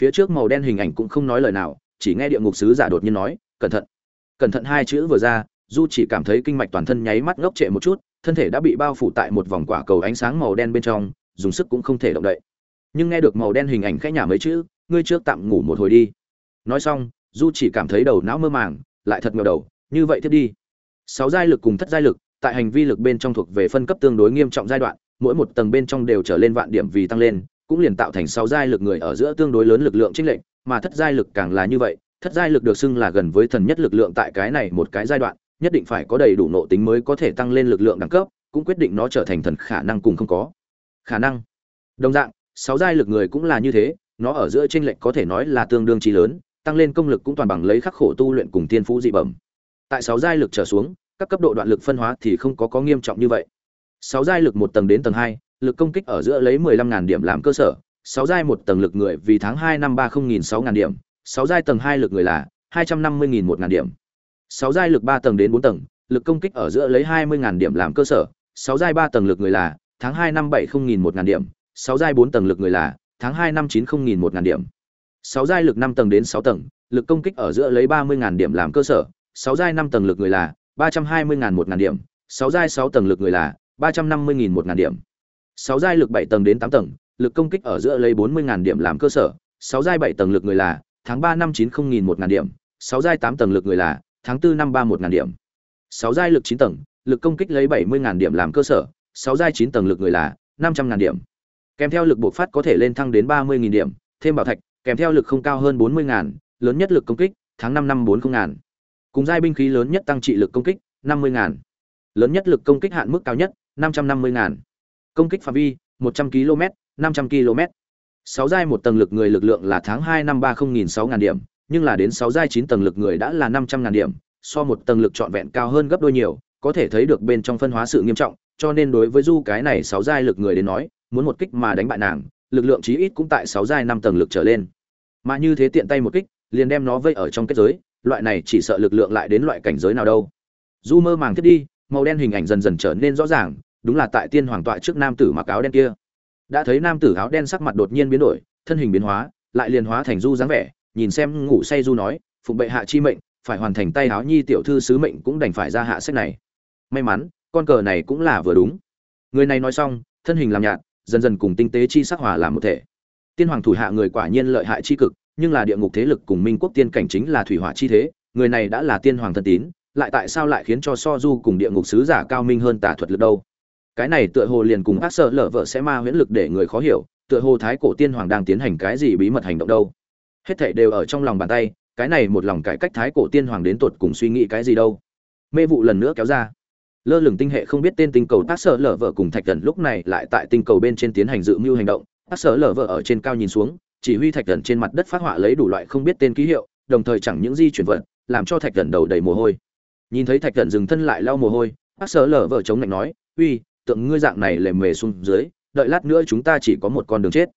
phía trước màu đen hình ảnh cũng không nói lời nào, chỉ nghe địa ngục sứ giả đột nhiên nói, cẩn thận cẩn thận hai chữ vừa ra, du chỉ cảm thấy kinh mạch toàn thân nháy mắt ngốc trệ một chút, thân thể đã bị bao phủ tại một vòng quả cầu ánh sáng màu đen bên trong, dùng sức cũng không thể động đậy. Nhưng nghe được màu đen hình ảnh khẽ nhả mấy chữ, ngươi trước tạm ngủ một hồi đi. Nói xong, du chỉ cảm thấy đầu não mơ màng, lại thật ngờ đầu, như vậy tiếp đi. Sáu giai lực cùng thất giai lực, tại hành vi lực bên trong thuộc về phân cấp tương đối nghiêm trọng giai đoạn, mỗi một tầng bên trong đều trở lên vạn điểm vì tăng lên cũng liền tạo thành sáu giai lực người ở giữa tương đối lớn lực lượng chênh lệnh mà thất giai lực càng là như vậy, thất giai lực được xưng là gần với thần nhất lực lượng tại cái này một cái giai đoạn, nhất định phải có đầy đủ nộ tính mới có thể tăng lên lực lượng đẳng cấp, cũng quyết định nó trở thành thần khả năng cùng không có. Khả năng. Đồng dạng, sáu giai lực người cũng là như thế, nó ở giữa chênh lệnh có thể nói là tương đương chí lớn, tăng lên công lực cũng toàn bằng lấy khắc khổ tu luyện cùng tiên phú dị bẩm. Tại sáu giai lực trở xuống, các cấp độ đoạn lực phân hóa thì không có có nghiêm trọng như vậy. Sáu giai lực một tầng đến tầng hai lực công kích ở giữa lấy 15.000 điểm làm cơ sở, 6 giai 1 tầng lực người vì tháng 2 năm 30.000 điểm, 6 giai tầng 2 lực người là 250.000 1.000 điểm. 6 giai lực 3 tầng đến 4 tầng, lực công kích ở giữa lấy 20.000 điểm làm cơ sở, 6 giai 3 tầng lực người là tháng 2 năm 70.000 1.000 điểm, 6 giai 4 tầng lực người là tháng 2 năm 90.000 1.000 điểm. 6 giai lực 5 tầng đến 6 tầng, lực công kích ở giữa lấy 30.000 điểm làm cơ sở, 6 giai 5 tầng lực người là 320.000 1.000 điểm, 6 giai 6 tầng lực người là 350.000 1.000 điểm sáu giai lực bảy tầng đến tám tầng, lực công kích ở giữa lấy bốn mươi ngàn điểm làm cơ sở. Sáu giai bảy tầng lực người là, tháng ba năm chín không nghìn một ngàn điểm. Sáu giai tám tầng lực người là, tháng tư năm ba một ngàn điểm. Sáu giai lực chín tầng, lực công kích lấy bảy mươi ngàn điểm làm cơ sở. Sáu giai chín tầng lực người là, năm trăm ngàn điểm. Kèm theo lực bộc phát có thể lên thăng đến ba mươi nghìn điểm. Thêm bảo thạch, kèm theo lực không cao hơn bốn mươi ngàn, lớn nhất lực công kích, tháng năm năm bốn không ngàn. Cùng giai binh khí lớn nhất tăng trị lực công kích, năm mươi ngàn. Lớn nhất lực công kích hạn mức cao nhất, năm trăm năm mươi ngàn công kích phạm vi, một trăm km, năm trăm km. Sáu giai một tầng lực người lực lượng là tháng hai năm ba không nghìn sáu ngàn điểm, nhưng là đến sáu giai chín tầng lực người đã là năm trăm ngàn điểm, so một tầng lực trọn vẹn cao hơn gấp đôi nhiều, có thể thấy được bên trong phân hóa sự nghiêm trọng, cho nên đối với du cái này sáu giai lực người đến nói, muốn một kích mà đánh bại nàng, lực lượng chí ít cũng tại sáu giai năm tầng lực trở lên. Mà như thế tiện tay một kích, liền đem nó vây ở trong kết giới, loại này chỉ sợ lực lượng lại đến loại cảnh giới nào đâu. Du mơ màng thiết đi, màu đen hình ảnh dần dần trở nên rõ ràng đúng là tại tiên hoàng tọa trước nam tử mặc áo đen kia. Đã thấy nam tử áo đen sắc mặt đột nhiên biến đổi, thân hình biến hóa, lại liền hóa thành du dáng vẻ, nhìn xem ngủ say du nói, phụng bệ hạ chi mệnh, phải hoàn thành tay áo nhi tiểu thư sứ mệnh cũng đành phải ra hạ sách này. May mắn, con cờ này cũng là vừa đúng. Người này nói xong, thân hình làm nhạt, dần dần cùng tinh tế chi sắc hòa làm một thể. Tiên hoàng thủ hạ người quả nhiên lợi hại chi cực, nhưng là địa ngục thế lực cùng minh quốc tiên cảnh chính là thủy hỏa chi thế, người này đã là tiên hoàng thân tín, lại tại sao lại khiến cho so du cùng địa ngục sứ giả cao minh hơn tả thuật lực đâu? Cái này tựa hồ liền cùng ác sợ lở vợ sẽ ma huyễn lực để người khó hiểu, tựa hồ thái cổ tiên hoàng đang tiến hành cái gì bí mật hành động đâu. Hết thảy đều ở trong lòng bàn tay, cái này một lòng cải cách thái cổ tiên hoàng đến tột cùng suy nghĩ cái gì đâu. Mê vụ lần nữa kéo ra. Lơ lửng tinh hệ không biết tên tinh cầu tác sở lở vợ cùng thạch thần lúc này lại tại tinh cầu bên trên tiến hành dự mưu hành động. Tác sở lở vợ ở trên cao nhìn xuống, chỉ huy thạch thần trên mặt đất phát họa lấy đủ loại không biết tên ký hiệu, đồng thời chẳng những di chuyển vận làm cho thạch thần đầu đầy mồ hôi. Nhìn thấy thạch thần dừng thân lại lau mồ hôi tác sở lở vợ chống lạnh nói, uy tượng ngươi dạng này lề mề xuống dưới, đợi lát nữa chúng ta chỉ có một con đường chết.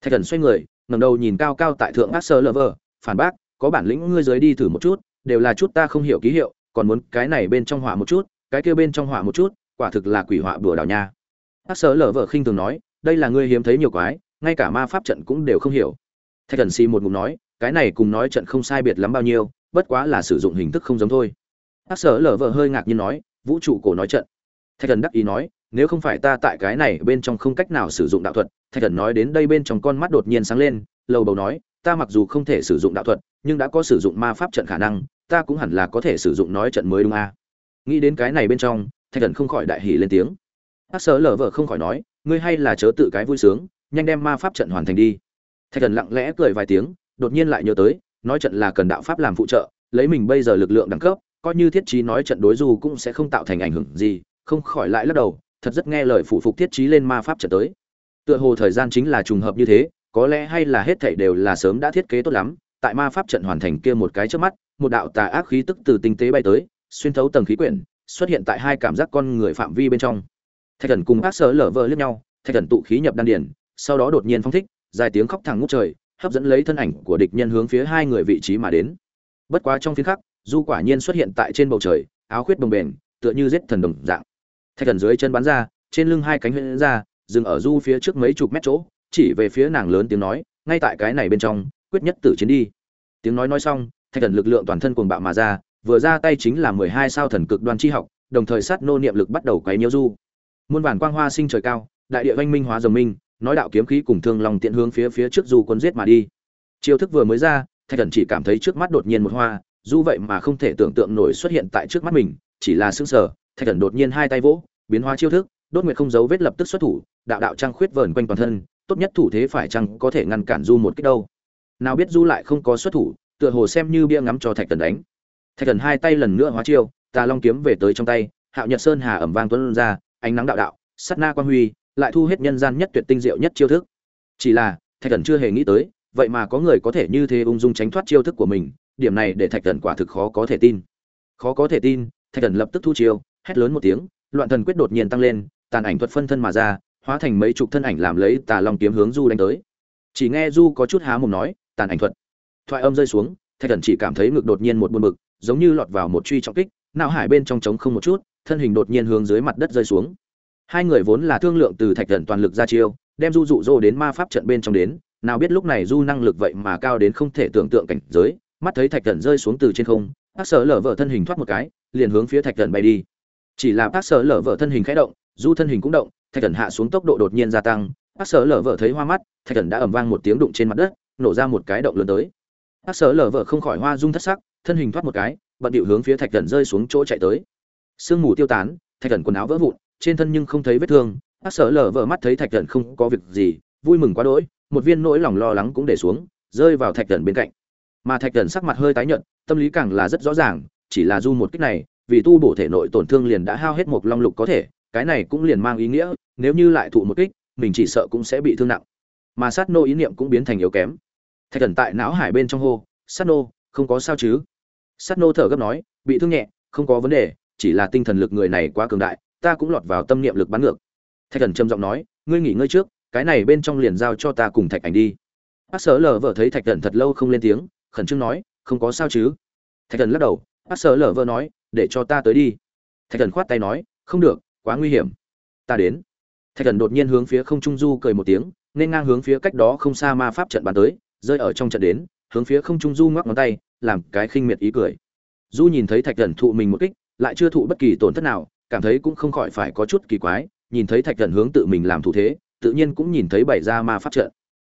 Thạch thần xoay người, ngẩng đầu nhìn cao cao tại thượng ác sơ lở vợ phản bác, có bản lĩnh ngươi dưới đi thử một chút, đều là chút ta không hiểu ký hiệu, còn muốn cái này bên trong hỏa một chút, cái kia bên trong hỏa một chút, quả thực là quỷ họa bừa đảo nha. Ác sơ lở vợ khinh thường nói, đây là ngươi hiếm thấy nhiều quái, ngay cả ma pháp trận cũng đều không hiểu. Thạch thần xì một ngụm nói, cái này cùng nói trận không sai biệt lắm bao nhiêu, bất quá là sử dụng hình thức không giống thôi. Ác sở lở vợ hơi ngạc nhiên nói, vũ trụ cổ nói trận. Thạch thần đắc ý nói nếu không phải ta tại cái này bên trong không cách nào sử dụng đạo thuật, thạch thần nói đến đây bên trong con mắt đột nhiên sáng lên, lầu bầu nói, ta mặc dù không thể sử dụng đạo thuật, nhưng đã có sử dụng ma pháp trận khả năng, ta cũng hẳn là có thể sử dụng nói trận mới đúng a à? nghĩ đến cái này bên trong, thạch thần không khỏi đại hỉ lên tiếng hát sớ lở vợ không khỏi nói, ngươi hay là chớ tự cái vui sướng, nhanh đem ma pháp trận hoàn thành đi thạch thần lặng lẽ cười vài tiếng, đột nhiên lại nhớ tới, nói trận là cần đạo pháp làm phụ trợ, lấy mình bây giờ lực lượng đẳng cấp, coi như thiết trí nói trận đối du cũng sẽ không tạo thành ảnh hưởng gì, không khỏi lại lắc đầu thật rất nghe lời phụ phục thiết trí lên ma pháp trận tới. Tựa hồ thời gian chính là trùng hợp như thế, có lẽ hay là hết thảy đều là sớm đã thiết kế tốt lắm, tại ma pháp trận hoàn thành kia một cái trước mắt, một đạo tà ác khí tức từ tinh tế bay tới, xuyên thấu tầng khí quyển, xuất hiện tại hai cảm giác con người phạm vi bên trong. Thạch thần cùng ác sở lở vờ lướt nhau, thạch thần tụ khí nhập đan điển sau đó đột nhiên phong thích, dài tiếng khóc thẳng ngút trời, hấp dẫn lấy thân ảnh của địch nhân hướng phía hai người vị trí mà đến. Bất quá trong phiên khắc, du quả nhiên xuất hiện tại trên bầu trời, áo khuyết đồng bền tựa như giết thần đồng dạng thạch thần dưới chân bắn ra, trên lưng hai cánh huyễn ra, dừng ở du phía trước mấy chục mét chỗ, chỉ về phía nàng lớn tiếng nói, ngay tại cái này bên trong, quyết nhất tử chiến đi. Tiếng nói nói xong, thạch thần lực lượng toàn thân cuồng bạo mà ra, vừa ra tay chính là mười hai sao thần cực đoan chi học, đồng thời sát nô niệm lực bắt đầu quấy nhiễu du. Muôn vàn quang hoa sinh trời cao, đại địa văn minh hóa dòng minh, nói đạo kiếm khí cùng thương lòng tiện hướng phía phía trước du quân giết mà đi. Chiêu thức vừa mới ra, thạch thần chỉ cảm thấy trước mắt đột nhiên một hoa, du vậy mà không thể tưởng tượng nổi xuất hiện tại trước mắt mình, chỉ là sững sờ thạch thần đột nhiên hai tay vỗ, biến hóa chiêu thức, đốt nguyệt không giấu vết lập tức xuất thủ, đạo đạo trang khuyết vờn quanh toàn thân, tốt nhất thủ thế phải chăng có thể ngăn cản du một kích đâu? Nào biết du lại không có xuất thủ, tựa hồ xem như bia ngắm cho thạch thần đánh. Thạch thần hai tay lần nữa hóa chiêu, tà long kiếm về tới trong tay, hạo nhật sơn hà ẩm vang tuấn ra, ánh nắng đạo đạo sắt na quan huy, lại thu hết nhân gian nhất tuyệt tinh diệu nhất chiêu thức. Chỉ là, thạch thần chưa hề nghĩ tới, vậy mà có người có thể như thế ung dung tránh thoát chiêu thức của mình, điểm này để thạch thần quả thực khó có thể tin. Khó có thể tin, thạch thần lập tức thu chiêu hét lớn một tiếng, loạn thần quyết đột nhiên tăng lên, tàn ảnh thuật phân thân mà ra, hóa thành mấy chục thân ảnh làm lấy tà long kiếm hướng du đánh tới. Chỉ nghe du có chút há mồm nói, tàn ảnh thuật. Thoại âm rơi xuống, thạch thần chỉ cảm thấy ngực đột nhiên một buồn bực, giống như lọt vào một truy trọng kích, não hải bên trong trống không một chút, thân hình đột nhiên hướng dưới mặt đất rơi xuống. Hai người vốn là thương lượng từ thạch thần toàn lực ra chiêu, đem du dụ dỗ đến ma pháp trận bên trong đến, nào biết lúc này du năng lực vậy mà cao đến không thể tưởng tượng cảnh giới, mắt thấy thạch thần rơi xuống từ trên không, Hắc sở lở vợ thân hình thoát một cái, liền hướng phía thạch thần bay đi chỉ là bác sở lở vợ thân hình khẽ động, du thân hình cũng động, thạch thần hạ xuống tốc độ đột nhiên gia tăng. Bác sở lở vợ thấy hoa mắt, thạch thần đã ẩm vang một tiếng đụng trên mặt đất, nổ ra một cái động lớn tới. Bác sở lở vợ không khỏi hoa rung thất sắc, thân hình thoát một cái, bận điệu hướng phía thạch thần rơi xuống chỗ chạy tới. Sương mù tiêu tán, thạch thần quần áo vỡ vụn, trên thân nhưng không thấy vết thương. Bác sở lở vợ mắt thấy thạch thần không có việc gì, vui mừng quá đỗi, một viên nỗi lòng lo lắng cũng để xuống, rơi vào thạch thần bên cạnh. Mà thạch thần sắc mặt hơi tái nhợt, tâm lý càng là rất rõ ràng, chỉ là du một kích này vì tu bổ thể nội tổn thương liền đã hao hết một long lục có thể, cái này cũng liền mang ý nghĩa, nếu như lại thụ một kích, mình chỉ sợ cũng sẽ bị thương nặng. Mà sát nô ý niệm cũng biến thành yếu kém. Thạch thần tại não hải bên trong hô, sát nô, không có sao chứ? Sát nô thở gấp nói, bị thương nhẹ, không có vấn đề, chỉ là tinh thần lực người này quá cường đại, ta cũng lọt vào tâm niệm lực bắn ngược. Thạch thần trầm giọng nói, ngươi nghỉ ngơi trước, cái này bên trong liền giao cho ta cùng thạch ảnh đi. Bác sở lờ vợ thấy thạch thần thật lâu không lên tiếng, khẩn trương nói, không có sao chứ? Thạch thần lắc đầu, bác sở lờ vợ nói để cho ta tới đi. Thạch thần khoát tay nói, không được, quá nguy hiểm. Ta đến. Thạch thần đột nhiên hướng phía không trung du cười một tiếng, nên ngang hướng phía cách đó không xa ma pháp trận bắn tới, rơi ở trong trận đến, hướng phía không trung du ngoắc ngón tay, làm cái khinh miệt ý cười. Du nhìn thấy thạch thần thụ mình một kích, lại chưa thụ bất kỳ tổn thất nào, cảm thấy cũng không khỏi phải có chút kỳ quái, nhìn thấy thạch thần hướng tự mình làm thủ thế, tự nhiên cũng nhìn thấy bảy ra ma pháp trận.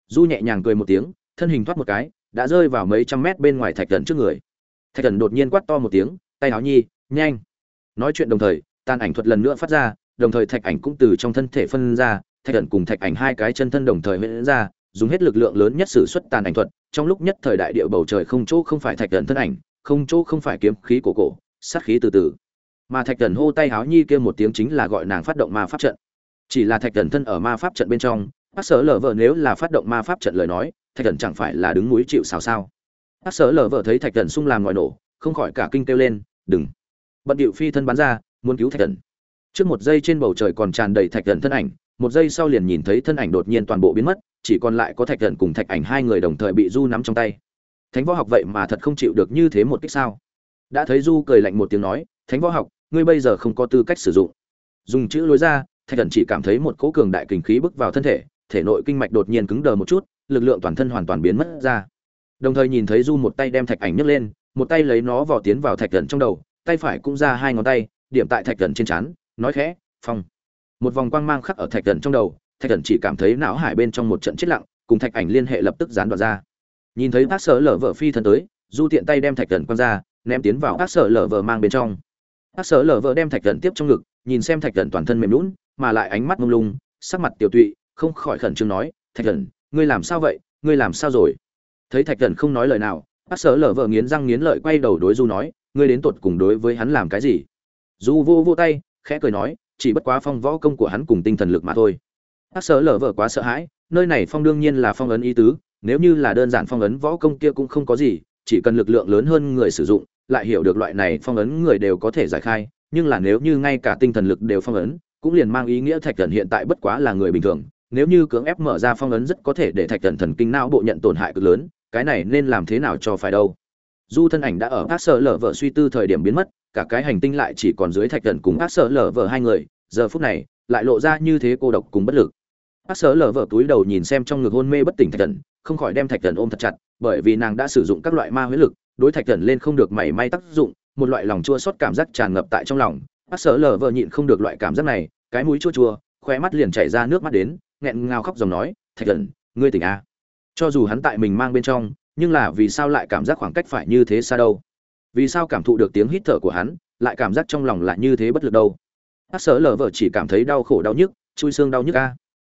Du nhẹ nhàng cười một tiếng, thân hình thoát một cái, đã rơi vào mấy trăm mét bên ngoài thạch thần trước người. Thạch thần đột nhiên quát to một tiếng tay áo nhi, nhanh. Nói chuyện đồng thời, tàn ảnh thuật lần nữa phát ra, đồng thời thạch ảnh cũng từ trong thân thể phân ra, thạch ẩn cùng thạch ảnh hai cái chân thân đồng thời huyễn ra, dùng hết lực lượng lớn nhất sử xuất tàn ảnh thuật. Trong lúc nhất thời đại địa bầu trời không chỗ không phải thạch ẩn thân ảnh, không chỗ không phải kiếm khí cổ cổ, sát khí từ từ. Mà thạch ẩn hô tay háo nhi kia một tiếng chính là gọi nàng phát động ma pháp trận. Chỉ là thạch ẩn thân ở ma pháp trận bên trong, bác sở lờ vợ nếu là phát động ma pháp trận lời nói, thạch ẩn chẳng phải là đứng núi chịu xào sao. Bác sở lờ vợ thấy thạch ẩn sung làm ngoài nổ không khỏi cả kinh kêu lên, đừng. Bận điệu phi thân bắn ra, muốn cứu thạch thần. Trước một giây trên bầu trời còn tràn đầy thạch thần thân ảnh, một giây sau liền nhìn thấy thân ảnh đột nhiên toàn bộ biến mất, chỉ còn lại có thạch thần cùng thạch ảnh hai người đồng thời bị du nắm trong tay. Thánh võ học vậy mà thật không chịu được như thế một cách sao? Đã thấy du cười lạnh một tiếng nói, thánh võ học, ngươi bây giờ không có tư cách sử dụng. Dùng chữ lối ra, thạch thần chỉ cảm thấy một cỗ cường đại kinh khí bức vào thân thể thể nội kinh mạch đột nhiên cứng đờ một chút, lực lượng toàn thân hoàn toàn biến mất ra. Đồng thời nhìn thấy du một tay đem thạch ảnh nhấc lên một tay lấy nó vào tiến vào thạch thần trong đầu, tay phải cũng ra hai ngón tay, điểm tại thạch thần trên trán, nói khẽ, phong. Một vòng quang mang khắc ở thạch thần trong đầu, thạch thần chỉ cảm thấy não hải bên trong một trận chết lặng, cùng thạch ảnh liên hệ lập tức gián đoạn ra. Nhìn thấy bác sở lở vợ phi thân tới, du tiện tay đem thạch thần quăng ra, ném tiến vào bác sở lở vợ mang bên trong. Bác sở lở vợ đem thạch thần tiếp trong ngực, nhìn xem thạch thần toàn thân mềm lún mà lại ánh mắt mông lung, sắc mặt tiểu tụy, không khỏi khẩn trương nói, thạch thần ngươi làm sao vậy? Ngươi làm sao rồi? Thấy thạch thần không nói lời nào bác sở lở vợ nghiến răng nghiến lợi quay đầu đối du nói, ngươi đến tột cùng đối với hắn làm cái gì? Du vô vô tay, khẽ cười nói, chỉ bất quá phong võ công của hắn cùng tinh thần lực mà thôi. Bác sở lở vợ quá sợ hãi, nơi này phong đương nhiên là phong ấn ý tứ, nếu như là đơn giản phong ấn võ công kia cũng không có gì, chỉ cần lực lượng lớn hơn người sử dụng, lại hiểu được loại này phong ấn người đều có thể giải khai, nhưng là nếu như ngay cả tinh thần lực đều phong ấn, cũng liền mang ý nghĩa thạch thần hiện tại bất quá là người bình thường, nếu như cưỡng ép mở ra phong ấn rất có thể để thạch thần thần kinh não bộ nhận tổn hại cực lớn cái này nên làm thế nào cho phải đâu. Du thân ảnh đã ở ác sợ lở vợ suy tư thời điểm biến mất, cả cái hành tinh lại chỉ còn dưới thạch thần cùng ác sợ lở vợ hai người, giờ phút này, lại lộ ra như thế cô độc cùng bất lực. Ác sợ lở vợ túi đầu nhìn xem trong ngực hôn mê bất tỉnh thạch thần, không khỏi đem thạch thần ôm thật chặt, bởi vì nàng đã sử dụng các loại ma huyết lực, đối thạch thần lên không được mảy may tác dụng, một loại lòng chua xót cảm giác tràn ngập tại trong lòng. Bác sở lở vợ nhịn không được loại cảm giác này, cái mũi chua chua khoe mắt liền chảy ra nước mắt đến, nghẹn ngào khóc dòng nói, thạch thần, ngươi tỉnh à cho dù hắn tại mình mang bên trong, nhưng là vì sao lại cảm giác khoảng cách phải như thế xa đâu? Vì sao cảm thụ được tiếng hít thở của hắn, lại cảm giác trong lòng lại như thế bất lực đâu? Hát sở lờ vợ chỉ cảm thấy đau khổ đau nhức, chui xương đau nhức a.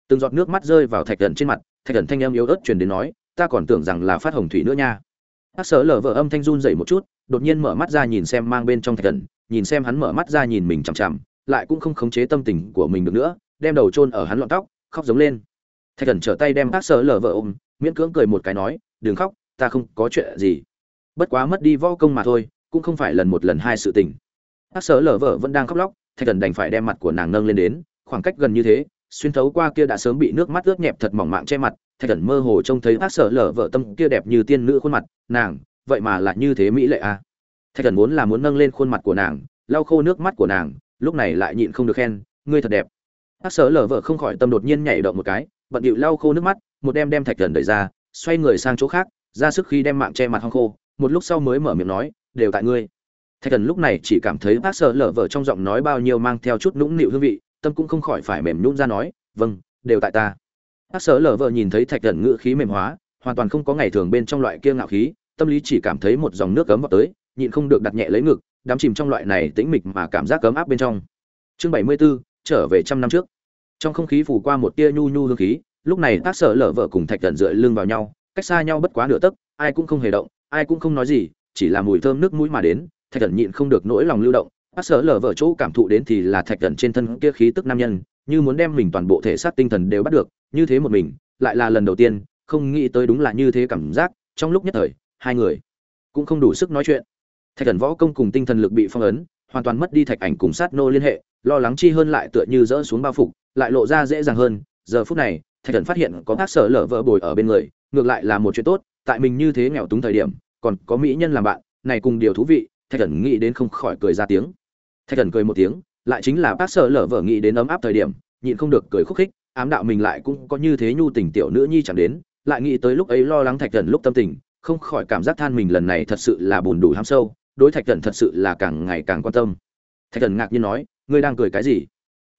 Từng giọt nước mắt rơi vào thạch thần trên mặt, thạch thần thanh âm yếu ớt truyền đến nói, ta còn tưởng rằng là phát hồng thủy nữa nha. Hát sở lờ vợ âm thanh run dậy một chút, đột nhiên mở mắt ra nhìn xem mang bên trong thạch thần, nhìn xem hắn mở mắt ra nhìn mình chằm chằm, lại cũng không khống chế tâm tình của mình được nữa, đem đầu chôn ở hắn lọn tóc, khóc giống lên. Thạch thần trở tay đem hát sở lờ vợ ôm miễn cưỡng cười một cái nói, đừng khóc, ta không có chuyện gì. Bất quá mất đi võ công mà thôi, cũng không phải lần một lần hai sự tình. Hát sở lở vợ vẫn đang khóc lóc, thạch thần đành phải đem mặt của nàng nâng lên đến, khoảng cách gần như thế, xuyên thấu qua kia đã sớm bị nước mắt ướt nhẹp thật mỏng mạng che mặt, thạch thần mơ hồ trông thấy hát sở lở vợ tâm kia đẹp như tiên nữ khuôn mặt, nàng, vậy mà lại như thế mỹ lệ à. thạch thần muốn là muốn nâng lên khuôn mặt của nàng, lau khô nước mắt của nàng, lúc này lại nhịn không được khen, ngươi thật đẹp. Hát sở lở vợ không khỏi tâm đột nhiên nhảy động một cái, bận điệu lau khô nước mắt một đem đem thạch thần đẩy ra xoay người sang chỗ khác ra sức khi đem mạng che mặt hong khô một lúc sau mới mở miệng nói đều tại ngươi. Thạch thần lúc này chỉ cảm thấy bác Sợ lở vở trong giọng nói bao nhiêu mang theo chút nũng nịu hương vị tâm cũng không khỏi phải mềm nhún ra nói vâng đều tại ta. Bác Sợ lở vở nhìn thấy thạch thần ngữ khí mềm hóa hoàn toàn không có ngày thường bên trong loại kia ngạo khí tâm lý chỉ cảm thấy một dòng nước cấm vào tới nhịn không được đặt nhẹ lấy ngực đắm chìm trong loại này tĩnh mịch mà cảm giác cấm áp bên trong. Chương bảy mươi 74, trở về trăm năm trước. Trong không khí phủ qua một tia nhu nhu hương khí lúc này bác sở lở vợ cùng thạch thần dựa lưng vào nhau, cách xa nhau bất quá nửa tấc, ai cũng không hề động, ai cũng không nói gì, chỉ là mùi thơm nước mũi mà đến, thạch thần nhịn không được nỗi lòng lưu động. Bác sở lở vợ chỗ cảm thụ đến thì là thạch thần trên thân kia khí tức nam nhân, như muốn đem mình toàn bộ thể xác tinh thần đều bắt được, như thế một mình, lại là lần đầu tiên, không nghĩ tới đúng là như thế cảm giác, trong lúc nhất thời, hai người cũng không đủ sức nói chuyện. Thạch thần võ công cùng tinh thần lực bị phong ấn, hoàn toàn mất đi thạch ảnh cùng sát nô liên hệ, lo lắng chi hơn lại tựa như rỡ xuống bao phục, lại lộ ra dễ dàng hơn, giờ phút này thạch thần phát hiện có bác sở lở vợ bồi ở bên người, ngược lại là một chuyện tốt, tại mình như thế nghèo túng thời điểm, còn có mỹ nhân làm bạn, này cùng điều thú vị, thạch thần nghĩ đến không khỏi cười ra tiếng. Thạch thần cười một tiếng, lại chính là bác sở lở vợ nghĩ đến ấm áp thời điểm, nhịn không được cười khúc khích, ám đạo mình lại cũng có như thế nhu tình tiểu nữ nhi chẳng đến, lại nghĩ tới lúc ấy lo lắng thạch thần lúc tâm tình, không khỏi cảm giác than mình lần này thật sự là buồn đủ ham sâu, đối thạch thần thật sự là càng ngày càng quan tâm. Thạch thần ngạc nhiên nói, ngươi đang cười cái gì?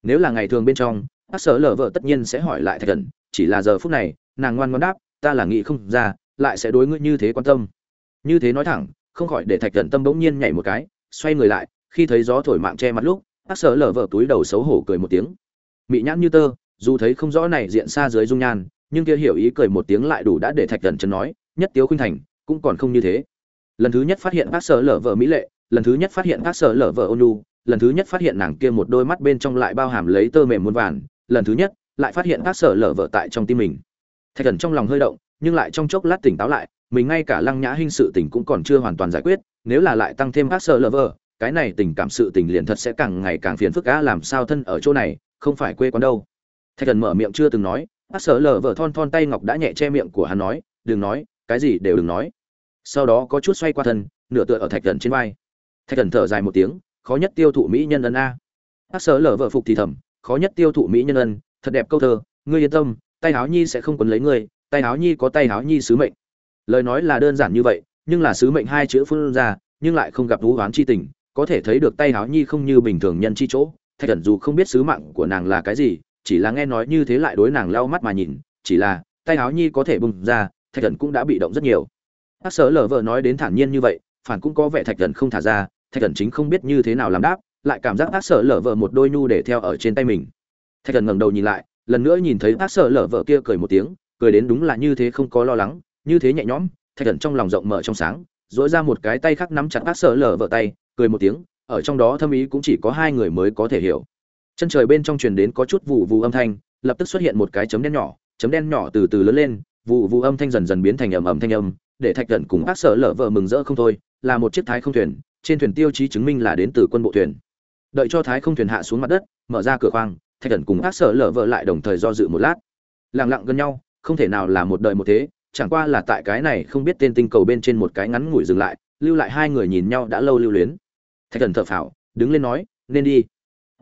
Nếu là ngày thường bên trong ác sở lở vợ tất nhiên sẽ hỏi lại thạch thần, chỉ là giờ phút này, nàng ngoan ngoan đáp, ta là nghĩ không ra, lại sẽ đối ngươi như thế quan tâm. Như thế nói thẳng, không khỏi để thạch thần tâm bỗng nhiên nhảy một cái, xoay người lại, khi thấy gió thổi mạng che mặt lúc ác sở lở vợ túi đầu xấu hổ cười một tiếng. Mị nhãn như tơ, dù thấy không rõ này diện xa dưới dung nhan, nhưng kia hiểu ý cười một tiếng lại đủ đã để thạch thần chân nói, nhất tiếu khuynh thành, cũng còn không như thế. Lần thứ nhất phát hiện ác sở lở vợ mỹ lệ, lần thứ nhất phát hiện ác sở lở vợ ôn nhu, lần thứ nhất phát hiện nàng kia một đôi mắt bên trong lại bao hàm lấy tơ mềm muôn vàn lần thứ nhất, lại phát hiện các sở lở vợ tại trong tim mình. Thạch thần trong lòng hơi động, nhưng lại trong chốc lát tỉnh táo lại, mình ngay cả lăng nhã hình sự tình cũng còn chưa hoàn toàn giải quyết, nếu là lại tăng thêm các sở lở vợ cái này tình cảm sự tình liền thật sẽ càng ngày càng phiền phức á, làm sao thân ở chỗ này, không phải quê quán đâu. Thạch thần mở miệng chưa từng nói, các sở lở vợ thon thon tay ngọc đã nhẹ che miệng của hắn nói, đừng nói, cái gì đều đừng nói. Sau đó có chút xoay qua thân, nửa tựa ở thạch thần trên vai. Thạch thần thở dài một tiếng, khó nhất tiêu thụ mỹ nhân ân a. Các sở lở vợ phục thì thầm khó nhất tiêu thụ mỹ nhân ân, thật đẹp câu thơ, ngươi yên tâm, tay áo nhi sẽ không quấn lấy ngươi, tay áo nhi có tay áo nhi sứ mệnh. Lời nói là đơn giản như vậy, nhưng là sứ mệnh hai chữ phun ra, nhưng lại không gặp thú hoán chi tình, có thể thấy được tay áo nhi không như bình thường nhân chi chỗ, thạch thần dù không biết sứ mạng của nàng là cái gì, chỉ là nghe nói như thế lại đối nàng lau mắt mà nhìn, chỉ là tay áo nhi có thể bung ra, thạch thần cũng đã bị động rất nhiều. Bác sở lờ vợ nói đến thản nhiên như vậy, phản cũng có vẻ thạch thần không thả ra, thạch thần chính không biết như thế nào làm đáp lại cảm giác ác sở lở vợ một đôi nhu để theo ở trên tay mình. Thạch thần ngẩng đầu nhìn lại, lần nữa nhìn thấy ác sở lở vợ kia cười một tiếng, cười đến đúng là như thế không có lo lắng, như thế nhẹ nhõm, thạch thần trong lòng rộng mở trong sáng dỗi ra một cái tay khác nắm chặt ác sở lở vợ tay, cười một tiếng, ở trong đó thâm ý cũng chỉ có hai người mới có thể hiểu. Chân trời bên trong truyền đến có chút vụ vụ âm thanh, lập tức xuất hiện một cái chấm đen nhỏ, chấm đen nhỏ từ từ lớn lên vụ vụ âm thanh dần dần biến thành ầm ầm thanh âm, để thạch thần cùng ác sở lở vợ mừng rỡ không thôi, là một chiếc thái không thuyền, trên thuyền tiêu chí chứng minh là đến từ quân bộ thuyền đợi cho thái không thuyền hạ xuống mặt đất, mở ra cửa khoang, thạch thần cùng Ác sở lở vợ lại đồng thời do dự một lát. Lẳng lặng gần nhau, không thể nào là một đời một thế, chẳng qua là tại cái này không biết tên tinh cầu bên trên một cái ngắn ngủi dừng lại, lưu lại hai người nhìn nhau đã lâu lưu luyến. Thạch thần thở phào, đứng lên nói, nên đi.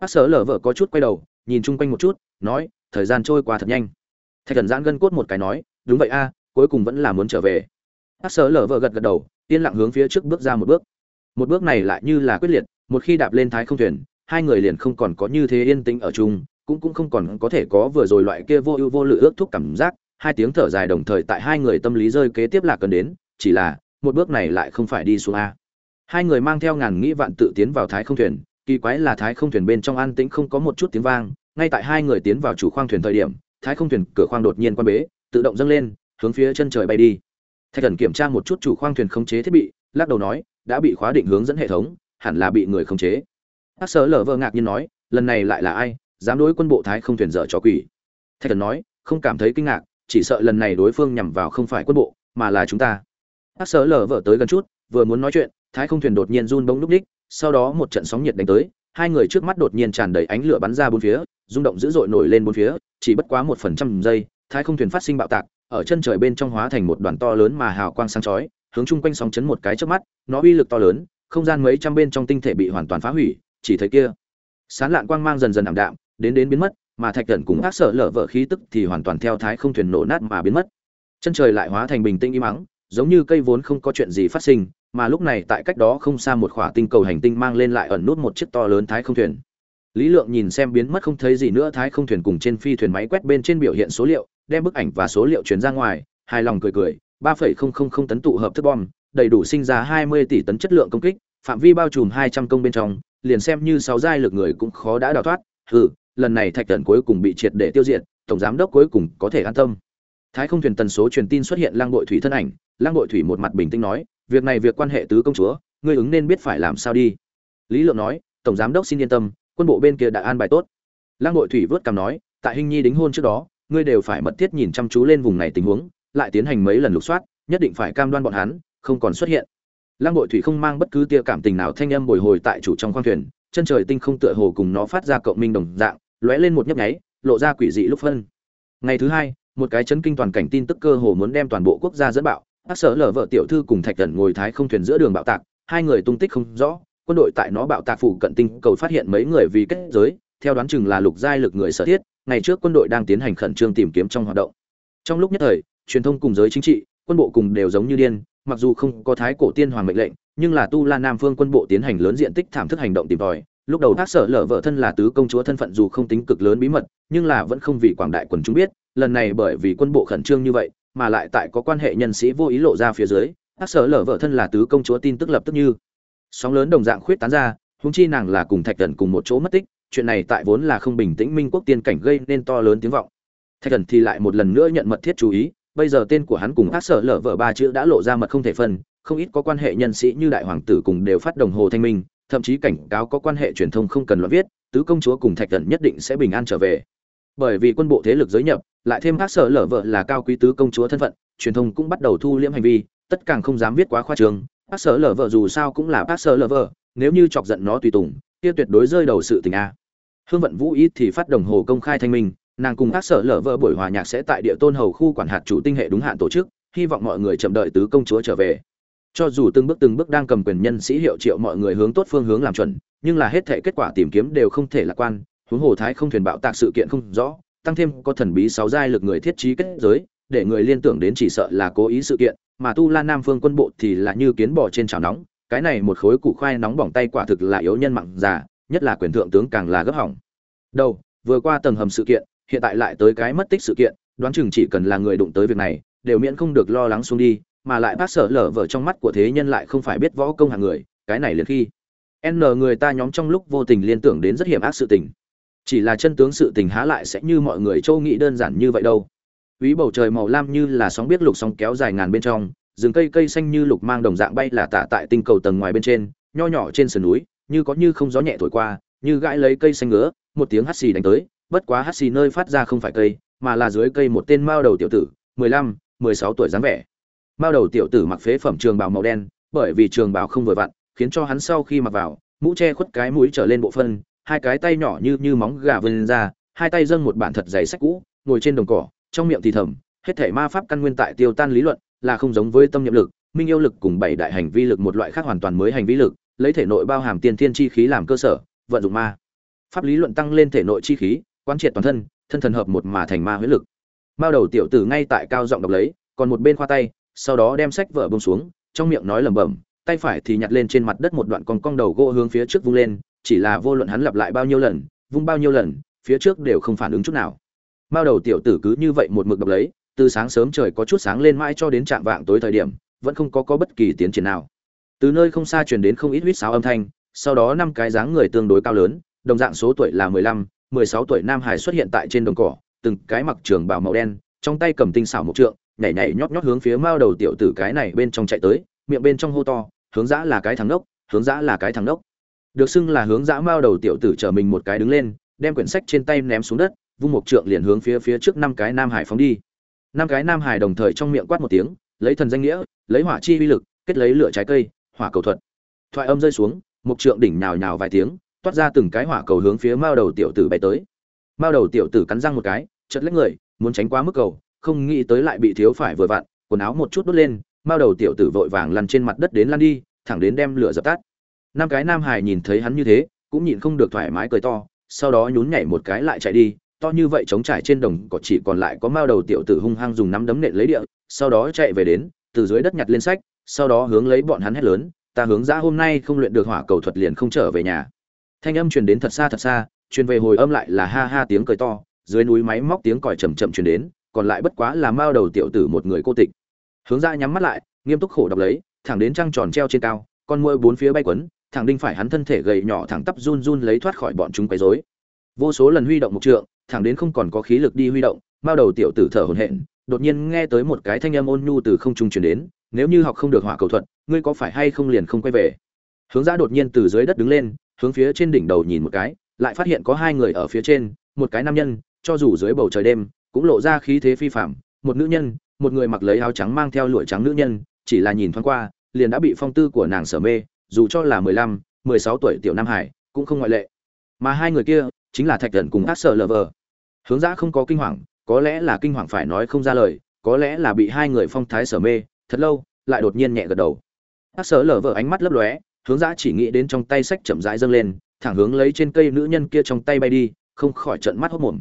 Ác sở lở vợ có chút quay đầu, nhìn chung quanh một chút, nói, thời gian trôi qua thật nhanh. Thạch thần giãn gân cốt một cái nói, đúng vậy a, cuối cùng vẫn là muốn trở về. Ác sở lở vợ gật gật đầu, yên lặng hướng phía trước bước ra một bước một bước này lại như là quyết liệt, một khi đạp lên thái không thuyền, hai người liền không còn có như thế yên tĩnh ở chung, cũng cũng không còn có thể có vừa rồi loại kia vô ưu vô lự ước thúc cảm giác. Hai tiếng thở dài đồng thời tại hai người tâm lý rơi kế tiếp là cần đến, chỉ là, một bước này lại không phải đi xuống a. Hai người mang theo ngàn nghĩ vạn tự tiến vào thái không thuyền, kỳ quái là thái không thuyền bên trong an tĩnh không có một chút tiếng vang, ngay tại hai người tiến vào chủ khoang thuyền thời điểm, thái không thuyền cửa khoang đột nhiên quan bế, tự động dâng lên, hướng phía chân trời bay đi. Thạch thần kiểm tra một chút chủ khoang thuyền khống chế thiết bị, lắc đầu nói đã bị khóa định hướng dẫn hệ thống, hẳn là bị người khống chế. Hát sở lở vợ ngạc nhiên nói, lần này lại là ai, dám đối quân bộ thái không thuyền dở trò quỷ. Thạch thần nói, không cảm thấy kinh ngạc, chỉ sợ lần này đối phương nhằm vào không phải quân bộ, mà là chúng ta. Hát sở lở vợ tới gần chút, vừa muốn nói chuyện, thái không thuyền đột nhiên run bông núp ních, sau đó một trận sóng nhiệt đánh tới, hai người trước mắt đột nhiên tràn đầy ánh lửa bắn ra bốn phía, rung động dữ dội nổi lên bốn phía, chỉ bất quá một phần trăm giây, thái không thuyền phát sinh bạo tạc, ở chân trời bên trong hóa thành một đoàn to lớn mà hào quang sáng chói hướng chung quanh sóng chấn một cái trước mắt, nó uy lực to lớn, không gian mấy trăm bên trong tinh thể bị hoàn toàn phá hủy, chỉ thấy kia sán lạn quang mang dần dần ảm đạm, đến đến biến mất, mà thạch thần cùng ác sợ lở vỡ khí tức thì hoàn toàn theo thái không thuyền nổ nát mà biến mất. Chân trời lại hóa thành bình tĩnh im ắng, giống như cây vốn không có chuyện gì phát sinh, mà lúc này tại cách đó không xa một khỏa tinh cầu hành tinh mang lên lại ẩn nút một chiếc to lớn thái không thuyền. Lý lượng nhìn xem biến mất không thấy gì nữa thái không thuyền cùng trên phi thuyền máy quét bên trên biểu hiện số liệu, đem bức ảnh và số liệu truyền ra ngoài, hài lòng cười cười ba phẩy không không không tấn tụ hợp thức bom, đầy đủ sinh ra hai mươi tỷ tấn chất lượng công kích, phạm vi bao trùm hai trăm công bên trong, liền xem như sáu giai lực người cũng khó đã đào thoát. Hừ, lần này thạch thần cuối cùng bị triệt để tiêu diệt, tổng giám đốc cuối cùng có thể an tâm. Thái không thuyền tần số truyền tin xuất hiện lang bội thủy thân ảnh, lang bội thủy một mặt bình tĩnh nói, việc này việc quan hệ tứ công chúa, ngươi ứng nên biết phải làm sao đi. Lý lượng nói, tổng giám đốc xin yên tâm, quân bộ bên kia đã an bài tốt. Lang bội thủy vớt cằm nói, tại hình nhi đính hôn trước đó, ngươi đều phải mật thiết nhìn chăm chú lên vùng này tình huống lại tiến hành mấy lần lục soát, nhất định phải cam đoan bọn hắn không còn xuất hiện. Lang bội thủy không mang bất cứ tia cảm tình nào, thanh âm bồi hồi tại chủ trong khoang thuyền, chân trời tinh không tựa hồ cùng nó phát ra cộng minh đồng dạng, lóe lên một nhấp nháy, lộ ra quỷ dị lúc phân. Ngày thứ hai, một cái chấn kinh toàn cảnh tin tức cơ hồ muốn đem toàn bộ quốc gia dẫn bạo. Ác sở lở vợ tiểu thư cùng thạch thần ngồi thái không thuyền giữa đường bạo tạc, hai người tung tích không rõ, quân đội tại nó bạo tạc phụ cận tinh cầu phát hiện mấy người vì kết giới, theo đoán chừng là lục giai lực người sở thiết, ngày trước quân đội đang tiến hành khẩn trương tìm kiếm trong hoạt động. Trong lúc nhất thời truyền thông cùng giới chính trị, quân bộ cùng đều giống như điên, mặc dù không có thái cổ tiên hoàng mệnh lệnh, nhưng là tu la nam phương quân bộ tiến hành lớn diện tích thảm thức hành động tìm tòi. Lúc đầu ác sở lở vợ thân là tứ công chúa thân phận dù không tính cực lớn bí mật, nhưng là vẫn không vì quảng đại quần chúng biết, lần này bởi vì quân bộ khẩn trương như vậy, mà lại tại có quan hệ nhân sĩ vô ý lộ ra phía dưới ác sở lở vợ thân là tứ công chúa tin tức lập tức như sóng lớn đồng dạng khuyết tán ra húng chi nàng là cùng thạch thần cùng một chỗ mất tích, chuyện này tại vốn là không bình tĩnh minh quốc tiên cảnh gây nên to lớn tiếng vọng. Thạch thần thì lại một lần nữa nhận mật thiết chú ý bây giờ tên của hắn cùng ác sở lở vợ ba chữ đã lộ ra mật không thể phân, không ít có quan hệ nhân sĩ như đại hoàng tử cùng đều phát đồng hồ thanh minh, thậm chí cảnh cáo có quan hệ truyền thông không cần loạn viết, tứ công chúa cùng thạch thần nhất định sẽ bình an trở về. Bởi vì quân bộ thế lực giới nhập, lại thêm ác sở lở vợ là cao quý tứ công chúa thân phận, truyền thông cũng bắt đầu thu liễm hành vi, tất càng không dám viết quá khoa trương. Ác sở lở vợ dù sao cũng là ác sở lở vợ, nếu như chọc giận nó tùy tùng, kia tuyệt đối rơi đầu sự tình a. Hương vận vũ ít thì phát đồng hồ công khai thanh minh nàng cùng các sở lở vợ buổi hòa nhạc sẽ tại địa tôn hầu khu quản hạt chủ tinh hệ đúng hạn tổ chức, hy vọng mọi người chậm đợi tứ công chúa trở về. Cho dù từng bước từng bước đang cầm quyền nhân sĩ hiệu triệu mọi người hướng tốt phương hướng làm chuẩn, nhưng là hết thể kết quả tìm kiếm đều không thể lạc quan, huống hồ thái không thuyền bạo tạc sự kiện không rõ, tăng thêm có thần bí sáu giai lực người thiết trí kết giới, để người liên tưởng đến chỉ sợ là cố ý sự kiện, mà tu la nam phương quân bộ thì là như kiến bò trên chảo nóng, cái này một khối củ khoai nóng bỏng tay quả thực là yếu nhân mặn già, nhất là quyền thượng tướng càng là gấp hỏng. Đâu vừa qua tầng hầm sự kiện hiện tại lại tới cái mất tích sự kiện đoán chừng chỉ cần là người đụng tới việc này đều miễn không được lo lắng xuống đi mà lại bác sở lở vở trong mắt của thế nhân lại không phải biết võ công hàng người cái này liền khi n người ta nhóm trong lúc vô tình liên tưởng đến rất hiểm ác sự tình. Chỉ là chân tướng sự tình há lại sẽ như mọi người châu nghĩ đơn giản như vậy đâu. Úy bầu trời màu lam như là sóng biết lục sóng kéo dài ngàn bên trong, rừng cây cây xanh như lục mang đồng dạng bay là tả tại tinh cầu tầng ngoài bên trên, nho nhỏ trên sườn núi, như có như không gió nhẹ thổi qua, như gãi lấy cây xanh ngứa, một tiếng hắt xì đánh tới, bất quá hắt xì nơi phát ra không phải cây, mà là dưới cây một tên mao đầu tiểu tử, 15, 16 tuổi dáng vẻ. Mao đầu tiểu tử mặc phế phẩm trường bào màu đen, bởi vì trường bào không vừa vặn, khiến cho hắn sau khi mặc vào, mũ che khuất cái mũi trở lên bộ phân, hai cái tay nhỏ như như móng gà vươn ra, hai tay dâng một bản thật dày sách cũ, ngồi trên đồng cỏ, trong miệng thì thầm, hết thể ma pháp căn nguyên tại tiêu tan lý luận, là không giống với tâm nhiệm lực, minh yêu lực cùng bảy đại hành vi lực một loại khác hoàn toàn mới hành vi lực, lấy thể nội bao hàm tiên thiên chi khí làm cơ sở, vận dụng ma pháp lý luận tăng lên thể nội chi khí, quán triệt toàn thân, thân thần hợp một mà thành ma huyết lực. Mao đầu tiểu tử ngay tại cao giọng đọc lấy, còn một bên khoa tay, sau đó đem sách vở bông xuống trong miệng nói lẩm bẩm tay phải thì nhặt lên trên mặt đất một đoạn con cong đầu gỗ hướng phía trước vung lên chỉ là vô luận hắn lặp lại bao nhiêu lần vung bao nhiêu lần phía trước đều không phản ứng chút nào mao đầu tiểu tử cứ như vậy một mực đọc lấy từ sáng sớm trời có chút sáng lên mãi cho đến trạm vạng tối thời điểm vẫn không có có bất kỳ tiến triển nào từ nơi không xa truyền đến không ít huýt sáo âm thanh sau đó năm cái dáng người tương đối cao lớn đồng dạng số tuổi là mười lăm mười sáu tuổi nam hải xuất hiện tại trên đồng cỏ, từng cái mặc trường bào màu đen, trong tay cầm tinh xảo một trượng, nhảy nhảy nhót nhót hướng phía mao đầu tiểu tử cái này bên trong chạy tới, miệng bên trong hô to, hướng dã là cái thằng nốc hướng dã là cái thằng nốc được xưng là hướng dã mao đầu tiểu tử trở mình một cái đứng lên, đem quyển sách trên tay ném xuống đất, vung một trượng liền hướng phía phía trước năm cái nam hải phóng đi. Năm cái nam hải đồng thời trong miệng quát một tiếng, lấy thần danh nghĩa, lấy hỏa chi uy lực, kết lấy lửa trái cây, hỏa cầu thuật. Thoại âm rơi xuống, một trượng đỉnh nhào nhào vài tiếng toát ra từng cái hỏa cầu hướng phía mao đầu tiểu tử bay tới. Mao đầu tiểu tử cắn răng một cái chật lấy người, muốn tránh qua mức cầu, không nghĩ tới lại bị thiếu phải vừa vặn, quần áo một chút đốt lên, mao đầu tiểu tử vội vàng lăn trên mặt đất đến lăn đi, thẳng đến đem lửa dập tắt. Năm cái nam hải nhìn thấy hắn như thế, cũng nhịn không được thoải mái cười to, sau đó nhún nhảy một cái lại chạy đi, to như vậy chống trải trên đồng cỏ chỉ còn lại có mao đầu tiểu tử hung hăng dùng nắm đấm nện lấy địa, sau đó chạy về đến, từ dưới đất nhặt lên sách, sau đó hướng lấy bọn hắn hét lớn, ta hướng ra hôm nay không luyện được hỏa cầu thuật liền không trở về nhà thanh âm truyền đến thật xa thật xa, truyền về hồi âm lại là ha ha tiếng cười to, dưới núi máy móc tiếng còi chầm chậm truyền đến, còn lại bất quá là mao đầu tiểu tử một người cô tịch. Hướng ra nhắm mắt lại, nghiêm túc khổ đọc lấy, thẳng đến trăng tròn treo trên cao, con môi bốn phía bay quấn, thẳng đinh phải hắn thân thể gầy nhỏ thẳng tắp run run lấy thoát khỏi bọn chúng quấy rối. Vô số lần huy động một trượng, thẳng đến không còn có khí lực đi huy động, mao đầu tiểu tử thở hổn hển, đột nhiên nghe tới một cái thanh âm ôn nhu từ không trung truyền đến, nếu như học không được hỏa cầu thuật, ngươi có phải hay không liền không quay về? Hướng ra đột nhiên từ dưới đất đứng lên hướng phía trên đỉnh đầu nhìn một cái lại phát hiện có hai người ở phía trên một cái nam nhân cho dù dưới bầu trời đêm cũng lộ ra khí thế phi phàm, một nữ nhân một người mặc lấy áo trắng mang theo lụa trắng nữ nhân chỉ là nhìn thoáng qua liền đã bị phong tư của nàng sở mê dù cho là mười lăm mười sáu tuổi tiểu nam hải cũng không ngoại lệ mà hai người kia chính là thạch thần cùng ác sợ Lover. hướng dã không có kinh hoàng có lẽ là kinh hoàng phải nói không ra lời có lẽ là bị hai người phong thái sở mê thật lâu lại đột nhiên nhẹ gật đầu ác sợ Lover ánh mắt lấp lóe hướng Dã chỉ nghĩ đến trong tay sách chậm rãi dâng lên, thẳng hướng lấy trên cây nữ nhân kia trong tay bay đi, không khỏi trận mắt hốt mồm.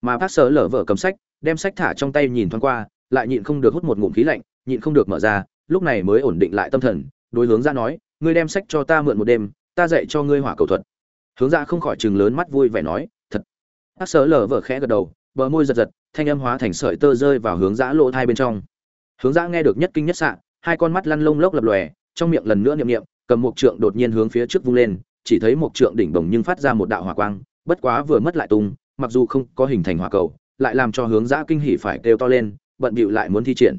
Mà bác sở lở vợ cầm sách, đem sách thả trong tay nhìn thoáng qua, lại nhịn không được hút một ngụm khí lạnh, nhịn không được mở ra, lúc này mới ổn định lại tâm thần, đối hướng Dã nói, ngươi đem sách cho ta mượn một đêm, ta dạy cho ngươi hỏa cầu thuật. Hướng Dã không khỏi chừng lớn mắt vui vẻ nói, thật. Bác sở lở vợ khẽ gật đầu, bờ môi giật giật, thanh âm hóa thành sợi tơ rơi vào hướng dã lỗ thai bên trong. Hướng dã nghe được nhất kinh nhất sạ hai con mắt lăn lông lốc lập lòe, trong miệng lần nữa niệm niệm cầm một trượng đột nhiên hướng phía trước vung lên chỉ thấy một trượng đỉnh bồng nhưng phát ra một đạo hỏa quang bất quá vừa mất lại tung mặc dù không có hình thành hỏa cầu lại làm cho hướng dã kinh hỉ phải kêu to lên bận bịu lại muốn thi triển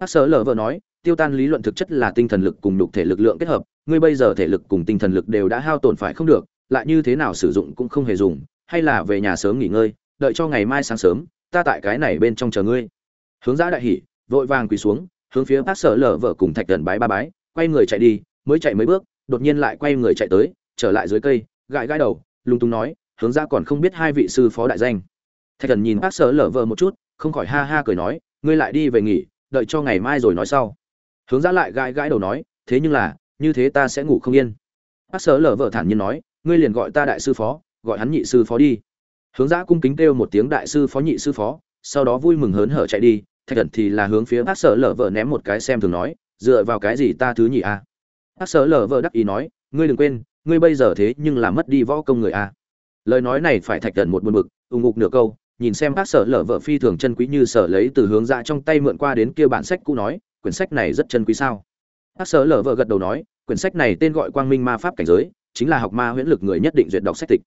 Hắc Sở Lở vợ nói, tiêu tan lý luận thực chất là tinh thần lực cùng nhục thể lực lượng kết hợp, ngươi bây giờ thể lực cùng tinh thần lực đều đã hao tổn phải không được, lại như thế nào sử dụng cũng không hề dùng, hay là về nhà sớm nghỉ ngơi, đợi cho ngày mai sáng sớm, ta tại cái này bên trong chờ ngươi. Hướng Dã đại hỉ, vội vàng quỳ xuống, hướng phía Hắc Sở Lở vợ cùng Thạch Cẩn bái ba bái, quay người chạy đi, mới chạy mấy bước, đột nhiên lại quay người chạy tới, trở lại dưới cây, gãi gãi đầu, lung tung nói, hướng Dã còn không biết hai vị sư phó đại danh. Thạch Thần nhìn bác Sở Lở vờ một chút, không khỏi ha ha cười nói, ngươi lại đi về nghỉ, đợi cho ngày mai rồi nói sau hướng ra lại gãi gãi đầu nói thế nhưng là như thế ta sẽ ngủ không yên bác sở lở vợ thản nhiên nói ngươi liền gọi ta đại sư phó gọi hắn nhị sư phó đi hướng ra cung kính kêu một tiếng đại sư phó nhị sư phó sau đó vui mừng hớn hở chạy đi thạch thần thì là hướng phía bác sở lở vợ ném một cái xem thường nói dựa vào cái gì ta thứ nhị a à? Bác sở lở vợ đắc ý nói, ngươi đừng quên, ngươi bây giờ thế nhưng là mất đi võ công người a. Lời nói này phải thạch thần một buồn bực ùng ục nửa câu, nhìn xem bác sở lở vợ phi thường chân quý như sở lấy từ hướng ra trong tay mượn qua đến kia bản sách cũ nói, quyển sách này rất chân quý sao? Bác sở lở vợ gật đầu nói, quyển sách này tên gọi quang minh ma pháp cảnh giới, chính là học ma huyễn lực người nhất định duyệt đọc sách tịch.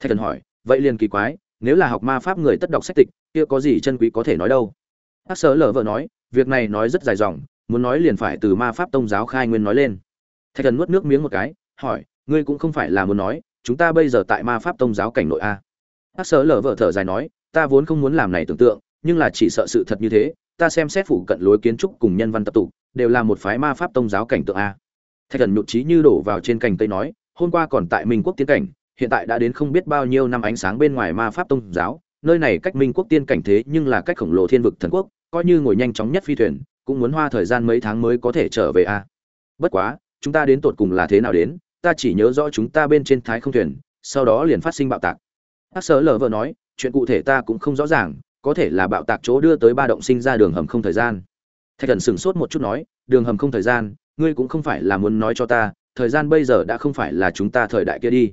Thạch thần hỏi, vậy liền kỳ quái, nếu là học ma pháp người tất đọc sách tịch, kia có gì chân quý có thể nói đâu? Bác sở lở vợ nói, việc này nói rất dài dòng, muốn nói liền phải từ ma pháp tông giáo khai nguyên nói lên thạch thần nuốt nước miếng một cái, hỏi, ngươi cũng không phải là muốn nói, chúng ta bây giờ tại ma pháp tông giáo cảnh nội a? Hát sở lở vợ thở dài nói, ta vốn không muốn làm này tưởng tượng, nhưng là chỉ sợ sự thật như thế, ta xem xét phủ cận lối kiến trúc cùng nhân văn tập tụ đều là một phái ma pháp tông giáo cảnh tượng a. Thạch thần nhụt trí như đổ vào trên cành cây nói, hôm qua còn tại minh quốc tiến cảnh, hiện tại đã đến không biết bao nhiêu năm ánh sáng bên ngoài ma pháp tông giáo, nơi này cách minh quốc tiên cảnh thế nhưng là cách khổng lồ thiên vực thần quốc, coi như ngồi nhanh chóng nhất phi thuyền, cũng muốn hoa thời gian mấy tháng mới có thể trở về a. Bất quá chúng ta đến tột cùng là thế nào đến, ta chỉ nhớ rõ chúng ta bên trên thái không thuyền, sau đó liền phát sinh bạo tạc. Hát sở lờ vợ nói, chuyện cụ thể ta cũng không rõ ràng, có thể là bạo tạc chỗ đưa tới ba động sinh ra đường hầm không thời gian. Thạch thần sửng sốt một chút nói, đường hầm không thời gian, ngươi cũng không phải là muốn nói cho ta, thời gian bây giờ đã không phải là chúng ta thời đại kia đi.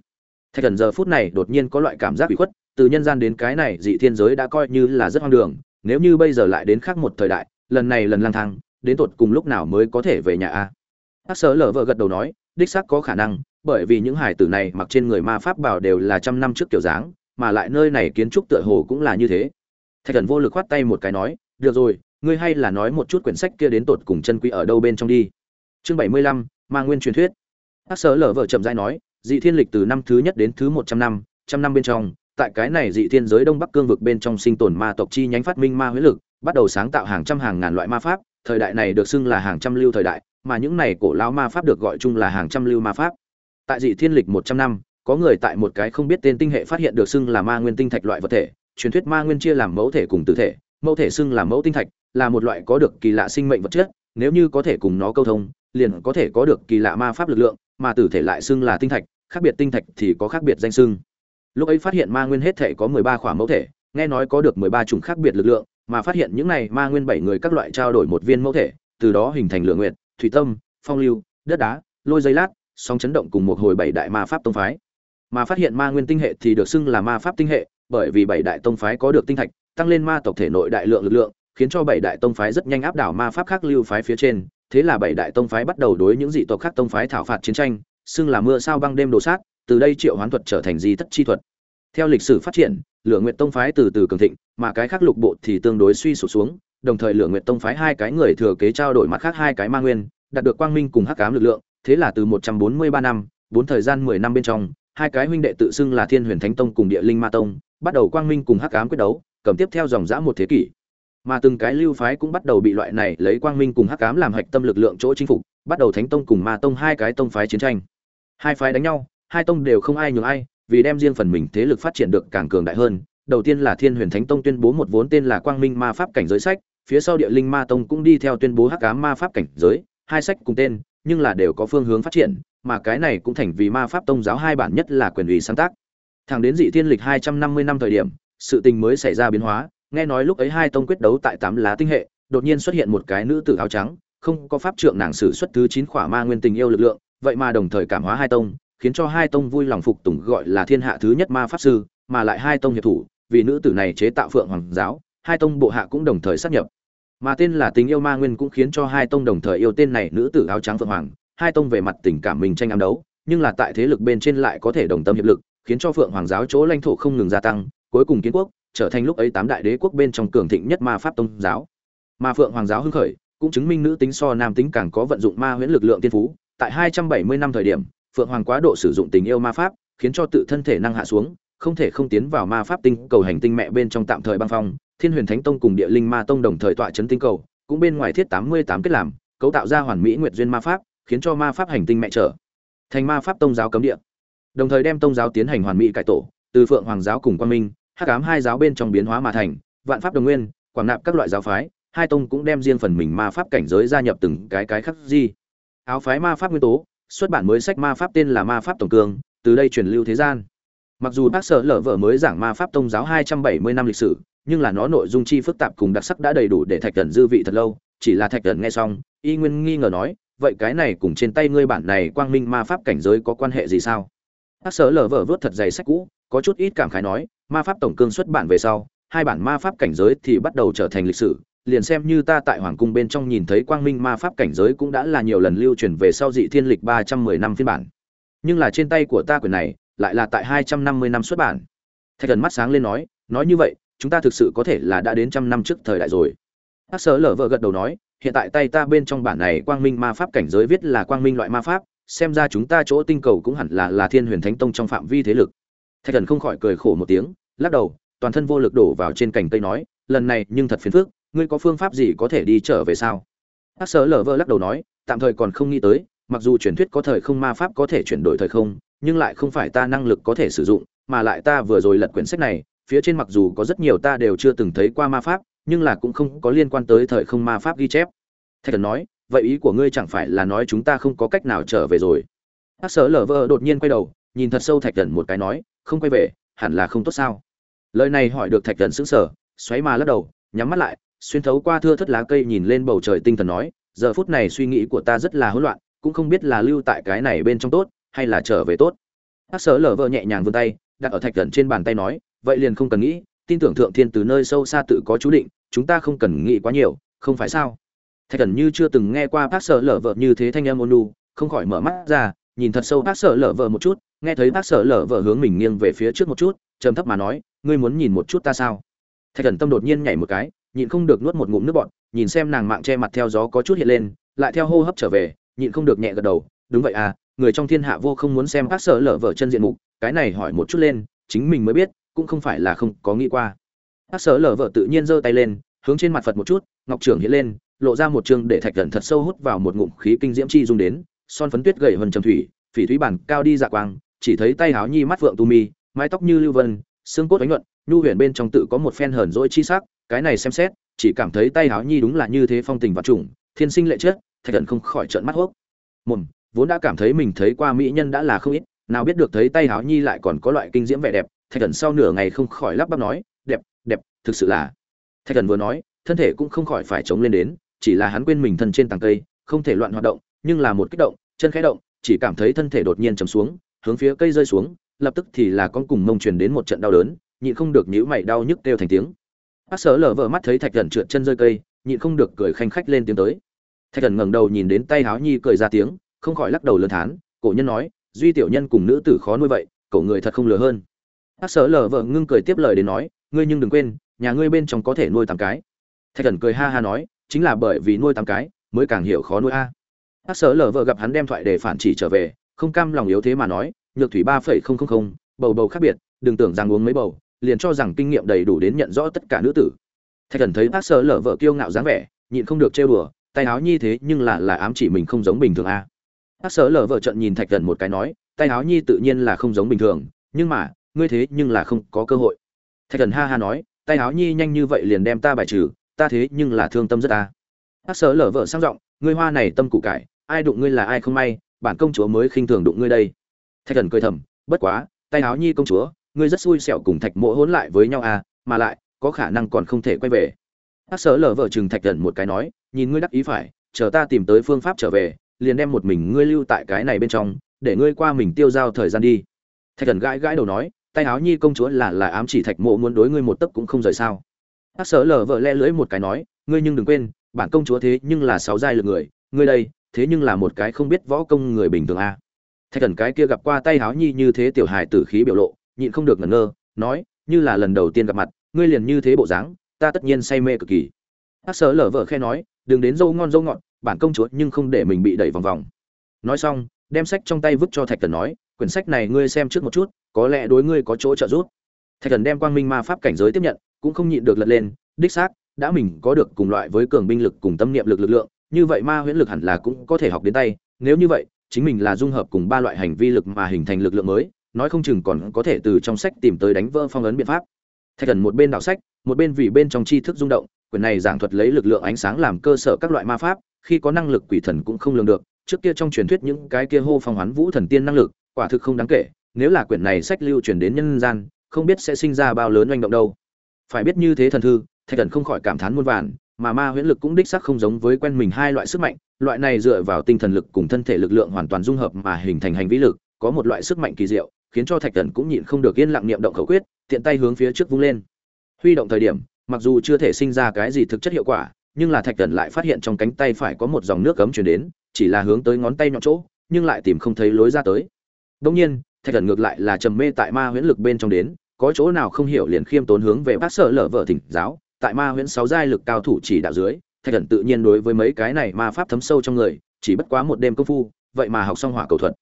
Thạch thần giờ phút này đột nhiên có loại cảm giác bị khuất, từ nhân gian đến cái này dị thiên giới đã coi như là rất hoang đường, nếu như bây giờ lại đến khác một thời đại, lần này lần lang thang, đến tột cùng lúc nào mới có thể về nhà a? Hắc sở lở vợ gật đầu nói đích xác có khả năng bởi vì những hải tử này mặc trên người ma pháp bảo đều là trăm năm trước kiểu dáng mà lại nơi này kiến trúc tựa hồ cũng là như thế. Thạch thần vô lực khoát tay một cái nói được rồi ngươi hay là nói một chút quyển sách kia đến tột cùng chân quý ở đâu bên trong đi. Chương 75, Ma nguyên truyền thuyết. Hắc sở lở vợ chậm rãi nói dị thiên lịch từ năm thứ nhất đến thứ một trăm năm trăm năm bên trong tại cái này dị thiên giới đông bắc cương vực bên trong sinh tồn ma tộc chi nhánh phát minh ma huyết lực bắt đầu sáng tạo hàng trăm hàng ngàn loại ma pháp thời đại này được xưng là hàng trăm lưu thời đại mà những này cổ lão ma pháp được gọi chung là hàng trăm lưu ma pháp. Tại dị thiên lịch một trăm năm, có người tại một cái không biết tên tinh hệ phát hiện được xưng là ma nguyên tinh thạch loại vật thể, truyền thuyết ma nguyên chia làm mẫu thể cùng tử thể, mẫu thể xưng là mẫu tinh thạch, là một loại có được kỳ lạ sinh mệnh vật chất, nếu như có thể cùng nó câu thông, liền có thể có được kỳ lạ ma pháp lực lượng, mà tử thể lại xưng là tinh thạch, khác biệt tinh thạch thì có khác biệt danh xưng. Lúc ấy phát hiện ma nguyên hết thể có mười ba khỏa mẫu thể, nghe nói có được mười ba chủng khác biệt lực lượng, mà phát hiện những này ma nguyên bảy người các loại trao đổi một viên mẫu thể, từ đó hình thành lượng nguyện thủy tâm, phong lưu, đất đá, lôi dây lát, sóng chấn động cùng một hồi bảy đại ma pháp tông phái. Mà phát hiện ma nguyên tinh hệ thì được xưng là ma pháp tinh hệ, bởi vì bảy đại tông phái có được tinh thạch, tăng lên ma tộc thể nội đại lượng lực lượng, khiến cho bảy đại tông phái rất nhanh áp đảo ma pháp khác lưu phái phía trên. Thế là bảy đại tông phái bắt đầu đối những dị tộc khác tông phái thảo phạt chiến tranh, xưng là mưa sao băng đêm đồ sát, từ đây triệu hoán thuật trở thành di thất chi thuật. Theo lịch sử phát triển, lửa nguyện tông phái từ từ cường thịnh, mà cái khác lục bộ thì tương đối suy sụp xuống đồng thời lửa nguyệt tông phái hai cái người thừa kế trao đổi mặt khác hai cái ma nguyên, đạt được quang minh cùng hắc ám lực lượng, thế là từ 143 năm, bốn thời gian 10 năm bên trong, hai cái huynh đệ tự xưng là thiên huyền thánh tông cùng địa linh ma tông, bắt đầu quang minh cùng hắc ám quyết đấu, cầm tiếp theo dòng dã một thế kỷ. Mà từng cái lưu phái cũng bắt đầu bị loại này lấy quang minh cùng hắc ám làm hạch tâm lực lượng chỗ chinh phục, bắt đầu thánh tông cùng ma tông hai cái tông phái chiến tranh. Hai phái đánh nhau, hai tông đều không ai nhường ai, vì đem riêng phần mình thế lực phát triển được càng cường đại hơn. Đầu tiên là thiên huyền thánh tông tuyên bố một vốn tên là quang minh ma pháp cảnh giới sách phía sau địa linh ma tông cũng đi theo tuyên bố hắc ám ma pháp cảnh giới, hai sách cùng tên, nhưng là đều có phương hướng phát triển, mà cái này cũng thành vì ma pháp tông giáo hai bản nhất là quyền ủy sáng tác. Thẳng đến dị thiên lịch hai trăm năm mươi năm thời điểm, sự tình mới xảy ra biến hóa, nghe nói lúc ấy hai tông quyết đấu tại tám lá tinh hệ, đột nhiên xuất hiện một cái nữ tử áo trắng, không có pháp trượng nàng sử xuất thứ chín khỏa ma nguyên tình yêu lực lượng, vậy mà đồng thời cảm hóa hai tông, khiến cho hai tông vui lòng phục tùng gọi là thiên hạ thứ nhất ma pháp sư, mà lại hai tông hiệp thủ, vì nữ tử này chế tạo phượng hoàng giáo, hai tông bộ hạ cũng đồng thời sát nhập mà tên là tình yêu ma nguyên cũng khiến cho hai tông đồng thời yêu tên này nữ tử áo trắng phượng hoàng. Hai tông về mặt tình cảm mình tranh ám đấu, nhưng là tại thế lực bên trên lại có thể đồng tâm hiệp lực, khiến cho phượng hoàng giáo chỗ lãnh thổ không ngừng gia tăng, cuối cùng kiến quốc, trở thành lúc ấy tám đại đế quốc bên trong cường thịnh nhất ma pháp tông giáo. Mà phượng hoàng giáo hưng khởi, cũng chứng minh nữ tính so nam tính càng có vận dụng ma huyễn lực lượng tiên phú. Tại hai trăm bảy mươi năm thời điểm, phượng hoàng quá độ sử dụng tình yêu ma pháp, khiến cho tự thân thể năng hạ xuống, không thể không tiến vào ma pháp tinh cầu hành tinh mẹ bên trong tạm thời băng phong thiên huyền thánh tông cùng địa linh ma tông đồng thời tọa chấn tinh cầu, cũng bên ngoài thiết tám mươi tám kết làm, cấu tạo ra hoàn mỹ nguyệt duyên ma pháp, khiến cho ma pháp hành tinh mẹ trở thành ma pháp tông giáo cấm địa. Đồng thời đem tông giáo tiến hành hoàn mỹ cải tổ, từ phượng hoàng giáo cùng quan minh, hắc ám hai giáo bên trong biến hóa mà thành, vạn pháp đồng nguyên, quảng nạp các loại giáo phái, hai tông cũng đem riêng phần mình ma pháp cảnh giới gia nhập từng cái cái khắc di áo phái ma pháp nguyên tố, xuất bản mới sách ma pháp tên là ma pháp tổng cương từ đây truyền lưu thế gian. Mặc dù bác sở lở vợ mới giảng ma pháp tông giáo hai trăm bảy mươi năm lịch sử nhưng là nó nội dung chi phức tạp cùng đặc sắc đã đầy đủ để thạch thần dư vị thật lâu, chỉ là thạch thần nghe xong, y nguyên nghi ngờ nói, vậy cái này cùng trên tay ngươi bản này quang minh ma pháp cảnh giới có quan hệ gì sao? Bác sở lờ vợ vớt thật dày sách cũ, có chút ít cảm khái nói, ma pháp tổng cương xuất bản về sau, hai bản ma pháp cảnh giới thì bắt đầu trở thành lịch sử, liền xem như ta tại hoàng cung bên trong nhìn thấy quang minh ma pháp cảnh giới cũng đã là nhiều lần lưu truyền về sau dị thiên lịch ba trăm mười năm phiên bản. Nhưng là trên tay của ta quyển này, lại là tại hai trăm năm mươi năm xuất bản. Thạch thần mắt sáng lên nói nói như vậy chúng ta thực sự có thể là đã đến trăm năm trước thời đại rồi. Hát sở lở vợ gật đầu nói, hiện tại tay ta bên trong bản này quang minh ma pháp cảnh giới viết là quang minh loại ma pháp, xem ra chúng ta chỗ tinh cầu cũng hẳn là là thiên huyền thánh tông trong phạm vi thế lực. Thạch thần không khỏi cười khổ một tiếng, lắc đầu, toàn thân vô lực đổ vào trên cành cây nói, lần này nhưng thật phiền phức, ngươi có phương pháp gì có thể đi trở về sao? Hát sở lở vợ lắc đầu nói, tạm thời còn không nghĩ tới, mặc dù truyền thuyết có thời không ma pháp có thể chuyển đổi thời không, nhưng lại không phải ta năng lực có thể sử dụng, mà lại ta vừa rồi lật quyển sách này phía trên mặc dù có rất nhiều ta đều chưa từng thấy qua ma pháp, nhưng là cũng không có liên quan tới thời không ma pháp ghi chép. Thạch thần nói, vậy ý của ngươi chẳng phải là nói chúng ta không có cách nào trở về rồi? Hát sở lờ vơ đột nhiên quay đầu, nhìn thật sâu thạch thần một cái nói, không quay về, hẳn là không tốt sao? Lời này hỏi được thạch thần sững sờ, xoáy mà lắc đầu, nhắm mắt lại, xuyên thấu qua thưa thất lá cây nhìn lên bầu trời tinh thần nói, giờ phút này suy nghĩ của ta rất là hỗn loạn, cũng không biết là lưu tại cái này bên trong tốt, hay là trở về tốt. Hát sở lờ vơ nhẹ nhàng vươn tay, đặt ở thạch thần trên bàn tay nói vậy liền không cần nghĩ, tin tưởng thượng thiên từ nơi sâu xa tự có chú định, chúng ta không cần nghĩ quá nhiều, không phải sao? Thạch thần như chưa từng nghe qua bác sở lở vợ như thế thanh âm ôn không khỏi mở mắt ra, nhìn thật sâu bác sở lở vợ một chút, nghe thấy bác sở lở vợ hướng mình nghiêng về phía trước một chút, trầm thấp mà nói, ngươi muốn nhìn một chút ta sao? Thạch thần tâm đột nhiên nhảy một cái, nhịn không được nuốt một ngụm nước bọt, nhìn xem nàng mạng che mặt theo gió có chút hiện lên, lại theo hô hấp trở về, nhịn không được nhẹ gật đầu, đúng vậy à người trong thiên hạ vô không muốn xem bác sở lở vợ chân diện mục, cái này hỏi một chút lên, chính mình mới biết cũng không phải là không có nghĩ qua. Bác sở lở vợ tự nhiên giơ tay lên, hướng trên mặt phật một chút, ngọc trưởng hiện lên, lộ ra một chương để thạch thần thật sâu hút vào một ngụm khí kinh diễm chi dung đến, son phấn tuyết gầy hơn trầm thủy, phỉ thúy bản cao đi dạ quang, chỉ thấy tay háo nhi mắt vượng tu mi, mái tóc như lưu vân, xương cốt đánh nhuận, nhu huyền bên trong tự có một phen hờn dỗi chi sắc, cái này xem xét, chỉ cảm thấy tay háo nhi đúng là như thế phong tình vật trùng, thiên sinh lệ chết thạch thần không khỏi trợn mắt hốc. Mồm, vốn đã cảm thấy mình thấy qua mỹ nhân đã là không ít, nào biết được thấy tay háo nhi lại còn có loại kinh diễm vẻ đẹp thạch thần sau nửa ngày không khỏi lắp bắp nói, đẹp đẹp, thực sự là. Thạch thần vừa nói, thân thể cũng không khỏi phải chống lên đến, chỉ là hắn quên mình thân trên tàng cây, không thể loạn hoạt động, nhưng là một kích động, chân khẽ động, chỉ cảm thấy thân thể đột nhiên chầm xuống, hướng phía cây rơi xuống, lập tức thì là con cùng mông truyền đến một trận đau đớn, nhịn không được nhíu mày đau nhức kêu thành tiếng. Bác sở lờ vợ mắt thấy thạch thần trượt chân rơi cây, nhịn không được cười khanh khách lên tiếng tới. Thạch thần ngẩng đầu nhìn đến tay háo nhi cười ra tiếng, không khỏi lắc đầu lớn thán, cổ nhân nói, duy tiểu nhân cùng nữ tử khó nuôi vậy cổ người thật không lừa hơn. Hắc sở lở vợ ngưng cười tiếp lời đến nói, ngươi nhưng đừng quên, nhà ngươi bên trong có thể nuôi tám cái. Thạch Cẩn cười ha ha nói, chính là bởi vì nuôi tám cái, mới càng hiểu khó nuôi a. Hắc sở lở vợ gặp hắn đem thoại để phản chỉ trở về, không cam lòng yếu thế mà nói, nhược thủy ba phẩy không không không, bầu bầu khác biệt, đừng tưởng rằng uống mấy bầu, liền cho rằng kinh nghiệm đầy đủ đến nhận rõ tất cả nữ tử. Thạch Cẩn thấy Hắc sở lở vợ kiêu ngạo dáng vẻ, nhịn không được trêu đùa, tay áo nhi thế nhưng là là ám chỉ mình không giống bình thường a. Hắc sở lở vợ trận nhìn thạch Cẩn một cái nói, tay áo nhi tự nhiên là không giống bình thường, nhưng mà ngươi thế nhưng là không có cơ hội. Thạch thần ha ha nói, tay áo nhi nhanh như vậy liền đem ta bài trừ, ta thế nhưng là thương tâm rất ta. Hát sở lở vợ sang giọng, ngươi hoa này tâm cụ cải, ai đụng ngươi là ai không may, bản công chúa mới khinh thường đụng ngươi đây. Thạch thần cười thầm, bất quá, tay áo nhi công chúa, ngươi rất xui xẻo cùng thạch mộ hỗn lại với nhau à mà lại, có khả năng còn không thể quay về. Hát sở lở vợ chừng thạch thần một cái nói, nhìn ngươi đắc ý phải, chờ ta tìm tới phương pháp trở về, liền đem một mình ngươi lưu tại cái này bên trong, để ngươi qua mình tiêu giao thời gian đi. Thạch thần gãi gãi đầu nói tay áo nhi công chúa là là ám chỉ thạch mộ muốn đối ngươi một tấc cũng không rời sao. Hát sở lở vợ le lưỡi một cái nói, ngươi nhưng đừng quên, bản công chúa thế nhưng là sáu giai lực người, ngươi đây, thế nhưng là một cái không biết võ công người bình thường a. À. thạch thần cái kia gặp qua tay áo nhi như thế tiểu hài tử khí biểu lộ, nhịn không được ngẩn ngơ, nói, như là lần đầu tiên gặp mặt, ngươi liền như thế bộ dáng, ta tất nhiên say mê cực kỳ. Hát sở lở vợ khe nói, đừng đến dâu ngon dâu ngọt, bản công chúa nhưng không để mình bị đẩy vòng vòng. Nói xong, đem sách trong tay vứt cho thạch thần nói, quyển sách này ngươi xem trước một chút có lẽ đối ngươi có chỗ trợ giúp. Thạch thần đem quang minh ma pháp cảnh giới tiếp nhận, cũng không nhịn được lật lên, đích xác, đã mình có được cùng loại với cường binh lực cùng tâm niệm lực lực lượng, như vậy ma huyễn lực hẳn là cũng có thể học đến tay, nếu như vậy, chính mình là dung hợp cùng ba loại hành vi lực mà hình thành lực lượng mới, nói không chừng còn có thể từ trong sách tìm tới đánh vỡ phong ấn biện pháp. Thạch thần một bên đọc sách, một bên vì bên trong tri thức rung động quyển này giảng thuật lấy lực lượng ánh sáng làm cơ sở các loại ma pháp, khi có năng lực quỷ thần cũng không lường được, trước kia trong truyền thuyết những cái kia hô phong hoán vũ thần tiên năng lực, quả thực không đáng kể nếu là quyển này sách lưu truyền đến nhân gian, không biết sẽ sinh ra bao lớn oanh động đâu. Phải biết như thế thần thư, thạch thần không khỏi cảm thán muôn vàn, mà ma huyễn lực cũng đích xác không giống với quen mình hai loại sức mạnh, loại này dựa vào tinh thần lực cùng thân thể lực lượng hoàn toàn dung hợp mà hình thành hành vi lực, có một loại sức mạnh kỳ diệu, khiến cho thạch thần cũng nhịn không được yên lặng niệm động khẩu quyết, tiện tay hướng phía trước vung lên. Huy động thời điểm, mặc dù chưa thể sinh ra cái gì thực chất hiệu quả, nhưng là thạch thần lại phát hiện trong cánh tay phải có một dòng nước cấm chuyển đến, chỉ là hướng tới ngón tay nhọn chỗ, nhưng lại tìm không thấy lối ra tới. Đông nhiên thạch thần ngược lại là trầm mê tại ma huyễn lực bên trong đến, có chỗ nào không hiểu liền khiêm tốn hướng về bác sở lở vợ thỉnh giáo, tại ma huyễn sáu giai lực cao thủ chỉ đạo dưới, thạch thần tự nhiên đối với mấy cái này ma pháp thấm sâu trong người, chỉ bất quá một đêm công phu, vậy mà học xong hỏa cầu thuật.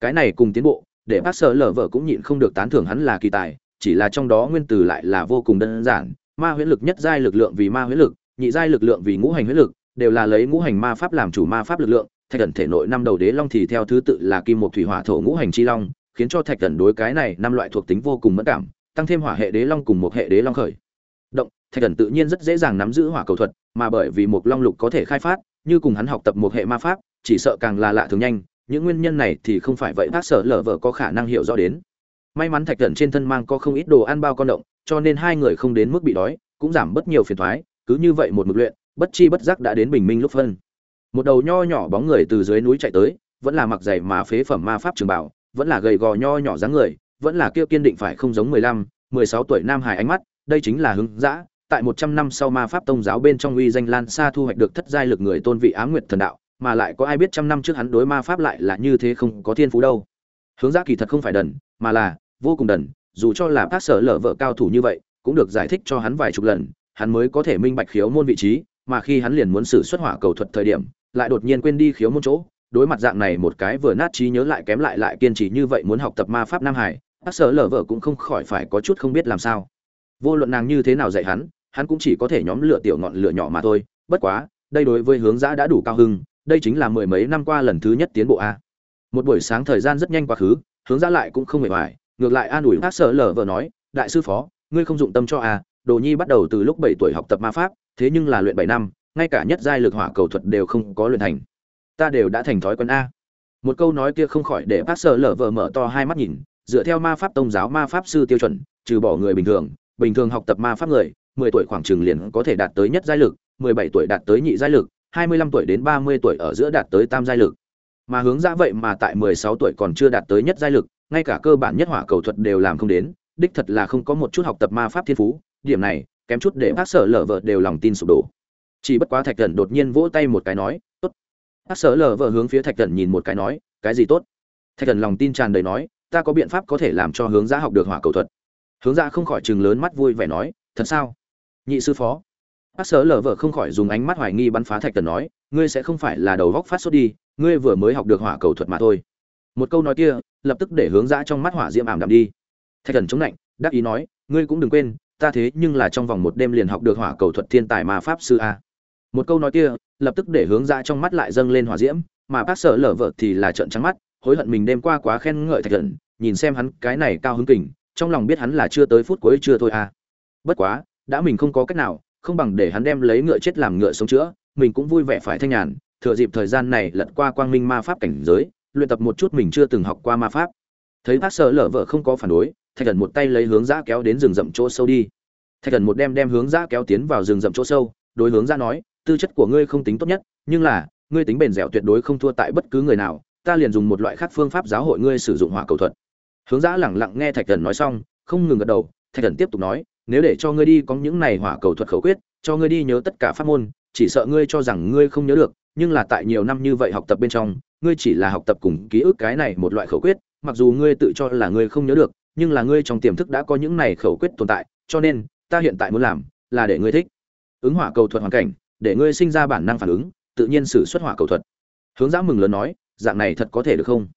Cái này cùng tiến bộ, để bác sở lở vợ cũng nhịn không được tán thưởng hắn là kỳ tài, chỉ là trong đó nguyên từ lại là vô cùng đơn giản, ma huyễn lực nhất giai lực lượng vì ma huyễn lực, nhị giai lực lượng vì ngũ hành huyễn lực, đều là lấy ngũ hành ma pháp làm chủ ma pháp lực lượng, thạch thần thể nội năm đầu đế long thì theo thứ tự là kim một thủy hỏa thổ ngũ hành chi long khiến cho thạch thần đối cái này năm loại thuộc tính vô cùng mẫn cảm, tăng thêm hỏa hệ đế long cùng một hệ đế long khởi. Động, thạch thần tự nhiên rất dễ dàng nắm giữ hỏa cầu thuật, mà bởi vì một long lục có thể khai phát, như cùng hắn học tập một hệ ma pháp, chỉ sợ càng là lạ thường nhanh, những nguyên nhân này thì không phải vậy, bác sở lở vợ có khả năng hiểu rõ đến. May mắn thạch thần trên thân mang có không ít đồ ăn bao con động, cho nên hai người không đến mức bị đói, cũng giảm bớt nhiều phiền thoái cứ như vậy một mực luyện, bất chi bất giác đã đến bình minh lúc phân. Một đầu nho nhỏ bóng người từ dưới núi chạy tới, vẫn là mặc giày mà phế phẩm ma pháp trường bảo vẫn là gầy gò nho nhỏ dáng người, vẫn là kia kiên định phải không giống mười lăm, mười sáu tuổi nam hài ánh mắt, đây chính là hướng dã. Tại một trăm năm sau ma pháp tông giáo bên trong uy danh lan xa thu hoạch được thất giai lực người tôn vị ám nguyệt thần đạo, mà lại có ai biết trăm năm trước hắn đối ma pháp lại là như thế không có thiên phú đâu. Hướng dã kỳ thật không phải đần, mà là vô cùng đần, dù cho là tác sở lở vợ cao thủ như vậy, cũng được giải thích cho hắn vài chục lần, hắn mới có thể minh bạch khiếu môn vị trí, mà khi hắn liền muốn sử xuất hỏa cầu thuật thời điểm, lại đột nhiên quên đi khiếu môn chỗ đối mặt dạng này một cái vừa nát trí nhớ lại kém lại lại kiên trì như vậy muốn học tập ma pháp nam hải các sở lở vợ cũng không khỏi phải có chút không biết làm sao. Vô luận nàng như thế nào dạy hắn hắn cũng chỉ có thể nhóm lửa tiểu ngọn lửa nhỏ mà thôi. Bất quá, đây đối với hướng giã đã đủ cao hưng, đây chính là mười mấy năm qua lần thứ nhất tiến bộ a. Một buổi sáng thời gian rất nhanh quá khứ, hướng giã lại cũng không mệt mỏi. Ngược lại an ủi các sở lở vợ nói, đại sư phó, ngươi không dụng tâm cho a, đồ nhi bắt đầu từ lúc bảy tuổi học tập ma pháp, thế nhưng là luyện bảy năm, ngay cả nhất giai lực hỏa cầu thuật đều không có luyện thành ta đều đã thành thói quen a. Một câu nói kia không khỏi để bác sợ lở vờ mở to hai mắt nhìn, dựa theo ma pháp tôn giáo ma pháp sư tiêu chuẩn, trừ bỏ người bình thường bình thường học tập ma pháp người, mười tuổi khoảng trường liền có thể đạt tới nhất giai lực, mười bảy tuổi đạt tới nhị giai lực, hai mươi lăm tuổi đến ba mươi tuổi ở giữa đạt tới tam giai lực. Mà hướng ra vậy mà tại mười sáu tuổi còn chưa đạt tới nhất giai lực, ngay cả cơ bản nhất hỏa cầu thuật đều làm không đến, đích thật là không có một chút học tập ma pháp thiên phú, điểm này, kém chút để bác sở lở vợ đều lòng tin sụp đổ. Chỉ bất quá thạch thần đột nhiên vỗ tay một cái nói, tốt bác sở lở vợ hướng phía thạch thần nhìn một cái nói, cái gì tốt? Thạch thần lòng tin tràn đầy nói, ta có biện pháp có thể làm cho hướng giã học được hỏa cầu thuật. Hướng giã không khỏi chừng lớn mắt vui vẻ nói, thật sao? Nhị sư phó? Bác sở lở vợ không khỏi dùng ánh mắt hoài nghi bắn phá thạch thần nói, ngươi sẽ không phải là đầu góc phát sốt đi, ngươi vừa mới học được hỏa cầu thuật mà thôi. Một câu nói kia, lập tức để hướng giã trong mắt hỏa diễm ảm đạm đi. Thạch thần chống lạnh đắc ý nói, ngươi cũng đừng quên, ta thế nhưng là trong vòng một đêm liền học được hỏa cầu thuật thiên tài ma pháp sư a. Một câu nói kia lập tức để hướng ra trong mắt lại dâng lên hỏa diễm, mà bác sở lở vợ thì là trợn trắng mắt, hối hận mình đêm qua quá khen ngợi thạch thần, nhìn xem hắn cái này cao hứng kình, trong lòng biết hắn là chưa tới phút cuối chưa thôi a bất quá, đã mình không có cách nào, không bằng để hắn đem lấy ngựa chết làm ngựa sống chữa, mình cũng vui vẻ phải thanh nhàn, thừa dịp thời gian này lật qua quang minh ma pháp cảnh giới, luyện tập một chút mình chưa từng học qua ma pháp. Thấy bác sở lở vợ không có phản đối, thạch thần một tay lấy hướng giã kéo đến rừng rậm chỗ sâu đi. Thạch thần một đem đem hướng giã kéo tiến vào rừng rậm chỗ sâu, đối hướng giã nói tư chất của ngươi không tính tốt nhất nhưng là ngươi tính bền dẻo tuyệt đối không thua tại bất cứ người nào ta liền dùng một loại khác phương pháp giáo hội ngươi sử dụng hỏa cầu thuật. Hướng giã lẳng lặng nghe thạch thần nói xong không ngừng gật đầu thạch thần tiếp tục nói nếu để cho ngươi đi có những này hỏa cầu thuật khẩu quyết cho ngươi đi nhớ tất cả pháp môn chỉ sợ ngươi cho rằng ngươi không nhớ được nhưng là tại nhiều năm như vậy học tập bên trong ngươi chỉ là học tập cùng ký ức cái này một loại khẩu quyết mặc dù ngươi tự cho là ngươi không nhớ được nhưng là ngươi trong tiềm thức đã có những này khẩu quyết tồn tại, cho nên ta hiện tại muốn làm là để ngươi thích. Ứng hỏa cầu thuật hoàn cảnh, để ngươi sinh ra bản năng phản ứng, tự nhiên sử xuất hỏa cầu thuật. Hướng Dã mừng lớn nói, dạng này thật có thể được không?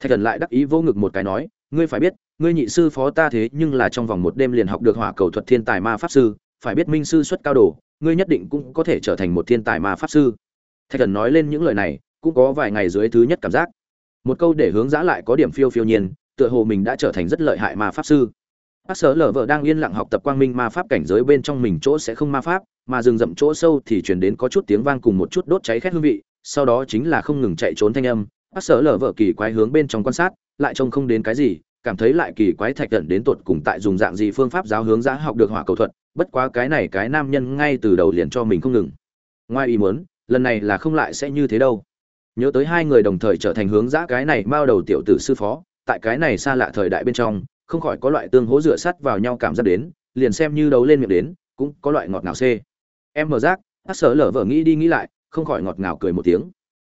Thạch Thần lại đắc ý vô ngực một cái nói, ngươi phải biết, ngươi nhị sư phó ta thế nhưng là trong vòng một đêm liền học được hỏa cầu thuật thiên tài ma pháp sư, phải biết minh sư xuất cao đồ, ngươi nhất định cũng có thể trở thành một thiên tài ma pháp sư. Thạch Thần nói lên những lời này, cũng có vài ngày dưới thứ nhất cảm giác. Một câu để hướng Dã lại có điểm phiêu phiêu nhiên, tựa hồ mình đã trở thành rất lợi hại ma pháp sư bác sở lở vợ đang yên lặng học tập quang minh ma pháp cảnh giới bên trong mình chỗ sẽ không ma pháp, mà rừng rậm chỗ sâu thì truyền đến có chút tiếng vang cùng một chút đốt cháy khét hương vị, sau đó chính là không ngừng chạy trốn thanh âm. Bác sở lở vợ kỳ quái hướng bên trong quan sát, lại trông không đến cái gì, cảm thấy lại kỳ quái thạch tận đến tột cùng tại dùng dạng gì phương pháp giáo hướng giá học được hỏa cầu thuật, bất quá cái này cái nam nhân ngay từ đầu liền cho mình không ngừng. Ngoài ý muốn, lần này là không lại sẽ như thế đâu. Nhớ tới hai người đồng thời trở thành hướng giã cái này bao đầu tiểu tử sư phó, tại cái này xa lạ thời đại bên trong không khỏi có loại tương hỗ rửa sắt vào nhau cảm giác đến, liền xem như đấu lên miệng đến, cũng có loại ngọt ngào c em mở giác hát sở lở vợ nghĩ đi nghĩ lại, không khỏi ngọt ngào cười một tiếng.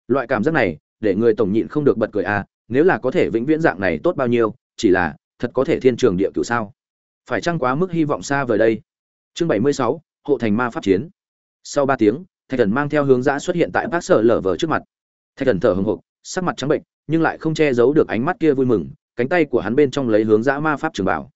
Loại cảm giác này, để người tổng nhịn không được bật cười à nếu là có thể vĩnh viễn dạng này tốt bao nhiêu, chỉ là, thật có thể thiên trường địa cửu sao. Phải chăng quá mức hy vọng xa vời đây? Chương bảy mươi sáu, hộ thành ma pháp chiến. Sau ba tiếng, thạch thần mang theo hướng dã xuất hiện tại bác sở lở vờ trước mặt. Thạch thần thở hồng hộc sắc mặt trắng bệnh, nhưng lại không che giấu được ánh mắt kia vui mừng cánh tay của hắn bên trong lấy hướng dã ma pháp trường bảo.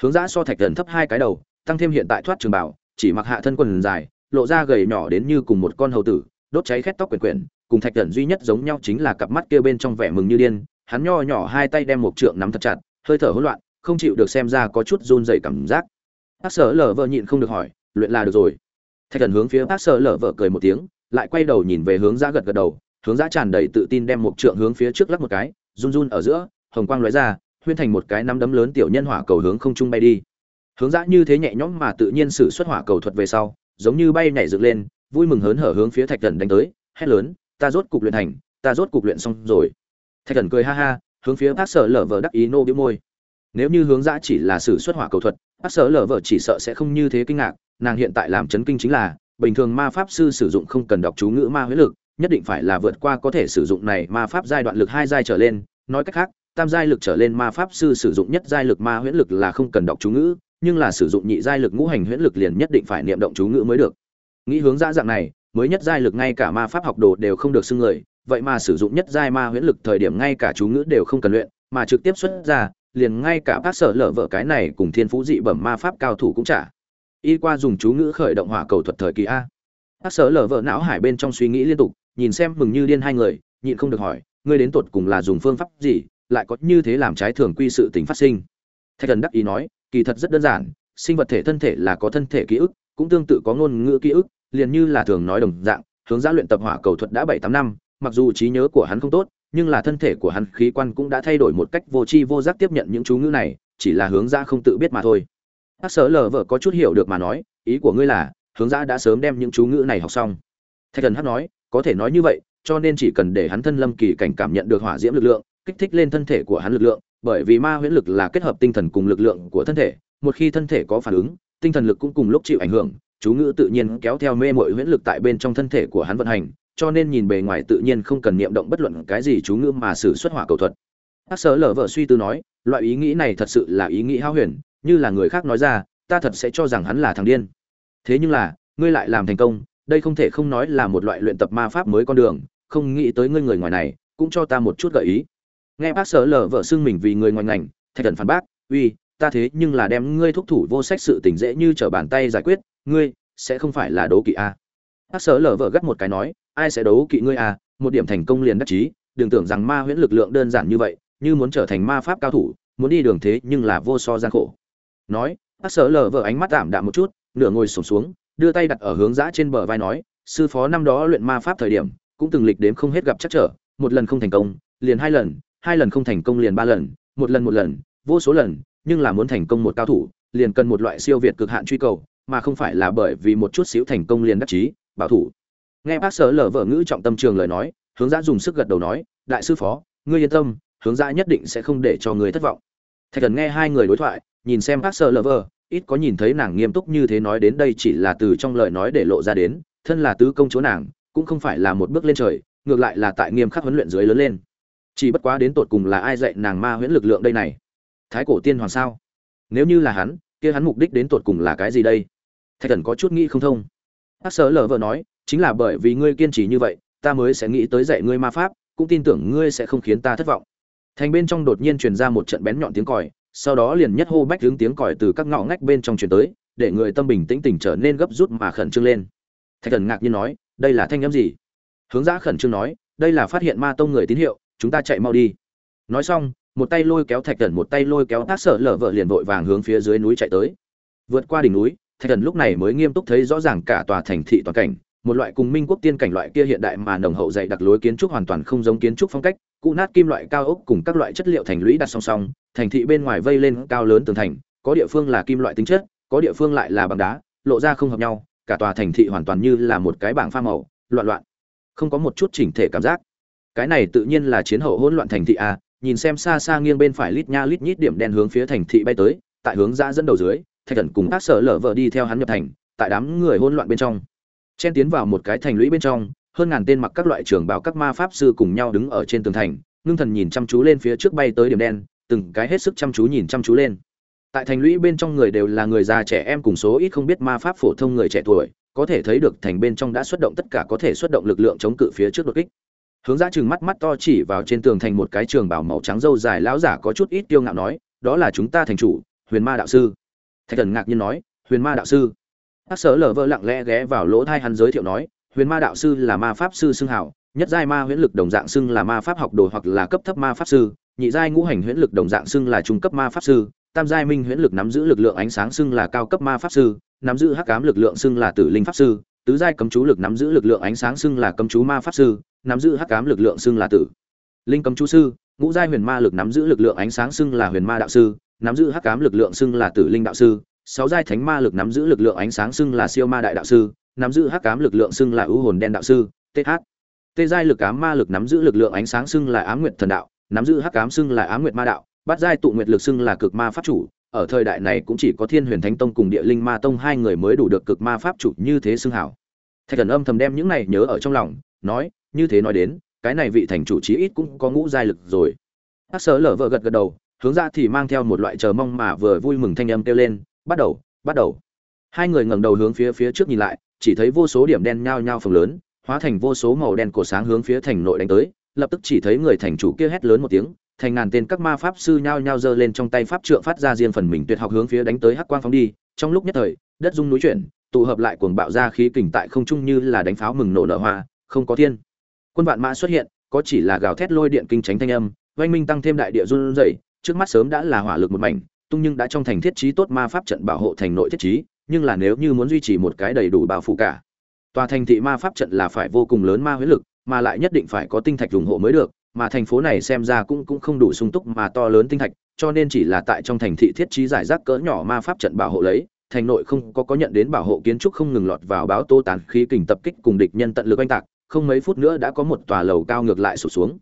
Hướng dã so thạch thần thấp hai cái đầu, tăng thêm hiện tại thoát trường bảo, chỉ mặc hạ thân quần dài, lộ ra gầy nhỏ đến như cùng một con hầu tử, đốt cháy khét tóc quyển quyển, cùng thạch thần duy nhất giống nhau chính là cặp mắt kia bên trong vẻ mừng như điên, hắn nho nhỏ hai tay đem một trượng nắm thật chặt, hơi thở hỗn loạn, không chịu được xem ra có chút run rẩy cảm giác. Bác sở lở vợ nhịn không được hỏi, luyện là được rồi. Thạch thần hướng phía bác sở lở vợ cười một tiếng, lại quay đầu nhìn về hướng dã gật gật đầu, hướng dã tràn đầy tự tin đem một trượng hướng phía trước lắc một cái, run run ở giữa hồng quang lóe ra huyên thành một cái nắm đấm lớn tiểu nhân hỏa cầu hướng không trung bay đi. Hướng dã như thế nhẹ nhõm mà tự nhiên sử xuất hỏa cầu thuật về sau, giống như bay nhảy dựng lên, vui mừng hớn hở hướng phía thạch thần đánh tới, hét lớn, ta rốt cục luyện thành, ta rốt cục luyện xong rồi. Thạch thần cười ha ha, hướng phía bác sở lở Vở đắc ý nô bĩu môi. Nếu như hướng dã chỉ là sử xuất hỏa cầu thuật bác sở lở Vở chỉ sợ sẽ không như thế kinh ngạc, nàng hiện tại làm chấn kinh chính là, bình thường ma pháp sư sử dụng không cần đọc chú ngữ ma huyết lực, nhất định phải là vượt qua có thể sử dụng này ma pháp giai đoạn lực hai giai trở lên, nói cách khác tam giai lực trở lên ma pháp sư sử dụng nhất giai lực ma huyễn lực là không cần đọc chú ngữ, nhưng là sử dụng nhị giai lực ngũ hành huyễn lực liền nhất định phải niệm động chú ngữ mới được. Nghĩ hướng ra dạng này, mới nhất giai lực ngay cả ma pháp học đồ đều không được xưng người, vậy mà sử dụng nhất giai ma huyễn lực thời điểm ngay cả chú ngữ đều không cần luyện, mà trực tiếp xuất ra, liền ngay cả bác sở lở vợ cái này cùng thiên phú dị bẩm ma pháp cao thủ cũng trả y qua dùng chú ngữ khởi động hỏa cầu thuật thời kỳ a. Bác sở lở vợ não hải bên trong suy nghĩ liên tục, nhìn xem mừng như điên hai người, nhịn không được hỏi, ngươi đến tột cùng là dùng phương pháp gì lại có như thế làm trái thường quy sự tình phát sinh. Thạch thần đắc ý nói, kỳ thật rất đơn giản, sinh vật thể thân thể là có thân thể ký ức, cũng tương tự có ngôn ngữ ký ức, liền như là thường nói đồng dạng, hướng dẫn luyện tập hỏa cầu thuật đã bảy tám năm, mặc dù trí nhớ của hắn không tốt, nhưng là thân thể của hắn khí quan cũng đã thay đổi một cách vô tri vô giác tiếp nhận những chú ngữ này, chỉ là hướng ra không tự biết mà thôi. Hắc sở lờ vợ có chút hiểu được mà nói, ý của ngươi là, hướng ra đã sớm đem những chú ngữ này học xong. Thạch thần Hắc nói, có thể nói như vậy, cho nên chỉ cần để hắn thân lâm kỳ cảnh cảm nhận được hỏa diễm lực lượng kích thích lên thân thể của hắn lực lượng, bởi vì ma huyễn lực là kết hợp tinh thần cùng lực lượng của thân thể, một khi thân thể có phản ứng, tinh thần lực cũng cùng lúc chịu ảnh hưởng, chú ngữ tự nhiên kéo theo mê muội huyễn lực tại bên trong thân thể của hắn vận hành, cho nên nhìn bề ngoài tự nhiên không cần niệm động bất luận cái gì chú ngữ mà sử xuất hỏa cầu thuật. Hắc sở lở vợ suy tư nói, loại ý nghĩ này thật sự là ý nghĩ hao huyền, như là người khác nói ra, ta thật sẽ cho rằng hắn là thằng điên. Thế nhưng là, ngươi lại làm thành công, đây không thể không nói là một loại luyện tập ma pháp mới con đường, không nghĩ tới ngươi người ngoài này, cũng cho ta một chút gợi ý nghe bác sở lở vợ xưng mình vì người ngoài ngành, thạch thần phản bác, uy, ta thế nhưng là đem ngươi thúc thủ vô sách sự tình dễ như trở bàn tay giải quyết, ngươi sẽ không phải là đố kỵ a à. bác sở lở vợ gắt một cái nói, ai sẽ đấu kỵ ngươi à một điểm thành công liền đắc chí, đừng tưởng rằng ma huyễn lực lượng đơn giản như vậy, như muốn trở thành ma pháp cao thủ, muốn đi đường thế nhưng là vô so gian khổ nói, bác sở lở vợ ánh mắt tạm đạm một chút, nửa ngồi sổm xuống, đưa tay đặt ở hướng dã trên bờ vai nói, sư phó năm đó luyện ma pháp thời điểm, cũng từng lịch đếm không hết gặp chắc trở, một lần không thành công, liền hai lần hai lần không thành công liền ba lần, một lần một lần, vô số lần, nhưng là muốn thành công một cao thủ, liền cần một loại siêu việt cực hạn truy cầu, mà không phải là bởi vì một chút xíu thành công liền đắc chí, bảo thủ. Nghe bác sở lở vợ ngữ trọng tâm trường lời nói, hướng dã dùng sức gật đầu nói, đại sư phó, ngươi yên tâm, hướng dã nhất định sẽ không để cho người thất vọng. Thạch thần nghe hai người đối thoại, nhìn xem bác sở lở vợ ít có nhìn thấy nàng nghiêm túc như thế nói đến đây chỉ là từ trong lời nói để lộ ra đến, thân là tứ công chúa nàng, cũng không phải là một bước lên trời, ngược lại là tại nghiêm khắc huấn luyện dưới lớn lên chỉ bất quá đến tột cùng là ai dạy nàng ma huyễn lực lượng đây này? Thái cổ tiên hoàng sao? Nếu như là hắn, kia hắn mục đích đến tột cùng là cái gì đây? Thạch thần có chút nghĩ không thông. Bác sở lở vợ nói, chính là bởi vì ngươi kiên trì như vậy, ta mới sẽ nghĩ tới dạy ngươi ma pháp, cũng tin tưởng ngươi sẽ không khiến ta thất vọng. Thành bên trong đột nhiên truyền ra một trận bén nhọn tiếng còi, sau đó liền nhất hô bách hướng tiếng còi từ các ngõ ngách bên trong truyền tới, để người tâm bình tĩnh tỉnh trở nên gấp rút mà khẩn trương lên. Thạch thần ngạc nhiên nói, đây là thanh âm gì? Hướng giã khẩn trương nói, đây là phát hiện ma tông người tín hiệu chúng ta chạy mau đi. Nói xong, một tay lôi kéo thạch thần, một tay lôi kéo tác sợ lở vợ liền vội vàng hướng phía dưới núi chạy tới. Vượt qua đỉnh núi, thạch thần lúc này mới nghiêm túc thấy rõ ràng cả tòa thành thị toàn cảnh, một loại cùng minh quốc tiên cảnh loại kia hiện đại mà nồng hậu dày đặc lối kiến trúc hoàn toàn không giống kiến trúc phong cách cụ nát kim loại cao ốc cùng các loại chất liệu thành lũy đặt song song, thành thị bên ngoài vây lên cao lớn tường thành, có địa phương là kim loại tính chất, có địa phương lại là bằng đá, lộ ra không hợp nhau, cả tòa thành thị hoàn toàn như là một cái bảng pha màu, loạn loạn, không có một chút chỉnh thể cảm giác cái này tự nhiên là chiến hậu hỗn loạn thành thị a, nhìn xem xa xa nghiêng bên phải lít nha lít nhít điểm đen hướng phía thành thị bay tới, tại hướng ra dẫn đầu dưới, thạch thần cùng các sở lở vợ đi theo hắn nhập thành, tại đám người hỗn loạn bên trong. Chen tiến vào một cái thành lũy bên trong, hơn ngàn tên mặc các loại trưởng bảo các ma pháp sư cùng nhau đứng ở trên tường thành, ngưng thần nhìn chăm chú lên phía trước bay tới điểm đen, từng cái hết sức chăm chú nhìn chăm chú lên. Tại thành lũy bên trong người đều là người già trẻ em cùng số ít không biết ma pháp phổ thông người trẻ tuổi, có thể thấy được thành bên trong đã xuất động, tất cả có thể xuất động lực lượng chống cự phía trước đột kích hướng ra chừng mắt mắt to chỉ vào trên tường thành một cái trường bảo màu trắng râu dài lão giả có chút ít kiêu ngạo nói đó là chúng ta thành chủ huyền ma đạo sư. Thạch thần ngạc nhiên nói huyền ma đạo sư? Hắc Sở lờ Vơ lặng lẽ ghé vào lỗ thai hắn giới thiệu nói, Huyền Ma đạo sư là ma pháp sư xưng hảo, nhất giai ma huyễn lực đồng dạng xưng là ma pháp học đồ hoặc là cấp thấp ma pháp sư, nhị giai ngũ hành huyễn lực đồng dạng xưng là trung cấp ma pháp sư, tam giai minh huyễn lực nắm giữ lực lượng ánh sáng xưng là cao cấp ma pháp sư, nắm giữ hắc ám lực lượng xưng là tử linh pháp sư, tứ giai cấm chú lực nắm giữ lực lượng ánh sáng xưng là cấm chú ma pháp sư, nắm giữ hắc ám lực lượng xưng là tử. Linh cấm chú sư, ngũ giai huyền ma lực nắm giữ lực lượng ánh sáng xưng là huyền ma đạo sư, nắm giữ hắc ám lực lượng xưng là tử linh đạo sư, sáu giai thánh ma lực nắm giữ lực lượng ánh sáng xưng là siêu ma đại đạo sư nắm giữ hắc ám lực lượng xưng là ưu hồn đen đạo sư th tê giai lực ám ma lực nắm giữ lực lượng ánh sáng xưng là ám nguyệt thần đạo nắm giữ hắc ám xưng là ám nguyệt ma đạo bát giai tụ nguyệt lực xưng là cực ma pháp chủ ở thời đại này cũng chỉ có thiên huyền thánh tông cùng địa linh ma tông hai người mới đủ được cực ma pháp chủ như thế xưng hảo thạch thần âm thầm đem những này nhớ ở trong lòng, nói, như thế nói đến, cái này vị thành chủ chí ít cũng có ngũ giai lực rồi. Hắc sở lở vợ gật gật đầu, hướng ra thì mang theo một loại chờ mong mà vừa vui mừng thanh âm kêu lên, bắt đầu bắt đầu. Hai người ngẩng đầu hướng phía phía trước nhìn lại, chỉ thấy vô số điểm đen nhao nhao phồng lớn, hóa thành vô số màu đen cổ sáng hướng phía thành nội đánh tới, lập tức chỉ thấy người thành chủ kia hét lớn một tiếng, thành ngàn tên các ma pháp sư nhao nhao giơ lên trong tay pháp trượng phát ra riêng phần mình tuyệt học hướng phía đánh tới hắc quang phóng đi, trong lúc nhất thời, đất rung núi chuyển tụ hợp lại cuồng bạo ra khí kình tại không trung như là đánh pháo mừng nổ nở hoa, không có thiên. Quân vạn mã xuất hiện, có chỉ là gào thét lôi điện kinh tránh thanh âm, oanh minh tăng thêm đại địa run rẩy, trước mắt sớm đã là hỏa lực một mảnh, tung nhưng đã trong thành thiết trí tốt ma pháp trận bảo hộ thành nội thiết trí, nhưng là nếu như muốn duy trì một cái đầy đủ bao phủ cả, tòa thành thị ma pháp trận là phải vô cùng lớn ma huyết lực, mà lại nhất định phải có tinh thạch ủng hộ mới được, mà thành phố này xem ra cũng cũng không đủ sung túc mà to lớn tinh thạch, cho nên chỉ là tại trong thành thị thiết trí giải rác cỡ nhỏ ma pháp trận bảo hộ lấy thành nội không có có nhận đến bảo hộ kiến trúc không ngừng lọt vào báo tô tán khí kình tập kích cùng địch nhân tận lực oanh tạc, không mấy phút nữa đã có một tòa lầu cao ngược lại sụp xuống.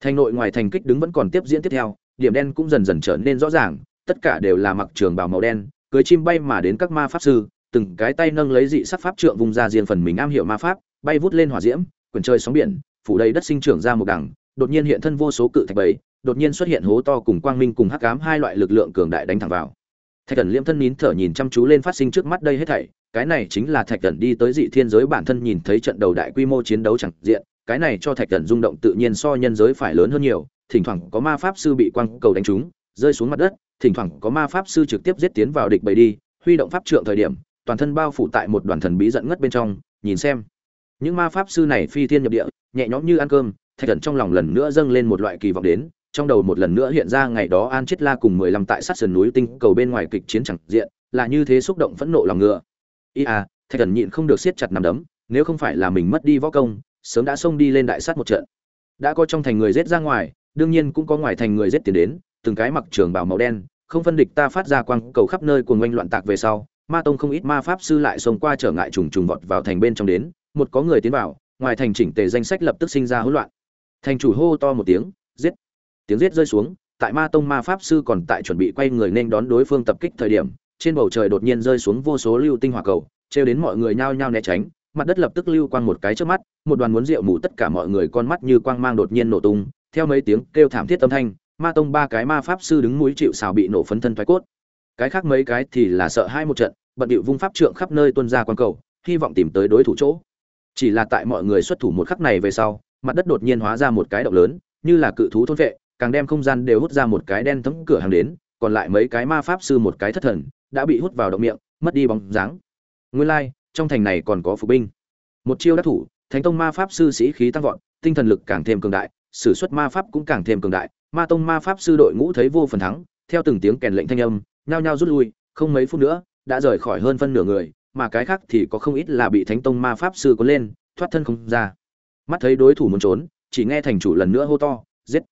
Thành nội ngoài thành kích đứng vẫn còn tiếp diễn tiếp theo, điểm đen cũng dần dần trở nên rõ ràng, tất cả đều là mặc trường bào màu đen, cưới chim bay mà đến các ma pháp sư, từng cái tay nâng lấy dị sắc pháp trượng vùng ra riêng phần mình am hiểu ma pháp, bay vút lên hỏa diễm quyển chơi sóng biển, phủ đầy đất sinh trưởng ra một đằng, đột nhiên hiện thân vô số cự thạch bầy, đột nhiên xuất hiện hố to cùng quang minh cùng hắc ám hai loại lực lượng cường đại đánh thẳng vào thạch thần liêm thân nín thở nhìn chăm chú lên phát sinh trước mắt đây hết thảy, cái này chính là thạch thần đi tới dị thiên giới bản thân nhìn thấy trận đầu đại quy mô chiến đấu chẳng diện, cái này cho thạch thần rung động tự nhiên so nhân giới phải lớn hơn nhiều, thỉnh thoảng có ma pháp sư bị quang cầu đánh trúng, rơi xuống mặt đất, thỉnh thoảng có ma pháp sư trực tiếp giết tiến vào địch bầy đi, huy động pháp trượng thời điểm, toàn thân bao phủ tại một đoàn thần bí giận ngất bên trong, nhìn xem. Những ma pháp sư này phi thiên nhập địa, nhẹ nhõm như ăn cơm, thạch thần trong lòng lần nữa dâng lên một loại kỳ vọng đến trong đầu một lần nữa hiện ra ngày đó an chết la cùng mười lăm tại sát sườn núi tinh cầu bên ngoài kịch chiến chẳng diện, là như thế xúc động phẫn nộ lòng ngựa. Y à thạch thần nhịn không được siết chặt nằm đấm, nếu không phải là mình mất đi võ công, sớm đã xông đi lên đại sát một trận. Đã có trong thành người giết ra ngoài, đương nhiên cũng có ngoài thành người giết tiền đến, từng cái mặc trường bào màu đen, không phân địch ta phát ra quang cầu khắp nơi cuồng oanh loạn tạc về sau, ma tông không ít ma pháp sư lại xông qua trở ngại trùng trùng vọt vào thành bên trong đến, một có người tiến vào, ngoài thành chỉnh tề danh sách lập tức sinh ra hỗn loạn. Thành chủ hô to một tiếng, giết tiếng giết rơi xuống, tại ma tông ma pháp sư còn tại chuẩn bị quay người nên đón đối phương tập kích thời điểm, trên bầu trời đột nhiên rơi xuống vô số lưu tinh hỏa cầu, trêu đến mọi người nhao nhao né tránh, mặt đất lập tức lưu quang một cái trước mắt, một đoàn muốn rượu mù tất cả mọi người con mắt như quang mang đột nhiên nổ tung, theo mấy tiếng kêu thảm thiết âm thanh, ma tông ba cái ma pháp sư đứng mũi chịu xào bị nổ phấn thân thoái cốt. Cái khác mấy cái thì là sợ hai một trận, bận điệu vung pháp trượng khắp nơi tuân ra quan cầu, hy vọng tìm tới đối thủ chỗ. Chỉ là tại mọi người xuất thủ một khắc này về sau, mặt đất đột nhiên hóa ra một cái động lớn, như là cự thú thôn vệ càng đem không gian đều hút ra một cái đen thấm cửa hàng đến, còn lại mấy cái ma pháp sư một cái thất thần, đã bị hút vào động miệng, mất đi bóng dáng. Nguyên lai, trong thành này còn có phục binh. Một chiêu đắc thủ, thánh tông ma pháp sư sĩ khí tăng vọt, tinh thần lực càng thêm cường đại, sử xuất ma pháp cũng càng thêm cường đại, ma tông ma pháp sư đội ngũ thấy vô phần thắng, theo từng tiếng kèn lệnh thanh âm, nhao nhao rút lui, không mấy phút nữa, đã rời khỏi hơn phân nửa người, mà cái khác thì có không ít là bị thánh tông ma pháp sư cuốn lên, thoát thân không ra. Mắt thấy đối thủ muốn trốn, chỉ nghe thành chủ lần nữa hô to, giết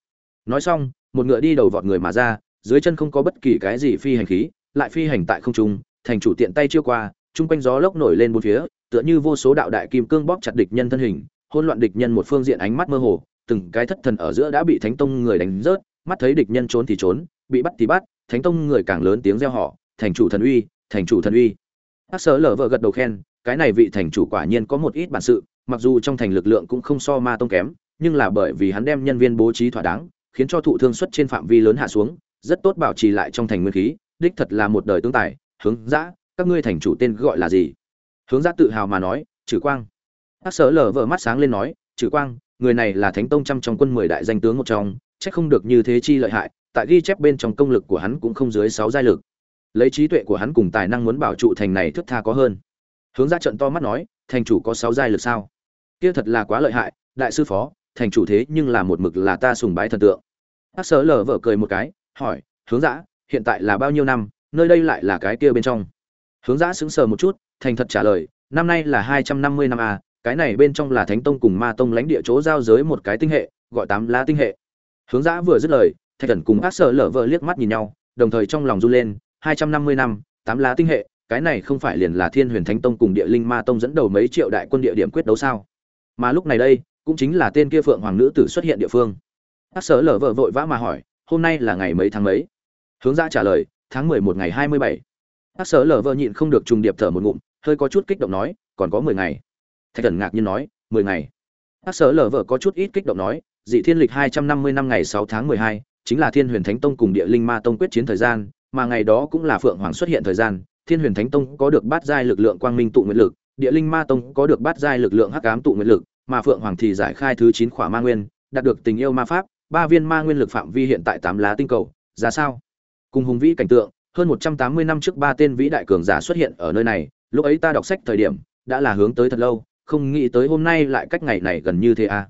nói xong, một ngựa đi đầu vọt người mà ra, dưới chân không có bất kỳ cái gì phi hành khí, lại phi hành tại không trung, thành chủ tiện tay chiêu qua, chung quanh gió lốc nổi lên bốn phía, tựa như vô số đạo đại kim cương bóp chặt địch nhân thân hình, hỗn loạn địch nhân một phương diện ánh mắt mơ hồ, từng cái thất thần ở giữa đã bị thánh tông người đánh rớt, mắt thấy địch nhân trốn thì trốn, bị bắt thì bắt, thánh tông người càng lớn tiếng reo họ thành chủ thần uy, thành chủ thần uy. Hắc sở lở vợ gật đầu khen, cái này vị thành chủ quả nhiên có một ít bản sự, mặc dù trong thành lực lượng cũng không so ma tông kém, nhưng là bởi vì hắn đem nhân viên bố trí thỏa đáng khiến cho thụ thương suất trên phạm vi lớn hạ xuống, rất tốt bảo trì lại trong thành nguyên khí, đích thật là một đời tướng tài, hướng dã, các ngươi thành chủ tên gọi là gì? Hướng dã tự hào mà nói, Trử quang. Hắc sở lở vợ mắt sáng lên nói, Trử quang, người này là thánh tông trăm trong quân mười đại danh tướng một trong, chắc không được như thế chi lợi hại, tại ghi chép bên trong công lực của hắn cũng không dưới sáu giai lực. Lấy trí tuệ của hắn cùng tài năng muốn bảo trụ thành này thức tha có hơn. Hướng ra trận to mắt nói, thành chủ có sáu giai lực sao? Kia thật là quá lợi hại, đại sư phó thành chủ thế nhưng là một mực là ta sùng bái thần tượng. Hắc sở lở vợ cười một cái, hỏi, hướng dã, hiện tại là bao nhiêu năm, nơi đây lại là cái kia bên trong? Hướng dã sững sờ một chút, thành thật trả lời, năm nay là hai trăm năm mươi năm a cái này bên trong là thánh tông cùng ma tông lãnh địa chỗ giao giới một cái tinh hệ, gọi tám lá tinh hệ. Hướng dã vừa dứt lời, thạch thần cùng ác sở lở vợ liếc mắt nhìn nhau, đồng thời trong lòng run lên, hai trăm năm mươi năm, tám lá tinh hệ, cái này không phải liền là thiên huyền thánh tông cùng địa linh ma tông dẫn đầu mấy triệu đại quân địa điểm quyết đấu sao? Mà lúc này đây cũng chính là tên kia phượng hoàng nữ tử xuất hiện địa phương. Bác sở lở vợ vội vã mà hỏi, hôm nay là ngày mấy tháng mấy? Hướng ra trả lời, tháng mười một ngày hai mươi bảy. Bác sở lở vợ nhịn không được trùng điệp thở một ngụm, hơi có chút kích động nói, còn có mười ngày. Thạch thần ngạc nhiên nói, mười ngày? Bác sở lở vợ có chút ít kích động nói, dị thiên lịch hai trăm năm mươi năm ngày sáu tháng mười hai, chính là thiên huyền thánh tông cùng địa linh ma tông quyết chiến thời gian, mà ngày đó cũng là phượng hoàng xuất hiện thời gian, thiên huyền thánh tông có được bát giai lực lượng quang minh tụ nguyện lực, địa linh ma tông có được bát giai lực lượng hắc ám tụ nguyện lực mà phượng hoàng thì giải khai thứ chín khỏa ma nguyên đạt được tình yêu ma pháp ba viên ma nguyên lực phạm vi hiện tại tám lá tinh cầu ra sao cùng hùng vĩ cảnh tượng hơn một trăm tám mươi năm trước ba tên vĩ đại cường giả xuất hiện ở nơi này lúc ấy ta đọc sách thời điểm đã là hướng tới thật lâu không nghĩ tới hôm nay lại cách ngày này gần như thế à.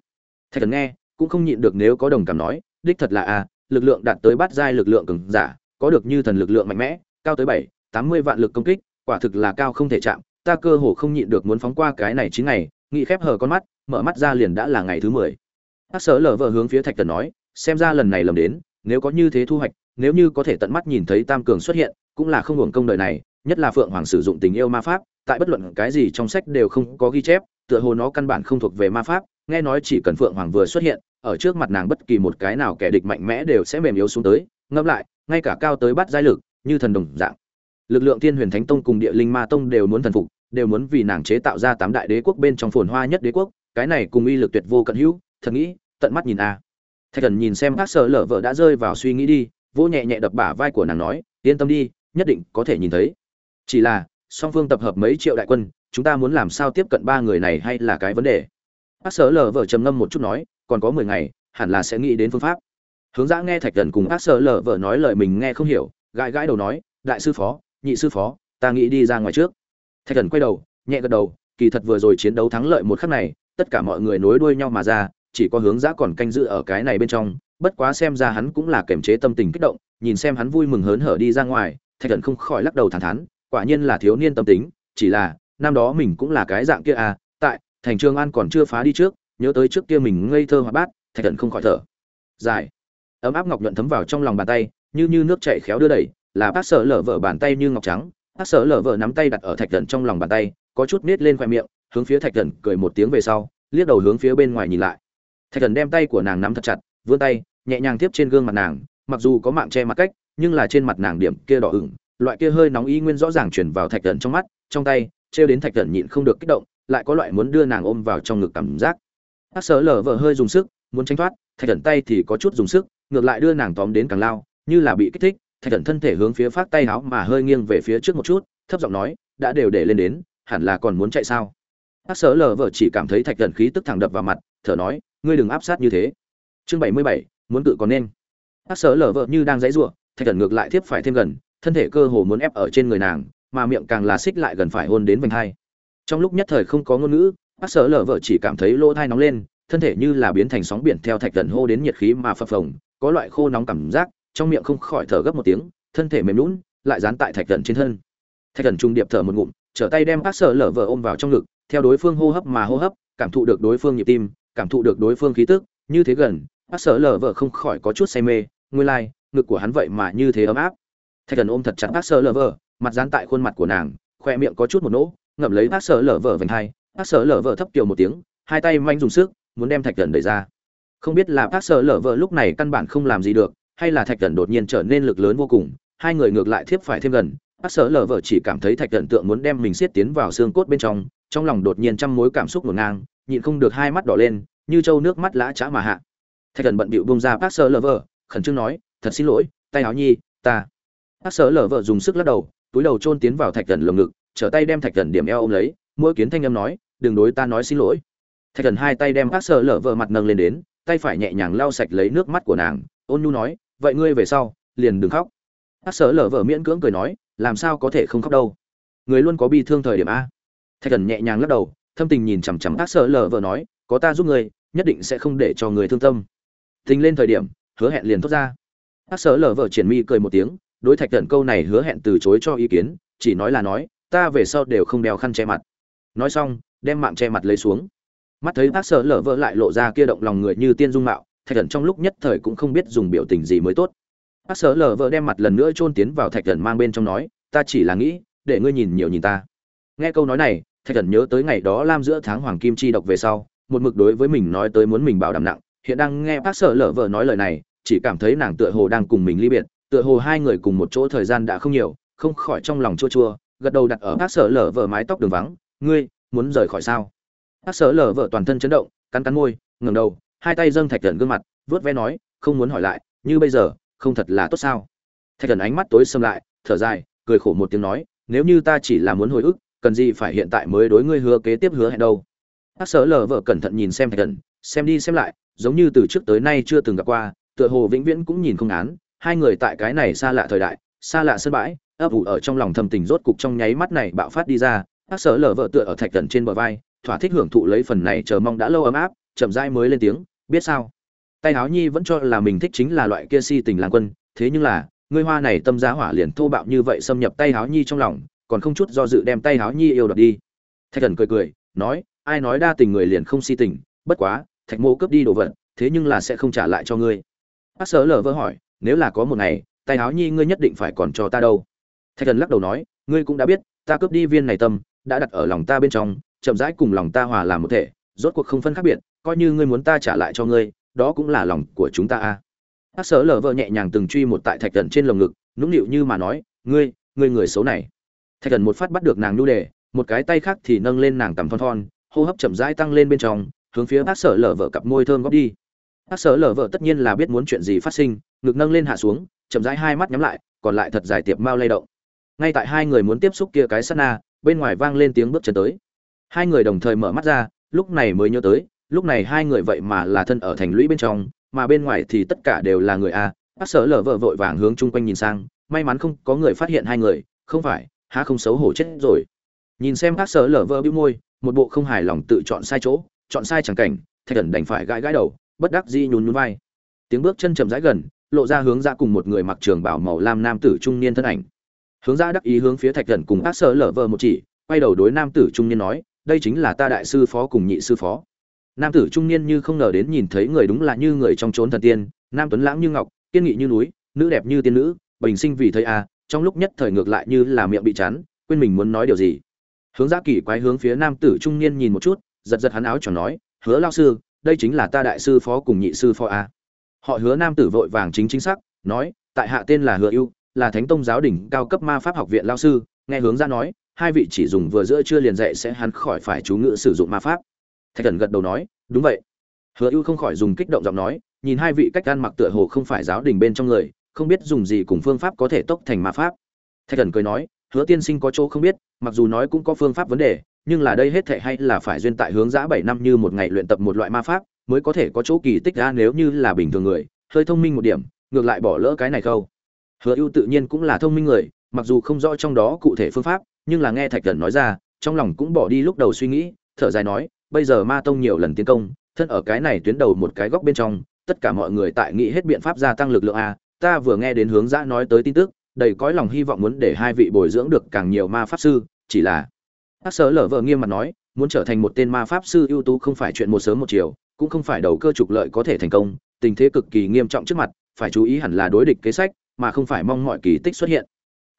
thạch thần nghe cũng không nhịn được nếu có đồng cảm nói đích thật là à, lực lượng đạt tới bát giai lực lượng cường giả có được như thần lực lượng mạnh mẽ cao tới bảy tám mươi vạn lực công kích quả thực là cao không thể chạm ta cơ hồ không nhịn được muốn phóng qua cái này chín ngày nghĩ khép hờ con mắt mở mắt ra liền đã là ngày thứ mười. Hát sở lở vợ hướng phía thạch Tần nói, xem ra lần này lầm đến, nếu có như thế thu hoạch, nếu như có thể tận mắt nhìn thấy tam cường xuất hiện, cũng là không hưởng công đời này, nhất là phượng hoàng sử dụng tình yêu ma pháp, tại bất luận cái gì trong sách đều không có ghi chép, tựa hồ nó căn bản không thuộc về ma pháp, nghe nói chỉ cần phượng hoàng vừa xuất hiện, ở trước mặt nàng bất kỳ một cái nào kẻ địch mạnh mẽ đều sẽ mềm yếu xuống tới, ngẫm lại, ngay cả cao tới bắt giai lực, như thần đồng dạng. Lực lượng thiên huyền thánh tông cùng địa linh ma tông đều muốn thần phục, đều muốn vì nàng chế tạo ra tám đại đế quốc bên trong phồn hoa nhất đế quốc cái này cùng uy lực tuyệt vô cận hữu, thật nghĩ, tận mắt nhìn a. Thạch thần nhìn xem các sợ lở vợ đã rơi vào suy nghĩ đi, vỗ nhẹ nhẹ đập bả vai của nàng nói, yên tâm đi, nhất định có thể nhìn thấy. Chỉ là, song phương tập hợp mấy triệu đại quân, chúng ta muốn làm sao tiếp cận ba người này hay là cái vấn đề? Bác sở lờ vợ trầm ngâm một chút nói, còn có mười ngày, hẳn là sẽ nghĩ đến phương pháp. Hướng dã nghe thạch thần cùng bác sở lờ vợ nói lời mình nghe không hiểu, gãi gãi đầu nói, đại sư phó, nhị sư phó, ta nghĩ đi ra ngoài trước. Thạch thần quay đầu, nhẹ gật đầu, kỳ thật vừa rồi chiến đấu thắng lợi một khắc này tất cả mọi người nối đuôi nhau mà ra, chỉ có hướng dã còn canh giữ ở cái này bên trong, bất quá xem ra hắn cũng là kềm chế tâm tình kích động, nhìn xem hắn vui mừng hớn hở đi ra ngoài, thạch thần không khỏi lắc đầu thẳng thắn, quả nhiên là thiếu niên tâm tính, chỉ là, năm đó mình cũng là cái dạng kia à tại, thành trường an còn chưa phá đi trước, nhớ tới trước kia mình ngây thơ hoạt bát, thạch thần không khỏi thở. Dài ấm áp ngọc nhuận thấm vào trong lòng bàn tay, như như nước chảy khéo đưa đẩy, là bác sợ lở vợ bàn tay như ngọc trắng, bác sợ lở vợ nắm tay đặt ở thạch thần trong lòng bàn tay, có chút nết lên khoe miệng hướng phía thạch thần cười một tiếng về sau, liếc đầu hướng phía bên ngoài nhìn lại. Thạch thần đem tay của nàng nắm thật chặt, vươn tay, nhẹ nhàng tiếp trên gương mặt nàng, mặc dù có mạng che mặt cách, nhưng là trên mặt nàng điểm kia đỏ ửng, loại kia hơi nóng y nguyên rõ ràng chuyển vào thạch thần trong mắt, trong tay, trêu đến thạch thần nhịn không được kích động, lại có loại muốn đưa nàng ôm vào trong ngực cảm giác. Hát sớ lở vợ hơi dùng sức, muốn tránh thoát, thạch thần tay thì có chút dùng sức, ngược lại đưa nàng tóm đến càng lao, như là bị kích thích, thạch thần thân thể hướng phía phát tay áo mà hơi nghiêng về phía trước một chút, thấp giọng nói, đã đều để lên đến, hẳn là còn muốn chạy sao? Hắc sở lở vợ chỉ cảm thấy thạch thần khí tức thẳng đập vào mặt, thở nói, ngươi đừng áp sát như thế. Chương bảy mươi bảy, muốn tự còn nên. Hắc sở lở vợ như đang giãy giụa thạch thần ngược lại tiếp phải thêm gần, thân thể cơ hồ muốn ép ở trên người nàng, mà miệng càng là xích lại gần phải hôn đến vành hai. Trong lúc nhất thời không có ngôn ngữ, Hắc sở lở vợ chỉ cảm thấy lỗ tai nóng lên, thân thể như là biến thành sóng biển theo thạch thần hô đến nhiệt khí mà phập phồng, có loại khô nóng cảm giác, trong miệng không khỏi thở gấp một tiếng, thân thể mềm lún lại dán tại thạch thần trên thân. Thạch thần trung điệp thở một ngụm, trở tay đem Hắc sở lở vợ ôm vào trong ngực theo đối phương hô hấp mà hô hấp cảm thụ được đối phương nhịp tim cảm thụ được đối phương khí tức như thế gần bác sở lở vợ không khỏi có chút say mê nguyên lai、like, ngực của hắn vậy mà như thế ấm áp. Thạch thần ôm thật chặt bác sở lở vợ mặt dán tại khuôn mặt của nàng khoe miệng có chút một nỗ ngậm lấy bác sở lở vợ vành hai bác sở lở vợ thấp kiều một tiếng hai tay manh dùng sức muốn đem thạch thần đẩy ra. Không biết là bác sở lở vợ lúc này căn bản không làm gì được hay là thạch thần đột nhiên trở nên lực lớn vô cùng hai người ngược lại thiếp phải thêm gần bác sở lở vợ chỉ cảm thấy thạch thần tượng muốn đem mình siết tiến vào xương cốt bên trong trong lòng đột nhiên trăm mối cảm xúc ngổn ngang, nhịn không được hai mắt đỏ lên, như trâu nước mắt lã chã mà hạ. Thạch thần bận bịu bông ra bác Sơ lở vợ khẩn trương nói, thật xin lỗi, tay áo nhi, ta. Bác Sơ lở vợ dùng sức lắc đầu, túi đầu chôn tiến vào thạch thần lồng ngực, trở tay đem thạch thần điểm eo ôm lấy, mỗi kiến thanh âm nói, đừng đối ta nói xin lỗi. Thạch thần hai tay đem bác Sơ lở vợ mặt nâng lên đến, tay phải nhẹ nhàng lau sạch lấy nước mắt của nàng, ôn nhu nói, vậy ngươi về sau, liền đừng khóc. Bác Sơ lở vợ miễn cưỡng cười nói, làm sao có thể không khóc đâu? Người luôn có bi thương thời điểm a thạch thần nhẹ nhàng lắc đầu, thâm tình nhìn chằm chằm Ác sợ lở vợ nói, có ta giúp ngươi, nhất định sẽ không để cho người thương tâm. Tình lên thời điểm, hứa hẹn liền thốt ra. Ác sợ lở vợ triển mi cười một tiếng, đối thạch thần câu này hứa hẹn từ chối cho ý kiến, chỉ nói là nói, ta về sau đều không đeo khăn che mặt. Nói xong, đem mạng che mặt lấy xuống. Mắt thấy Ác sợ lở vợ lại lộ ra kia động lòng người như tiên dung mạo, thạch thần trong lúc nhất thời cũng không biết dùng biểu tình gì mới tốt. Ác sợ lở vợ đem mặt lần nữa chôn tiến vào thạch thần mang bên trong nói, ta chỉ là nghĩ, để ngươi nhìn nhiều nhìn ta. Nghe câu nói này thạch thần nhớ tới ngày đó lam giữa tháng hoàng kim chi độc về sau, một mực đối với mình nói tới muốn mình bảo đảm nặng, hiện đang nghe bác sở lở vợ nói lời này, chỉ cảm thấy nàng tựa hồ đang cùng mình ly biệt, tựa hồ hai người cùng một chỗ thời gian đã không nhiều, không khỏi trong lòng chua chua, gật đầu đặt ở bác sở lở vợ mái tóc đường vắng, ngươi, muốn rời khỏi sao? Bác sở lở vợ toàn thân chấn động, cắn cắn môi, ngẩng đầu, hai tay dâng thạch thần gương mặt, vớt ve nói, không muốn hỏi lại, như bây giờ, không thật là tốt sao? Thạch thần ánh mắt tối xâm lại, thở dài, cười khổ một tiếng nói, nếu như ta chỉ là muốn hồi ức cần gì phải hiện tại mới đối ngươi hứa kế tiếp hứa hẹn đâu. Hát sở lờ vợ cẩn thận nhìn xem thạch thần, xem đi xem lại, giống như từ trước tới nay chưa từng gặp qua, tựa hồ vĩnh viễn cũng nhìn không án hai người tại cái này xa lạ thời đại, xa lạ sân bãi, ấp ủ ở trong lòng thầm tình rốt cục trong nháy mắt này bạo phát đi ra. Hát sở lờ vợ tựa ở thạch thần trên bờ vai, thỏa thích hưởng thụ lấy phần này chờ mong đã lâu ấm áp, chậm rãi mới lên tiếng, biết sao? Tay áo nhi vẫn cho là mình thích chính là loại kia si tình làng quân, thế nhưng là, ngươi hoa này tâm giá hỏa liền thô bạo như vậy xâm nhập tay áo nhi trong lòng còn không chút do dự đem tay háo nhi yêu đoạt đi. Thạch thần cười cười, nói, ai nói đa tình người liền không si tình, bất quá, thạch mô cướp đi đồ vật, thế nhưng là sẽ không trả lại cho ngươi. Bác sở lờ vỡ hỏi, nếu là có một ngày, tay háo nhi ngươi nhất định phải còn cho ta đâu? Thạch thần lắc đầu nói, ngươi cũng đã biết, ta cướp đi viên này tâm, đã đặt ở lòng ta bên trong, chậm rãi cùng lòng ta hòa làm một thể, rốt cuộc không phân khác biệt, coi như ngươi muốn ta trả lại cho ngươi, đó cũng là lòng của chúng ta a. Bác sở lờ vỡ nhẹ nhàng từng truy một tại thạch thần trên lồng ngực, nũng nịu như mà nói, ngươi ngươi người xấu này thạch thần một phát bắt được nàng nhu đề, một cái tay khác thì nâng lên nàng tầm thon thon, hô hấp chậm rãi tăng lên bên trong, hướng phía bác sở lở vợ cặp môi thơm góp đi. Bác sở lở vợ tất nhiên là biết muốn chuyện gì phát sinh, ngực nâng lên hạ xuống, chậm rãi hai mắt nhắm lại, còn lại thật dài tiệp mau lay động. Ngay tại hai người muốn tiếp xúc kia cái sát na, bên ngoài vang lên tiếng bước chân tới. Hai người đồng thời mở mắt ra, lúc này mới nhớ tới, lúc này hai người vậy mà là thân ở thành lũy bên trong, mà bên ngoài thì tất cả đều là người a. Bác sở lở vợ vội vàng hướng chung quanh nhìn sang, may mắn không có người phát hiện hai người, không phải há không xấu hổ chết rồi. Nhìn xem các sở lở vơ bĩu môi, một bộ không hài lòng tự chọn sai chỗ, chọn sai chẳng cảnh, thạch thần đành phải gãi gãi đầu, bất đắc dĩ nhún nhún vai. Tiếng bước chân chậm rãi gần, lộ ra hướng ra cùng một người mặc trường bảo màu lam nam tử trung niên thân ảnh. Hướng ra đắc ý hướng phía thạch thần cùng các sở lở vơ một chỉ, quay đầu đối nam tử trung niên nói, đây chính là ta đại sư phó cùng nhị sư phó. Nam tử trung niên như không ngờ đến nhìn thấy người đúng là như người trong trốn thần tiên, nam tuấn lãng như ngọc, kiên nghị như núi, nữ đẹp như tiên nữ, bình sinh vì thấy a trong lúc nhất thời ngược lại như là miệng bị chắn, quên mình muốn nói điều gì. Hướng giã kỳ quái hướng phía nam tử trung niên nhìn một chút, giật giật hắn áo tròn nói, hứa lao sư, đây chính là ta đại sư phó cùng nhị sư phó a. Họ hứa nam tử vội vàng chính chính xác, nói, tại hạ tên là hứa ưu, là thánh tông giáo đỉnh cao cấp ma pháp học viện lao sư. Nghe hướng ra nói, hai vị chỉ dùng vừa giữa chưa liền dạy sẽ hắn khỏi phải chú ngữ sử dụng ma pháp. Thạch thần gật đầu nói, đúng vậy. Hứa ưu không khỏi dùng kích động giọng nói, nhìn hai vị cách ăn mặc tựa hồ không phải giáo đình bên trong người không biết dùng gì cùng phương pháp có thể tốc thành ma pháp. Thạch thần cười nói, hứa tiên sinh có chỗ không biết, mặc dù nói cũng có phương pháp vấn đề, nhưng là đây hết thệ hay là phải duyên tại hướng giã bảy năm như một ngày luyện tập một loại ma pháp, mới có thể có chỗ kỳ tích ra nếu như là bình thường người, hơi thông minh một điểm, ngược lại bỏ lỡ cái này khâu. Hứa ưu tự nhiên cũng là thông minh người, mặc dù không rõ trong đó cụ thể phương pháp, nhưng là nghe thạch thần nói ra, trong lòng cũng bỏ đi lúc đầu suy nghĩ, thở dài nói, bây giờ ma tông nhiều lần tiến công, thân ở cái này tuyến đầu một cái góc bên trong, tất cả mọi người tại nghĩ hết biện pháp gia tăng lực lượng a ta vừa nghe đến hướng dã nói tới tin tức, đầy cõi lòng hy vọng muốn để hai vị bồi dưỡng được càng nhiều ma pháp sư, chỉ là bác sở lở vợ nghiêm mặt nói, muốn trở thành một tên ma pháp sư ưu tú không phải chuyện một sớm một chiều, cũng không phải đầu cơ trục lợi có thể thành công, tình thế cực kỳ nghiêm trọng trước mặt, phải chú ý hẳn là đối địch kế sách, mà không phải mong mọi kỳ tích xuất hiện.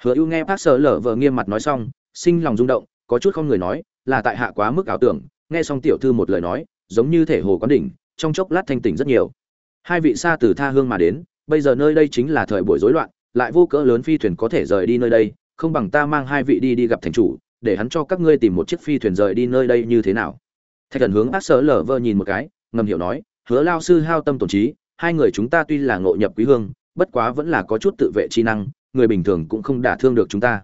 Hứa ưu nghe bác sở lở vợ nghiêm mặt nói xong, sinh lòng rung động, có chút không người nói, là tại hạ quá mức ảo tưởng, nghe xong tiểu thư một lời nói, giống như thể hồ quán đỉnh, trong chốc lát thanh tỉnh rất nhiều. Hai vị xa từ tha hương mà đến bây giờ nơi đây chính là thời buổi rối loạn, lại vô cỡ lớn phi thuyền có thể rời đi nơi đây, không bằng ta mang hai vị đi đi gặp thành chủ, để hắn cho các ngươi tìm một chiếc phi thuyền rời đi nơi đây như thế nào. Thạch thần hướng ác sở lở vơ nhìn một cái, ngầm hiểu nói, hứa lao sư hao tâm tổn trí, hai người chúng ta tuy là ngộ nhập quý hương, bất quá vẫn là có chút tự vệ chi năng, người bình thường cũng không đả thương được chúng ta.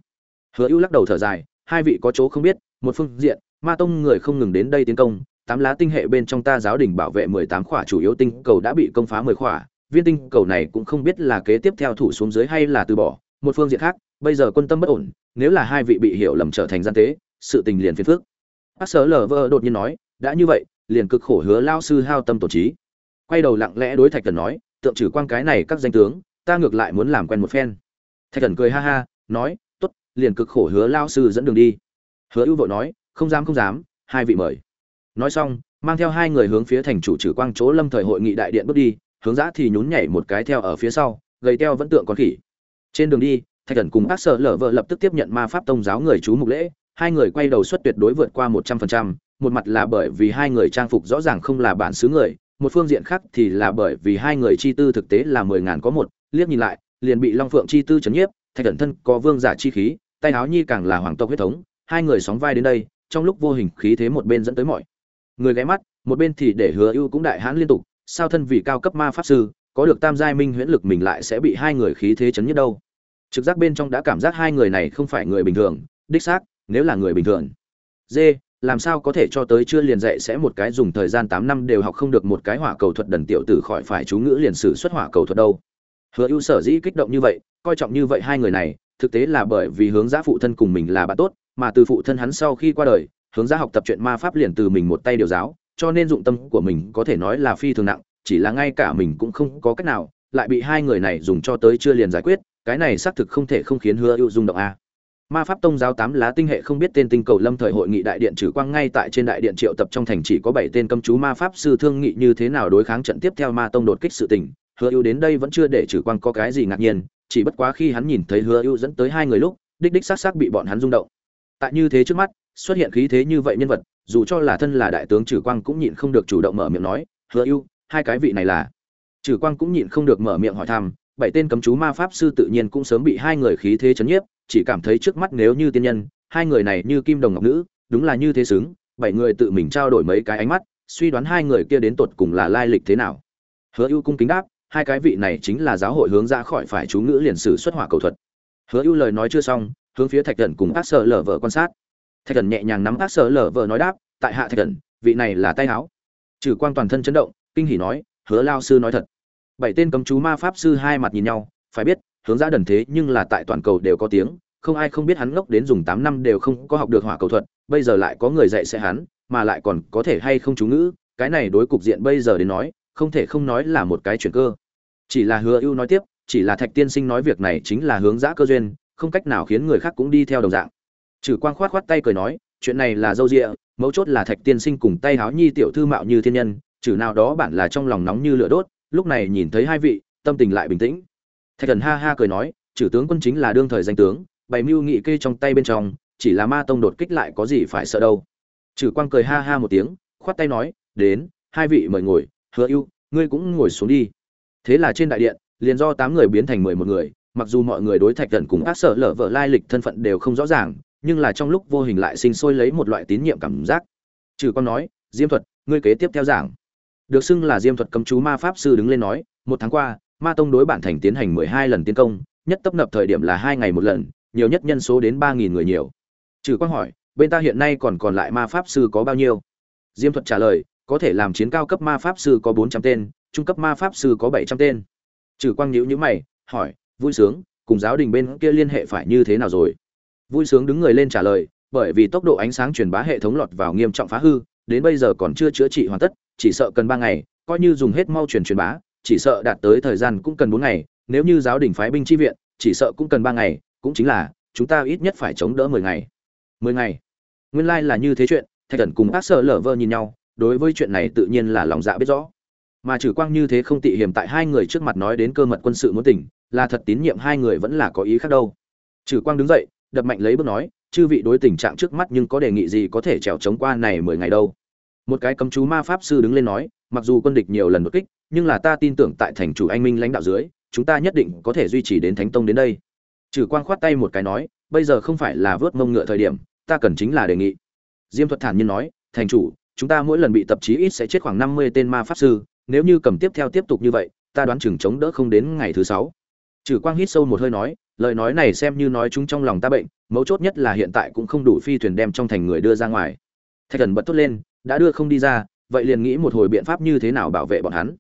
Hứa ưu lắc đầu thở dài, hai vị có chỗ không biết, một phương diện, ma tông người không ngừng đến đây tiến công, tám lá tinh hệ bên trong ta giáo đình bảo vệ mười tám khỏa chủ yếu tinh cầu đã bị công phá mười khỏa viên tinh cầu này cũng không biết là kế tiếp theo thủ xuống dưới hay là từ bỏ, một phương diện khác, bây giờ quân tâm bất ổn, nếu là hai vị bị hiểu lầm trở thành gian tế, sự tình liền phiền phước bác sở lờ vơ đột nhiên nói, đã như vậy, liền cực khổ hứa lao sư hao tâm tổ trí. Quay đầu lặng lẽ đối thạch thần nói, tượng trừ quan cái này các danh tướng, ta ngược lại muốn làm quen một phen. Thạch thần cười ha ha, nói t ố t liền cực khổ hứa lao sư dẫn đường đi. Hứa ưu vội nói, không dám không dám, hai vị mời. Nói xong, mang theo hai người hướng phía thành chủ trừ quang chỗ lâm thời hội nghị đại điện bước đi hướng dã thì nhún nhảy một cái theo ở phía sau, gầy teo vẫn tượng con khỉ. Trên đường đi, thạch thần cùng bác sợ lở vợ lập tức tiếp nhận ma pháp tông giáo người chú mục lễ, hai người quay đầu suất tuyệt đối vượt qua một trăm phần trăm, một mặt là bởi vì hai người trang phục rõ ràng không là bản xứ người, một phương diện khác thì là bởi vì hai người chi tư thực tế là mười ngàn có một, liếc nhìn lại, liền bị long phượng chi tư chấn nhiếp, thạch thần thân có vương giả chi khí, tay áo nhi càng là hoàng tộc huyết thống, hai người sóng vai đến đây, trong lúc vô hình khí thế một bên dẫn tới mọi người ghé mắt, một bên thì để hứa ưu cũng đại hãn liên tục sao thân vị cao cấp ma pháp sư, có được tam giai minh huyễn lực mình lại sẽ bị hai người khí thế chấn nhất đâu. Trực giác bên trong đã cảm giác hai người này không phải người bình thường, đích xác, nếu là người bình thường. D, làm sao có thể cho tới chưa liền dạy sẽ một cái dùng thời gian tám năm đều học không được một cái hỏa cầu thuật đần tiểu tử khỏi phải chú ngữ liền sử xuất hỏa cầu thuật đâu. Hứa ưu sở dĩ kích động như vậy, coi trọng như vậy hai người này, thực tế là bởi vì hướng giá phụ thân cùng mình là bạn tốt, mà từ phụ thân hắn sau khi qua đời, hướng giá học tập chuyện ma pháp liền từ mình một tay điều giáo cho nên dụng tâm của mình có thể nói là phi thường nặng, chỉ là ngay cả mình cũng không có cách nào, lại bị hai người này dùng cho tới chưa liền giải quyết, cái này xác thực không thể không khiến hứa ưu rung động a. Ma pháp tông giáo tám lá tinh hệ không biết tên tinh cầu lâm thời hội nghị đại điện trừ quang ngay tại trên đại điện triệu tập trong thành chỉ có bảy tên cấm chú ma pháp sư thương nghị như thế nào đối kháng trận tiếp theo ma tông đột kích sự tình, hứa ưu đến đây vẫn chưa để trừ quang có cái gì ngạc nhiên, chỉ bất quá khi hắn nhìn thấy hứa ưu dẫn tới hai người lúc, đích đích xác xác bị bọn hắn rung động. Tại như thế trước mắt xuất hiện khí thế như vậy nhân vật, dù cho là thân là đại tướng trừ quang cũng nhịn không được chủ động mở miệng nói, hứa ưu, hai cái vị này là? Trừ quang cũng nhịn không được mở miệng hỏi thăm, bảy tên cấm chú ma pháp sư tự nhiên cũng sớm bị hai người khí thế chấn nhiếp, chỉ cảm thấy trước mắt nếu như tiên nhân, hai người này như kim đồng ngọc nữ, đúng là như thế xứng, bảy người tự mình trao đổi mấy cái ánh mắt, suy đoán hai người kia đến tột cùng là lai lịch thế nào. Hứa ưu cung kính đáp, hai cái vị này chính là giáo hội hướng ra khỏi phải chú ngữ liền sử xuất hỏa cầu thuật. Hứa ưu lời nói chưa xong, hướng phía thạch thần cùng ác sợ lở vợ quan sát thạch thần nhẹ nhàng nắm ác sở lở vợ nói đáp, tại hạ thạch thần, vị này là tay áo trừ quang toàn thân chấn động, kinh hỉ nói, hứa lao sư nói thật. Bảy tên cấm chú ma pháp sư hai mặt nhìn nhau, phải biết, hướng ra đần thế nhưng là tại toàn cầu đều có tiếng, không ai không biết hắn ngốc đến dùng tám năm đều không có học được hỏa cầu thuật, bây giờ lại có người dạy sẽ hắn, mà lại còn có thể hay không chú ngữ, cái này đối cục diện bây giờ đến nói, không thể không nói là một cái chuyển cơ. Chỉ là hứa ưu nói tiếp, chỉ là thạch tiên sinh nói việc này chính là hướng giã cơ duyên, không cách nào khiến người khác cũng đi theo đồng dạng trừ quang khoát khoát tay cười nói chuyện này là dâu dịa, mấu chốt là thạch tiên sinh cùng tay háo nhi tiểu thư mạo như thiên nhân trừ nào đó bản là trong lòng nóng như lửa đốt lúc này nhìn thấy hai vị tâm tình lại bình tĩnh. Thạch thần ha ha cười nói trừ tướng quân chính là đương thời danh tướng bày mưu nghị kê trong tay bên trong chỉ là ma tông đột kích lại có gì phải sợ đâu. Trừ quang cười ha ha một tiếng khoát tay nói đến hai vị mời ngồi hứa ưu ngươi cũng ngồi xuống đi. Thế là trên đại điện liền do tám người biến thành mười một người mặc dù mọi người đối thạch thần cùng ác sợ lở vợ lai lịch thân phận đều không rõ ràng nhưng là trong lúc vô hình lại sinh sôi lấy một loại tín nhiệm cảm giác. Trừ con nói, diêm thuật, ngươi kế tiếp theo giảng. Được xưng là diêm thuật cấm chú ma pháp sư đứng lên nói, một tháng qua, ma tông đối bản thành tiến hành mười hai lần tiến công, nhất tấp nập thời điểm là hai ngày một lần, nhiều nhất nhân số đến ba nghìn người nhiều. Trừ quang hỏi, bên ta hiện nay còn còn lại ma pháp sư có bao nhiêu? Diêm thuật trả lời, có thể làm chiến cao cấp ma pháp sư có bốn trăm tên, trung cấp ma pháp sư có bảy trăm tên. Trừ quang nhíu nhíu mày, hỏi, vui sướng, cùng giáo đình bên kia liên hệ phải như thế nào rồi? Vui sướng đứng người lên trả lời, bởi vì tốc độ ánh sáng truyền bá hệ thống lọt vào nghiêm trọng phá hư, đến bây giờ còn chưa chữa trị hoàn tất, chỉ sợ cần ba ngày, coi như dùng hết mau truyền truyền bá, chỉ sợ đạt tới thời gian cũng cần bốn ngày, nếu như giáo đình phái binh chi viện, chỉ sợ cũng cần ba ngày, cũng chính là, chúng ta ít nhất phải chống đỡ mười ngày. Mười ngày? Nguyên lai là như thế chuyện, thạch thần cùng các sợ lở vơ nhìn nhau, đối với chuyện này tự nhiên là lòng dạ biết rõ. Mà trừ quang như thế không tị hiểm tại hai người trước mặt nói đến cơ mật quân sự muốn tỉnh, là thật tín nhiệm hai người vẫn là có ý khác đâu. Trừ quang đứng dậy đập mạnh lấy bước nói, chư vị đối tình trạng trước mắt nhưng có đề nghị gì có thể trèo chống qua này mười ngày đâu? Một cái cấm chú ma pháp sư đứng lên nói, mặc dù quân địch nhiều lần đột kích, nhưng là ta tin tưởng tại thành chủ anh minh lãnh đạo dưới, chúng ta nhất định có thể duy trì đến thánh tông đến đây. Trừ quang khoát tay một cái nói, bây giờ không phải là vớt mông ngựa thời điểm, ta cần chính là đề nghị. Diêm thuật thản nhiên nói, thành chủ, chúng ta mỗi lần bị tập chí ít sẽ chết khoảng năm mươi tên ma pháp sư, nếu như cầm tiếp theo tiếp tục như vậy, ta đoán chừng chống đỡ không đến ngày thứ sáu. Trừ quang hít sâu một hơi nói lời nói này xem như nói chúng trong lòng ta bệnh, mấu chốt nhất là hiện tại cũng không đủ phi thuyền đem trong thành người đưa ra ngoài. Thạch thần bật thốt lên, đã đưa không đi ra, vậy liền nghĩ một hồi biện pháp như thế nào bảo vệ bọn hắn.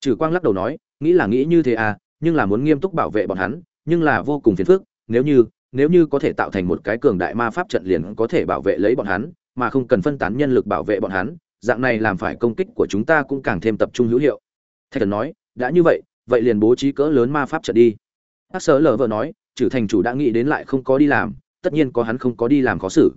Trừ quang lắc đầu nói, nghĩ là nghĩ như thế à nhưng là muốn nghiêm túc bảo vệ bọn hắn, nhưng là vô cùng phiền phức, nếu như nếu như có thể tạo thành một cái cường đại ma pháp trận liền có thể bảo vệ lấy bọn hắn, mà không cần phân tán nhân lực bảo vệ bọn hắn, dạng này làm phải công kích của chúng ta cũng càng thêm tập trung hữu hiệu. Thạch thần nói, đã như vậy vậy liền bố trí cỡ lớn ma pháp trận đi bác sở lờ vợ nói trừ thành chủ đã nghĩ đến lại không có đi làm, tất nhiên có hắn không có đi làm khó xử.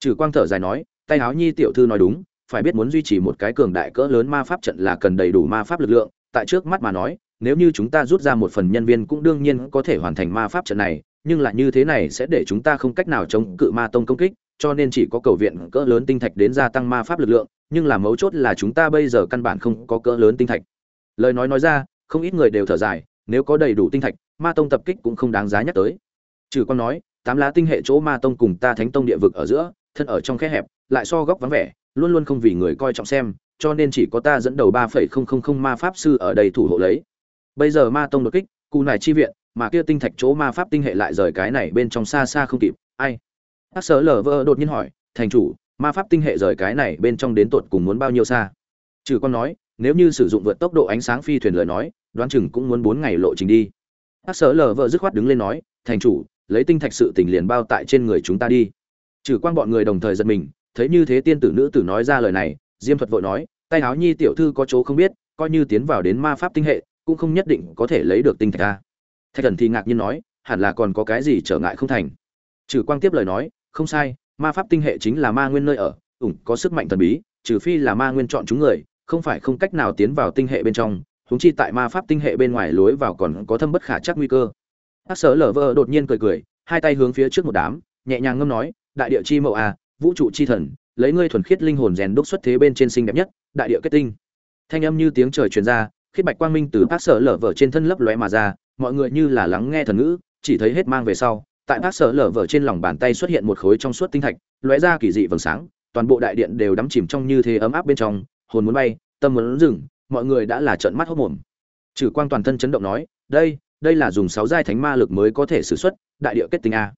Trừ quang thở dài nói, tay áo nhi tiểu thư nói đúng, phải biết muốn duy trì một cái cường đại cỡ lớn ma pháp trận là cần đầy đủ ma pháp lực lượng, tại trước mắt mà nói, nếu như chúng ta rút ra một phần nhân viên cũng đương nhiên có thể hoàn thành ma pháp trận này, nhưng là như thế này sẽ để chúng ta không cách nào chống cự ma tông công kích, cho nên chỉ có cầu viện cỡ lớn tinh thạch đến gia tăng ma pháp lực lượng, nhưng là mấu chốt là chúng ta bây giờ căn bản không có cỡ lớn tinh thạch. Lời nói nói ra, không ít người đều thở dài, nếu có đầy đủ tinh thạch ma tông tập kích cũng không đáng giá nhắc tới. Trừ con nói, tám lá tinh hệ chỗ ma tông cùng ta thánh tông địa vực ở giữa, thân ở trong khe hẹp, lại so góc vắng vẻ, luôn luôn không vì người coi trọng xem, cho nên chỉ có ta dẫn đầu ba phẩy không không không ma pháp sư ở đây thủ hộ lấy. Bây giờ ma tông đột kích cù này chi viện, mà kia tinh thạch chỗ ma pháp tinh hệ lại rời cái này bên trong xa xa không kịp, ai? Hát sở lờ vơ đột nhiên hỏi, thành chủ, ma pháp tinh hệ rời cái này bên trong đến tột cùng muốn bao nhiêu xa? Trừ con nói, nếu như sử dụng vượt tốc độ ánh sáng phi thuyền lời nói, đoán chừng cũng muốn bốn ngày lộ trình đi. Hắc sở lờ vợ dứt khoát đứng lên nói, thành chủ, lấy tinh thạch sự tình liền bao tại trên người chúng ta đi. Trừ quan bọn người đồng thời giật mình, thấy như thế tiên tử nữ tử nói ra lời này, diêm thuật vội nói, tay áo nhi tiểu thư có chỗ không biết, coi như tiến vào đến ma pháp tinh hệ, cũng không nhất định có thể lấy được tinh thạch a. Thạch thần thì ngạc nhiên nói, hẳn là còn có cái gì trở ngại không thành? Trừ quang tiếp lời nói, không sai, ma pháp tinh hệ chính là ma nguyên nơi ở, ủng có sức mạnh thần bí, trừ phi là ma nguyên chọn chúng người, không phải không cách nào tiến vào tinh hệ bên trong huống chi tại ma pháp tinh hệ bên ngoài lối vào còn có thâm bất khả chắc nguy cơ. Hắc sở lở vơ đột nhiên cười cười hai tay hướng phía trước một đám nhẹ nhàng ngâm nói đại địa chi mẫu à, vũ trụ chi thần lấy ngươi thuần khiết linh hồn rèn đúc xuất thế bên trên xinh đẹp nhất đại địa kết tinh. Thanh âm như tiếng trời truyền ra khiết bạch quang minh từ Hắc sở lở vở trên thân lấp lóe mà ra mọi người như là lắng nghe thần ngữ chỉ thấy hết mang về sau tại Hắc sở lở vở trên lòng bàn tay xuất hiện một khối trong suốt tinh thạch lóe ra kỳ dị vầng sáng toàn bộ đại điện đều đắm chìm trong như thế ấm áp bên trong hồn muốn bay tâm muốn dừng mọi người đã là trợn mắt hốt mồm. Trừ quang toàn thân chấn động nói, đây đây là dùng sáu giai thánh ma lực mới có thể sử xuất, đại địa kết tinh a.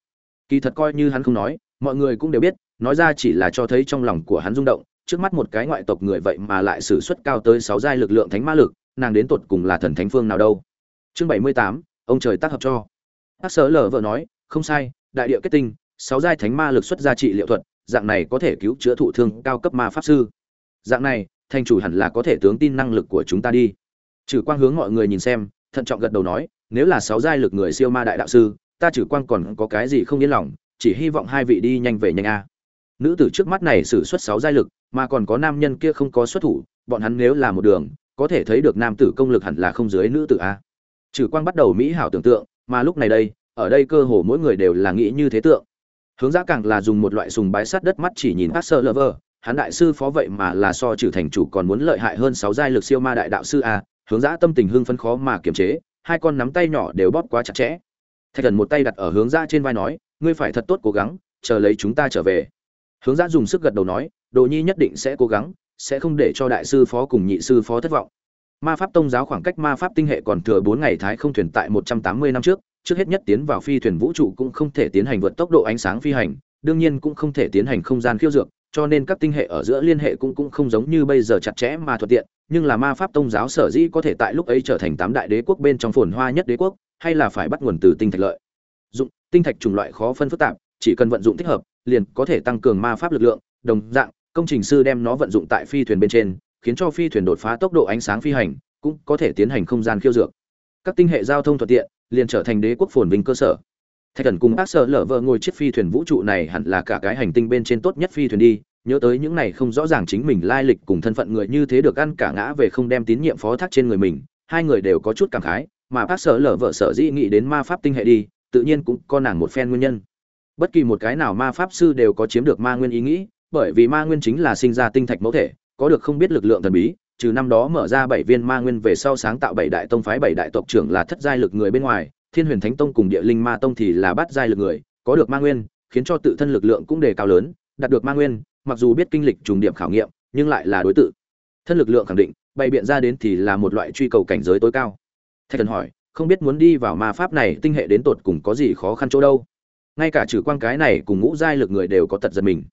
Kỳ thật coi như hắn không nói, mọi người cũng đều biết, nói ra chỉ là cho thấy trong lòng của hắn rung động, trước mắt một cái ngoại tộc người vậy mà lại sử xuất cao tới sáu giai lực lượng thánh ma lực, nàng đến tột cùng là thần thánh phương nào đâu. Chương bảy mươi tám, ông trời tác hợp cho. Hát sở lở vợ nói, không sai, đại địa kết tinh, sáu giai thánh ma lực xuất gia trị liệu thuật, dạng này có thể cứu chữa thụ thương cao cấp ma pháp sư. Dạng này thành chủ hẳn là có thể tướng tin năng lực của chúng ta đi. Trừ quang hướng mọi người nhìn xem, thận trọng gật đầu nói, nếu là sáu giai lực người siêu ma đại đạo sư, ta trừ quang còn có cái gì không yên lòng, chỉ hy vọng hai vị đi nhanh về nhanh a. Nữ tử trước mắt này sử xuất sáu giai lực, mà còn có nam nhân kia không có xuất thủ, bọn hắn nếu là một đường, có thể thấy được nam tử công lực hẳn là không dưới nữ tử a. Trừ quang bắt đầu mỹ hảo tưởng tượng, mà lúc này đây, ở đây cơ hồ mỗi người đều là nghĩ như thế tượng. Hướng giá càng là dùng một loại sùng bái sát đất mắt chỉ nhìn phát lover hắn đại sư phó vậy mà là so trừ thành chủ còn muốn lợi hại hơn sáu giai lực siêu ma đại đạo sư a, hướng dã tâm tình hưng phấn khó mà kiềm chế, hai con nắm tay nhỏ đều bóp quá chặt chẽ. Thạch thần một tay đặt ở hướng dã trên vai nói, ngươi phải thật tốt cố gắng, chờ lấy chúng ta trở về. Hướng dã dùng sức gật đầu nói, đồ nhi nhất định sẽ cố gắng, sẽ không để cho đại sư phó cùng nhị sư phó thất vọng. Ma pháp tông giáo khoảng cách ma pháp tinh hệ còn thừa bốn ngày thái không thuyền tại một trăm tám mươi năm trước trước hết nhất tiến vào phi thuyền vũ trụ cũng không thể tiến hành vượt tốc độ ánh sáng phi hành, đương nhiên cũng không thể tiến hành không gian khiêu dược cho nên các tinh hệ ở giữa liên hệ cũng cũng không giống như bây giờ chặt chẽ mà thuận tiện, nhưng là ma pháp tông giáo sở dĩ có thể tại lúc ấy trở thành tám đại đế quốc bên trong phồn hoa nhất đế quốc, hay là phải bắt nguồn từ tinh thạch lợi. Dụng, tinh thạch chủng loại khó phân phức tạp, chỉ cần vận dụng thích hợp, liền có thể tăng cường ma pháp lực lượng, đồng dạng, công trình sư đem nó vận dụng tại phi thuyền bên trên, khiến cho phi thuyền đột phá tốc độ ánh sáng phi hành, cũng có thể tiến hành không gian khiêu dược. Các tinh hệ giao thông thuận tiện, liền trở thành đế quốc phồn vinh cơ sở thạch thần cùng bác sợ lở vợ ngồi chiếc phi thuyền vũ trụ này hẳn là cả cái hành tinh bên trên tốt nhất phi thuyền đi, nhớ tới những này không rõ ràng chính mình lai lịch cùng thân phận người như thế được ăn cả ngã về không đem tín nhiệm phó thác trên người mình, hai người đều có chút cảm khái, mà bác sợ lở vợ sợ dĩ nghĩ đến ma pháp tinh hệ đi, tự nhiên cũng có nàng một phen nguyên nhân. Bất kỳ một cái nào ma pháp sư đều có chiếm được ma nguyên ý nghĩ, bởi vì ma nguyên chính là sinh ra tinh thạch mẫu thể, có được không biết lực lượng thần bí, trừ năm đó mở ra bảy viên ma nguyên về sau sáng tạo bảy đại tông phái bảy đại tộc trưởng là thất giai lực người bên ngoài thiên huyền thánh tông cùng địa linh ma tông thì là bát giai lực người, có được ma nguyên, khiến cho tự thân lực lượng cũng đề cao lớn, đạt được ma nguyên, mặc dù biết kinh lịch trùng điểm khảo nghiệm, nhưng lại là đối tượng thân lực lượng khẳng định, bày biện ra đến thì là một loại truy cầu cảnh giới tối cao. Thạch thần hỏi, không biết muốn đi vào ma pháp này tinh hệ đến tột cùng có gì khó khăn chỗ đâu? Ngay cả trừ quan cái này cùng ngũ giai lực người đều có tật giật mình.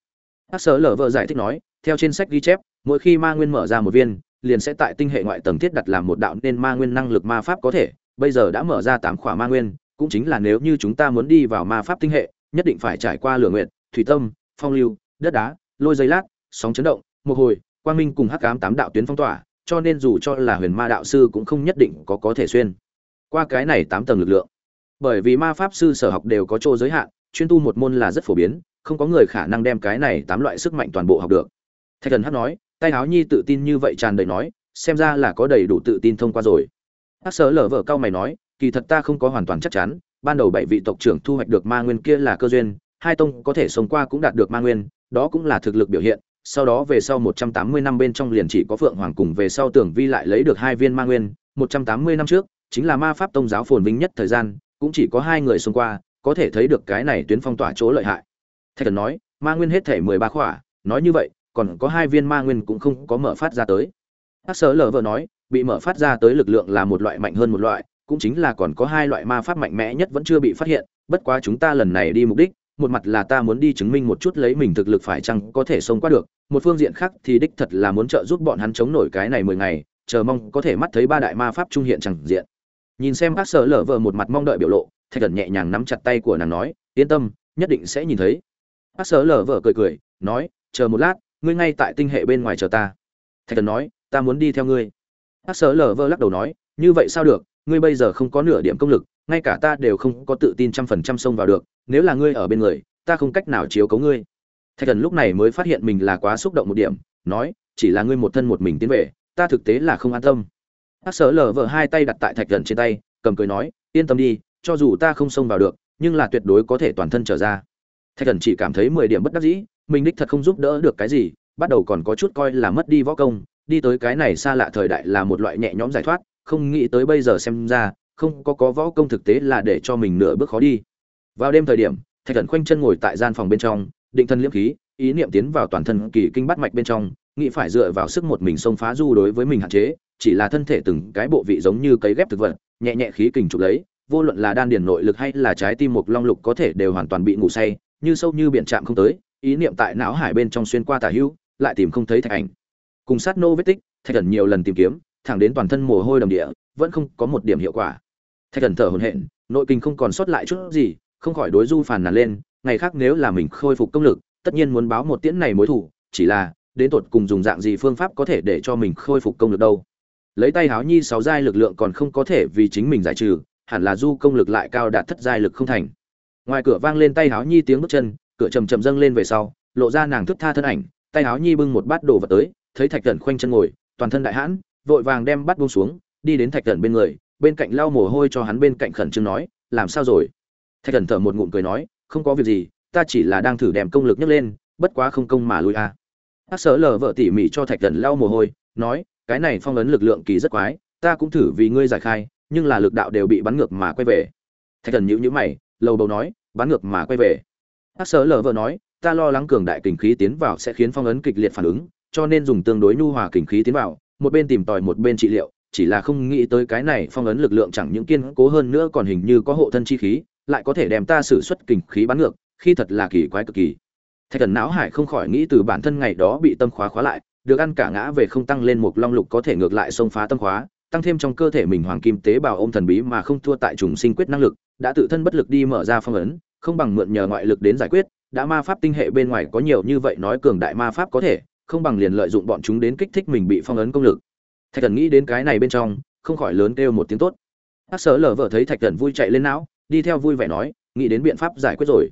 Hắc sở lở vợ giải thích nói, theo trên sách ghi chép, mỗi khi ma nguyên mở ra một viên, liền sẽ tại tinh hệ ngoại tầng thiết đặt làm một đạo nên ma nguyên năng lực ma pháp có thể bây giờ đã mở ra tám khỏa ma nguyên, cũng chính là nếu như chúng ta muốn đi vào ma pháp tinh hệ, nhất định phải trải qua lửa nguyện thủy tâm, phong lưu, đất đá, lôi dây lát, sóng chấn động, một hồi, quang minh cùng hắc ám tám đạo tuyến phong tỏa, cho nên dù cho là huyền ma đạo sư cũng không nhất định có có thể xuyên. Qua cái này tám tầng lực lượng, bởi vì ma pháp sư sở học đều có chỗ giới hạn, chuyên tu một môn là rất phổ biến, không có người khả năng đem cái này tám loại sức mạnh toàn bộ học được. Thạch thần hắc nói, tay áo nhi tự tin như vậy tràn đầy nói, xem ra là có đầy đủ tự tin thông qua rồi hắc sở lở vợ cao mày nói kỳ thật ta không có hoàn toàn chắc chắn ban đầu bảy vị tộc trưởng thu hoạch được ma nguyên kia là cơ duyên hai tông có thể sống qua cũng đạt được ma nguyên đó cũng là thực lực biểu hiện sau đó về sau 180 năm bên trong liền chỉ có Phượng Hoàng cùng về sau Tưởng Vi lại lấy được hai viên ma nguyên, 180 năm trước, chính là ma pháp tông giáo phồn vinh nhất thời gian, cũng chỉ có hai người xung qua, có thể thấy được cái này tuyến phong tỏa chỗ lợi hại. Thạch Thần nói, ma nguyên hết thể 13 khỏa, nói như vậy, còn có hai viên ma nguyên cũng không có mở phát ra tới. Hắc Sở Lở vợ nói, bị mở phát ra tới lực lượng là một loại mạnh hơn một loại, cũng chính là còn có hai loại ma pháp mạnh mẽ nhất vẫn chưa bị phát hiện, bất quá chúng ta lần này đi mục đích, một mặt là ta muốn đi chứng minh một chút lấy mình thực lực phải chăng có thể sống qua được, một phương diện khác thì đích thật là muốn trợ giúp bọn hắn chống nổi cái này 10 ngày, chờ mong có thể mắt thấy ba đại ma pháp trung hiện chẳng diện. Nhìn xem các sở lở vợ một mặt mong đợi biểu lộ, Thạch thần nhẹ nhàng nắm chặt tay của nàng nói, yên tâm, nhất định sẽ nhìn thấy. Các sở lở vợ cười cười, nói, chờ một lát, ngươi ngay tại tinh hệ bên ngoài chờ ta. Thạch thần nói, ta muốn đi theo ngươi. Các sở lở vơ lắc đầu nói, như vậy sao được, ngươi bây giờ không có nửa điểm công lực, ngay cả ta đều không có tự tin trăm phần trăm xông vào được, nếu là ngươi ở bên người ta không cách nào chiếu cấu ngươi. Thạch thần lúc này mới phát hiện mình là quá xúc động một điểm nói chỉ là ngươi một thân một mình tiến về ta thực tế là không an tâm. Hát sở lờ vơ hai tay đặt tại thạch thần trên tay cầm cười nói yên tâm đi cho dù ta không xông vào được nhưng là tuyệt đối có thể toàn thân trở ra. Thạch thần chỉ cảm thấy mười điểm bất đắc dĩ mình đích thật không giúp đỡ được cái gì bắt đầu còn có chút coi là mất đi võ công đi tới cái này xa lạ thời đại là một loại nhẹ nhõm giải thoát, không nghĩ tới bây giờ xem ra, không có có võ công thực tế là để cho mình nửa bước khó đi. Vào đêm thời điểm, thạch thần khoanh chân ngồi tại gian phòng bên trong, định thân liễm khí, ý niệm tiến vào toàn thân kỳ kinh bắt mạch bên trong, nghĩ phải dựa vào sức một mình xông phá du đối với mình hạn chế, chỉ là thân thể từng cái bộ vị giống như cấy ghép thực vật, nhẹ nhẹ khí kình trục lấy, vô luận là đan điền nội lực hay là trái tim mục long lục có thể đều hoàn toàn bị ngủ say, như sâu như biển chạm không tới, ý niệm tại não hải bên trong xuyên qua tả hữu, lại tìm không thấy thạch ảnh cùng sát nô vết tích, thạch thần nhiều lần tìm kiếm, thẳng đến toàn thân mồ hôi đầm địa, vẫn không có một điểm hiệu quả. Thạch thần thở hổn hển, nội kinh không còn sót lại chút gì, không khỏi đối du phàn nàn lên, ngày khác nếu là mình khôi phục công lực, tất nhiên muốn báo một tiễn này mối thủ chỉ là, đến tột cùng dùng dạng gì phương pháp có thể để cho mình khôi phục công lực đâu. Lấy tay háo nhi sáu giai lực lượng còn không có thể vì chính mình giải trừ, hẳn là du công lực lại cao đạt thất giai lực không thành. Ngoài cửa vang lên tay háo nhi tiếng bước chân, cửa chầm chầm dâng lên về sau, lộ ra nàng thức tha thân ảnh, tay háo nhi bưng một bát đồ vật tới thấy thạch thần khoanh chân ngồi, toàn thân đại hãn, vội vàng đem bắt buông xuống, đi đến thạch thần bên người, bên cạnh lau mồ hôi cho hắn bên cạnh khẩn trương nói, làm sao rồi? Thạch thần thở một ngụm cười nói, không có việc gì, ta chỉ là đang thử đem công lực nhấc lên, bất quá không công mà lui a à. hát sở lờ vợ tỉ mỉ cho thạch thần lau mồ hôi, nói, cái này phong ấn lực lượng kỳ rất quái, ta cũng thử vì ngươi giải khai, nhưng là lực đạo đều bị bắn ngược mà quay về. Thạch thần nhữ nhữ mày, lầu đầu nói, bắn ngược mà quay về. Hát sở lờ vợ nói, ta lo lắng cường đại kình khí tiến vào sẽ khiến phong ấn kịch liệt phản ứng cho nên dùng tương đối nhu hòa kình khí tiến vào, một bên tìm tòi một bên trị liệu, chỉ là không nghĩ tới cái này phong ấn lực lượng chẳng những kiên cố hơn nữa còn hình như có hộ thân chi khí, lại có thể đem ta sử xuất kình khí bắn ngược, khi thật là kỳ quái cực kỳ. Thạch thần não hải không khỏi nghĩ từ bản thân ngày đó bị tâm khóa khóa lại, được ăn cả ngã về không tăng lên một long lục có thể ngược lại xông phá tâm khóa, tăng thêm trong cơ thể mình hoàng kim tế bào ôm thần bí mà không thua tại trùng sinh quyết năng lực, đã tự thân bất lực đi mở ra phong ấn, không bằng mượn nhờ ngoại lực đến giải quyết, đã ma pháp tinh hệ bên ngoài có nhiều như vậy nói cường đại ma pháp có thể không bằng liền lợi dụng bọn chúng đến kích thích mình bị phong ấn công lực. Thạch thần nghĩ đến cái này bên trong, không khỏi lớn kêu một tiếng tốt. Hát sở lờ vợ thấy thạch thần vui chạy lên não, đi theo vui vẻ nói, nghĩ đến biện pháp giải quyết rồi.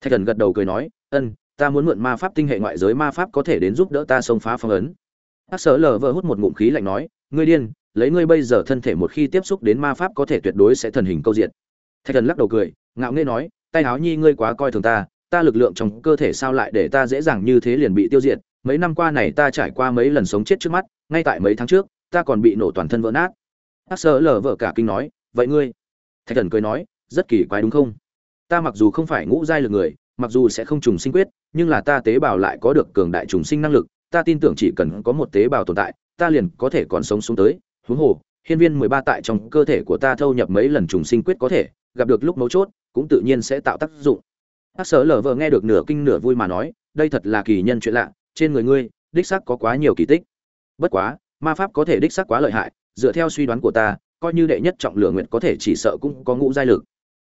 Thạch thần gật đầu cười nói, ân, ta muốn mượn ma pháp tinh hệ ngoại giới ma pháp có thể đến giúp đỡ ta xông phá phong ấn. Hát sở lờ vợ hút một ngụm khí lạnh nói, ngươi điên, lấy ngươi bây giờ thân thể một khi tiếp xúc đến ma pháp có thể tuyệt đối sẽ thần hình câu diện thạch thần lắc đầu cười, ngạo nghễ nói, tay áo nhi ngươi quá coi thường ta ta lực lượng trong cơ thể sao lại để ta dễ dàng như thế liền bị tiêu diệt? Mấy năm qua này ta trải qua mấy lần sống chết trước mắt, ngay tại mấy tháng trước, ta còn bị nổ toàn thân vỡ nát. Hát sơ lờ vợ cả kinh nói, vậy ngươi? Thạch thần cười nói, rất kỳ quái đúng không? Ta mặc dù không phải ngũ giai lực người, mặc dù sẽ không trùng sinh quyết, nhưng là ta tế bào lại có được cường đại trùng sinh năng lực, ta tin tưởng chỉ cần có một tế bào tồn tại, ta liền có thể còn sống xuống tới. Huống hồ, hiên viên mười ba tại trong cơ thể của ta thâu nhập mấy lần trùng sinh quyết có thể, gặp được lúc mấu chốt, cũng tự nhiên sẽ tạo tác dụng. Hát sở lờ vợ nghe được nửa kinh nửa vui mà nói, đây thật là kỳ nhân chuyện lạ trên người ngươi, đích xác có quá nhiều kỳ tích. Bất quá, ma pháp có thể đích xác quá lợi hại, dựa theo suy đoán của ta, coi như đệ nhất trọng lửa nguyện có thể chỉ sợ cũng có ngũ giai lực.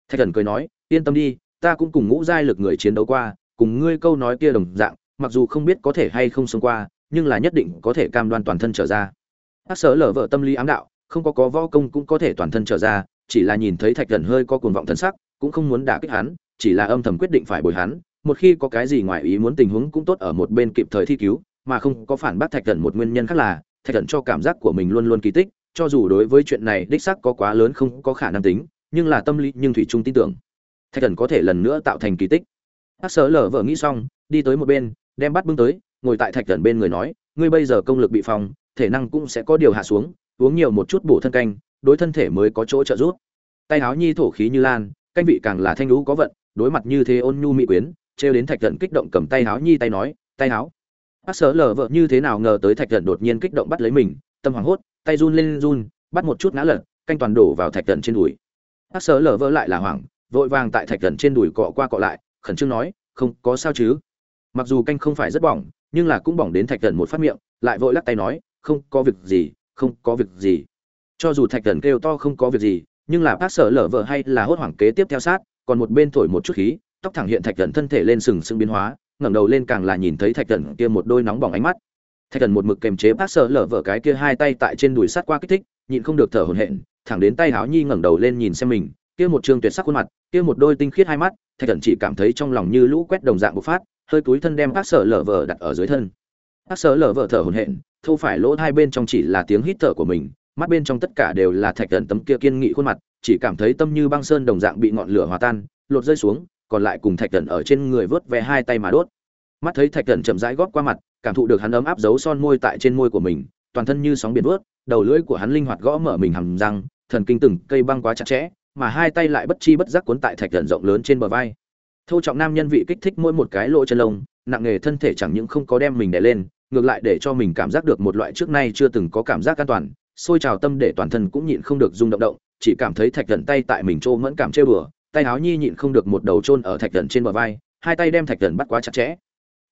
Thạch thần cười nói, yên tâm đi, ta cũng cùng ngũ giai lực người chiến đấu qua, cùng ngươi câu nói kia đồng dạng, mặc dù không biết có thể hay không xông qua, nhưng là nhất định có thể cam đoan toàn thân trở ra. Hát sở lở vợ tâm lý ám đạo, không có có võ công cũng có thể toàn thân trở ra, chỉ là nhìn thấy thạch thần hơi có cuồng vọng thân sắc, cũng không muốn đả kích hắn, chỉ là âm thầm quyết định phải bồi hắn một khi có cái gì ngoài ý muốn tình huống cũng tốt ở một bên kịp thời thi cứu, mà không có phản bác thạch thần một nguyên nhân khác là, thạch thần cho cảm giác của mình luôn luôn kỳ tích, cho dù đối với chuyện này đích xác có quá lớn không có khả năng tính, nhưng là tâm lý, nhưng thủy trung tin tưởng. Thạch thần có thể lần nữa tạo thành kỳ tích. Bác sở lở vợ nghĩ xong, đi tới một bên, đem bắt bưng tới, ngồi tại thạch thần bên người nói, ngươi bây giờ công lực bị phòng, thể năng cũng sẽ có điều hạ xuống, uống nhiều một chút bổ thân canh, đối thân thể mới có chỗ trợ giúp. Tay áo nhi thổ khí như lan, canh vị càng là thanh lũ có vận, đối mặt như thế ôn nhu mỹ quyến trêu đến thạch thần kích động cầm tay háo nhi tay nói, tay háo. Bác sở lở vợ như thế nào ngờ tới thạch thần đột nhiên kích động bắt lấy mình, tâm hoảng hốt, tay run lên run, bắt một chút ngã lật, canh toàn đổ vào thạch thần trên đùi. Bác sở lở vợ lại là hoảng, vội vàng tại thạch thần trên đùi cọ qua cọ lại, khẩn trương nói, không, có sao chứ? Mặc dù canh không phải rất bỏng, nhưng là cũng bỏng đến thạch thần một phát miệng, lại vội lắc tay nói, không có việc gì, không có việc gì. Cho dù thạch thần kêu to không có việc gì, nhưng là bác sở lở vợ hay là hốt hoảng kế tiếp theo sát, còn một bên thổi một chút khí tóc thẳng hiện thạch thần thân thể lên sừng sững biến hóa, ngẩng đầu lên càng là nhìn thấy thạch thần kia một đôi nóng bỏng ánh mắt. Thạch thần một mực kềm chế bác sợ lở vợ cái kia hai tay tại trên đùi sát qua kích thích, nhịn không được thở hổn hển, thẳng đến tay háo nhi ngẩng đầu lên nhìn xem mình, kia một trương tuyệt sắc khuôn mặt, kia một đôi tinh khiết hai mắt, thạch thần chỉ cảm thấy trong lòng như lũ quét đồng dạng bộc phát, hơi cúi thân đem bác sợ lở vợ đặt ở dưới thân. Bác sợ lở vợ thở hổn hển thu phải lỗ hai bên trong chỉ là tiếng hít thở của mình, mắt bên trong tất cả đều là thạch thần tấm kia kiên nghị khuôn mặt, chỉ cảm thấy tâm như băng sơn đồng dạng bị ngọn lửa hòa tan, lột rơi xuống còn lại cùng thạch thần ở trên người vớt ve hai tay mà đốt. Mắt thấy thạch thần chậm rãi góp qua mặt, cảm thụ được hắn ấm áp giấu son môi tại trên môi của mình, toàn thân như sóng biển vớt, đầu lưỡi của hắn linh hoạt gõ mở mình hầm răng, thần kinh từng cây băng quá chặt chẽ, mà hai tay lại bất chi bất giác cuốn tại thạch thần rộng lớn trên bờ vai. Thô trọng nam nhân vị kích thích mỗi một cái lỗ chân lông, nặng nghề thân thể chẳng những không có đem mình đè lên, ngược lại để cho mình cảm giác được một loại trước nay chưa từng có cảm giác an toàn sôi trào tâm để toàn thân cũng nhịn không được rung động động, chỉ cảm thấy thạch thần tay tại mình trô mẫn cảm chơi bừa tay áo nhi nhịn không được một đầu chôn ở thạch thần trên bờ vai, hai tay đem thạch thần bắt quá chặt chẽ.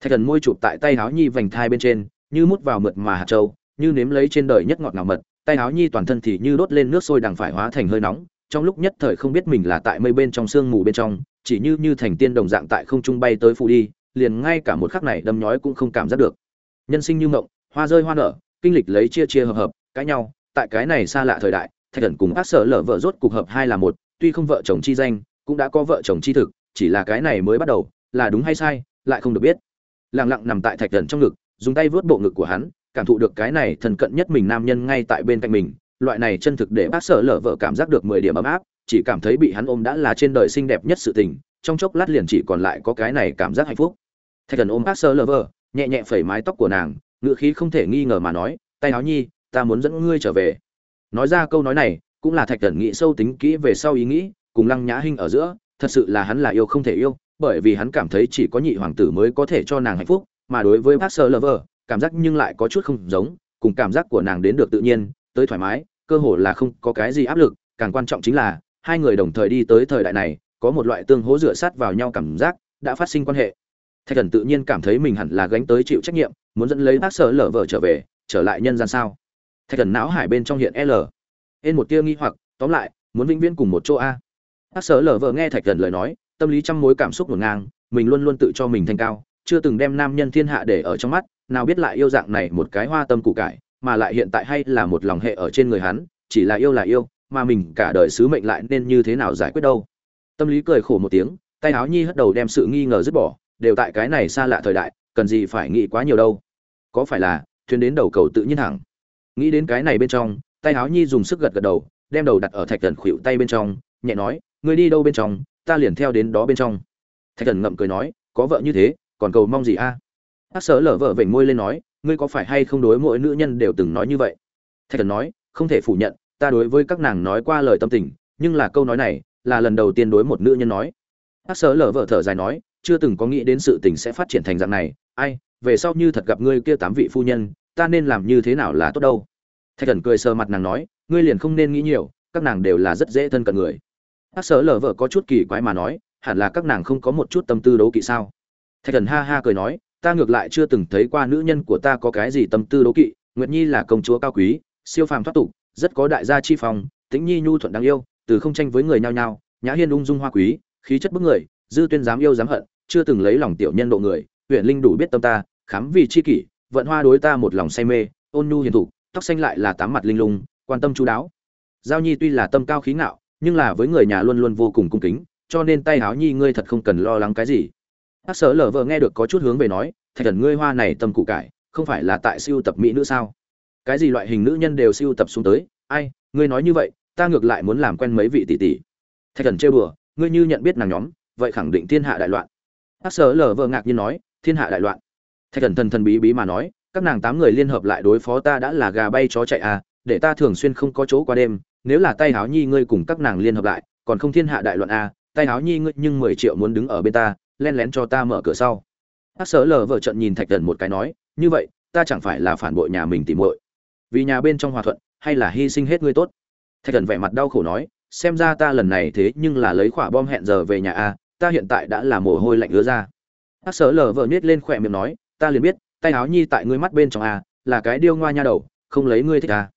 Thạch thần môi chụp tại tay áo nhi vành thai bên trên, như mút vào mượt mà hạt trâu như nếm lấy trên đời nhất ngọt ngào mật, tay áo nhi toàn thân thì như đốt lên nước sôi đằng phải hóa thành hơi nóng, trong lúc nhất thời không biết mình là tại mây bên trong sương mù bên trong, chỉ như như thành tiên đồng dạng tại không trung bay tới phù đi, liền ngay cả một khắc này đâm nhói cũng không cảm giác được. Nhân sinh như mộng, hoa rơi hoa nở, kinh lịch lấy chia chia hợp hợp, cãi nhau, tại cái này xa lạ thời đại, thạch thần cùng ác sở lở vợ rốt cục hợp hai là một, tuy không vợ chồng chi danh cũng đã có vợ chồng chi thực, chỉ là cái này mới bắt đầu, là đúng hay sai, lại không được biết. Lặng lặng nằm tại thạch thần trong ngực, dùng tay vớt bộ ngực của hắn, cảm thụ được cái này thần cận nhất mình nam nhân ngay tại bên cạnh mình. Loại này chân thực để bác sở lở vợ cảm giác được mười điểm ấm áp, chỉ cảm thấy bị hắn ôm đã là trên đời xinh đẹp nhất sự tình, trong chốc lát liền chỉ còn lại có cái này cảm giác hạnh phúc. Thạch thần ôm bác sở lở vợ, nhẹ nhẹ phẩy mái tóc của nàng, ngựa khí không thể nghi ngờ mà nói, tay áo nhi, ta muốn dẫn ngươi trở về. Nói ra câu nói này, cũng là thạch thần nghĩ sâu tính kỹ về sau ý nghĩ cùng lăng nhã hinh ở giữa, thật sự là hắn là yêu không thể yêu, bởi vì hắn cảm thấy chỉ có nhị hoàng tử mới có thể cho nàng hạnh phúc, mà đối với bác sơ lover, cảm giác nhưng lại có chút không giống, cùng cảm giác của nàng đến được tự nhiên, tới thoải mái, cơ hồ là không có cái gì áp lực, càng quan trọng chính là, hai người đồng thời đi tới thời đại này, có một loại tương hỗ dựa sát vào nhau cảm giác, đã phát sinh quan hệ. Thạch thần tự nhiên cảm thấy mình hẳn là gánh tới chịu trách nhiệm, muốn dẫn lấy bác sở lở vợ trở về, trở lại nhân gian sao? Thạch thần não hải bên trong hiện l. Ên một tia nghi hoặc, tóm lại, muốn vĩnh viễn cùng một chỗ a bác sở lở vợ nghe thạch thần lời nói, tâm lý trăm mối cảm xúc ngổn ngang, mình luôn luôn tự cho mình thanh cao, chưa từng đem nam nhân thiên hạ để ở trong mắt, nào biết lại yêu dạng này một cái hoa tâm củ cải, mà lại hiện tại hay là một lòng hệ ở trên người hắn, chỉ là yêu là yêu, mà mình cả đời sứ mệnh lại nên như thế nào giải quyết đâu. Tâm lý cười khổ một tiếng, tay áo nhi hất đầu đem sự nghi ngờ dứt bỏ, đều tại cái này xa lạ thời đại, cần gì phải nghĩ quá nhiều đâu. Có phải là, thuyền đến đầu cầu tự nhiên thẳng nghĩ đến cái này bên trong, tay áo nhi dùng sức gật gật đầu, đem đầu đặt ở thạch thần khuỵu tay bên trong, nhẹ nói ngươi đi đâu bên trong, ta liền theo đến đó bên trong. Thạch thần ngậm cười nói, có vợ như thế, còn cầu mong gì a? À? sở lở vợ vểnh môi lên nói, ngươi có phải hay không đối mỗi nữ nhân đều từng nói như vậy? Thạch thần nói, không thể phủ nhận, ta đối với các nàng nói qua lời tâm tình, nhưng là câu nói này là lần đầu tiên đối một nữ nhân nói. Hát sở lở vợ thở dài nói, chưa từng có nghĩ đến sự tình sẽ phát triển thành dạng này, ai, về sau như thật gặp ngươi kia tám vị phu nhân, ta nên làm như thế nào là tốt đâu? Thạch thần cười sờ mặt nàng nói, ngươi liền không nên nghĩ nhiều, các nàng đều là rất dễ thân cận người. Hắc sở lở vợ có chút kỳ quái mà nói hẳn là các nàng không có một chút tâm tư đấu kỵ sao? Thạch thần ha ha cười nói ta ngược lại chưa từng thấy qua nữ nhân của ta có cái gì tâm tư đấu kỵ nguyệt nhi là công chúa cao quý siêu phàm thoát tục rất có đại gia chi phong tĩnh nhi nhu thuận đáng yêu từ không tranh với người nhau nhau, nhã hiên ung dung hoa quý khí chất bức người dư tuyên dám yêu dám hận chưa từng lấy lòng tiểu nhân độ người huyện linh đủ biết tâm ta khám vì chi kỷ vận hoa đối ta một lòng say mê ôn nhu hiền thủ, tóc xanh lại là tám mặt linh lung quan tâm chú đáo. Giao nhi tuy là tâm cao khí ngạo nhưng là với người nhà luôn luôn vô cùng cung kính, cho nên tay háo nhi ngươi thật không cần lo lắng cái gì. Hát sở lở vợ nghe được có chút hướng về nói, thạch thần, ngươi hoa này tâm cụ cải, không phải là tại siêu tập mỹ nữ sao? Cái gì loại hình nữ nhân đều siêu tập xuống tới? Ai, ngươi nói như vậy, ta ngược lại muốn làm quen mấy vị tỷ tỷ. Thạch thần trêu đùa, ngươi như nhận biết nàng nhóm, vậy khẳng định thiên hạ đại loạn. Ác sở lờ vợ ngạc nhiên nói, thiên hạ đại loạn. Thạch thần thần thần bí bí mà nói, các nàng tám người liên hợp lại đối phó ta đã là gà bay chó chạy à để ta thường xuyên không có chỗ qua đêm nếu là tay háo nhi ngươi cùng các nàng liên hợp lại, còn không thiên hạ đại loạn à tay háo nhi ngươi nhưng mười triệu muốn đứng ở bên ta, len lén cho ta mở cửa sau. Hát sở lờ vợ trận nhìn thạch thần một cái nói, như vậy, ta chẳng phải là phản bội nhà mình tìm muội. Vì nhà bên trong hòa thuận, hay là hy sinh hết ngươi tốt? Thạch thần vẻ mặt đau khổ nói, xem ra ta lần này thế nhưng là lấy quả bom hẹn giờ về nhà a ta hiện tại đã là mồ hôi lạnh ứa ra. Hát sở lờ vợ nhét lên khỏe miệng nói, ta liền biết, tay háo nhi tại ngươi mắt bên trong a là cái điêu ngoa nha đầu, không lấy ngươi thích a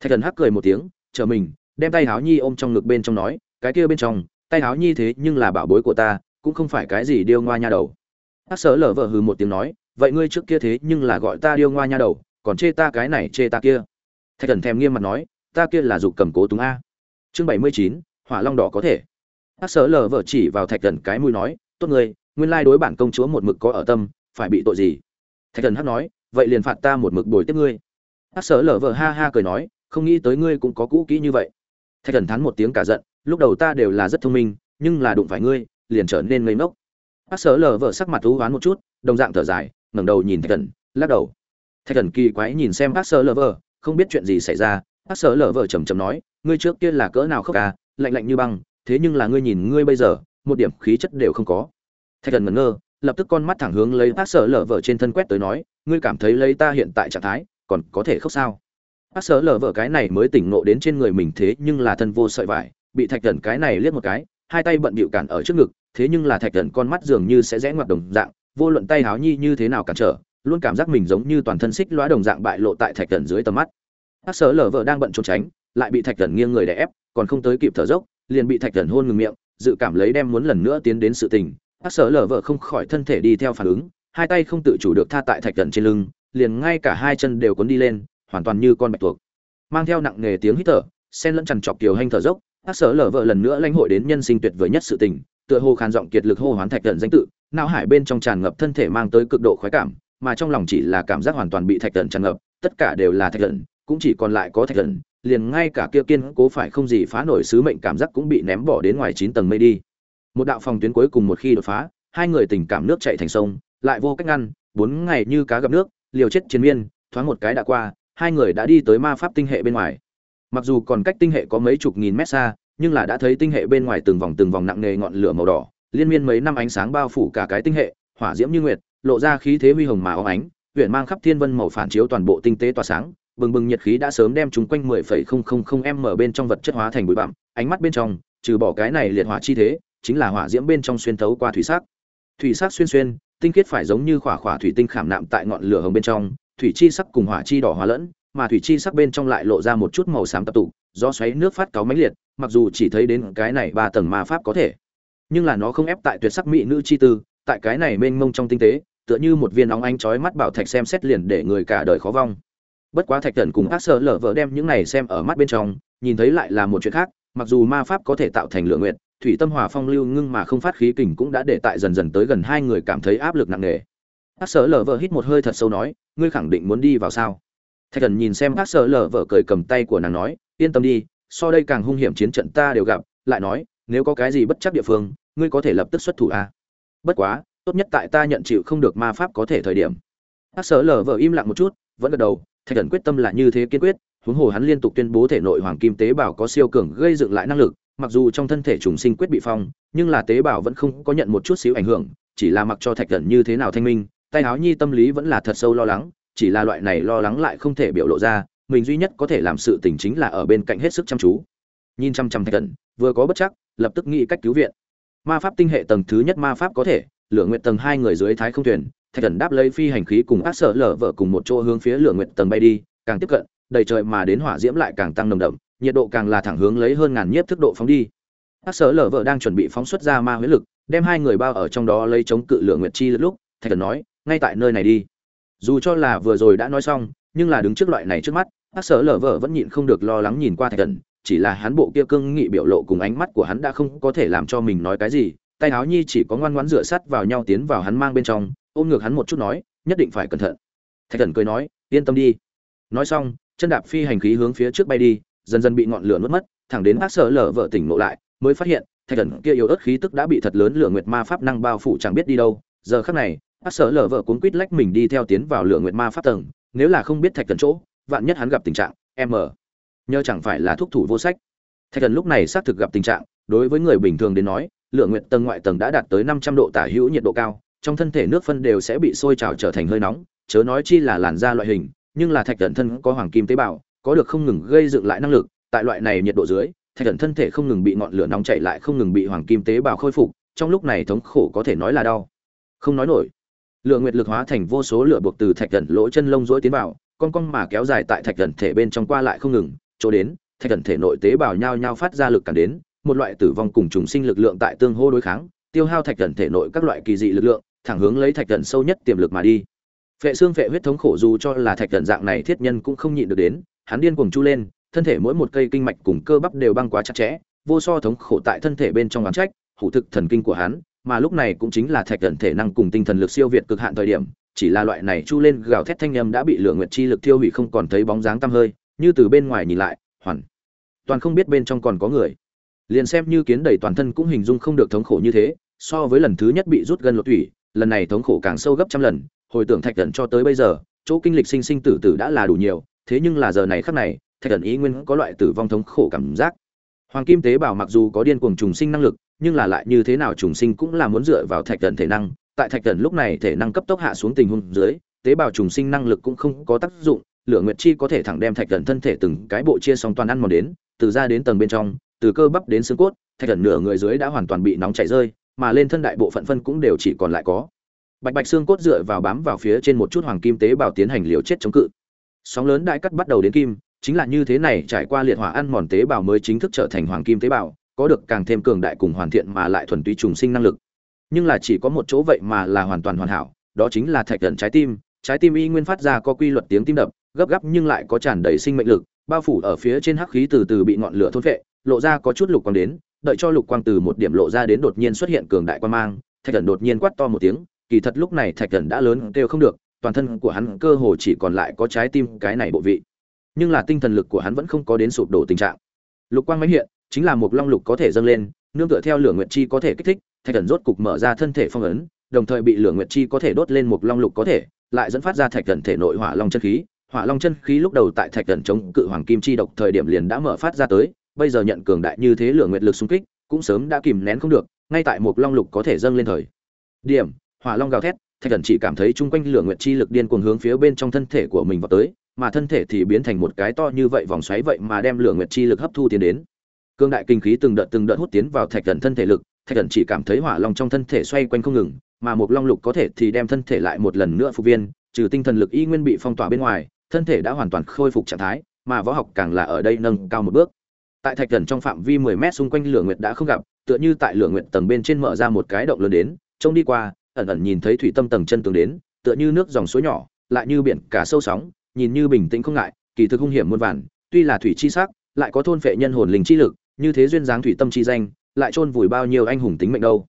thạch thần hắc cười một tiếng chờ mình, đem tay háo nhi ôm trong ngực bên trong nói, cái kia bên trong, tay háo nhi thế nhưng là bảo bối của ta, cũng không phải cái gì điêu ngoa nha đầu. Ác sở lở vợ hừ một tiếng nói, vậy ngươi trước kia thế nhưng là gọi ta điêu ngoa nha đầu, còn chê ta cái này chê ta kia? Thạch thần thèm nghiêm mặt nói, ta kia là dục cầm cố túng a. Chương bảy mươi chín, hỏa long đỏ có thể. Ác sở lở vợ chỉ vào thạch thần cái mũi nói, tốt ngươi, nguyên lai đối bản công chúa một mực có ở tâm, phải bị tội gì? Thạch thần hát nói, vậy liền phạt ta một mực bồi tiếp ngươi. Ác sở lở vợ ha ha cười nói không nghĩ tới ngươi cũng có cũ kỹ như vậy. Thạch thần thắn một tiếng cả giận, lúc đầu ta đều là rất thông minh, nhưng là đụng phải ngươi, liền trở nên ngây ngốc. Bác sở lờ vợ sắc mặt thú hoán một chút, đồng dạng thở dài, ngẩng đầu nhìn thạch thần lắc đầu. Thạch thần kỳ quái nhìn xem bác sở lờ vợ, không biết chuyện gì xảy ra, bác sở lờ vợ trầm trầm nói, ngươi trước kia là cỡ nào khóc à lạnh lạnh như băng, thế nhưng là ngươi nhìn ngươi bây giờ, một điểm khí chất đều không có. Thạch thần ngẩn ngơ, lập tức con mắt thẳng hướng lấy bác sở lờ vợ trên thân quét tới nói, ngươi cảm thấy lấy ta hiện tại trạng thái, còn có thể khóc sao? Ác sở lờ vợ cái này mới tỉnh ngộ đến trên người mình thế nhưng là thân vô sợi vải, bị thạch thần cái này liếc một cái, hai tay bận bịu cản ở trước ngực, thế nhưng là thạch thần con mắt dường như sẽ rẽ ngoặt đồng dạng, vô luận tay háo nhi như thế nào cản trở, luôn cảm giác mình giống như toàn thân xích lõa đồng dạng bại lộ tại thạch thần dưới tầm mắt. Ác sở lờ vợ đang bận trốn tránh, lại bị thạch thần nghiêng người đè ép, còn không tới kịp thở dốc, liền bị thạch thần hôn ngừng miệng, dự cảm lấy đem muốn lần nữa tiến đến sự tình. Ác sở lờ vợ không khỏi thân thể đi theo phản ứng, hai tay không tự chủ được tha tại thạch thần trên lưng, liền ngay cả hai chân đều cuốn đi lên hoàn toàn như con bạch tuộc. Mang theo nặng nghề tiếng hít thở, sen lẫn chằn chọc kiều hanh thở dốc các sở lở vợ lần nữa lãnh hội đến nhân sinh tuyệt vời nhất sự tình, tựa hồ khàn giọng kiệt lực hô hoán thạch thần danh tự, não hải bên trong tràn ngập thân thể mang tới cực độ khoái cảm, mà trong lòng chỉ là cảm giác hoàn toàn bị thạch thần tràn ngập, tất cả đều là thạch thần, cũng chỉ còn lại có thạch thần, liền ngay cả kia kiên cố phải không gì phá nổi sứ mệnh cảm giác cũng bị ném bỏ đến ngoài chín tầng mây đi. Một đạo phòng tuyến cuối cùng một khi đột phá, hai người tình cảm nước chạy thành sông, lại vô cách ngăn, bốn ngày như cá gặp nước, liều chết chiến miên, thoáng một cái đã qua hai người đã đi tới ma pháp tinh hệ bên ngoài mặc dù còn cách tinh hệ có mấy chục nghìn mét xa nhưng là đã thấy tinh hệ bên ngoài từng vòng từng vòng nặng nề ngọn lửa màu đỏ liên miên mấy năm ánh sáng bao phủ cả cái tinh hệ hỏa diễm như nguyệt lộ ra khí thế huy hồng mà óng ánh huyện mang khắp thiên vân màu phản chiếu toàn bộ tinh tế tỏa sáng bừng bừng nhiệt khí đã sớm đem chúng quanh 10,000m bên trong vật chất hóa thành bụi bặm, ánh mắt bên trong, trừ bỏ cái này liệt hỏa chi thế, chính là hỏa diễm bên trong xuyên thấu qua thủy sắc. Thủy sắc xuyên xuyên, tinh khiết phải giống như khỏa khỏa thủy tinh khảm nạm tại ngọn lửa hồng bên trong, thủy chi sắc cùng hỏa chi đỏ hòa lẫn, mà thủy chi sắc bên trong lại lộ ra một chút màu xám tập tụ, do xoáy nước phát cáo mãnh liệt, mặc dù chỉ thấy đến cái này ba tầng ma pháp có thể, nhưng là nó không ép tại tuyệt sắc mỹ nữ chi tư, tại cái này mênh mông trong tinh tế, tựa như một viên óng ánh chói mắt bảo thạch xem xét liền để người cả đời khó vong. Bất quá thạch thần cùng ác sơ lở vợ đem những này xem ở mắt bên trong nhìn thấy lại là một chuyện khác mặc dù ma pháp có thể tạo thành lượng nguyện thủy tâm hòa phong lưu ngưng mà không phát khí kình cũng đã để tại dần dần tới gần hai người cảm thấy áp lực nặng nề ác sợ lở vợ hít một hơi thật sâu nói, ngươi khẳng định muốn đi vào sao thạch thần nhìn xem ác sợ lở vợ cười cầm tay của nàng nói, yên tâm đi so đây càng hung hiểm chiến trận ta đều gặp, lại nói, nếu có cái gì bất chắc địa phương, ngươi có thể lập tức xuất thủ a à? bất quá, tốt nhất tại ta nhận chịu không được ma pháp có thể thời điểm ác sợ lở vợ im lặng một chút, vẫn gật đầu, thạch thần quyết tâm là như thế kiên quyết, huống hồ hắn liên tục tuyên bố thể nội hoàng kim tế bào có siêu cường gây dựng lại năng lực, mặc dù trong thân thể trùng sinh quyết bị phong, nhưng là tế bào vẫn không có nhận một chút xíu ảnh hưởng, chỉ là mặc cho thạch thần như thế nào thanh minh tay áo nhi tâm lý vẫn là thật sâu lo lắng, chỉ là loại này lo lắng lại không thể biểu lộ ra, mình duy nhất có thể làm sự tình chính là ở bên cạnh hết sức chăm chú. Nhìn chăm chăm thạch thần vừa có bất chắc, lập tức nghĩ cách cứu viện. Ma pháp tinh hệ tầng thứ nhất ma pháp có thể, lửa nguyện tầng hai người dưới thái không thuyền, thạch thần đáp lấy phi hành khí cùng ác sở lở vợ cùng một chỗ hướng phía lửa nguyện tầng bay đi, càng tiếp cận, đầy trời mà đến hỏa diễm lại càng tăng nồng đậm, nhiệt độ càng là thẳng hướng lấy hơn ngàn nhiếp thức độ phóng đi. Ác sở lở vợ đang chuẩn bị phóng xuất ra ma huyết lực, đem hai người bao ở trong đó lấy chống cự lửa nguyệt chi lúc, thạch thần nói ngay tại nơi này đi. Dù cho là vừa rồi đã nói xong, nhưng là đứng trước loại này trước mắt hát sở lở vợ vẫn nhịn không được lo lắng nhìn qua thạch thần, chỉ là hắn bộ kia cương nghị biểu lộ cùng ánh mắt của hắn đã không có thể làm cho mình nói cái gì, tay áo nhi chỉ có ngoan ngoãn rửa sắt vào nhau tiến vào hắn mang bên trong, ôm ngược hắn một chút nói, nhất định phải cẩn thận. Thạch thần cười nói, yên tâm đi. Nói xong, chân đạp phi hành khí hướng phía trước bay đi, dần dần bị ngọn lửa nuốt mất, thẳng đến hát sở lở vợ tỉnh ngộ lại, mới phát hiện thạch thần kia yếu ớt khí tức đã bị thật lớn lửa nguyệt ma pháp năng bao phủ chẳng biết đi đâu. Giờ khắc này bác sở lở vợ cuốn quýt lách mình đi theo tiến vào lửa nguyệt ma pháp tầng, nếu là không biết thạch thần chỗ, vạn nhất hắn gặp tình trạng m nhờ chẳng phải là thuốc thủ vô sách. Thạch thần lúc này xác thực gặp tình trạng, đối với người bình thường đến nói, lửa nguyệt tầng ngoại tầng đã đạt tới năm trăm độ tả hữu nhiệt độ cao, trong thân thể nước phân đều sẽ bị sôi trào trở thành hơi nóng, chớ nói chi là làn da loại hình, nhưng là thạch thần thân có hoàng kim tế bào, có được không ngừng gây dựng lại năng lực, tại loại này nhiệt độ dưới, thạch thần thân thể không ngừng bị ngọn lửa nóng chảy lại không ngừng bị hoàng kim tế bào khôi phục, trong lúc này thống khổ có thể nói là đau. Không nói nổi lửa nguyệt lực hóa thành vô số lửa buộc từ thạch thần lỗ chân lông rỗi tiến vào, con cong mà kéo dài tại thạch thần thể bên trong qua lại không ngừng, chỗ đến, thạch thần thể nội tế bào nhao nhao phát ra lực cản đến, một loại tử vong cùng trùng sinh lực lượng tại tương hô đối kháng, tiêu hao thạch thần thể nội các loại kỳ dị lực lượng, thẳng hướng lấy thạch thần sâu nhất tiềm lực mà đi. Phệ xương phệ huyết thống khổ dù cho là thạch thần dạng này thiết nhân cũng không nhịn được đến, hắn điên cuồng chu lên, thân thể mỗi một cây kinh mạch cùng cơ bắp đều băng quá chặt chẽ, vô so thống khổ tại thân thể bên trong bán trách, hủ thực thần kinh của hắn mà lúc này cũng chính là thạch thần thể năng cùng tinh thần lực siêu việt cực hạn thời điểm, chỉ là loại này chu lên gào thét thanh âm đã bị lửa nguyệt chi lực tiêu hủy không còn thấy bóng dáng tăm hơi, như từ bên ngoài nhìn lại, hoàn toàn không biết bên trong còn có người. Liền xem như kiến đầy toàn thân cũng hình dung không được thống khổ như thế, so với lần thứ nhất bị rút gần lột thủy, lần này thống khổ càng sâu gấp trăm lần, hồi tưởng thạch thần cho tới bây giờ, chỗ kinh lịch sinh sinh tử tử đã là đủ nhiều, thế nhưng là giờ này khắc này, thạch thần ý nguyên có loại tử vong thống khổ cảm giác hoàng kim tế bào mặc dù có điên cuồng trùng sinh năng lực, nhưng là lại như thế nào trùng sinh cũng là muốn dựa vào thạch thần thể năng. Tại thạch thần lúc này thể năng cấp tốc hạ xuống tình huống dưới, tế bào trùng sinh năng lực cũng không có tác dụng. Lửa nguyệt chi có thể thẳng đem thạch thần thân thể từng cái bộ chia xong toàn ăn mòn đến, từ ra đến tầng bên trong, từ cơ bắp đến xương cốt, thạch thần nửa người dưới đã hoàn toàn bị nóng chảy rơi, mà lên thân đại bộ phận phân cũng đều chỉ còn lại có. Bạch bạch xương cốt dựa vào bám vào phía trên một chút hoàng kim tế bào tiến hành liều chết chống cự. Sóng lớn đại cắt bắt đầu đến kim chính là như thế này trải qua liệt hỏa ăn mòn tế bào mới chính thức trở thành hoàng kim tế bào, có được càng thêm cường đại cùng hoàn thiện mà lại thuần túy trùng sinh năng lực. Nhưng là chỉ có một chỗ vậy mà là hoàn toàn hoàn hảo, đó chính là thạch tận trái tim. Trái tim y nguyên phát ra có quy luật tiếng tim đập, gấp gáp nhưng lại có tràn đầy sinh mệnh lực, bao phủ ở phía trên hắc khí từ từ bị ngọn lửa thôn vệ lộ ra có chút lục quang đến, đợi cho lục quang từ một điểm lộ ra đến đột nhiên xuất hiện cường đại quan mang, thạch thần đột nhiên quát to một tiếng, kỳ thật lúc này thạch thần đã lớn kêu không được, toàn thân của hắn cơ hồ chỉ còn lại có trái tim cái này bộ vị nhưng là tinh thần lực của hắn vẫn không có đến sụp đổ tình trạng. Lục quang máy hiện, chính là một long lục có thể dâng lên, nương tựa theo lửa nguyệt chi có thể kích thích, thạch thần rốt cục mở ra thân thể phong ấn, đồng thời bị lửa nguyệt chi có thể đốt lên một long lục có thể, lại dẫn phát ra thạch thần thể nội hỏa long chân khí. Hỏa long chân khí lúc đầu tại thạch thần chống cự hoàng kim chi độc thời điểm liền đã mở phát ra tới, bây giờ nhận cường đại như thế lửa nguyệt lực xung kích, cũng sớm đã kìm nén không được, ngay tại một long lục có thể dâng lên thời điểm, hỏa long gào thét, thạch thần chỉ cảm thấy chung quanh lửa nguyệt chi lực điên cuồng hướng phía bên trong thân thể của mình vào tới mà thân thể thì biến thành một cái to như vậy, vòng xoáy vậy mà đem lửa nguyệt chi lực hấp thu tiến đến. Cương đại kinh khí từng đợt từng đợt hút tiến vào thạch thần thân thể lực, thạch thần chỉ cảm thấy hỏa long trong thân thể xoay quanh không ngừng, mà một long lục có thể thì đem thân thể lại một lần nữa phục viên, trừ tinh thần lực y nguyên bị phong tỏa bên ngoài, thân thể đã hoàn toàn khôi phục trạng thái, mà võ học càng là ở đây nâng cao một bước. Tại thạch thần trong phạm vi 10 mét xung quanh lửa nguyệt đã không gặp, tựa như tại lửa nguyệt tầng bên trên mở ra một cái động lớn đến, trông đi qua, ẩn ẩn nhìn thấy thủy tâm tầng chân tường đến, tựa như nước dòng suối nhỏ, lại như biển cả sâu sóng nhìn như bình tĩnh không ngại, kỳ thực hung hiểm muôn vàn, tuy là thủy chi sắc, lại có thôn phệ nhân hồn linh chi lực, như thế duyên dáng thủy tâm chi danh, lại chôn vùi bao nhiêu anh hùng tính mệnh đâu.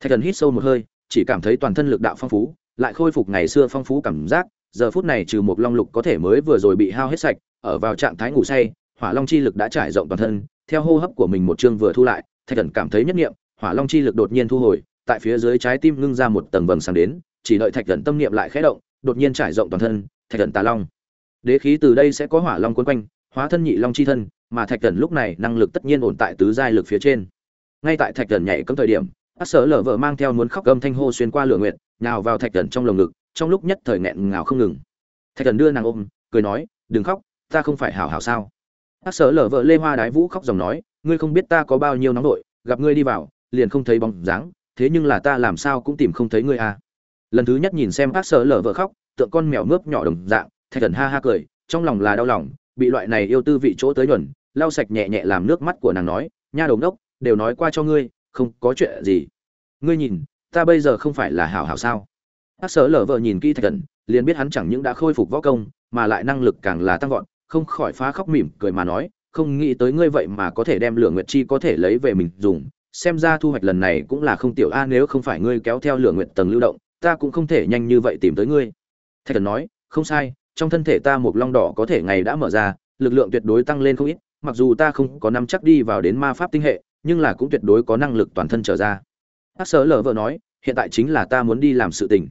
Thạch thần hít sâu một hơi, chỉ cảm thấy toàn thân lực đạo phong phú, lại khôi phục ngày xưa phong phú cảm giác, giờ phút này trừ một long lục có thể mới vừa rồi bị hao hết sạch, ở vào trạng thái ngủ say, hỏa long chi lực đã trải rộng toàn thân, theo hô hấp của mình một chương vừa thu lại, thạch thần cảm thấy nhất niệm, hỏa long chi lực đột nhiên thu hồi, tại phía dưới trái tim ngưng ra một tầng vầng sáng đến, chỉ đợi thạch thần tâm niệm lại khẽ động, đột nhiên trải rộng toàn thân, thạch thần tà long đế khí từ đây sẽ có hỏa long quấn quanh, hóa thân nhị long chi thân, mà thạch thần lúc này năng lực tất nhiên ổn tại tứ giai lực phía trên. Ngay tại thạch thần nhảy cấm thời điểm bác sở lở vợ mang theo muốn khóc gầm thanh hô xuyên qua lửa nguyệt nào vào thạch thần trong lồng ngực, trong lúc nhất thời nghẹn ngào không ngừng. Thạch thần đưa nàng ôm, cười nói, đừng khóc, ta không phải hảo hảo sao? Bác sở lở vợ lê hoa đái vũ khóc dòng nói, ngươi không biết ta có bao nhiêu nóng đội gặp ngươi đi vào, liền không thấy bóng dáng, thế nhưng là ta làm sao cũng tìm không thấy ngươi à. Lần thứ nhất nhìn xem bác sở lở vợ khóc, tượng con mèo mướp nhỏ đồng dạng thạch thần ha ha cười, trong lòng là đau lòng, bị loại này yêu tư vị chỗ tới nhuần, lau sạch nhẹ nhẹ làm nước mắt của nàng nói, nha đồng đốc đều nói qua cho ngươi, không có chuyện gì. Ngươi nhìn, ta bây giờ không phải là hảo hảo sao? Hát sở lở vợ nhìn kỹ thạch thần, liền biết hắn chẳng những đã khôi phục võ công, mà lại năng lực càng là tăng vọt, không khỏi phá khóc mỉm cười mà nói, không nghĩ tới ngươi vậy mà có thể đem lửa nguyệt chi có thể lấy về mình dùng, xem ra thu hoạch lần này cũng là không tiểu a, nếu không phải ngươi kéo theo lửa nguyệt tầng lưu động, ta cũng không thể nhanh như vậy tìm tới ngươi. Thạch thần nói, không sai trong thân thể ta một long đỏ có thể ngày đã mở ra, lực lượng tuyệt đối tăng lên không ít, mặc dù ta không có nắm chắc đi vào đến ma pháp tinh hệ, nhưng là cũng tuyệt đối có năng lực toàn thân trở ra. Bác sở lờ vợ nói, hiện tại chính là ta muốn đi làm sự tình.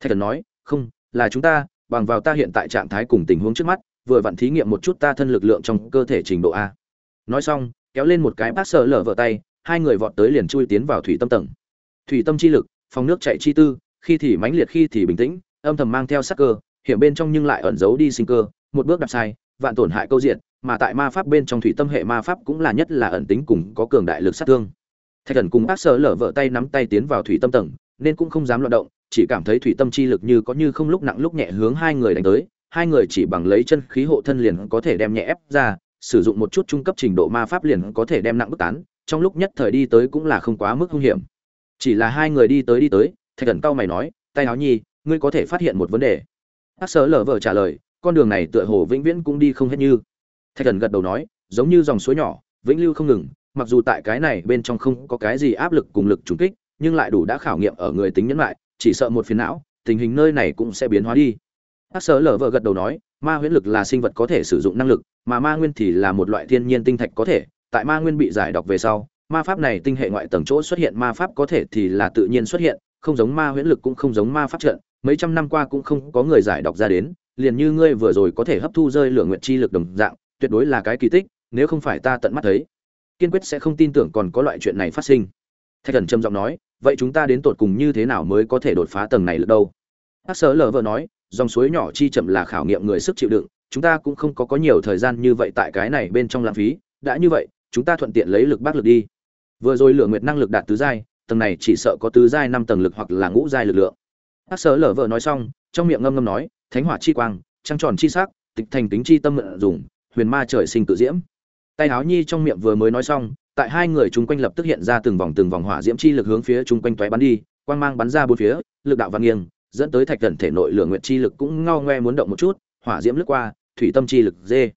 Thạch thần nói, không, là chúng ta, bằng vào ta hiện tại trạng thái cùng tình huống trước mắt, vừa vặn thí nghiệm một chút ta thân lực lượng trong cơ thể trình độ a. Nói xong, kéo lên một cái bác sở lở vợ tay, hai người vọt tới liền chui tiến vào thủy tâm tầng. Thủy tâm chi lực, phòng nước chạy chi tư, khi thì mãnh liệt khi thì bình tĩnh, âm thầm mang theo sắc cơ hiểm bên trong nhưng lại ẩn giấu đi sinh cơ, một bước đạp sai, vạn tổn hại câu diện, mà tại ma pháp bên trong thủy tâm hệ ma pháp cũng là nhất là ẩn tính cùng có cường đại lực sát thương. Thạch thần cùng Ác sở lở vợ tay nắm tay tiến vào thủy tâm tầng, nên cũng không dám loạn động, chỉ cảm thấy thủy tâm chi lực như có như không lúc nặng lúc nhẹ hướng hai người đánh tới, hai người chỉ bằng lấy chân khí hộ thân liền có thể đem nhẹ ép ra, sử dụng một chút trung cấp trình độ ma pháp liền có thể đem nặng bức tán, trong lúc nhất thời đi tới cũng là không quá mức hung hiểm. Chỉ là hai người đi tới đi tới, thạch thần cao mày nói, tay áo nhi, ngươi có thể phát hiện một vấn đề bác sở lở vợ trả lời, con đường này tựa hồ vĩnh viễn cũng đi không hết như. Thạch thần gật đầu nói, giống như dòng suối nhỏ, vĩnh lưu không ngừng, mặc dù tại cái này bên trong không có cái gì áp lực cùng lực trùng kích, nhưng lại đủ đã khảo nghiệm ở người tính nhẫn lại, chỉ sợ một phiền não, tình hình nơi này cũng sẽ biến hóa đi. Bác sở lở vợ gật đầu nói, ma huyễn lực là sinh vật có thể sử dụng năng lực, mà ma nguyên thì là một loại thiên nhiên tinh thạch có thể, tại ma nguyên bị giải độc về sau, ma pháp này tinh hệ ngoại tầng chỗ xuất hiện ma pháp có thể thì là tự nhiên xuất hiện, không giống ma huyễn lực cũng không giống ma pháp trận mấy trăm năm qua cũng không có người giải đọc ra đến, liền như ngươi vừa rồi có thể hấp thu rơi lửa nguyện chi lực đồng dạng, tuyệt đối là cái kỳ tích, nếu không phải ta tận mắt thấy, kiên quyết sẽ không tin tưởng còn có loại chuyện này phát sinh. Thạch thần trầm giọng nói, vậy chúng ta đến tột cùng như thế nào mới có thể đột phá tầng này được đâu? Bác sở lờ vợ nói, dòng suối nhỏ chi chậm là khảo nghiệm người sức chịu đựng, chúng ta cũng không có có nhiều thời gian như vậy tại cái này bên trong lãng phí, đã như vậy, chúng ta thuận tiện lấy lực bác lực đi. Vừa rồi lửa nguyệt năng lực đạt tứ giai, tầng này chỉ sợ có tứ giai năm tầng lực hoặc là ngũ giai lực lượng bác sở Lở vợ nói xong, trong miệng ngâm ngâm nói, thánh hỏa chi quang, trăng tròn chi sắc, tịch thành tính chi tâm mượn dùng, huyền ma trời sinh tự diễm. Tay áo nhi trong miệng vừa mới nói xong, tại hai người chung quanh lập tức hiện ra từng vòng từng vòng hỏa diễm chi lực hướng phía chung quanh toé bắn đi, quang mang bắn ra bốn phía, lực đạo vang nghiêng, dẫn tới thạch thần thể nội lửa nguyện chi lực cũng ngao ngoe muốn động một chút, hỏa diễm lướt qua, thủy tâm chi lực dê.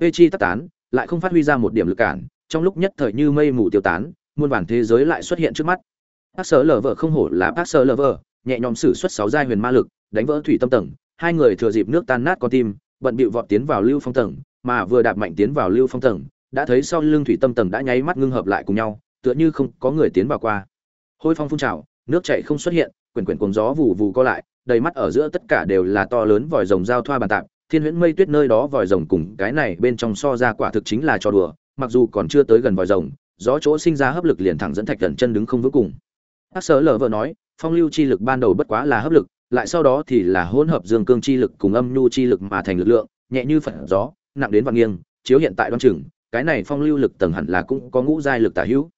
Pê chi tắt tán, lại không phát huy ra một điểm lực cản, trong lúc nhất thời như mây mù tiêu tán, muôn bản thế giới lại xuất hiện trước mắt. Bác sở lờ vợ không hổ là bác sở lờ vợ nhẹ nhõm sử xuất sáu giai huyền ma lực đánh vỡ thủy tâm tầng hai người thừa dịp nước tan nát con tim bận bịu vọt tiến vào lưu phong tầng mà vừa đạp mạnh tiến vào lưu phong tầng đã thấy sau lưng thủy tâm tầng đã nháy mắt ngưng hợp lại cùng nhau tựa như không có người tiến vào qua. Hôi phong phun trào nước chảy không xuất hiện quyển quyển cuồng gió vù vù co lại đầy mắt ở giữa tất cả đều là to lớn vòi rồng giao thoa bàn tạp thiên huyễn mây tuyết nơi đó vòi rồng cùng cái này bên trong so ra quả thực chính là trò đùa mặc dù còn chưa tới gần vòi rồng gió chỗ sinh ra hấp lực liền thẳng dẫn thạch gần chân đứng không vững cùng. Hắc Sở lở vợ nói, phong lưu chi lực ban đầu bất quá là hấp lực, lại sau đó thì là hỗn hợp dương cương chi lực cùng âm nhu chi lực mà thành lực lượng, nhẹ như phật gió, nặng đến vạn nghiêng, chiếu hiện tại đoan chừng, cái này phong lưu lực tầng hẳn là cũng có ngũ giai lực tả hữu.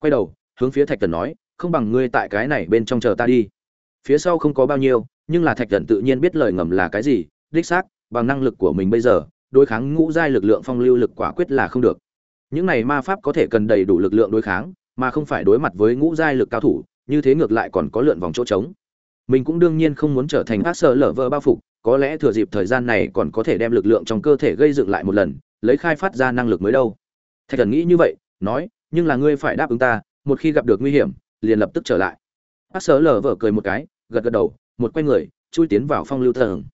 Quay đầu, hướng phía Thạch Tần nói, không bằng ngươi tại cái này bên trong chờ ta đi. Phía sau không có bao nhiêu, nhưng là Thạch Tần tự nhiên biết lời ngầm là cái gì, đích xác, bằng năng lực của mình bây giờ, đối kháng ngũ giai lực lượng phong lưu lực quả quyết là không được. Những này ma pháp có thể cần đầy đủ lực lượng đối kháng, mà không phải đối mặt với ngũ giai lực cao thủ, như thế ngược lại còn có lượn vòng chỗ trống. Mình cũng đương nhiên không muốn trở thành ác sợ lở vỡ bao phục có lẽ thừa dịp thời gian này còn có thể đem lực lượng trong cơ thể gây dựng lại một lần, lấy khai phát ra năng lực mới đâu. Thạch thần nghĩ như vậy, nói, nhưng là ngươi phải đáp ứng ta, một khi gặp được nguy hiểm, liền lập tức trở lại. Ác sợ lở vỡ cười một cái, gật gật đầu, một quay người, chui tiến vào phong lưu thần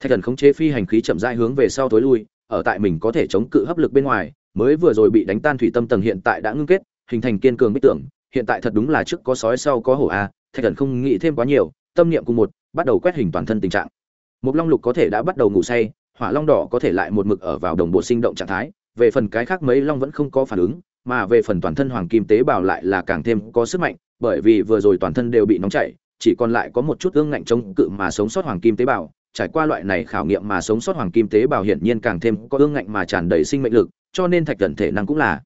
thạch thần khống chế phi hành khí chậm rãi hướng về sau tối lui, ở tại mình có thể chống cự hấp lực bên ngoài, mới vừa rồi bị đánh tan thủy tâm tầng hiện tại đã ngưng kết, hình thành kiên cường bích tưởng hiện tại thật đúng là trước có sói, sau có hổ a thạch thần không nghĩ thêm quá nhiều, tâm niệm cùng một, bắt đầu quét hình toàn thân tình trạng. Một long lục có thể đã bắt đầu ngủ say, hỏa long đỏ có thể lại một mực ở vào đồng bộ sinh động trạng thái, về phần cái khác mấy long vẫn không có phản ứng, mà về phần toàn thân hoàng kim tế bào lại là càng thêm có sức mạnh, bởi vì vừa rồi toàn thân đều bị nóng chảy, chỉ còn lại có một chút ương ngạnh chống cự mà sống sót hoàng kim tế bào. Trải qua loại này khảo nghiệm mà sống sót hoàng kim tế bào hiển nhiên càng thêm có ương ngạnh mà tràn đầy sinh mệnh lực, cho nên thạch thần thể năng cũng là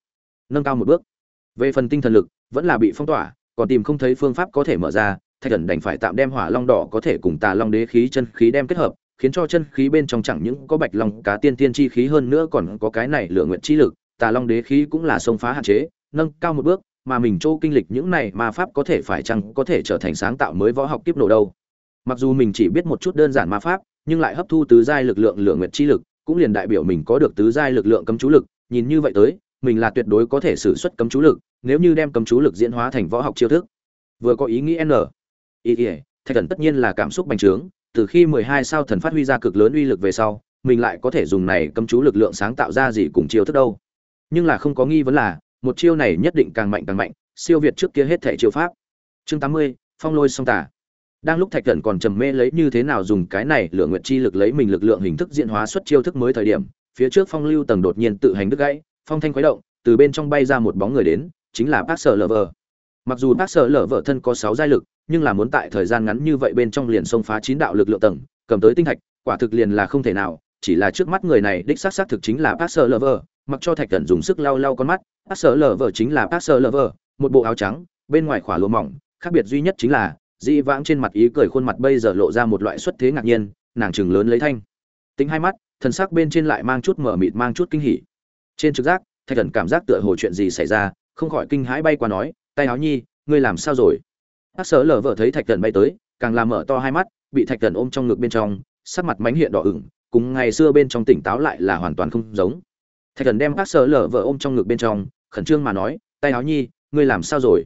nâng cao một bước về phần tinh thần lực, vẫn là bị phong tỏa, còn tìm không thấy phương pháp có thể mở ra, thạch thần đành phải tạm đem hỏa long đỏ có thể cùng tà long đế khí chân khí đem kết hợp, khiến cho chân khí bên trong chẳng những có bạch long, cá tiên tiên chi khí hơn nữa còn có cái này lửa nguyện chi lực, tà long đế khí cũng là sông phá hạn chế, nâng cao một bước, mà mình chỗ kinh lịch những này ma pháp có thể phải chăng có thể trở thành sáng tạo mới võ học kiếp nổ đâu. Mặc dù mình chỉ biết một chút đơn giản ma pháp, nhưng lại hấp thu tứ giai lực lượng lửa nguyện chi lực, cũng liền đại biểu mình có được tứ giai lực lượng cấm chú lực, nhìn như vậy tới mình là tuyệt đối có thể sử xuất cấm chú lực nếu như đem cấm chú lực diễn hóa thành võ học chiêu thức. Vừa có ý nghĩ n. Ý ý, thạch thần tất nhiên là cảm xúc bành trướng từ khi mười hai sao thần phát huy ra cực lớn uy lực về sau mình lại có thể dùng này cấm chú lực lượng sáng tạo ra gì cùng chiêu thức đâu. Nhưng là không có nghi vấn là một chiêu này nhất định càng mạnh càng mạnh siêu việt trước kia hết thảy chiêu pháp. Chương tám mươi phong lôi song tả. Đang lúc thạch thần còn trầm mê lấy như thế nào dùng cái này lựa nguyện chi lực lấy mình lực lượng hình thức diễn hóa xuất chiêu thức mới thời điểm phía trước phong lưu tầng đột nhiên tự hành đứt gãy phong thanh khuấy động từ bên trong bay ra một bóng người đến chính là bác sở Lở Vở. mặc dù bác sở Lở vợ thân có sáu giai lực nhưng là muốn tại thời gian ngắn như vậy bên trong liền xông phá chín đạo lực lượng tầng cầm tới tinh thạch quả thực liền là không thể nào chỉ là trước mắt người này đích xác xác thực chính là bác sở Lở Vở, mặc cho thạch thần dùng sức lau lau con mắt bác sở Lở Vở chính là bác sở Lở Vở, một bộ áo trắng bên ngoài khỏa lụa mỏng khác biệt duy nhất chính là dĩ vãng trên mặt ý cười khuôn mặt bây giờ lộ ra một loại xuất thế ngạc nhiên nàng chừng lớn lấy thanh tính hai mắt thần sắc bên trên lại mang chút mở mịt mang chút kinh hỉ trên trực giác, thạch thần cảm giác tựa hồ chuyện gì xảy ra, không khỏi kinh hãi bay qua nói, tay áo nhi, ngươi làm sao rồi? Hát sở lờ vợ thấy thạch thần bay tới, càng làm mở to hai mắt, bị thạch thần ôm trong ngực bên trong, sắc mặt mánh hiện đỏ ửng, cùng ngày xưa bên trong tỉnh táo lại là hoàn toàn không giống. Thạch thần đem hát sở lờ vợ ôm trong ngực bên trong, khẩn trương mà nói, tay áo nhi, ngươi làm sao rồi?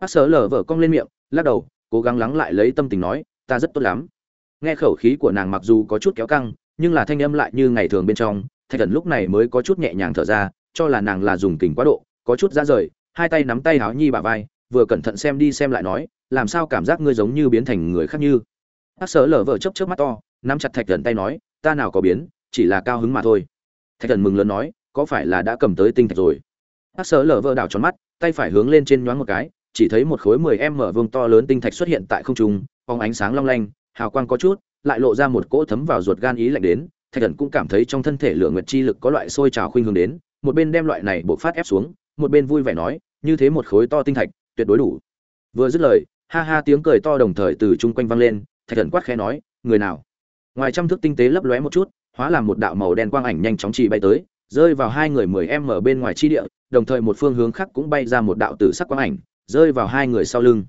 Hát sở lờ vợ cong lên miệng, lắc đầu, cố gắng lắng lại lấy tâm tình nói, ta rất tốt lắm. Nghe khẩu khí của nàng mặc dù có chút kéo căng, nhưng là thanh âm lại như ngày thường bên trong thạch thần lúc này mới có chút nhẹ nhàng thở ra, cho là nàng là dùng kình quá độ, có chút ra rời, hai tay nắm tay áo nhi bà vai, vừa cẩn thận xem đi xem lại nói, làm sao cảm giác ngươi giống như biến thành người khác như. Hát sở lở vợ chớp chớp mắt to, nắm chặt thạch thần tay nói, ta nào có biến, chỉ là cao hứng mà thôi. Thạch thần mừng lớn nói, có phải là đã cầm tới tinh thạch rồi? Hát sở lở vợ đảo tròn mắt, tay phải hướng lên trên nhoáng một cái, chỉ thấy một khối 10 mở vuông to lớn tinh thạch xuất hiện tại không trung phóng ánh sáng long lanh, hào quang có chút, lại lộ ra một cỗ thấm vào ruột gan ý lạnh đến thạch thần cũng cảm thấy trong thân thể lửa nguyệt chi lực có loại sôi trào khuynh hướng đến, một bên đem loại này bộc phát ép xuống, một bên vui vẻ nói, như thế một khối to tinh thạch, tuyệt đối đủ. Vừa dứt lời, ha ha tiếng cười to đồng thời từ chung quanh vang lên, thạch thần quát khẽ nói, người nào? Ngoài trăm thước tinh tế lấp lóe một chút, hóa làm một đạo màu đen quang ảnh nhanh chóng chỉ bay tới, rơi vào hai người mười em ở bên ngoài chi địa, đồng thời một phương hướng khác cũng bay ra một đạo tử sắc quang ảnh, rơi vào hai người sau lưng.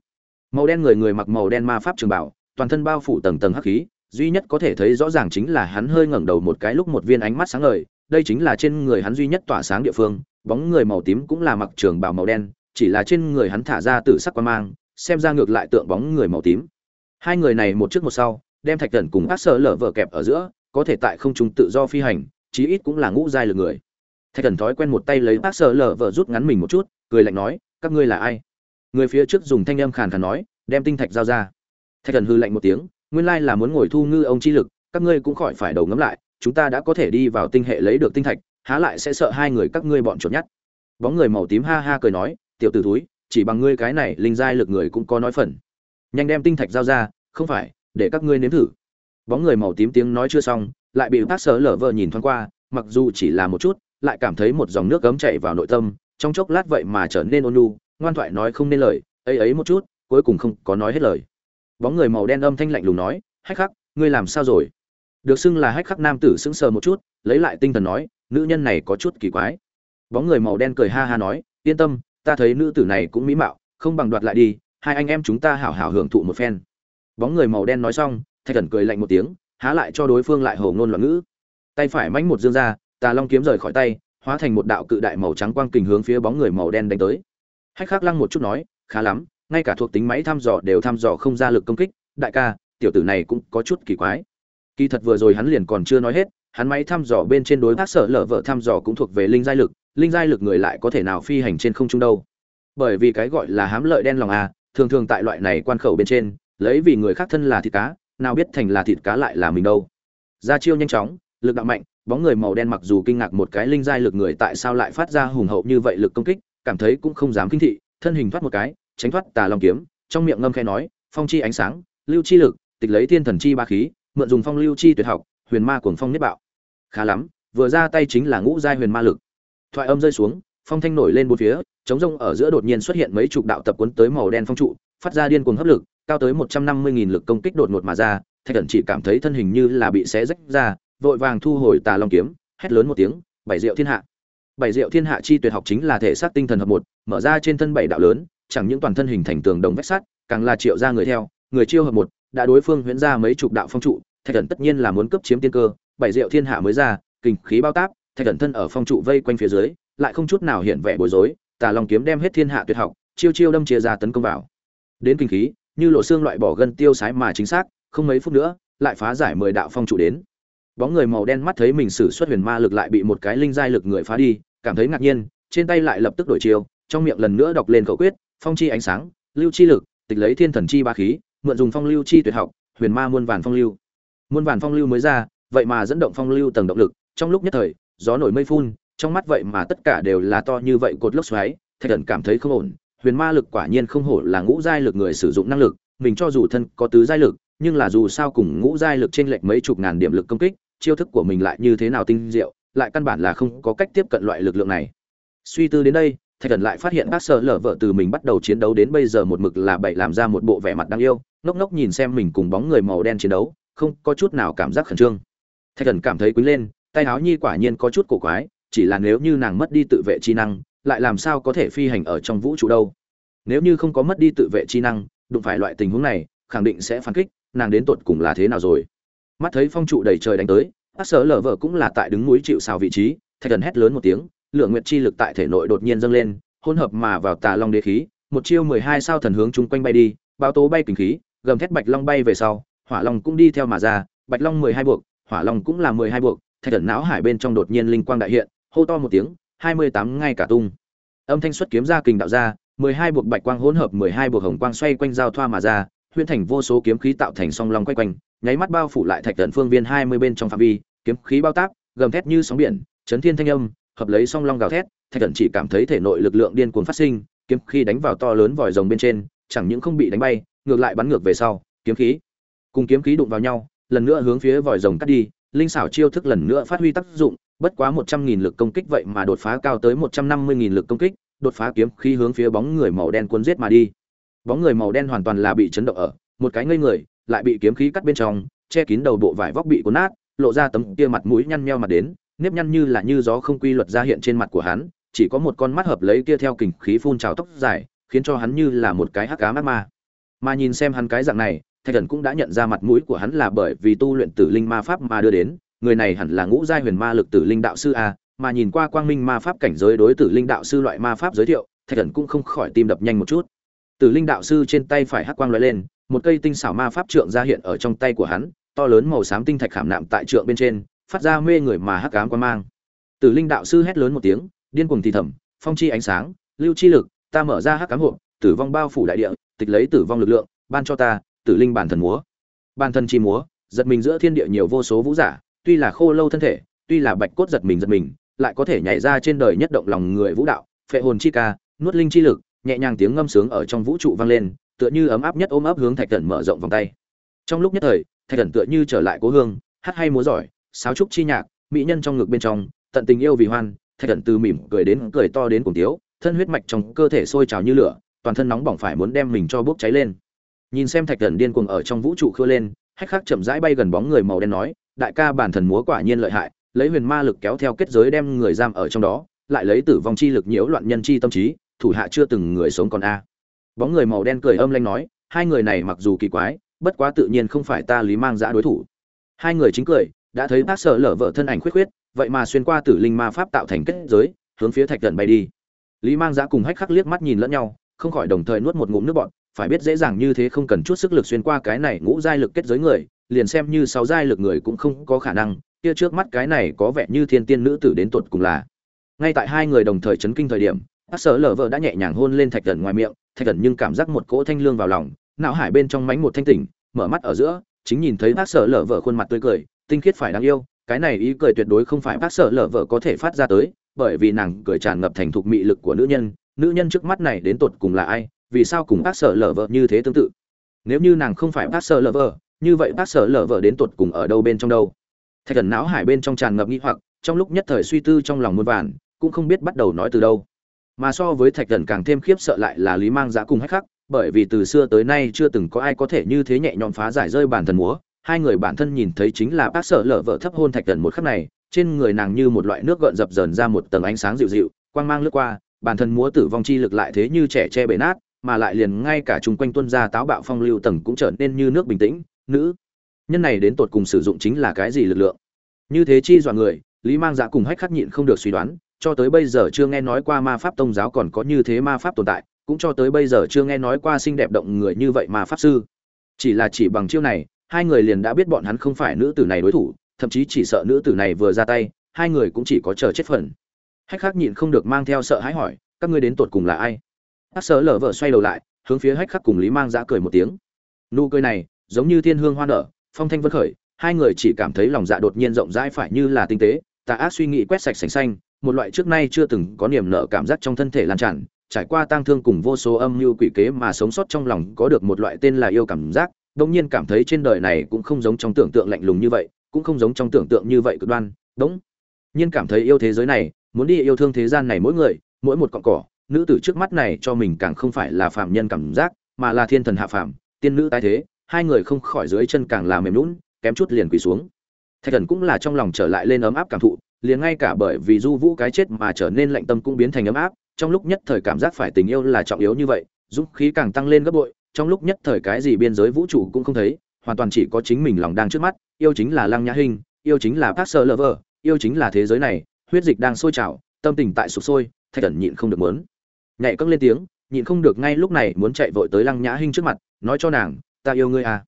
Màu đen người người mặc màu đen ma pháp trường bảo, toàn thân bao phủ tầng tầng hắc khí duy nhất có thể thấy rõ ràng chính là hắn hơi ngẩng đầu một cái lúc một viên ánh mắt sáng ngời, đây chính là trên người hắn duy nhất tỏa sáng địa phương, bóng người màu tím cũng là mặc trường bào màu đen, chỉ là trên người hắn thả ra tử sắc quan mang, xem ra ngược lại tượng bóng người màu tím. Hai người này một trước một sau, đem thạch thần cùng ác sở lở vợ kẹp ở giữa, có thể tại không trung tự do phi hành, chí ít cũng là ngũ giai lực người. Thạch thần thói quen một tay lấy ác sở lở vợ rút ngắn mình một chút, cười lạnh nói, các ngươi là ai? Người phía trước dùng thanh âm khàn khàn nói, đem tinh thạch giao ra. Thạch thần hư lạnh một tiếng nguyên lai là muốn ngồi thu ngư ông chi lực, các ngươi cũng khỏi phải đầu ngấm lại, chúng ta đã có thể đi vào tinh hệ lấy được tinh thạch, há lại sẽ sợ hai người các ngươi bọn chuột nhắt bóng người màu tím ha ha cười nói, tiểu tử túi chỉ bằng ngươi cái này linh giai lực người cũng có nói phần. Nhanh đem tinh thạch giao ra, không phải, để các ngươi nếm thử. Bóng người màu tím tiếng nói chưa xong, lại bị bác sở lở vợ nhìn thoáng qua, mặc dù chỉ là một chút, lại cảm thấy một dòng nước cấm chảy vào nội tâm, trong chốc lát vậy mà trở nên ôn nhu, ngoan thoại nói không nên lời, ấy ấy một chút, cuối cùng không có nói hết lời bóng người màu đen âm thanh lạnh lùng nói, hách khắc, ngươi làm sao rồi? Được xưng là hách khắc nam tử sững sờ một chút, lấy lại tinh thần nói, nữ nhân này có chút kỳ quái. Bóng người màu đen cười ha ha nói, yên tâm, ta thấy nữ tử này cũng mỹ mạo, không bằng đoạt lại đi, hai anh em chúng ta hảo hảo hưởng thụ một phen. Bóng người màu đen nói xong, thạch thần cười lạnh một tiếng, há lại cho đối phương lại hồ ngôn loạn ngữ. Tay phải mánh một dương ra, tà long kiếm rời khỏi tay, hóa thành một đạo cự đại màu trắng quang kình hướng phía bóng người màu đen đánh tới. Hách khắc lăng một chút nói, khá lắm ngay cả thuộc tính máy thăm dò đều thăm dò không ra lực công kích, đại ca, tiểu tử này cũng có chút kỳ quái. Kỳ thật vừa rồi hắn liền còn chưa nói hết, hắn máy thăm dò bên trên đối tác sở lở vợ thăm dò cũng thuộc về linh giai lực, linh giai lực người lại có thể nào phi hành trên không trung đâu. Bởi vì cái gọi là hám lợi đen lòng à thường thường tại loại này quan khẩu bên trên, lấy vì người khác thân là thịt cá, nào biết thành là thịt cá lại là mình đâu. Ra chiêu nhanh chóng, lực đạo mạnh, bóng người màu đen mặc dù kinh ngạc một cái linh giai lực người tại sao lại phát ra hùng hậu như vậy lực công kích, cảm thấy cũng không dám kinh thị, thân hình thoát một cái tránh thoát tà long kiếm, trong miệng ngâm khẽ nói, phong chi ánh sáng, lưu chi lực, tịch lấy thiên thần chi ba khí, mượn dùng phong lưu chi tuyệt học, huyền ma cuồng phong nhất bạo. Khá lắm, vừa ra tay chính là ngũ giai huyền ma lực. Thoại âm rơi xuống, phong thanh nổi lên bốn phía chống rông ở giữa đột nhiên xuất hiện mấy chục đạo tập cuốn tới màu đen phong trụ, phát ra điên cuồng hấp lực, cao tới một trăm năm mươi nghìn lực công kích đột ngột mà ra, thạch thần chỉ cảm thấy thân hình như là bị xé rách ra, vội vàng thu hồi tà long kiếm, hét lớn một tiếng, bảy diệu thiên hạ! Bảy diệu thiên hạ chi tuyệt học chính là thể xác tinh thần hợp một, mở ra trên thân bảy đạo lớn chẳng những toàn thân hình thành tường đồng vách sắt, càng là triệu ra người theo, người chiêu hợp một, đã đối phương huyễn ra mấy chục đạo phong trụ, thạch Cẩn tất nhiên là muốn cướp chiếm tiên cơ, bảy diệu thiên hạ mới ra, kinh khí bao táp, thạch Cẩn thân ở phong trụ vây quanh phía dưới, lại không chút nào hiện vẻ bối rối, tà long kiếm đem hết thiên hạ tuyệt học, chiêu chiêu đâm chia ra tấn công vào. Đến kinh khí, như lộ xương loại bỏ gân tiêu sái mà chính xác, không mấy phút nữa, lại phá giải mười đạo phong trụ đến. Bóng người màu đen mắt thấy mình sử xuất huyền ma lực lại bị một cái linh giai lực người phá đi, cảm thấy ngạc nhiên, trên tay lại lập tức đổi chiều trong miệng lần nữa đọc lên khẩu quyết phong chi ánh sáng, lưu chi lực, tịch lấy thiên thần chi ba khí, mượn dùng phong lưu chi tuyệt học, huyền ma muôn vàn phong lưu. Muôn vàn phong lưu mới ra, vậy mà dẫn động phong lưu tầng động lực. Trong lúc nhất thời, gió nổi mây phun, trong mắt vậy mà tất cả đều là to như vậy cột lốc xoáy, thạch thần cảm thấy không ổn, huyền ma lực quả nhiên không hổ là ngũ giai lực người sử dụng năng lực, mình cho dù thân có tứ giai lực, nhưng là dù sao cùng ngũ giai lực trên lệch mấy chục ngàn điểm lực công kích, chiêu thức của mình lại như thế nào tinh diệu, lại căn bản là không có cách tiếp cận loại lực lượng này. Suy tư đến đây thạch thần lại phát hiện bác sợ lở vợ từ mình bắt đầu chiến đấu đến bây giờ một mực là bậy làm ra một bộ vẻ mặt đáng yêu, ngốc ngốc nhìn xem mình cùng bóng người màu đen chiến đấu, không có chút nào cảm giác khẩn trương. Thạch thần cảm thấy quý lên, tay áo nhi quả nhiên có chút cổ quái, chỉ là nếu như nàng mất đi tự vệ chi năng, lại làm sao có thể phi hành ở trong vũ trụ đâu? Nếu như không có mất đi tự vệ chi năng, đụng phải loại tình huống này, khẳng định sẽ phản kích, nàng đến tột cùng là thế nào rồi? Mắt thấy phong trụ đầy trời đánh tới, bác sở lở vợ cũng là tại đứng núi chịu xào vị trí, thạch thần hét lớn một tiếng lượng nguyệt chi lực tại thể nội đột nhiên dâng lên, hỗn hợp mà vào tà long đế khí, một chiêu mười hai sao thần hướng chúng quanh bay đi bao tố bay kình khí, gầm thét bạch long bay về sau, hỏa long cũng đi theo mà ra, bạch long mười hai buộc, hỏa long cũng là mười hai buộc, thạch thần não hải bên trong đột nhiên linh quang đại hiện, hô to một tiếng, hai mươi tám ngay cả tung. Âm thanh xuất kiếm ra kình đạo ra, mười hai buộc bạch quang hỗn hợp, mười hai buộc hồng quang xoay quanh giao thoa mà ra, huyễn thành vô số kiếm khí tạo thành song long quay quanh, nháy mắt bao phủ lại thạch thần phương viên hai mươi bên trong phạm vi, kiếm khí bao tác, gầm thét như sóng biển, chấn thiên thanh âm hợp lấy song long gào thét, thạch thần chỉ cảm thấy thể nội lực lượng điên cuồng phát sinh, kiếm khi đánh vào to lớn vòi rồng bên trên, chẳng những không bị đánh bay, ngược lại bắn ngược về sau, kiếm khí cùng kiếm khí đụng vào nhau, lần nữa hướng phía vòi rồng cắt đi, linh xảo chiêu thức lần nữa phát huy tác dụng, bất quá một trăm nghìn lực công kích vậy mà đột phá cao tới một trăm năm mươi nghìn lực công kích, đột phá kiếm khí hướng phía bóng người màu đen cuốn giết mà đi. Bóng người màu đen hoàn toàn là bị chấn động ở, một cái ngây người, lại bị kiếm khí cắt bên trong, che kín đầu bộ vải vóc bị cuốn nát, lộ ra tấm kia mặt mũi nhăn nheo mặt đến nếp nhăn như là như gió không quy luật ra hiện trên mặt của hắn, chỉ có một con mắt hợp lấy kia theo kình khí phun trào tóc dài, khiến cho hắn như là một cái hắc cá mắt ma. Mà nhìn xem hắn cái dạng này, thạch thần cũng đã nhận ra mặt mũi của hắn là bởi vì tu luyện tử linh ma pháp mà đưa đến, người này hẳn là ngũ giai huyền ma lực tử linh đạo sư a, mà nhìn qua quang minh ma pháp cảnh giới đối tử linh đạo sư loại ma pháp giới thiệu, thạch thần cũng không khỏi tim đập nhanh một chút. Tử linh đạo sư trên tay phải hắc quang lóe lên, một cây tinh xảo ma pháp trượng ra hiện ở trong tay của hắn, to lớn màu xám tinh thạch khảm nạm tại trượng bên trên phát ra mê người mà hắc ám quan mang. Tử linh đạo sư hét lớn một tiếng, điên cuồng thì thầm, phong chi ánh sáng, lưu chi lực, ta mở ra hắc ám hộp, tử vong bao phủ đại địa, tịch lấy tử vong lực lượng, ban cho ta, tử linh bản thần múa. Bản thần chi múa, giật mình giữa thiên địa nhiều vô số vũ giả, tuy là khô lâu thân thể, tuy là bạch cốt giật mình giật mình, lại có thể nhảy ra trên đời nhất động lòng người vũ đạo, phệ hồn chi ca, nuốt linh chi lực, nhẹ nhàng tiếng ngâm sướng ở trong vũ trụ vang lên, tựa như ấm áp nhất ôm ấp hướng thạch thần mở rộng vòng tay. Trong lúc nhất thời, thạch thần tựa như trở lại cố hương hát hay múa giỏi sáo trúc chi nhạc, mỹ nhân trong ngực bên trong, tận tình yêu vì hoan, thạch thần từ mỉm cười đến cười to đến cùng tiếu, thân huyết mạch trong cơ thể sôi trào như lửa, toàn thân nóng bỏng phải muốn đem mình cho bốc cháy lên. Nhìn xem thạch thần điên cuồng ở trong vũ trụ khưa lên, hách khắc chậm rãi bay gần bóng người màu đen nói, đại ca bản thần múa quả nhiên lợi hại, lấy huyền ma lực kéo theo kết giới đem người giam ở trong đó, lại lấy tử vong chi lực nhiễu loạn nhân chi tâm trí, thủ hạ chưa từng người sống còn a. Bóng người màu đen cười âm lanh nói, hai người này mặc dù kỳ quái, bất quá tự nhiên không phải ta lý mang giã đối thủ. Hai người chính cười đã thấy bác sợ lở vợ thân ảnh khuyết khuyết, vậy mà xuyên qua tử linh ma pháp tạo thành kết giới, hướng phía thạch thần bay đi. Lý mang giã cùng hách khắc liếc mắt nhìn lẫn nhau, không khỏi đồng thời nuốt một ngụm nước bọn phải biết dễ dàng như thế không cần chút sức lực xuyên qua cái này ngũ giai lực kết giới người, liền xem như sáu giai lực người cũng không có khả năng, kia trước mắt cái này có vẻ như thiên tiên nữ tử đến tuột cùng là. Ngay tại hai người đồng thời chấn kinh thời điểm, bác sở lở vợ đã nhẹ nhàng hôn lên thạch thần ngoài miệng, thạch thần nhưng cảm giác một cỗ thanh lương vào lòng, não hải bên trong mánh một thanh tỉnh, mở mắt ở giữa, chính nhìn thấy bác sở lở vợ khuôn mặt tươi cười tinh khiết phải đáng yêu, cái này ý cười tuyệt đối không phải bác sợ lở vợ có thể phát ra tới, bởi vì nàng cười tràn ngập thành thục mị lực của nữ nhân nữ nhân trước mắt này đến tột cùng là ai, vì sao cùng bác sợ lở vợ như thế tương tự? Nếu như nàng không phải bác sợ lở vợ, như vậy bác sợ lở vợ đến tột cùng ở đâu bên trong đâu? Thạch thần não hải bên trong tràn ngập nghi hoặc, trong lúc nhất thời suy tư trong lòng muôn vàn, cũng không biết bắt đầu nói từ đâu. Mà so với thạch thần càng thêm khiếp sợ lại là lý mang giá cùng hách khắc, bởi vì từ xưa tới nay chưa từng có ai có thể như thế nhẹ nhõm phá giải rơi bản thần múa hai người bản thân nhìn thấy chính là bác sở lở vợ thấp hôn thạch thần một khắc này, trên người nàng như một loại nước gợn dập dờn ra một tầng ánh sáng dịu dịu, quang mang lướt qua, bản thân múa tử vong chi lực lại thế như trẻ che bể nát, mà lại liền ngay cả chung quanh tuân ra táo bạo phong lưu tầng cũng trở nên như nước bình tĩnh, nữ nhân này đến tột cùng sử dụng chính là cái gì lực lượng? Như thế chi dọa người, lý mang dạ cùng hách khắc nhịn không được suy đoán, cho tới bây giờ chưa nghe nói qua ma pháp tông giáo còn có như thế ma pháp tồn tại, cũng cho tới bây giờ chưa nghe nói qua xinh đẹp động người như vậy mà pháp sư. Chỉ là chỉ bằng chiêu này hai người liền đã biết bọn hắn không phải nữ tử này đối thủ, thậm chí chỉ sợ nữ tử này vừa ra tay, hai người cũng chỉ có chờ chết phần. Hách khắc nhịn không được mang theo sợ hãi hỏi, các ngươi đến tột cùng là ai? Hắc sở lở vợ xoay đầu lại, hướng phía hách khắc cùng lý mang giã cười một tiếng. Nụ cười này, giống như thiên hương hoa nở, phong thanh vân khởi, hai người chỉ cảm thấy lòng dạ đột nhiên rộng rãi phải như là tinh tế, tà ác suy nghĩ quét sạch sành xanh, một loại trước nay chưa từng có niềm nợ cảm giác trong thân thể lan tràn, trải qua tang thương cùng vô số âm mưu quỷ kế mà sống sót trong lòng có được một loại tên là yêu cảm giác đông nhiên cảm thấy trên đời này cũng không giống trong tưởng tượng lạnh lùng như vậy, cũng không giống trong tưởng tượng như vậy cực đoan đống nhiên cảm thấy yêu thế giới này, muốn đi yêu thương thế gian này mỗi người, mỗi một cọng cỏ, nữ tử trước mắt này cho mình càng không phải là phạm nhân cảm giác, mà là thiên thần hạ phàm, tiên nữ tái thế, hai người không khỏi dưới chân càng là mềm lún kém chút liền quỳ xuống. Thạch thần cũng là trong lòng trở lại lên ấm áp cảm thụ, liền ngay cả bởi vì du vũ cái chết mà trở nên lạnh tâm cũng biến thành ấm áp, trong lúc nhất thời cảm giác phải tình yêu là trọng yếu như vậy, dũng khí càng tăng lên gấp bội trong lúc nhất thời cái gì biên giới vũ trụ cũng không thấy, hoàn toàn chỉ có chính mình lòng đang trước mắt, yêu chính là lăng nhã hình yêu chính là park sơ lover yêu chính là thế giới này, huyết dịch đang sôi trào, tâm tình tại sụp sôi, thạch thần nhịn không được muốn. Nhảy cất lên tiếng, nhịn không được ngay lúc này muốn chạy vội tới lăng nhã hinh trước mặt, nói cho nàng, ta yêu ngươi à.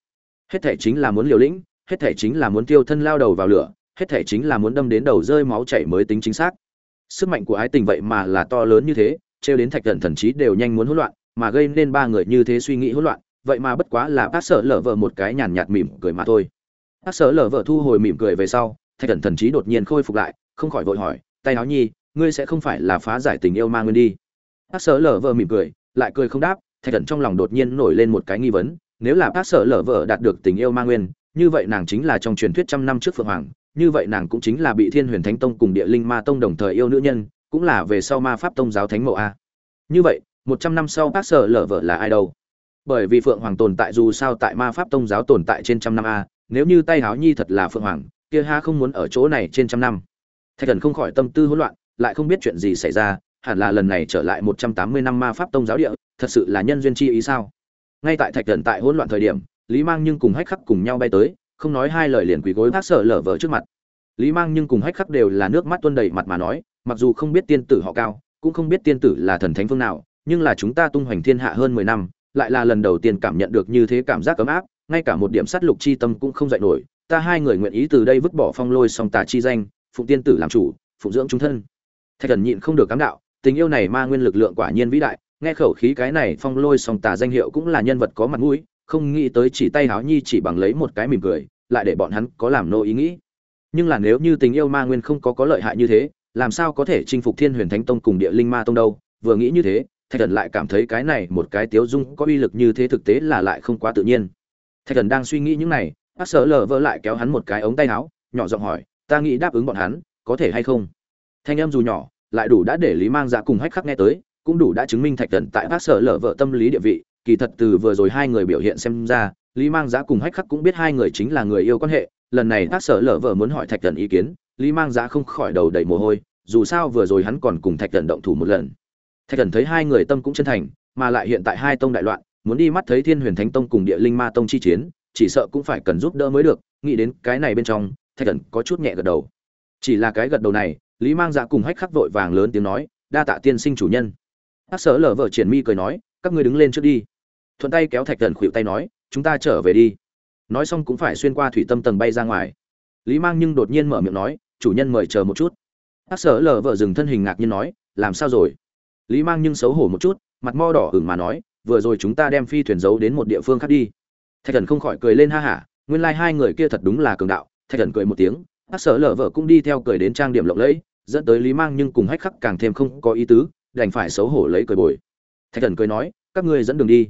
Hết thể chính là muốn liều lĩnh, hết thể chính là muốn tiêu thân lao đầu vào lửa, hết thể chính là muốn đâm đến đầu rơi máu chảy mới tính chính xác. Sức mạnh của ái tình vậy mà là to lớn như thế, trêu đến thạch thần thần trí đều nhanh muốn hỗn loạn mà gây nên ba người như thế suy nghĩ hỗn loạn, vậy mà bất quá là bác sở lở vợ một cái nhàn nhạt mỉm cười mà thôi. Bác sở lở vợ thu hồi mỉm cười về sau, thạch thần thần trí đột nhiên khôi phục lại, không khỏi vội hỏi, tay áo nhi, ngươi sẽ không phải là phá giải tình yêu ma nguyên đi? Bác sở lở vợ mỉm cười, lại cười không đáp, thạch thần trong lòng đột nhiên nổi lên một cái nghi vấn, nếu là bác sở lở vợ đạt được tình yêu ma nguyên, như vậy nàng chính là trong truyền thuyết trăm năm trước phượng hoàng, như vậy nàng cũng chính là bị thiên huyền thánh tông cùng địa linh ma tông đồng thời yêu nữ nhân, cũng là về sau ma pháp tông giáo thánh mẫu a. Như vậy một trăm năm sau bác sở lở vợ là ai đâu? Bởi vì phượng hoàng tồn tại dù sao tại ma pháp tông giáo tồn tại trên trăm năm a, nếu như tay háo nhi thật là phượng hoàng, kia ha không muốn ở chỗ này trên trăm năm. Thạch thần không khỏi tâm tư hỗn loạn, lại không biết chuyện gì xảy ra, hẳn là lần này trở lại một trăm tám mươi năm ma pháp tông giáo địa, thật sự là nhân duyên chi ý sao? Ngay tại thạch thần tại hỗn loạn thời điểm, lý mang nhưng cùng hách khắc cùng nhau bay tới, không nói hai lời liền quỳ gối bác sở lở vợ trước mặt. Lý mang nhưng cùng hách khắc đều là nước mắt tuôn đầy mặt mà nói, mặc dù không biết tiên tử họ cao, cũng không biết tiên tử là thần thánh phương nào nhưng là chúng ta tung hoành thiên hạ hơn mười năm, lại là lần đầu tiên cảm nhận được như thế cảm giác cấm áp, ngay cả một điểm sát lục chi tâm cũng không dậy nổi. Ta hai người nguyện ý từ đây vứt bỏ phong lôi song tà chi danh, phụng tiên tử làm chủ, phụng dưỡng chúng thân. Thạch thần nhịn không được cám đạo, tình yêu này ma nguyên lực lượng quả nhiên vĩ đại, nghe khẩu khí cái này phong lôi song tà danh hiệu cũng là nhân vật có mặt mũi, không nghĩ tới chỉ tay háo nhi chỉ bằng lấy một cái mỉm cười, lại để bọn hắn có làm nô ý nghĩ. Nhưng là nếu như tình yêu ma nguyên không có có lợi hại như thế, làm sao có thể chinh phục thiên huyền thánh tông cùng địa linh ma tông đâu? Vừa nghĩ như thế thạch thần lại cảm thấy cái này một cái tiếu dung có uy lực như thế thực tế là lại không quá tự nhiên. Thạch thần đang suy nghĩ những này, bác sở lờ vỡ lại kéo hắn một cái ống tay áo, nhỏ giọng hỏi, ta nghĩ đáp ứng bọn hắn, có thể hay không? Thanh em dù nhỏ, lại đủ đã để lý mang ra cùng hách khắc nghe tới, cũng đủ đã chứng minh thạch thần tại bác sở lờ vợ tâm lý địa vị. Kỳ thật từ vừa rồi hai người biểu hiện xem ra, lý mang giá cùng hách khắc cũng biết hai người chính là người yêu quan hệ. Lần này bác sở lờ vợ muốn hỏi thạch thần ý kiến, lý mang giá không khỏi đầu đầy mồ hôi, dù sao vừa rồi hắn còn cùng thạch thần động thủ một lần thạch thần thấy hai người tâm cũng chân thành, mà lại hiện tại hai tông đại loạn, muốn đi mắt thấy thiên huyền thánh tông cùng địa linh ma tông chi chiến, chỉ sợ cũng phải cần giúp đỡ mới được, nghĩ đến cái này bên trong, thạch thần có chút nhẹ gật đầu. Chỉ là cái gật đầu này, lý mang dạ cùng hách khắc vội vàng lớn tiếng nói, đa tạ tiên sinh chủ nhân. Hắc sở lở vợ triển mi cười nói, các ngươi đứng lên trước đi. Thuận tay kéo thạch thần khuỵu tay nói, chúng ta trở về đi. Nói xong cũng phải xuyên qua thủy tâm tầng bay ra ngoài. Lý mang nhưng đột nhiên mở miệng nói, chủ nhân mời chờ một chút. Hắc sở lở vợ dừng thân hình ngạc nhiên nói, làm sao rồi? Lý mang nhưng xấu hổ một chút, mặt mo đỏ hửng mà nói, vừa rồi chúng ta đem phi thuyền giấu đến một địa phương khác đi. Thạch thần không khỏi cười lên ha hả, nguyên lai、like、hai người kia thật đúng là cường đạo. Thạch thần cười một tiếng hát sở lở vợ cũng đi theo cười đến trang điểm lộng lẫy, dẫn tới lý mang nhưng cùng hách khắc càng thêm không có ý tứ, đành phải xấu hổ lấy cười bồi. Thạch thần cười nói, các ngươi dẫn đường đi.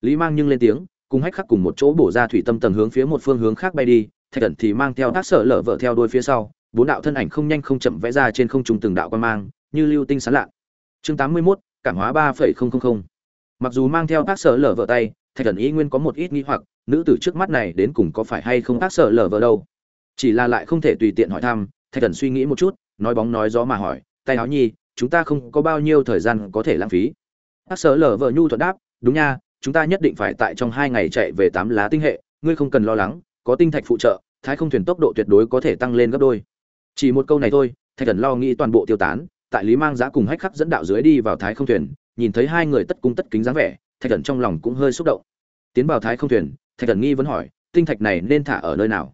Lý mang nhưng lên tiếng, cùng hách khắc cùng một chỗ bổ ra thủy tâm tầng hướng phía một phương hướng khác bay đi. Thạch thần thì mang theo hát sở lở vợ theo đuôi phía sau, bốn đạo thân ảnh không nhanh không chậm vẽ ra trên không trung từng đạo quan mang, như lưu tinh sán lạ chương tám mươi 81, cảm hóa ba phẩy không không không. Mặc dù mang theo các sở lở vợ tay thạch thần ý nguyên có một ít nghi hoặc nữ tử trước mắt này đến cùng có phải hay không các sở lở vợ đâu? Chỉ là lại không thể tùy tiện hỏi thăm thạch thần suy nghĩ một chút nói bóng nói gió mà hỏi tay áo nhi chúng ta không có bao nhiêu thời gian có thể lãng phí? Các sở lở vợ nhu thuận đáp đúng nha chúng ta nhất định phải tại trong hai ngày chạy về tám lá tinh hệ ngươi không cần lo lắng có tinh thạch phụ trợ thái không thuyền tốc độ tuyệt đối có thể tăng lên gấp đôi. Chỉ một câu này thôi thạch thần lo nghĩ toàn bộ tiêu tán tại lý mang giá cùng hách khắc dẫn đạo dưới đi vào thái không thuyền, nhìn thấy hai người tất cung tất kính dáng vẻ, thạch thần trong lòng cũng hơi xúc động. Tiến vào thái không thuyền, thạch thần nghi vẫn hỏi, tinh thạch này nên thả ở nơi nào?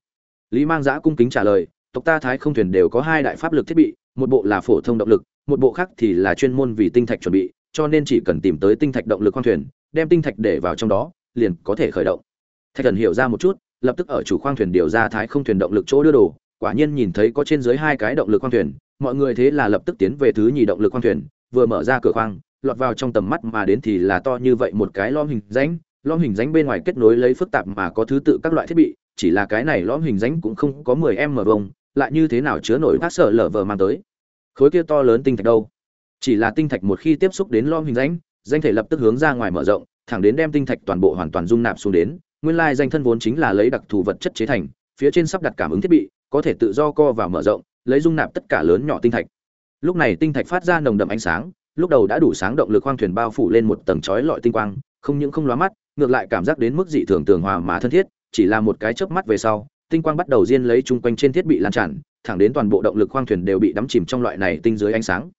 Lý mang giá cung kính trả lời, tộc ta thái không thuyền đều có hai đại pháp lực thiết bị, một bộ là phổ thông động lực, một bộ khác thì là chuyên môn vì tinh thạch chuẩn bị, cho nên chỉ cần tìm tới tinh thạch động lực khoang thuyền, đem tinh thạch để vào trong đó, liền có thể khởi động. Thạch thần hiểu ra một chút, lập tức ở chủ khoang thuyền điều ra thái không thuyền động lực chỗ đưa đồ, quả nhiên nhìn thấy có trên dưới hai cái động lực khoang thuyền mọi người thế là lập tức tiến về thứ nhì động lực khoang thuyền, vừa mở ra cửa khoang, lọt vào trong tầm mắt mà đến thì là to như vậy một cái lõm hình ránh lõm hình ránh bên ngoài kết nối lấy phức tạp mà có thứ tự các loại thiết bị, chỉ là cái này lõm hình ránh cũng không có 10 m vông lại như thế nào chứa nổi bác sợ lở vờ mang tới. Khối kia to lớn tinh thạch đâu? Chỉ là tinh thạch một khi tiếp xúc đến lõm hình ránh danh thể lập tức hướng ra ngoài mở rộng, thẳng đến đem tinh thạch toàn bộ hoàn toàn dung nạp xuống đến. Nguyên lai danh thân vốn chính là lấy đặc thù vật chất chế thành, phía trên sắp đặt cảm ứng thiết bị, có thể tự do co vào mở rộng lấy dung nạp tất cả lớn nhỏ tinh thạch. Lúc này tinh thạch phát ra nồng đậm ánh sáng, lúc đầu đã đủ sáng động lực khoang thuyền bao phủ lên một tầng chói lọi tinh quang, không những không lóa mắt, ngược lại cảm giác đến mức dị thường tường hòa mà thân thiết, chỉ là một cái chớp mắt về sau, tinh quang bắt đầu diên lấy chung quanh trên thiết bị lan tràn, thẳng đến toàn bộ động lực khoang thuyền đều bị đắm chìm trong loại này tinh dưới ánh sáng.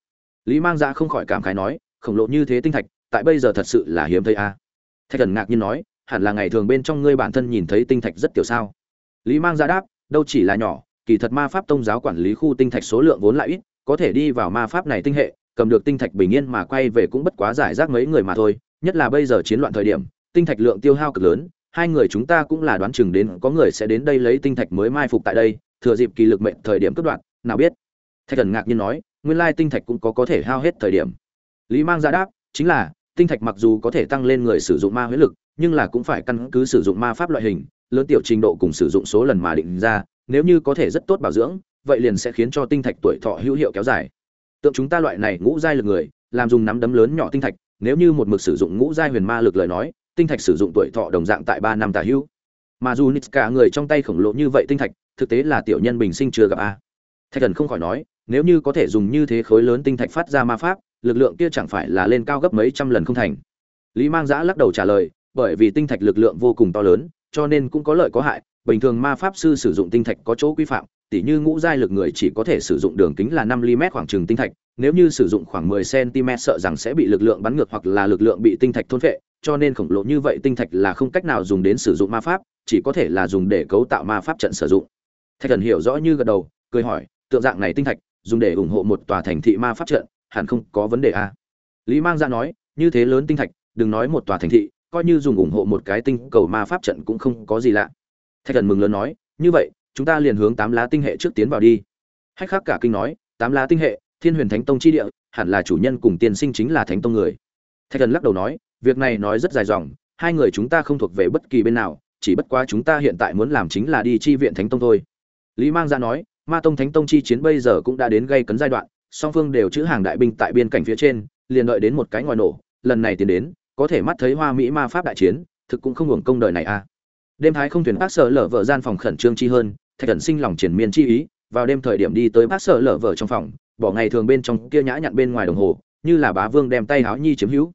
Lý mang ra không khỏi cảm khái nói, khổng lồ như thế tinh thạch, tại bây giờ thật sự là hiếm thấy a. À. thạch thần ngạc nhiên nói, hẳn là ngày thường bên trong ngươi bản thân nhìn thấy tinh thạch rất tiểu sao? Lý mang ra đáp, đâu chỉ là nhỏ kỳ thật ma pháp tông giáo quản lý khu tinh thạch số lượng vốn lại ít, có thể đi vào ma pháp này tinh hệ, cầm được tinh thạch bình yên mà quay về cũng bất quá giải rác mấy người mà thôi. Nhất là bây giờ chiến loạn thời điểm, tinh thạch lượng tiêu hao cực lớn, hai người chúng ta cũng là đoán chừng đến có người sẽ đến đây lấy tinh thạch mới mai phục tại đây, thừa dịp kỳ lực mệnh thời điểm cướp đoạt, nào biết. Thạch thần ngạc nhiên nói, nguyên lai tinh thạch cũng có có thể hao hết thời điểm. Lý mang ra đáp, chính là, tinh thạch mặc dù có thể tăng lên người sử dụng ma huyết lực, nhưng là cũng phải căn cứ sử dụng ma pháp loại hình, lớn tiểu trình độ cùng sử dụng số lần mà định ra nếu như có thể rất tốt bảo dưỡng, vậy liền sẽ khiến cho tinh thạch tuổi thọ hữu hiệu kéo dài. Tượng chúng ta loại này ngũ giai lực người, làm dùng nắm đấm lớn nhỏ tinh thạch, nếu như một mực sử dụng ngũ giai huyền ma lực lời nói, tinh thạch sử dụng tuổi thọ đồng dạng tại ba năm tả hữu. Mà dù cả người trong tay khổng lồ như vậy tinh thạch, thực tế là tiểu nhân bình sinh chưa gặp a. Thạch thần không khỏi nói, nếu như có thể dùng như thế khối lớn tinh thạch phát ra ma pháp, lực lượng kia chẳng phải là lên cao gấp mấy trăm lần không thành. Lý mang giã lắc đầu trả lời, bởi vì tinh thạch lực lượng vô cùng to lớn, cho nên cũng có lợi có hại bình thường ma pháp sư sử dụng tinh thạch có chỗ quy phạm tỉ như ngũ giai lực người chỉ có thể sử dụng đường kính là 5 mm khoảng trường tinh thạch, nếu như sử dụng khoảng 10 cm sợ rằng sẽ bị lực lượng bắn ngược hoặc là lực lượng bị tinh thạch thôn phệ, cho nên khổng lồ như vậy tinh thạch là không cách nào dùng đến sử dụng ma pháp, chỉ có thể là dùng để cấu tạo ma pháp trận sử dụng. Thạch Thần hiểu rõ như gật đầu, cười hỏi, tượng dạng này tinh thạch, dùng để ủng hộ một tòa thành thị ma pháp trận, hẳn không có vấn đề à? Lý Mang ra nói, như thế lớn tinh thạch, đừng nói một tòa thành thị, coi như dùng ủng hộ một cái tinh cầu ma pháp trận cũng không có gì lạ. Thạch Thần mừng lớn nói, như vậy, chúng ta liền hướng tám lá tinh hệ trước tiến vào đi. Hách khác cả kinh nói tám lá tinh hệ thiên huyền thánh tông chi địa hẳn là chủ nhân cùng tiên sinh chính là thánh tông người. Thạch thần lắc đầu nói việc này nói rất dài dòng hai người chúng ta không thuộc về bất kỳ bên nào chỉ bất quá chúng ta hiện tại muốn làm chính là đi chi viện thánh tông thôi. Lý mang ra nói ma tông thánh tông chi chiến bây giờ cũng đã đến gây cấn giai đoạn song phương đều chữ hàng đại binh tại biên cảnh phía trên liền đợi đến một cái ngoài nổ lần này tiến đến có thể mắt thấy hoa mỹ ma pháp đại chiến thực cũng không hưởng công đời này a à đêm thái không thuyền bác sở lở vợ gian phòng khẩn trương chi hơn, thạch thần sinh lòng triển miên chi ý, vào đêm thời điểm đi tới bác sở lở vợ trong phòng, bỏ ngày thường bên trong kia nhã nhặn bên ngoài đồng hồ, như là bá vương đem tay háo nhi chiếm hữu.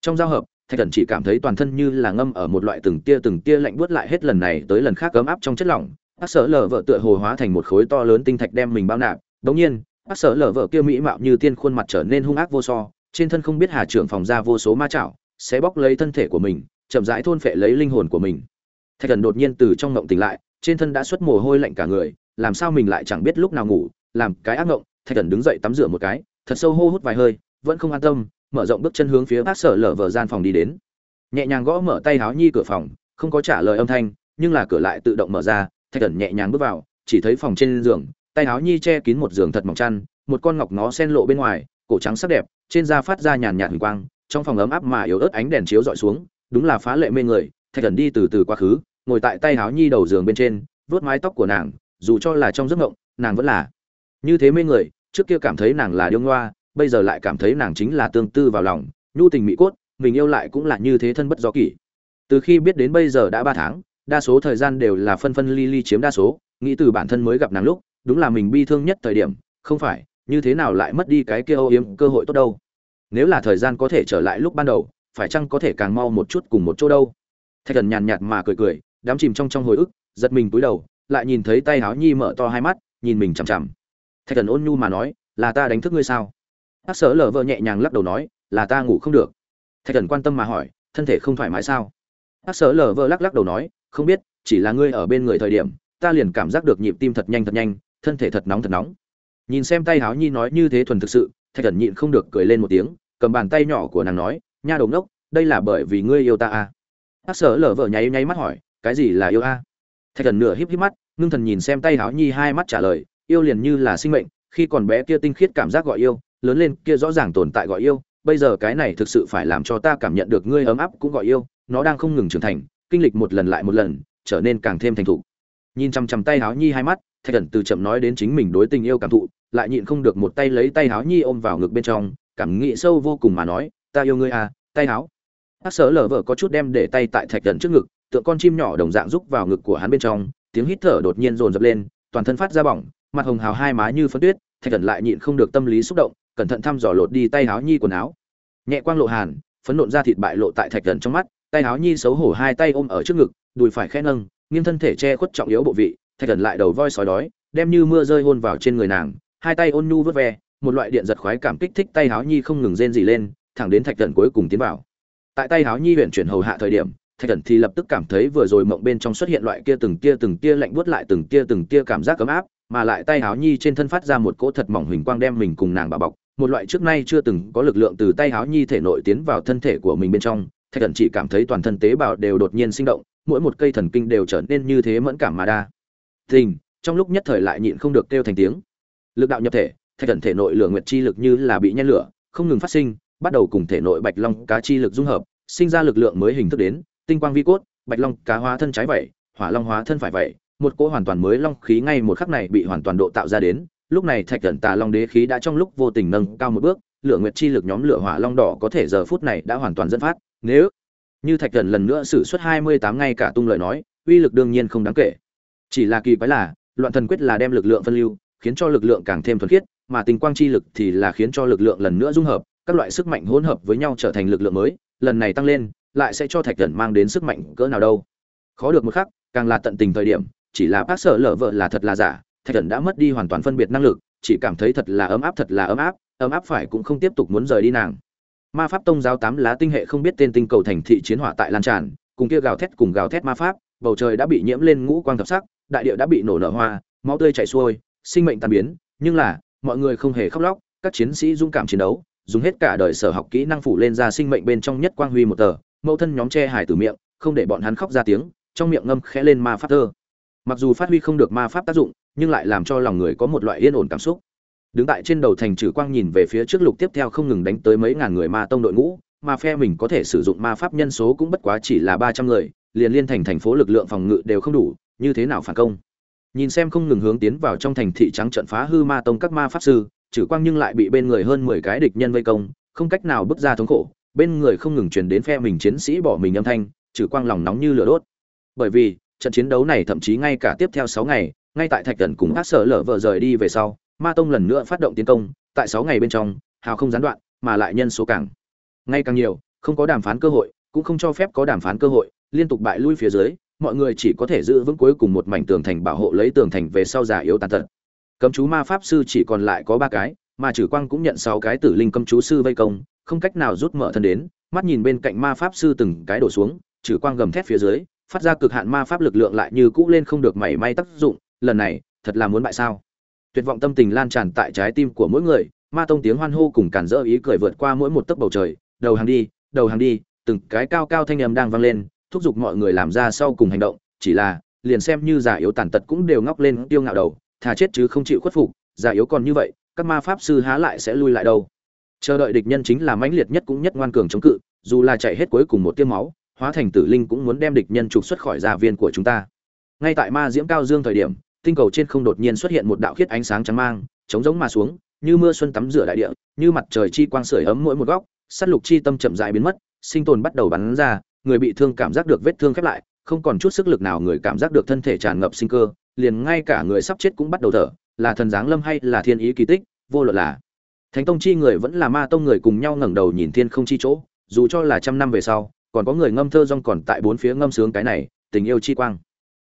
Trong giao hợp, thạch thần chỉ cảm thấy toàn thân như là ngâm ở một loại từng tia từng tia lạnh buốt lại hết lần này tới lần khác ấm áp trong chất lỏng. Bác sở lở vợ tựa hồ hóa thành một khối to lớn tinh thạch đem mình bao nạp. Đống nhiên, bác sở lở vợ kia mỹ mạo như tiên khuôn mặt trở nên hung ác vô so, trên thân không biết hà trưởng phòng ra vô số ma chảo sẽ bóc lấy thân thể của mình, chậm rãi thôn phệ lấy linh hồn của mình thạch thần đột nhiên từ trong ngộng tỉnh lại, trên thân đã xuất mồ hôi lạnh cả người, làm sao mình lại chẳng biết lúc nào ngủ, làm cái ác ngộng, thạch thần đứng dậy tắm rửa một cái, thật sâu hô hút vài hơi, vẫn không an tâm, mở rộng bước chân hướng phía bác sở lở vờ gian phòng đi đến. Nhẹ nhàng gõ mở tay háo nhi cửa phòng, không có trả lời âm thanh, nhưng là cửa lại tự động mở ra, thạch thần nhẹ nhàng bước vào, chỉ thấy phòng trên giường, tay háo nhi che kín một giường thật mỏng chăn, một con ngọc nó sen lộ bên ngoài, cổ trắng sắc đẹp, trên da phát ra nhàn nhạt hình quang, trong phòng ấm áp mà yếu ớt ánh đèn chiếu dọi xuống, đúng là phá lệ mê người thạch thần đi từ từ quá khứ, ngồi tại tay háo nhi đầu giường bên trên, vuốt mái tóc của nàng, dù cho là trong giấc ngộng nàng vẫn là như thế mê người, trước kia cảm thấy nàng là điêu ngoa, bây giờ lại cảm thấy nàng chính là tương tư vào lòng, nhu tình mỹ cốt, mình yêu lại cũng là như thế thân bất do kỷ. Từ khi biết đến bây giờ đã ba tháng, đa số thời gian đều là phân phân ly ly chiếm đa số, nghĩ từ bản thân mới gặp nàng lúc, đúng là mình bi thương nhất thời điểm, không phải, như thế nào lại mất đi cái kia âu yếm cơ hội tốt đâu. Nếu là thời gian có thể trở lại lúc ban đầu, phải chăng có thể càng mau một chút cùng một chỗ đâu? Thạch thần nhàn nhạt mà cười cười, đám chìm trong trong hồi ức, giật mình túi đầu, lại nhìn thấy tay háo nhi mở to hai mắt, nhìn mình chằm chằm. Thạch thần ôn nhu mà nói, là ta đánh thức ngươi sao? Bác sở lờ vợ nhẹ nhàng lắc đầu nói, là ta ngủ không được. Thạch thần quan tâm mà hỏi, thân thể không thoải mái sao? Bác sở lờ vợ lắc lắc đầu nói, không biết, chỉ là ngươi ở bên người thời điểm, ta liền cảm giác được nhịp tim thật nhanh thật nhanh, thân thể thật nóng thật nóng. Nhìn xem tay háo nhi nói như thế thuần thực sự, thạch thần nhịn không được cười lên một tiếng, cầm bàn tay nhỏ của nàng nói, nha đồng đốc đây là bởi vì ngươi yêu ta à? Bác sở lở vợ nháy nháy mắt hỏi, cái gì là yêu a? Thạch thần nửa híp híp mắt, ngưng thần nhìn xem tay háo nhi hai mắt trả lời, yêu liền như là sinh mệnh, khi còn bé kia tinh khiết cảm giác gọi yêu, lớn lên kia rõ ràng tồn tại gọi yêu, bây giờ cái này thực sự phải làm cho ta cảm nhận được ngươi ấm áp cũng gọi yêu, nó đang không ngừng trưởng thành, kinh lịch một lần lại một lần, trở nên càng thêm thành thục. Nhìn chằm chằm tay háo nhi hai mắt, thạch thần từ chậm nói đến chính mình đối tình yêu cảm thụ, lại nhịn không được một tay lấy tay háo nhi ôm vào ngực bên trong, cảm nghĩ sâu vô cùng mà nói, ta yêu ngươi à tay háo hát sở lở vợ có chút đem để tay tại thạch thần trước ngực, tượng con chim nhỏ đồng dạng rúc vào ngực của hắn bên trong, tiếng hít thở đột nhiên dồn dập lên, toàn thân phát ra bỏng, mặt hồng hào hai má như phấn tuyết, thạch thần lại nhịn không được tâm lý xúc động, cẩn thận thăm dò lột đi tay háo nhi quần áo. Nhẹ quang lộ hàn, phấn nộn ra thịt bại lộ tại thạch thần trong mắt, tay háo nhi xấu hổ hai tay ôm ở trước ngực, đùi phải khẽ nâng, nghiêng thân thể che khuất trọng yếu bộ vị, thạch thần lại đầu voi sói đói, đem như mưa rơi hôn vào trên người nàng, hai tay ôn nhu vớt ve, một loại điện giật khoái cảm kích thích tay háo nhi không ngừng rên rỉ lên, thẳng đến thạch thần cuối cùng tiến vào tại tay háo nhi huyện chuyển hầu hạ thời điểm, thạch thần thì lập tức cảm thấy vừa rồi mộng bên trong xuất hiện loại kia từng kia từng kia lạnh buốt lại từng kia từng kia cảm giác ấm áp, mà lại tay háo nhi trên thân phát ra một cỗ thật mỏng huỳnh quang đem mình cùng nàng bà bọc. Một loại trước nay chưa từng có lực lượng từ tay háo nhi thể nội tiến vào thân thể của mình bên trong, thạch thần chỉ cảm thấy toàn thân tế bào đều đột nhiên sinh động, mỗi một cây thần kinh đều trở nên như thế mẫn cảm mà đa. Tình, trong lúc nhất thời lại nhịn không được kêu thành tiếng. Lực đạo nhập thể, thạch thần thể nội lửa nguyệt chi lực như là bị nhen lửa, không ngừng phát sinh bắt đầu cùng thể nội bạch long cá chi lực dung hợp, sinh ra lực lượng mới hình thức đến, tinh quang vi cốt, bạch long cá hóa thân trái vậy hỏa long hóa thân phải vậy một cỗ hoàn toàn mới long khí ngay một khắc này bị hoàn toàn độ tạo ra đến, lúc này thạch Cẩn tà long đế khí đã trong lúc vô tình nâng cao một bước, lửa nguyệt chi lực nhóm lửa hỏa long đỏ có thể giờ phút này đã hoàn toàn dẫn phát. Nếu như thạch Cẩn lần nữa sử xuất hai mươi tám ngay cả tung lời nói, uy lực đương nhiên không đáng kể. Chỉ là kỳ quái là, loạn thần quyết là đem lực lượng phân lưu, khiến cho lực lượng càng thêm thuần khiết, mà tình quang chi lực thì là khiến cho lực lượng lần nữa dung hợp các loại sức mạnh hỗn hợp với nhau trở thành lực lượng mới, lần này tăng lên, lại sẽ cho thạch thần mang đến sức mạnh cỡ nào đâu. Khó được một khắc, càng là tận tình thời điểm, chỉ là bác sở lở vợ là thật là giả, thạch thần đã mất đi hoàn toàn phân biệt năng lực, chỉ cảm thấy thật là ấm áp, thật là ấm áp ấm áp phải cũng không tiếp tục muốn rời đi nàng. Ma pháp tông giáo tám lá tinh hệ không biết tên tinh cầu thành thị chiến hỏa tại lan tràn, cùng kia gào thét cùng gào thét ma pháp, bầu trời đã bị nhiễm lên ngũ quang thập sắc, đại địa đã bị nổ nở hoa, máu tươi chảy xuôi, sinh mệnh tan biến, nhưng là, mọi người không hề khóc lóc, các chiến sĩ dũng cảm chiến đấu dùng hết cả đời sở học kỹ năng phủ lên ra sinh mệnh bên trong nhất quang huy một tờ, mẫu thân nhóm che hài từ miệng, không để bọn hắn khóc ra tiếng, trong miệng ngâm khẽ lên ma pháp thơ. Mặc dù phát huy không được ma pháp tác dụng, nhưng lại làm cho lòng người có một loại yên ổn cảm xúc. Đứng tại trên đầu thành trừ quang nhìn về phía trước lục tiếp theo không ngừng đánh tới mấy ngàn người ma tông đội ngũ, mà phe mình có thể sử dụng ma pháp nhân số cũng bất quá chỉ là ba trăm người, liền liên thành thành phố lực lượng phòng ngự đều không đủ, như thế nào phản công? Nhìn xem không ngừng hướng tiến vào trong thành thị trắng trận phá hư ma tông các ma pháp sư trừ quang nhưng lại bị bên người hơn mười cái địch nhân vây công, không cách nào bước ra thống khổ, bên người không ngừng truyền đến phe mình chiến sĩ bỏ mình âm thanh, trừ quang lòng nóng như lửa đốt. Bởi vì, trận chiến đấu này thậm chí ngay cả tiếp theo sáu ngày, ngay tại thạch thần cùng Hắc sở lở vợ rời đi về sau, ma tông lần nữa phát động tiến công, tại sáu ngày bên trong, hào không gián đoạn, mà lại nhân số càng ngày càng nhiều, không có đàm phán cơ hội, cũng không cho phép có đàm phán cơ hội, liên tục bại lui phía dưới, mọi người chỉ có thể giữ vững cuối cùng một mảnh tường thành bảo hộ lấy tường thành về sau giả yếu tàn tật cấm chú ma pháp sư chỉ còn lại có ba cái, mà trừ quang cũng nhận sáu cái tử linh cấm chú sư vây công, không cách nào rút mở thân đến, mắt nhìn bên cạnh ma pháp sư từng cái đổ xuống trừ quang gầm thét phía dưới, phát ra cực hạn ma pháp lực lượng lại như cũ lên không được mảy may tác dụng, lần này, thật là muốn bại sao? Tuyệt vọng tâm tình lan tràn tại trái tim của mỗi người, ma tông tiếng hoan hô cùng cản rỡ ý cười vượt qua mỗi một tấc bầu trời, đầu hàng đi, đầu hàng đi, từng cái cao cao thanh âm đang vang lên, thúc giục mọi người làm ra sau cùng hành động, chỉ là, liền xem như giả yếu tàn tật cũng đều ngóc lên tiêu ngạo đầu thà chết chứ không chịu khuất phục, già yếu còn như vậy, các ma pháp sư há lại sẽ lui lại đâu. Chờ đợi địch nhân chính là mãnh liệt nhất cũng nhất ngoan cường chống cự, dù là chạy hết cuối cùng một tiêm máu, hóa thành tử linh cũng muốn đem địch nhân trục xuất khỏi gia viên của chúng ta. Ngay tại ma diễm cao dương thời điểm, tinh cầu trên không đột nhiên xuất hiện một đạo khiết ánh sáng trắng mang chống giống mà xuống, như mưa xuân tắm rửa đại địa, như mặt trời chi quang sưởi ấm mỗi một góc, sắt lục chi tâm chậm rãi biến mất, sinh tồn bắt đầu bắn ra, người bị thương cảm giác được vết thương khép lại, không còn chút sức lực nào người cảm giác được thân thể tràn ngập sinh cơ liền ngay cả người sắp chết cũng bắt đầu thở, là thần giáng lâm hay là thiên ý kỳ tích, vô luận là thánh tông chi người vẫn là ma tông người cùng nhau ngẩng đầu nhìn thiên không chi chỗ, dù cho là trăm năm về sau, còn có người ngâm thơ rong còn tại bốn phía ngâm sướng cái này, tình yêu chi quang.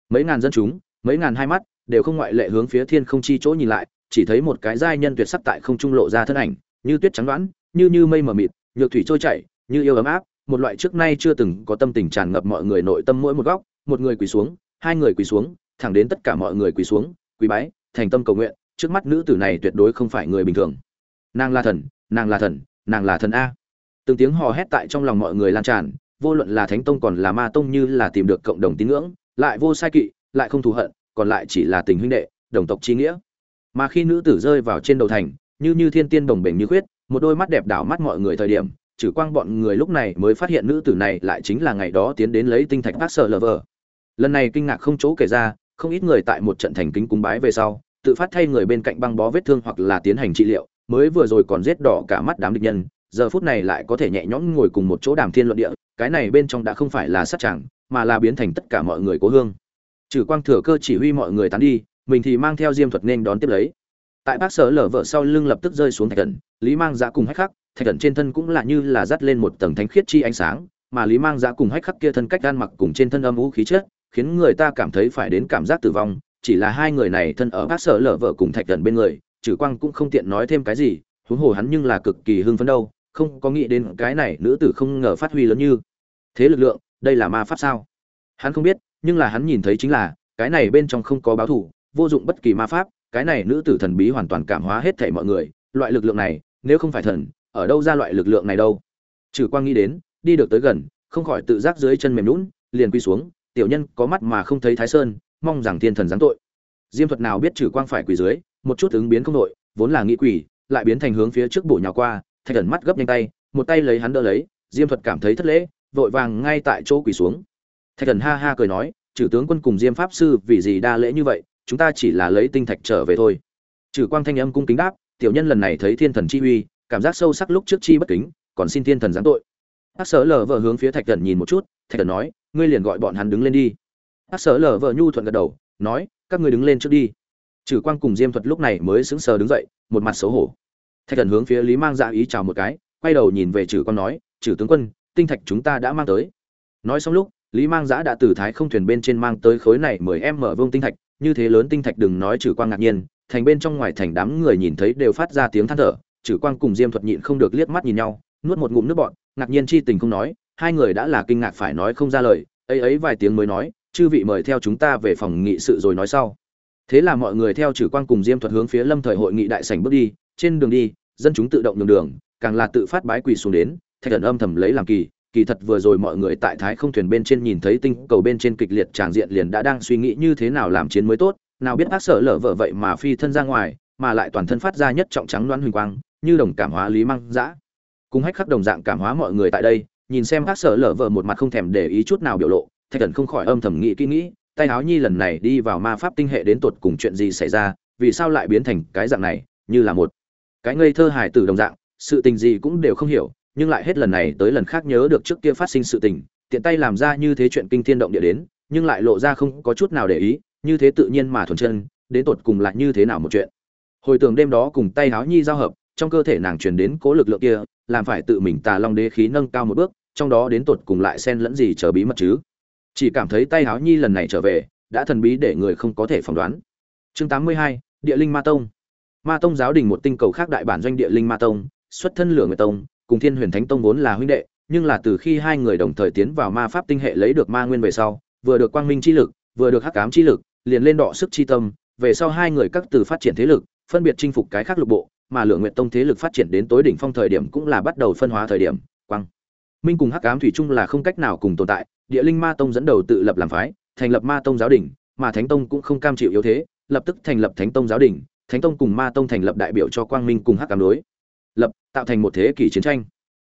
Mấy ngàn dân chúng, mấy ngàn hai mắt, đều không ngoại lệ hướng phía thiên không chi chỗ nhìn lại, chỉ thấy một cái giai nhân tuyệt sắc tại không trung lộ ra thân ảnh, như tuyết trắng đoán, như như mây mờ mịt, nhược thủy trôi chảy, như yêu ấm áp, một loại trước nay chưa từng có tâm tình tràn ngập mọi người nội tâm mỗi một góc, một người quỳ xuống, hai người quỳ xuống thẳng đến tất cả mọi người quỳ xuống, quỳ bái, thành tâm cầu nguyện, trước mắt nữ tử này tuyệt đối không phải người bình thường. Nàng là thần, nàng là thần, nàng là thần a. Từng tiếng hò hét tại trong lòng mọi người lan tràn, vô luận là thánh tông còn là ma tông như là tìm được cộng đồng tín ngưỡng, lại vô sai kỵ, lại không thù hận, còn lại chỉ là tình huynh đệ, đồng tộc trí nghĩa. Mà khi nữ tử rơi vào trên đầu thành, như như thiên tiên đồng bền như khuyết, một đôi mắt đẹp đảo mắt mọi người thời điểm trừ quang bọn người lúc này mới phát hiện nữ tử này lại chính là ngày đó tiến đến lấy tinh thạch bác sợ lờ vờ lần này kinh ngạc không chỗ kể ra không ít người tại một trận thành kính cúng bái về sau, tự phát thay người bên cạnh băng bó vết thương hoặc là tiến hành trị liệu, mới vừa rồi còn rết đỏ cả mắt đám địch nhân, giờ phút này lại có thể nhẹ nhõm ngồi cùng một chỗ đàm thiên luận địa, cái này bên trong đã không phải là sát chẳng mà là biến thành tất cả mọi người cố hương. Trừ quang thừa cơ chỉ huy mọi người tán đi, mình thì mang theo diêm thuật nên đón tiếp lấy. Tại bác sở lở vợ sau lưng lập tức rơi xuống thạch cẩn, lý mang giã cùng hách khắc, thạch cẩn trên thân cũng là như là dắt lên một tầng thánh khiết chi ánh sáng, mà lý mang giã cùng hách khắc kia thân cách gan mặc cùng trên thân âm vũ khí chết khiến người ta cảm thấy phải đến cảm giác tử vong, chỉ là hai người này thân ở bác sở lở vợ cùng thạch thần bên người, trừ quang cũng không tiện nói thêm cái gì, huống hồ hắn nhưng là cực kỳ hưng phấn đâu, không có nghĩ đến cái này nữ tử không ngờ phát huy lớn như thế lực lượng, đây là ma pháp sao? Hắn không biết, nhưng là hắn nhìn thấy chính là, cái này bên trong không có báo thủ vô dụng bất kỳ ma pháp, cái này nữ tử thần bí hoàn toàn cảm hóa hết thảy mọi người, loại lực lượng này, nếu không phải thần, ở đâu ra loại lực lượng này đâu? Trừ quang nghĩ đến, đi được tới gần, không khỏi tự giác dưới chân mềm lún liền quy xuống tiểu nhân có mắt mà không thấy thái sơn mong rằng thiên thần giáng tội. Diêm thuật nào biết trừ quang phải quỳ dưới một chút ứng biến không nội, vốn là nghĩ quỳ lại biến thành hướng phía trước bổ nhào qua thạch thần mắt gấp nhanh tay một tay lấy hắn đỡ lấy diêm thuật cảm thấy thất lễ vội vàng ngay tại chỗ quỳ xuống. Thạch thần ha ha cười nói trừ tướng quân cùng diêm pháp sư vì gì đa lễ như vậy chúng ta chỉ là lấy tinh thạch trở về thôi. Trừ quang thanh âm cung kính đáp tiểu nhân lần này thấy thiên thần chi uy cảm giác sâu sắc lúc trước chi bất kính còn xin thiên thần giáng tội. Hắc sở lờ vợ hướng phía thạch thần nhìn một chút thạch thần nói, ngươi liền gọi bọn hắn đứng lên đi. Bác sở lờ vợ nhu thuận gật đầu, nói, các ngươi đứng lên trước đi. Trừ quang cùng diêm thuật lúc này mới sững sờ đứng dậy, một mặt xấu hổ. Thạch thần hướng phía lý mang dạ ý chào một cái, quay đầu nhìn về trừ quang nói, trừ tướng quân, tinh thạch chúng ta đã mang tới. Nói xong lúc, lý mang Dã đã từ thái không thuyền bên trên mang tới khối này mười em mở vương tinh thạch, như thế lớn tinh thạch đừng nói trừ quang ngạc nhiên, thành bên trong ngoài thành đám người nhìn thấy đều phát ra tiếng than thở, trừ quang cùng diêm thuật nhịn không được liếc mắt nhìn nhau, nuốt một ngụm nước bọn ngạc nhiên chi tình không nói hai người đã là kinh ngạc phải nói không ra lời, ấy ấy vài tiếng mới nói, chư vị mời theo chúng ta về phòng nghị sự rồi nói sau. Thế là mọi người theo trừ quang cùng diêm thuật hướng phía lâm thời hội nghị đại sảnh bước đi, trên đường đi, dân chúng tự động nhường đường, càng là tự phát bái quỳ xuống đến, thạch thần âm thầm lấy làm kỳ kỳ thật vừa rồi mọi người tại thái không thuyền bên trên nhìn thấy tinh cầu bên trên kịch liệt tràng diện liền đã đang suy nghĩ như thế nào làm chiến mới tốt, nào biết ác sở lở vợ vậy mà phi thân ra ngoài, mà lại toàn thân phát ra nhất trọng trắng đoán huỳnh quang, như đồng cảm hóa lý măng dã. Cùng hách khắc đồng dạng cảm hóa mọi người tại đây nhìn xem ác sợ lở vợ một mặt không thèm để ý chút nào biểu lộ, thạch thần không khỏi âm thầm nghĩ kỹ nghĩ, tay áo nhi lần này đi vào ma pháp tinh hệ đến tột cùng chuyện gì xảy ra, vì sao lại biến thành cái dạng này, như là một cái ngây thơ hài tử đồng dạng, sự tình gì cũng đều không hiểu, nhưng lại hết lần này tới lần khác nhớ được trước kia phát sinh sự tình, tiện tay làm ra như thế chuyện kinh thiên động địa đến, nhưng lại lộ ra không có chút nào để ý, như thế tự nhiên mà thuần chân, đến tột cùng lại như thế nào một chuyện. Hồi tưởng đêm đó cùng tay háo nhi giao hợp, trong cơ thể nàng truyền đến cố lực lượng kia, làm phải tự mình tà long đế khí nâng cao một bước trong đó đến tột cùng lại xen lẫn gì chờ bí mật chứ? Chỉ cảm thấy tay háo nhi lần này trở về đã thần bí để người không có thể phỏng đoán. Chương 82, địa linh ma tông. Ma tông giáo đình một tinh cầu khác đại bản doanh địa linh ma tông xuất thân lửa người tông cùng thiên huyền thánh tông vốn là huynh đệ nhưng là từ khi hai người đồng thời tiến vào ma pháp tinh hệ lấy được ma nguyên về sau vừa được quang minh chi lực vừa được hắc ám chi lực liền lên đọ sức chi tâm về sau hai người các từ phát triển thế lực phân biệt chinh phục cái khác lục bộ mà lượng nguyện tông thế lực phát triển đến tối đỉnh phong thời điểm cũng là bắt đầu phân hóa thời điểm quang minh cùng hắc ám thủy chung là không cách nào cùng tồn tại, địa linh ma tông dẫn đầu tự lập làm phái, thành lập ma tông giáo đình, mà thánh tông cũng không cam chịu yếu thế, lập tức thành lập thánh tông giáo đình, thánh tông cùng ma tông thành lập đại biểu cho quang minh cùng hắc ám đối. Lập, tạo thành một thế kỷ chiến tranh.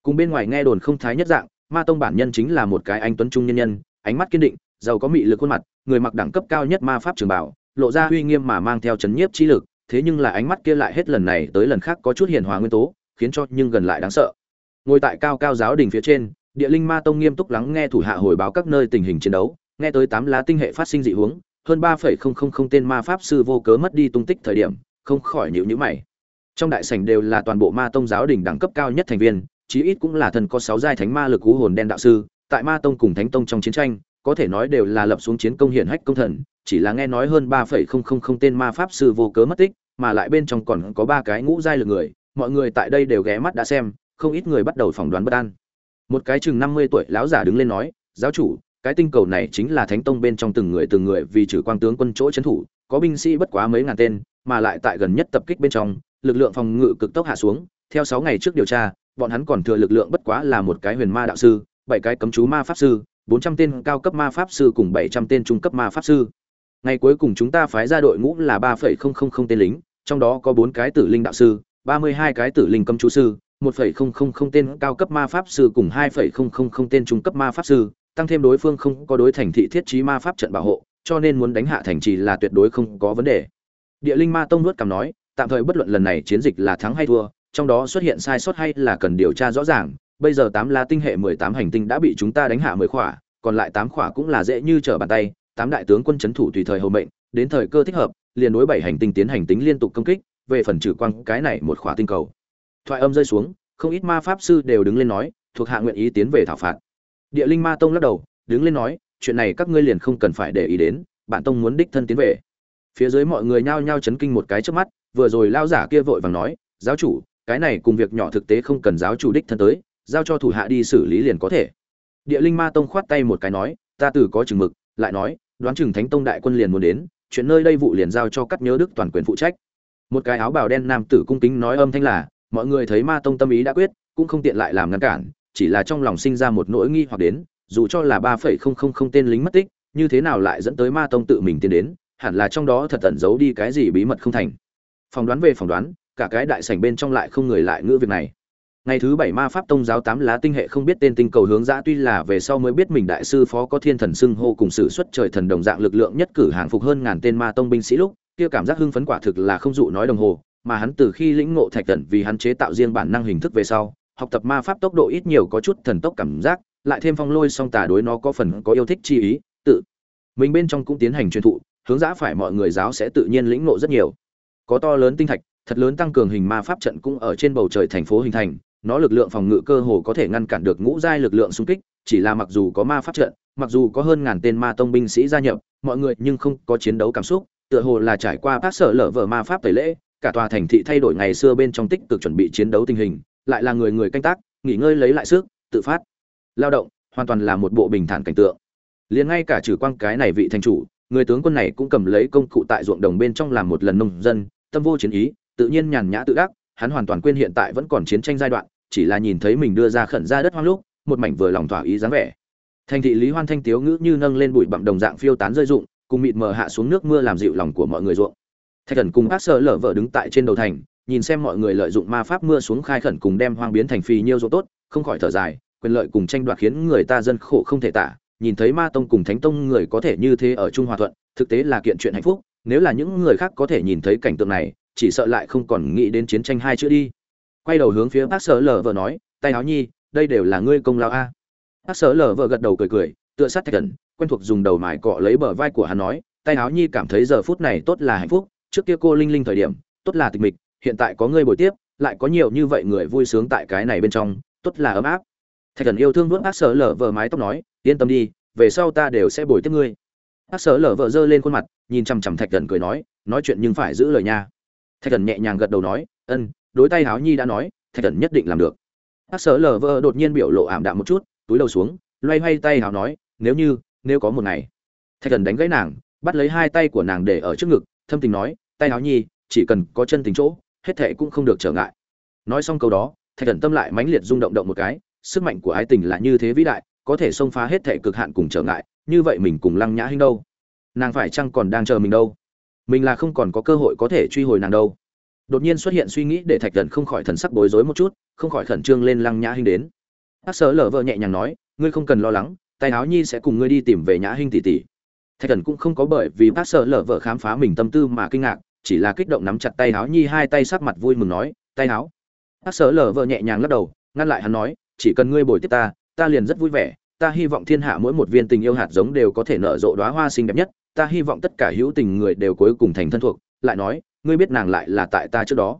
Cùng bên ngoài nghe đồn không thái nhất dạng, ma tông bản nhân chính là một cái anh tuấn trung nhân nhân, ánh mắt kiên định, giàu có mị lực khuôn mặt, người mặc đẳng cấp cao nhất ma pháp trường bảo, lộ ra uy nghiêm mà mang theo chấn nhiếp trí lực, thế nhưng là ánh mắt kia lại hết lần này tới lần khác có chút hiền hòa nguyên tố, khiến cho nhưng gần lại đáng sợ ngồi tại cao cao giáo đỉnh phía trên địa linh ma tông nghiêm túc lắng nghe thủ hạ hồi báo các nơi tình hình chiến đấu nghe tới tám lá tinh hệ phát sinh dị hướng, hơn ba phẩy không không không tên ma pháp sư vô cớ mất đi tung tích thời điểm không khỏi nhịu nhữ mày. Trong đại sảnh đều là toàn bộ ma tông giáo đỉnh đẳng cấp cao nhất thành viên chí ít cũng là thần có sáu giai thánh ma lực cú hồn đen đạo sư tại ma tông cùng thánh tông trong chiến tranh có thể nói đều là lập xuống chiến công hiển hách công thần chỉ là nghe nói hơn ba phẩy không không không tên ma pháp sư vô cớ mất tích mà lại bên trong còn có ba cái ngũ giai lực người mọi người tại đây đều ghé mắt đã xem không ít người bắt đầu phỏng đoán bất an. Một cái chừng năm mươi tuổi lão giả đứng lên nói, giáo chủ, cái tinh cầu này chính là thánh tông bên trong từng người từng người vì trừ quang tướng quân chỗ trấn thủ, có binh sĩ bất quá mấy ngàn tên, mà lại tại gần nhất tập kích bên trong, lực lượng phòng ngự cực tốc hạ xuống. Theo sáu ngày trước điều tra, bọn hắn còn thừa lực lượng bất quá là một cái huyền ma đạo sư, bảy cái cấm chú ma pháp sư, bốn trăm tên cao cấp ma pháp sư cùng bảy trăm tên trung cấp ma pháp sư. Ngày cuối cùng chúng ta phái ra đội ngũ là ba phẩy không không không tên lính, trong đó có bốn cái tử linh đạo sư, ba mươi hai cái tử linh cấm chú sư một phẩy không không không tên cao cấp ma pháp sư cùng hai phẩy không không không tên trung cấp ma pháp sư, tăng thêm đối phương không có đối thành thị thiết trí ma pháp trận bảo hộ, cho nên muốn đánh hạ thành trì là tuyệt đối không có vấn đề. Địa linh ma tông nuốt cằm nói, tạm thời bất luận lần này chiến dịch là thắng hay thua, trong đó xuất hiện sai sót hay là cần điều tra rõ ràng, bây giờ tám la tinh hệ mười tám hành tinh đã bị chúng ta đánh hạ mười khỏa, còn lại 8 khỏa cũng là dễ như trở bàn tay, tám đại tướng quân chấn thủ tùy thời hầu mệnh, đến thời cơ thích hợp, liền đối bảy hành tinh tiến hành tính liên tục công kích, về phần trừ quang cái này một khỏa tinh cầu thoại âm rơi xuống, không ít ma pháp sư đều đứng lên nói, thuộc hạ nguyện ý tiến về thảo phạt. Địa linh ma tông lắc đầu, đứng lên nói, chuyện này các ngươi liền không cần phải để ý đến, bản tông muốn đích thân tiến về. Phía dưới mọi người nhao nhao chấn kinh một cái trước mắt, vừa rồi lao giả kia vội vàng nói, giáo chủ, cái này cùng việc nhỏ thực tế không cần giáo chủ đích thân tới, giao cho thủ hạ đi xử lý liền có thể. Địa linh ma tông khoát tay một cái nói, ta từ có chừng mực, lại nói, đoán chừng thánh tông đại quân liền muốn đến, chuyện nơi đây vụ liền giao cho cắt nhớ đức toàn quyền phụ trách. Một cái áo bào đen nam tử cung kính nói âm thanh là mọi người thấy ma tông tâm ý đã quyết, cũng không tiện lại làm ngăn cản, chỉ là trong lòng sinh ra một nỗi nghi hoặc đến, dù cho là ba phẩy không không không tên lính mất tích, như thế nào lại dẫn tới ma tông tự mình tiến đến, hẳn là trong đó thật tẩn giấu đi cái gì bí mật không thành. Phỏng đoán về phỏng đoán, cả cái đại sảnh bên trong lại không người lại ngữ việc này. Ngày thứ bảy ma pháp tông giáo tám lá tinh hệ không biết tên tinh cầu hướng dã tuy là về sau mới biết mình đại sư phó có thiên thần xưng hô cùng sự xuất trời thần đồng dạng lực lượng nhất cử hàng phục hơn ngàn tên ma tông binh sĩ lúc, kia cảm giác hưng phấn quả thực là không dụ nói đồng hồ mà hắn từ khi lĩnh ngộ thạch thần vì hắn chế tạo riêng bản năng hình thức về sau, học tập ma pháp tốc độ ít nhiều có chút thần tốc cảm giác, lại thêm phong lôi song tà đối nó có phần có yêu thích chi ý, tự mình bên trong cũng tiến hành truyền thụ, hướng dã phải mọi người giáo sẽ tự nhiên lĩnh ngộ rất nhiều. Có to lớn tinh thạch, thật lớn tăng cường hình ma pháp trận cũng ở trên bầu trời thành phố hình thành, nó lực lượng phòng ngự cơ hồ có thể ngăn cản được ngũ giai lực lượng xung kích, chỉ là mặc dù có ma pháp trận, mặc dù có hơn ngàn tên ma tông binh sĩ gia nhập, mọi người nhưng không có chiến đấu cảm xúc, tựa hồ là trải qua các sở lở vở ma pháp tẩy lễ cả tòa thành thị thay đổi ngày xưa bên trong tích cực chuẩn bị chiến đấu tình hình, lại là người người canh tác, nghỉ ngơi lấy lại sức, tự phát, lao động, hoàn toàn là một bộ bình thản cảnh tượng. Liền ngay cả trừ quang cái này vị thành chủ, người tướng quân này cũng cầm lấy công cụ tại ruộng đồng bên trong làm một lần nông dân, tâm vô chiến ý, tự nhiên nhàn nhã tự đắc, hắn hoàn toàn quên hiện tại vẫn còn chiến tranh giai đoạn, chỉ là nhìn thấy mình đưa ra khẩn ra đất hoang lúc, một mảnh vừa lòng thỏa ý dáng vẻ. Thành thị lý hoan thanh tiếu ngữ như nâng lên bụi bặm đồng dạng phiêu tán rơi rụng, cùng mịt mờ hạ xuống nước mưa làm dịu lòng của mọi người ruộng thạch thần cùng bác sơ lở vợ đứng tại trên đầu thành, nhìn xem mọi người lợi dụng ma pháp mưa xuống khai khẩn cùng đem hoang biến thành phi nhiêu dỗ tốt, không khỏi thở dài, quyền lợi cùng tranh đoạt khiến người ta dân khổ không thể tả, nhìn thấy ma tông cùng thánh tông người có thể như thế ở trung hòa thuận, thực tế là kiện chuyện hạnh phúc, nếu là những người khác có thể nhìn thấy cảnh tượng này, chỉ sợ lại không còn nghĩ đến chiến tranh hai chữ đi. Quay đầu hướng phía bác sở lờ vợ nói, tay áo nhi, đây đều là ngươi công lao a. Bác sở lờ vợ gật đầu cười cười, tựa sát thạch thần, quen thuộc dùng đầu mài cọ lấy bờ vai của hắn nói, tay áo nhi cảm thấy giờ phút này tốt là hạnh phúc trước kia cô linh linh thời điểm, tốt là tịch mịch, hiện tại có ngươi buổi tiếp, lại có nhiều như vậy người vui sướng tại cái này bên trong, tốt là ấm áp. Thạch thần yêu thương vớt bác sở lở vợ mái tóc nói, yên tâm đi, về sau ta đều sẽ bồi tiếp ngươi. Bác sở lở vợ giơ lên khuôn mặt, nhìn chằm chằm thạch thần cười nói nói chuyện nhưng phải giữ lời nha. Thạch thần nhẹ nhàng gật đầu nói, ân, đối tay háo nhi đã nói, thạch thần nhất định làm được. Ác sở lở vợ đột nhiên biểu lộ ảm đạm một chút, túi đầu xuống, loay hoay tay háo nói, nếu như, nếu có một ngày. Thạch thần đánh gãy nàng, bắt lấy hai tay của nàng để ở trước ngực, thâm tình nói tay áo nhi, chỉ cần có chân tình chỗ, hết thệ cũng không được trở ngại. Nói xong câu đó, thạch thần tâm lại mãnh liệt rung động động một cái, sức mạnh của ái tình là như thế vĩ đại, có thể xông phá hết thệ cực hạn cùng trở ngại, như vậy mình cùng lăng nhã hinh đâu? Nàng phải chăng còn đang chờ mình đâu? Mình là không còn có cơ hội có thể truy hồi nàng đâu. Đột nhiên xuất hiện suy nghĩ để thạch thần không khỏi thần sắc bối rối một chút, không khỏi khẩn trương lên lăng nhã hinh đến. Bác sở lở vợ nhẹ nhàng nói, ngươi không cần lo lắng, tay áo nhi sẽ cùng ngươi đi tìm về nhã hinh tỷ tỷ thạch thần cũng không có bởi vì bác sở lở vợ khám phá mình tâm tư mà kinh ngạc, chỉ là kích động nắm chặt tay áo nhi hai tay sắc mặt vui mừng nói, tay áo bác sở lở vợ nhẹ nhàng lắc đầu, ngăn lại hắn nói, chỉ cần ngươi bồi tiếp ta ta liền rất vui vẻ, ta hy vọng thiên hạ mỗi một viên tình yêu hạt giống đều có thể nở rộ đóa hoa xinh đẹp nhất, ta hy vọng tất cả hữu tình người đều cuối cùng thành thân thuộc. Lại nói, ngươi biết nàng lại là tại ta trước đó.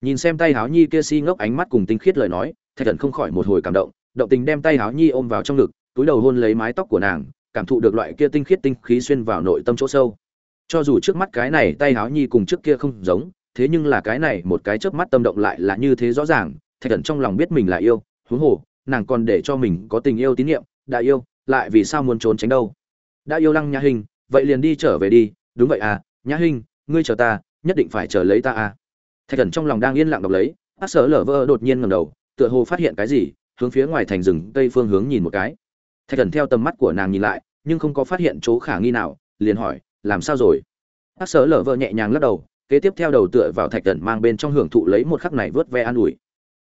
Nhìn xem tay háo nhi kia si ngốc ánh mắt cùng tinh khiết lời nói, thạch thần không khỏi một hồi cảm động động tình đem tay háo nhi ôm vào trong ngực, túi đầu hôn lấy mái tóc của nàng cảm thụ được loại kia tinh khiết tinh khí xuyên vào nội tâm chỗ sâu. Cho dù trước mắt cái này tay háo nhi cùng trước kia không giống, thế nhưng là cái này một cái chớp mắt tâm động lại là như thế rõ ràng, thạch thần trong lòng biết mình là yêu, huống hồ, nàng còn để cho mình có tình yêu tín nhiệm, đã yêu, lại vì sao muốn trốn tránh đâu? Đã yêu lăng nhã hình, vậy liền đi trở về đi, đúng vậy à nhã hình, ngươi chờ ta, nhất định phải chờ lấy ta à. Thạch thần trong lòng đang yên lặng đọc lấy, bác sở lở vơ đột nhiên ngầm đầu, tựa hồ phát hiện cái gì, hướng phía ngoài thành rừng tây phương hướng nhìn một cái thạch thần theo tầm mắt của nàng nhìn lại, nhưng không có phát hiện chỗ khả nghi nào, liền hỏi, làm sao rồi? Hát sở lở vợ nhẹ nhàng lắc đầu, kế tiếp theo đầu tựa vào thạch thần mang bên trong hưởng thụ lấy một khắc này vớt ve an ủi.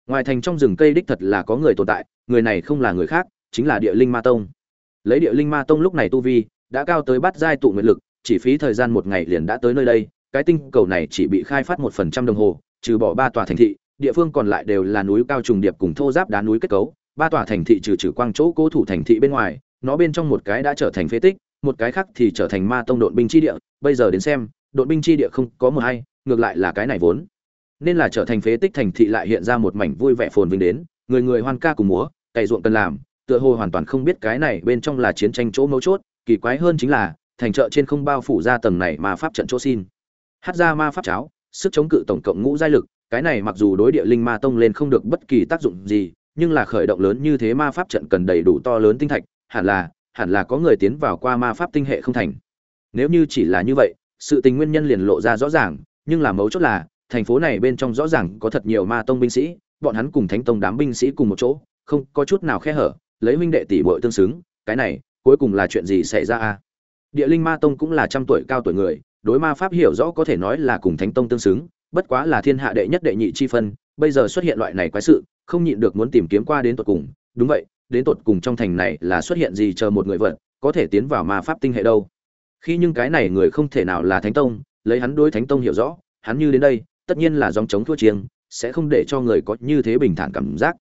Ngoài thành trong rừng cây đích thật là có người tồn tại, người này không là người khác, chính là địa linh ma tông. Lấy địa linh ma tông lúc này tu vi, đã cao tới bắt giai tụ nguyện lực, chỉ phí thời gian một ngày liền đã tới nơi đây, cái tinh cầu này chỉ bị khai phát một phần trăm đồng hồ, trừ bỏ ba tòa thành thị, địa phương còn lại đều là núi cao trùng điệp cùng thô giáp đá núi kết cấu ba tòa thành thị trừ trừ quang chỗ cố thủ thành thị bên ngoài, nó bên trong một cái đã trở thành phế tích, một cái khác thì trở thành ma tông đội binh chi địa. Bây giờ đến xem đội binh chi địa không có mờ hay, ngược lại là cái này vốn. Nên là trở thành phế tích thành thị lại hiện ra một mảnh vui vẻ phồn vinh đến, người người hoan ca cùng múa, cày ruộng cần làm, tựa hồ hoàn toàn không biết cái này bên trong là chiến tranh chỗ mấu chốt. Kỳ quái hơn chính là, thành chợ trên không bao phủ ra tầng này mà pháp trận chỗ xin. Hát ra ma pháp cháo, sức chống cự tổng cộng ngũ giai lực, cái này mặc dù đối địa linh ma tông lên không được bất kỳ tác dụng gì nhưng là khởi động lớn như thế ma pháp trận cần đầy đủ to lớn tinh thạch, hẳn là hẳn là có người tiến vào qua ma pháp tinh hệ không thành. Nếu như chỉ là như vậy, sự tình nguyên nhân liền lộ ra rõ ràng, nhưng là mấu chốt là, thành phố này bên trong rõ ràng có thật nhiều ma tông binh sĩ, bọn hắn cùng thánh tông đám binh sĩ cùng một chỗ, không có chút nào khe hở, lấy huynh đệ tỷ muội tương xứng, cái này, cuối cùng là chuyện gì xảy ra a? Địa linh ma tông cũng là trăm tuổi cao tuổi người, đối ma pháp hiểu rõ có thể nói là cùng thánh tông tương xứng, bất quá là thiên hạ đệ nhất đệ nhị chi phân, bây giờ xuất hiện loại này quái sự không nhịn được muốn tìm kiếm qua đến tột cùng. Đúng vậy, đến tột cùng trong thành này là xuất hiện gì chờ một người vật, có thể tiến vào ma pháp tinh hệ đâu. Khi nhưng cái này người không thể nào là thánh tông, lấy hắn đối thánh tông hiểu rõ, hắn như đến đây, tất nhiên là dòng chống thua chiêng, sẽ không để cho người có như thế bình thản cảm giác.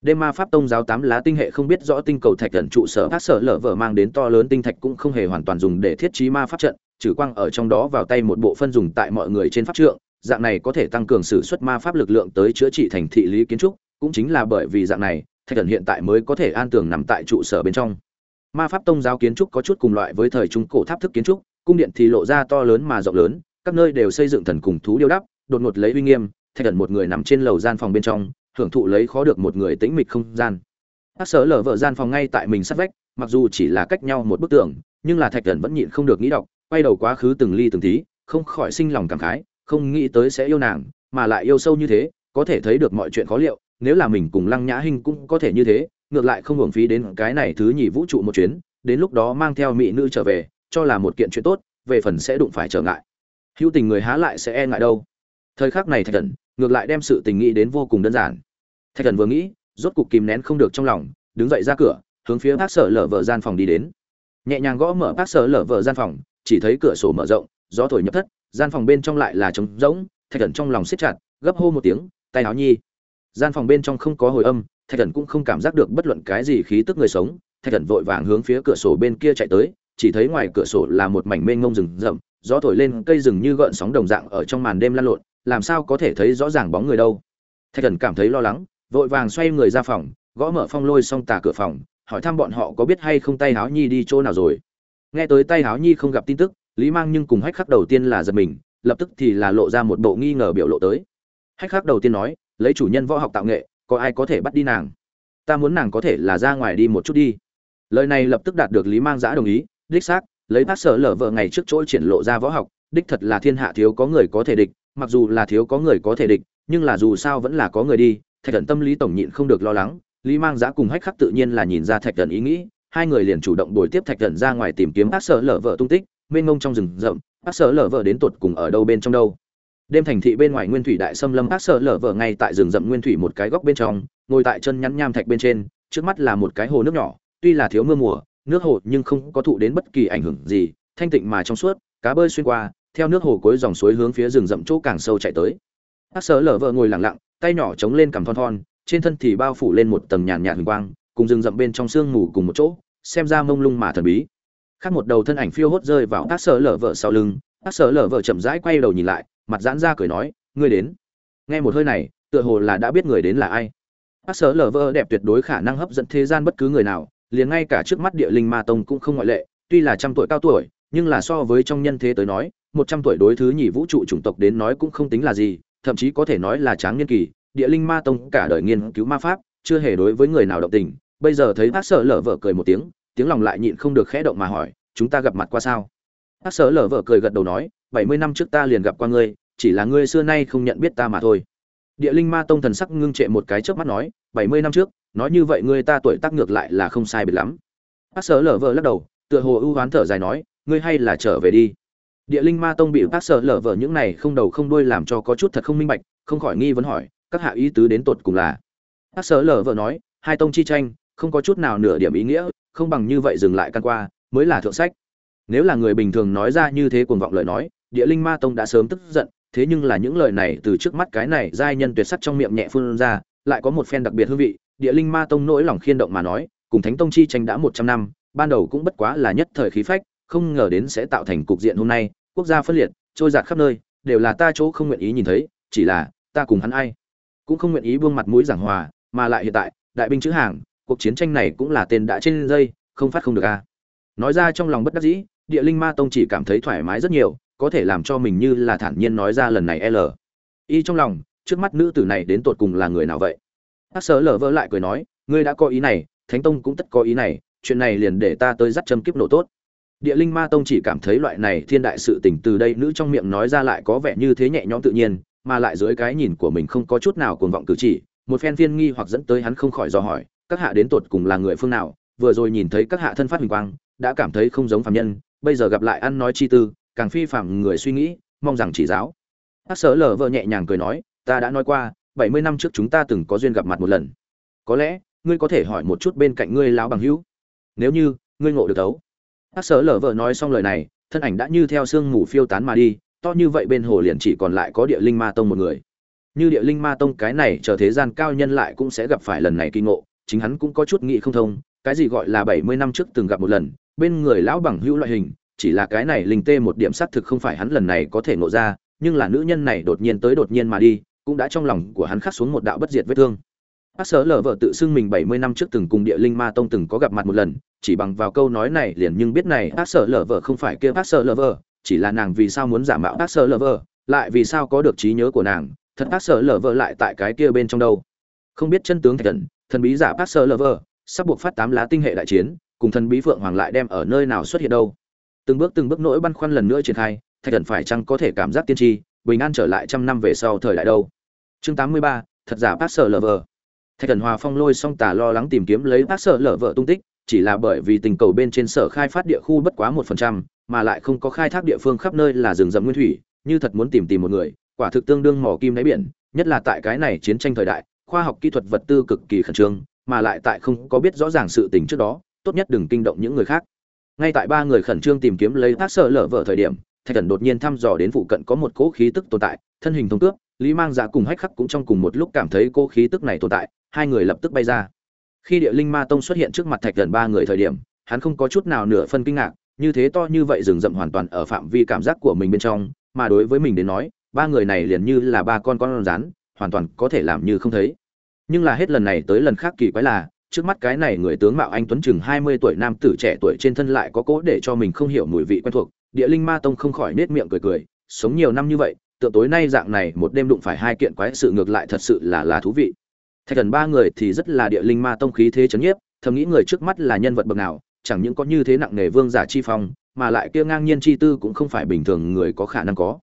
Đêm ma pháp tông giáo tám lá tinh hệ không biết rõ tinh cầu thạch thần trụ sở các sở lở vở mang đến to lớn tinh thạch cũng không hề hoàn toàn dùng để thiết trí ma pháp trận, trừ quang ở trong đó vào tay một bộ phân dùng tại mọi người trên pháp trượng, dạng này có thể tăng cường sử xuất ma pháp lực lượng tới chữa trị thành thị lý kiến trúc cũng chính là bởi vì dạng này, thạch thần hiện tại mới có thể an tường nằm tại trụ sở bên trong. Ma pháp tông giáo kiến trúc có chút cùng loại với thời trung cổ tháp thức kiến trúc, cung điện thì lộ ra to lớn mà rộng lớn, các nơi đều xây dựng thần cùng thú điêu đắp, đột ngột lấy uy nghiêm, thạch thần một người nằm trên lầu gian phòng bên trong, hưởng thụ lấy khó được một người tĩnh mịch không gian. Hát sở lở vợ gian phòng ngay tại mình sát vách, mặc dù chỉ là cách nhau một bức tường, nhưng là thạch thần vẫn nhịn không được nghĩ đọc, quay đầu quá khứ từng ly từng tí, không khỏi sinh lòng cảm khái, không nghĩ tới sẽ yêu nàng, mà lại yêu sâu như thế, có thể thấy được mọi chuyện khó liệu nếu là mình cùng lăng nhã hinh cũng có thể như thế, ngược lại không hưởng phí đến cái này thứ nhì vũ trụ một chuyến, đến lúc đó mang theo mỹ nữ trở về, cho là một kiện chuyện tốt, về phần sẽ đụng phải trở ngại. Hữu tình người há lại sẽ e ngại đâu. Thời khắc này thạch thần ngược lại đem sự tình nghĩ đến vô cùng đơn giản. Thạch thần vừa nghĩ, rốt cục kìm nén không được trong lòng, đứng dậy ra cửa, hướng phía bác sở lở vợ gian phòng đi đến. Nhẹ nhàng gõ mở bác sở lở vợ gian phòng, chỉ thấy cửa sổ mở rộng, gió thổi nhập thất, gian phòng bên trong lại là trống rỗng, thạch thần trong lòng siết chặt, gấp hô một tiếng, tay áo nhi gian phòng bên trong không có hồi âm, thạch thần cũng không cảm giác được bất luận cái gì khí tức người sống. Thạch thần vội vàng hướng phía cửa sổ bên kia chạy tới, chỉ thấy ngoài cửa sổ là một mảnh mênh ngông rừng rậm, gió thổi lên, cây rừng như gợn sóng đồng dạng ở trong màn đêm lan lộn, làm sao có thể thấy rõ ràng bóng người đâu. Thạch thần cảm thấy lo lắng, vội vàng xoay người ra phòng, gõ mở phong lôi xong tà cửa phòng, hỏi thăm bọn họ có biết hay không tay háo nhi đi chỗ nào rồi. Nghe tới tay háo nhi không gặp tin tức, lý mang nhưng cùng hách khắc đầu tiên là giật mình, lập tức thì là lộ ra một bộ nghi ngờ biểu lộ tới. Hách khắc đầu tiên nói lấy chủ nhân võ học tạo nghệ, có ai có thể bắt đi nàng? Ta muốn nàng có thể là ra ngoài đi một chút đi. Lời này lập tức đạt được lý mang giã đồng ý, đích xác, lấy bác sở lở vợ ngày trước chỗ triển lộ ra võ học, đích thật là thiên hạ thiếu có người có thể địch, mặc dù là thiếu có người có thể địch, nhưng là dù sao vẫn là có người đi, thạch thần tâm lý tổng nhịn không được lo lắng, lý mang giã cùng hách khắc tự nhiên là nhìn ra thạch thần ý nghĩ, hai người liền chủ động đổi tiếp thạch thần ra ngoài tìm kiếm bác sở lở vợ tung tích, mênh mông trong rừng rậm bác sở lở vợ đến tột cùng ở đâu bên trong đâu đêm thành thị bên ngoài nguyên thủy đại xâm lâm Ác Sợ lở vợ ngay tại rừng rậm nguyên thủy một cái góc bên trong, ngồi tại chân nhắn nham thạch bên trên, trước mắt là một cái hồ nước nhỏ, tuy là thiếu mưa mùa, nước hồ nhưng không có thụ đến bất kỳ ảnh hưởng gì, thanh tịnh mà trong suốt, cá bơi xuyên qua, theo nước hồ cuối dòng suối hướng phía rừng rậm chỗ càng sâu chạy tới. Ác Sợ lở vợ ngồi lặng lặng, tay nhỏ chống lên cằm thon thon, trên thân thì bao phủ lên một tầng nhàn nhạt huỳnh quang, cùng rừng rậm bên trong sương mù cùng một chỗ, xem ra mông lung mà thần bí. Khác một đầu thân ảnh phiêu hốt rơi vào Ác Sợ lở vợ sau lưng, Ác Sợ lở vợ chậm rãi quay đầu nhìn lại mặt giãn ra cười nói, ngươi đến. Nghe một hơi này, tựa hồ là đã biết người đến là ai. Bác sở lở vợ đẹp tuyệt đối khả năng hấp dẫn thế gian bất cứ người nào, liền ngay cả trước mắt địa linh ma tông cũng không ngoại lệ, tuy là trăm tuổi cao tuổi, nhưng là so với trong nhân thế tới nói, một trăm tuổi đối thứ nhì vũ trụ chủng tộc đến nói cũng không tính là gì, thậm chí có thể nói là tráng niên kỳ, địa linh ma tông cả đời nghiên cứu ma pháp, chưa hề đối với người nào động tình. Bây giờ thấy bác sở lở vợ cười một tiếng tiếng lòng lại nhịn không được khẽ động mà hỏi, chúng ta gặp mặt qua sao? Bác sở lở vợ cười gật đầu nói bảy mươi năm trước ta liền gặp qua ngươi, chỉ là ngươi xưa nay không nhận biết ta mà thôi. Địa linh ma tông thần sắc ngưng trệ một cái trước mắt nói, bảy mươi năm trước, nói như vậy ngươi ta tuổi tác ngược lại là không sai biệt lắm. Bác sở lở vợ lắc đầu, tựa hồ ưu hoán thở dài nói, ngươi hay là trở về đi. Địa linh ma tông bị bác sở lở vợ những này không đầu không đuôi làm cho có chút thật không minh bạch, không khỏi nghi vấn hỏi, các hạ ý tứ đến tột cùng là? Bác sở lở vợ nói, hai tông chi tranh, không có chút nào nửa điểm ý nghĩa, không bằng như vậy dừng lại căn qua, mới là thượng sách. Nếu là người bình thường nói ra như thế cuồng vọng lời nói địa linh ma tông đã sớm tức giận, thế nhưng là những lời này từ trước mắt cái này giai nhân tuyệt sắc trong miệng nhẹ phun ra, lại có một phen đặc biệt hương vị. Địa linh ma tông nỗi lòng khiên động mà nói, cùng thánh tông chi tranh đã một trăm năm, ban đầu cũng bất quá là nhất thời khí phách, không ngờ đến sẽ tạo thành cục diện hôm nay, quốc gia phân liệt, trôi giạt khắp nơi, đều là ta chỗ không nguyện ý nhìn thấy, chỉ là ta cùng hắn ai cũng không nguyện ý buông mặt mũi giảng hòa, mà lại hiện tại, đại binh chữ hàng, cuộc chiến tranh này cũng là tên đã trên dây, không phát không được a. Nói ra trong lòng bất đắc dĩ, địa linh ma tông chỉ cảm thấy thoải mái rất nhiều có thể làm cho mình như là thản nhiên nói ra lần này l. Y trong lòng, trước mắt nữ tử này đến tột cùng là người nào vậy? Bác sở lở vỡ lại cười nói, ngươi đã có ý này, thánh tông cũng tất có ý này, chuyện này liền để ta tới dắt châm kiếp nổ tốt. Địa linh ma tông chỉ cảm thấy loại này thiên đại sự tình từ đây nữ trong miệng nói ra lại có vẻ như thế nhẹ nhõm tự nhiên, mà lại dưới cái nhìn của mình không có chút nào cuồng vọng cử chỉ, một phen viên nghi hoặc dẫn tới hắn không khỏi dò hỏi, các hạ đến tột cùng là người phương nào? Vừa rồi nhìn thấy các hạ thân phát huỳnh quang, đã cảm thấy không giống phàm nhân, bây giờ gặp lại ăn nói chi tư càng phi phạm người suy nghĩ, mong rằng chỉ giáo. Hát sở lờ vợ nhẹ nhàng cười nói, ta đã nói qua, bảy mươi năm trước chúng ta từng có duyên gặp mặt một lần. Có lẽ, ngươi có thể hỏi một chút bên cạnh ngươi lão bằng hữu. Nếu như, ngươi ngộ được tấu hát sở lờ vợ nói xong lời này, thân ảnh đã như theo sương mù phiêu tán mà đi, to như vậy bên hồ liền chỉ còn lại có địa linh ma tông một người. Như địa linh ma tông cái này chờ thế gian cao nhân lại cũng sẽ gặp phải lần này kinh ngộ, chính hắn cũng có chút nghĩ không thông, cái gì gọi là bảy mươi năm trước từng gặp một lần, bên người lão bằng hữu loại hình chỉ là cái này linh tê một điểm xác thực không phải hắn lần này có thể ngộ ra, nhưng là nữ nhân này đột nhiên tới đột nhiên mà đi, cũng đã trong lòng của hắn khắc xuống một đạo bất diệt vết thương. Bác sở lở vợ tự xưng mình bảy mươi năm trước từng cùng địa linh ma tông từng có gặp mặt một lần, chỉ bằng vào câu nói này liền nhưng biết này bác sở lở vợ không phải kia bác sở lở vợ, chỉ là nàng vì sao muốn giả mạo bác sở lở vợ, lại vì sao có được trí nhớ của nàng, thật bác sở lở vợ lại tại cái kia bên trong đâu. Không biết chân tướng thật thần thần bí giả bác sở lở vợ, sắp buộc phát tám lá tinh hệ đại chiến, cùng thần bí phượng hoàng lại đem ở nơi nào xuất hiện đâu từng bước từng bước nỗi băn khoăn lần nữa triển khai, thạch thần phải chăng có thể cảm giác tiên tri, bình an trở lại trăm năm về sau thời đại đâu? Chương tám mươi ba, thật giả bác sở lở vợ thạch thần hòa phong lôi song tà lo lắng tìm kiếm lấy bác sở lở vợ tung tích, chỉ là bởi vì tình cầu bên trên sở khai phát địa khu bất quá một phần trăm, mà lại không có khai thác địa phương khắp nơi là rừng rậm nguyên thủy, như thật muốn tìm tìm một người, quả thực tương đương mỏ kim đáy biển, nhất là tại cái này chiến tranh thời đại, khoa học kỹ thuật vật tư cực kỳ khẩn trương, mà lại tại không có biết rõ ràng sự tình trước đó, tốt nhất đừng kinh động những người khác ngay tại ba người khẩn trương tìm kiếm lấy Thác sợ lở vợ thời điểm, thạch thần đột nhiên thăm dò đến phụ cận có một cỗ khí tức tồn tại, thân hình thông cướp lý mang dạ cùng hách khắc cũng trong cùng một lúc cảm thấy cỗ khí tức này tồn tại, hai người lập tức bay ra. Khi địa linh ma tông xuất hiện trước mặt thạch thần ba người thời điểm, hắn không có chút nào nửa phân kinh ngạc, như thế to như vậy rừng rậm hoàn toàn ở phạm vi cảm giác của mình bên trong, mà đối với mình đến nói, ba người này liền như là ba con con rắn, hoàn toàn có thể làm như không thấy. Nhưng là hết lần này tới lần khác kỳ quái là trước mắt cái này người tướng mạo anh tuấn chừng mươi tuổi, nam tử trẻ tuổi trên thân lại có cố để cho mình không hiểu mùi vị quen thuộc. Địa linh ma tông không khỏi nết miệng cười cười, sống nhiều năm như vậy, tựa tối nay dạng này một đêm đụng phải hai kiện quái sự ngược lại thật sự là là thú vị. Thạch thần ba người thì rất là địa linh ma tông khí thế chấn nhiếp, thầm nghĩ người trước mắt là nhân vật bậc nào, chẳng những có như thế nặng nề vương giả chi phong, mà lại kia ngang nhiên chi tư cũng không phải bình thường người có khả năng có.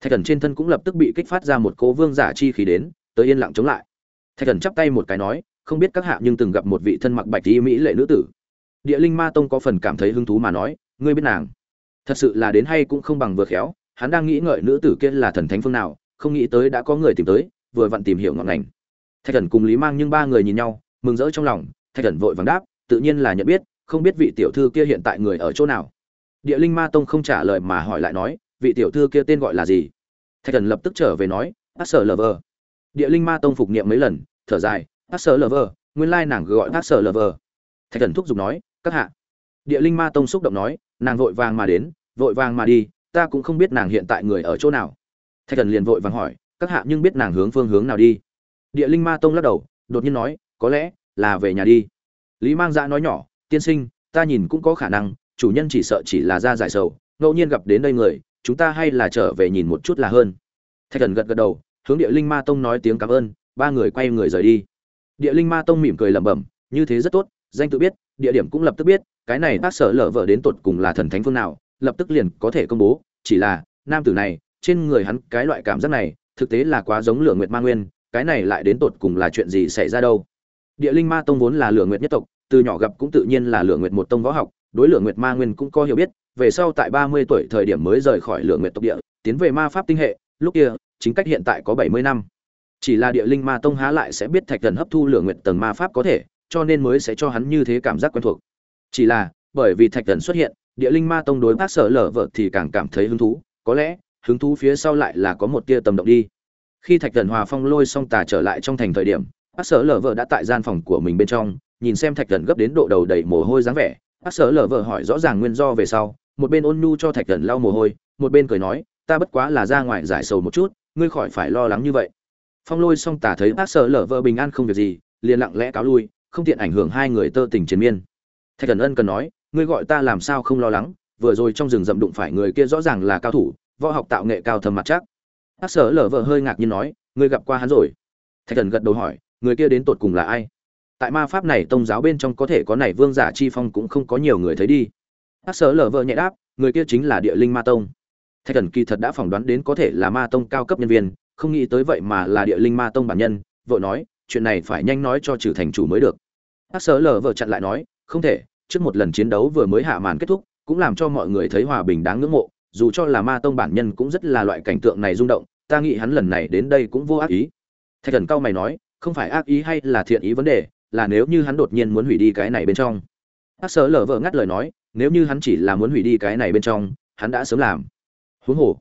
Thạch thần trên thân cũng lập tức bị kích phát ra một cố vương giả chi khí đến, tới yên lặng chống lại. Thạch thần chắp tay một cái nói không biết các hạ nhưng từng gặp một vị thân mặc bạch y mỹ lệ nữ tử. Địa linh ma tông có phần cảm thấy hứng thú mà nói, ngươi biết nàng? Thật sự là đến hay cũng không bằng vừa khéo, hắn đang nghĩ ngợi nữ tử kia là thần thánh phương nào, không nghĩ tới đã có người tìm tới, vừa vặn tìm hiểu ngọn ngành. Thạch thần cùng lý mang nhưng ba người nhìn nhau, mừng rỡ trong lòng, thạch thần vội vàng đáp, tự nhiên là nhận biết, không biết vị tiểu thư kia hiện tại người ở chỗ nào. Địa linh ma tông không trả lời mà hỏi lại nói, vị tiểu thư kia tên gọi là gì? Thạch thần lập tức trở về nói ác sở lờ vờ địa linh ma tông phục niệm mấy lần, thở dài ác sở lờ vờ, nguyên lai nàng gọi ác sở lờ vờ. Thạch thần thúc giục nói, các hạ. Địa linh ma tông xúc động nói, nàng vội vàng mà đến, vội vàng mà đi, ta cũng không biết nàng hiện tại người ở chỗ nào. Thạch thần liền vội vàng hỏi, các hạ nhưng biết nàng hướng phương hướng nào đi? Địa linh ma tông lắc đầu, đột nhiên nói, có lẽ là về nhà đi. Lý mang dạ nói nhỏ, tiên sinh, ta nhìn cũng có khả năng, chủ nhân chỉ sợ chỉ là ra giải sầu, ngẫu nhiên gặp đến đây người, chúng ta hay là trở về nhìn một chút là hơn. Thạch thần gật gật đầu, hướng địa linh ma tông nói tiếng cảm ơn, ba người quay người rời đi địa linh ma tông mỉm cười lẩm bẩm, như thế rất tốt, danh tự biết, địa điểm cũng lập tức biết, cái này bác sở lở vợ đến tột cùng là thần thánh phương nào, lập tức liền có thể công bố, chỉ là, nam tử này, trên người hắn cái loại cảm giác này, thực tế là quá giống lửa nguyệt ma nguyên, cái này lại đến tột cùng là chuyện gì xảy ra đâu? Địa linh ma tông vốn là lửa nguyệt nhất tộc, từ nhỏ gặp cũng tự nhiên là lửa nguyệt một tông võ học, đối lửa nguyệt ma nguyên cũng có hiểu biết, về sau tại ba mươi tuổi thời điểm mới rời khỏi lửa nguyệt tộc địa, tiến về ma pháp tinh hệ, lúc kia, chính cách hiện tại có bảy mươi năm chỉ là địa linh ma tông há lại sẽ biết thạch thần hấp thu lửa nguyện tầng ma pháp có thể, cho nên mới sẽ cho hắn như thế cảm giác quen thuộc. Chỉ là, bởi vì thạch thần xuất hiện, địa linh ma tông đối bác sở lở vợ thì càng cảm thấy hứng thú, có lẽ, hứng thú phía sau lại là có một tia tầm động đi. Khi thạch thần hòa phong lôi xong tà trở lại trong thành thời điểm, bác sở lở vợ đã tại gian phòng của mình bên trong, nhìn xem thạch thần gấp đến độ đầu đầy mồ hôi dáng vẻ. Bác sở lở vợ hỏi rõ ràng nguyên do về sau, một bên ôn nhu cho thạch thần lau mồ hôi, một bên cười nói, ta bất quá là ra ngoài giải sầu một chút, ngươi khỏi phải lo lắng như vậy phong lôi xong tả thấy bác Sợ lở vợ bình an không việc gì, liền lặng lẽ cáo lui, không tiện ảnh hưởng hai người tơ tình chiến miên. Thạch thần ân cần nói, ngươi gọi ta làm sao không lo lắng, vừa rồi trong rừng rậm đụng phải người kia rõ ràng là cao thủ, võ học tạo nghệ cao thầm mặt chắc. Bác Sợ lở vợ hơi ngạc nhiên nói, ngươi gặp qua hắn rồi? Thạch thần gật đầu hỏi, người kia đến tột cùng là ai? Tại ma pháp này tông giáo bên trong có thể có này vương giả chi phong cũng không có nhiều người thấy đi. Bác Sợ lở vợ nhẹ đáp, người kia chính là địa linh ma tông. Thạch thần kỳ thật đã phỏng đoán đến có thể là ma tông cao cấp nhân viên không nghĩ tới vậy mà là địa linh ma tông bản nhân vợ nói, chuyện này phải nhanh nói cho trừ thành chủ mới được. Bác sở lở vợ chặn lại nói, không thể, trước một lần chiến đấu vừa mới hạ màn kết thúc, cũng làm cho mọi người thấy hòa bình đáng ngưỡng mộ, dù cho là ma tông bản nhân cũng rất là loại cảnh tượng này rung động, ta nghĩ hắn lần này đến đây cũng vô ác ý. Thạch thần cao mày nói, không phải ác ý hay là thiện ý vấn đề, là nếu như hắn đột nhiên muốn hủy đi cái này bên trong. Bác sở lở vợ ngắt lời nói, nếu như hắn chỉ là muốn hủy đi cái này bên trong, hắn đã sớm làm. Huống hồ,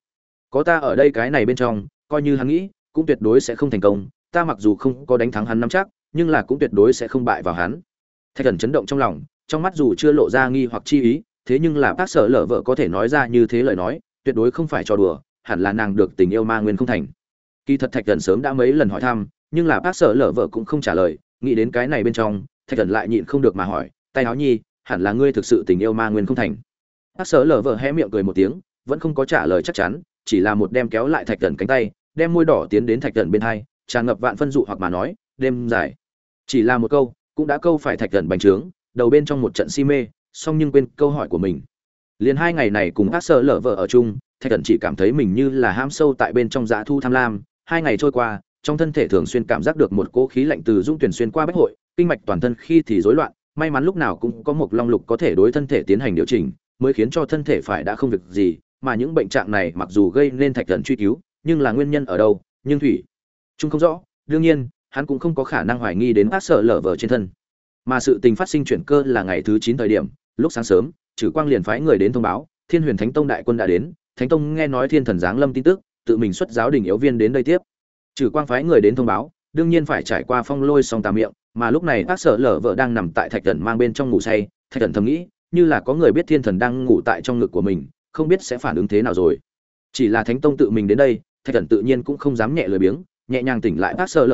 có ta ở đây cái này bên trong coi như hắn nghĩ, cũng tuyệt đối sẽ không thành công. Ta mặc dù không có đánh thắng hắn nắm chắc, nhưng là cũng tuyệt đối sẽ không bại vào hắn. Thạch Cẩn chấn động trong lòng, trong mắt dù chưa lộ ra nghi hoặc chi ý, thế nhưng là bác sở lở vợ có thể nói ra như thế lời nói, tuyệt đối không phải cho đùa, hẳn là nàng được tình yêu ma nguyên không thành. Kỳ thật thạch Cẩn sớm đã mấy lần hỏi thăm, nhưng là bác sở lở vợ cũng không trả lời, nghĩ đến cái này bên trong, thạch Cẩn lại nhịn không được mà hỏi, tay áo nhi, hẳn là ngươi thực sự tình yêu ma nguyên không thành? Bác sở lở vợ hé miệng cười một tiếng, vẫn không có trả lời chắc chắn chỉ là một đem kéo lại thạch thần cánh tay, đem môi đỏ tiến đến thạch thần bên hai, tràn ngập vạn phân dụ hoặc mà nói, đêm dài. Chỉ là một câu, cũng đã câu phải thạch thần bành trướng, đầu bên trong một trận si mê, song nhưng quên câu hỏi của mình. Liền hai ngày này cùng hát sợ lở vợ ở chung, thạch thần chỉ cảm thấy mình như là ham sâu tại bên trong dã thu tham lam. Hai ngày trôi qua, trong thân thể thường xuyên cảm giác được một cỗ khí lạnh từ dung tuyển xuyên qua bách hội, kinh mạch toàn thân khi thì rối loạn, may mắn lúc nào cũng có một long lục có thể đối thân thể tiến hành điều chỉnh, mới khiến cho thân thể phải đã không việc gì mà những bệnh trạng này mặc dù gây nên thạch thần truy cứu, nhưng là nguyên nhân ở đâu, nhưng thủy, chúng không rõ. Đương nhiên, hắn cũng không có khả năng hoài nghi đến ác sợ lở vờ trên thân. Mà sự tình phát sinh chuyển cơ là ngày thứ chín thời điểm, lúc sáng sớm trừ quang liền phái người đến thông báo, thiên huyền thánh tông đại quân đã đến. Thánh tông nghe nói thiên thần giáng lâm tin tức, tự mình xuất giáo đình yếu viên đến đây tiếp. Trừ quang phái người đến thông báo, đương nhiên phải trải qua phong lôi song tà miệng, mà lúc này bác sở lở vợ đang nằm tại thạch thần mang bên trong ngủ say. Thạch thần thầm nghĩ, như là có người biết thiên thần đang ngủ tại trong ngực của mình không biết sẽ phản ứng thế nào rồi. Chỉ là thánh tông tự mình đến đây, thạch thần tự nhiên cũng không dám nhẹ lười biếng, nhẹ nhàng tỉnh lại bác sở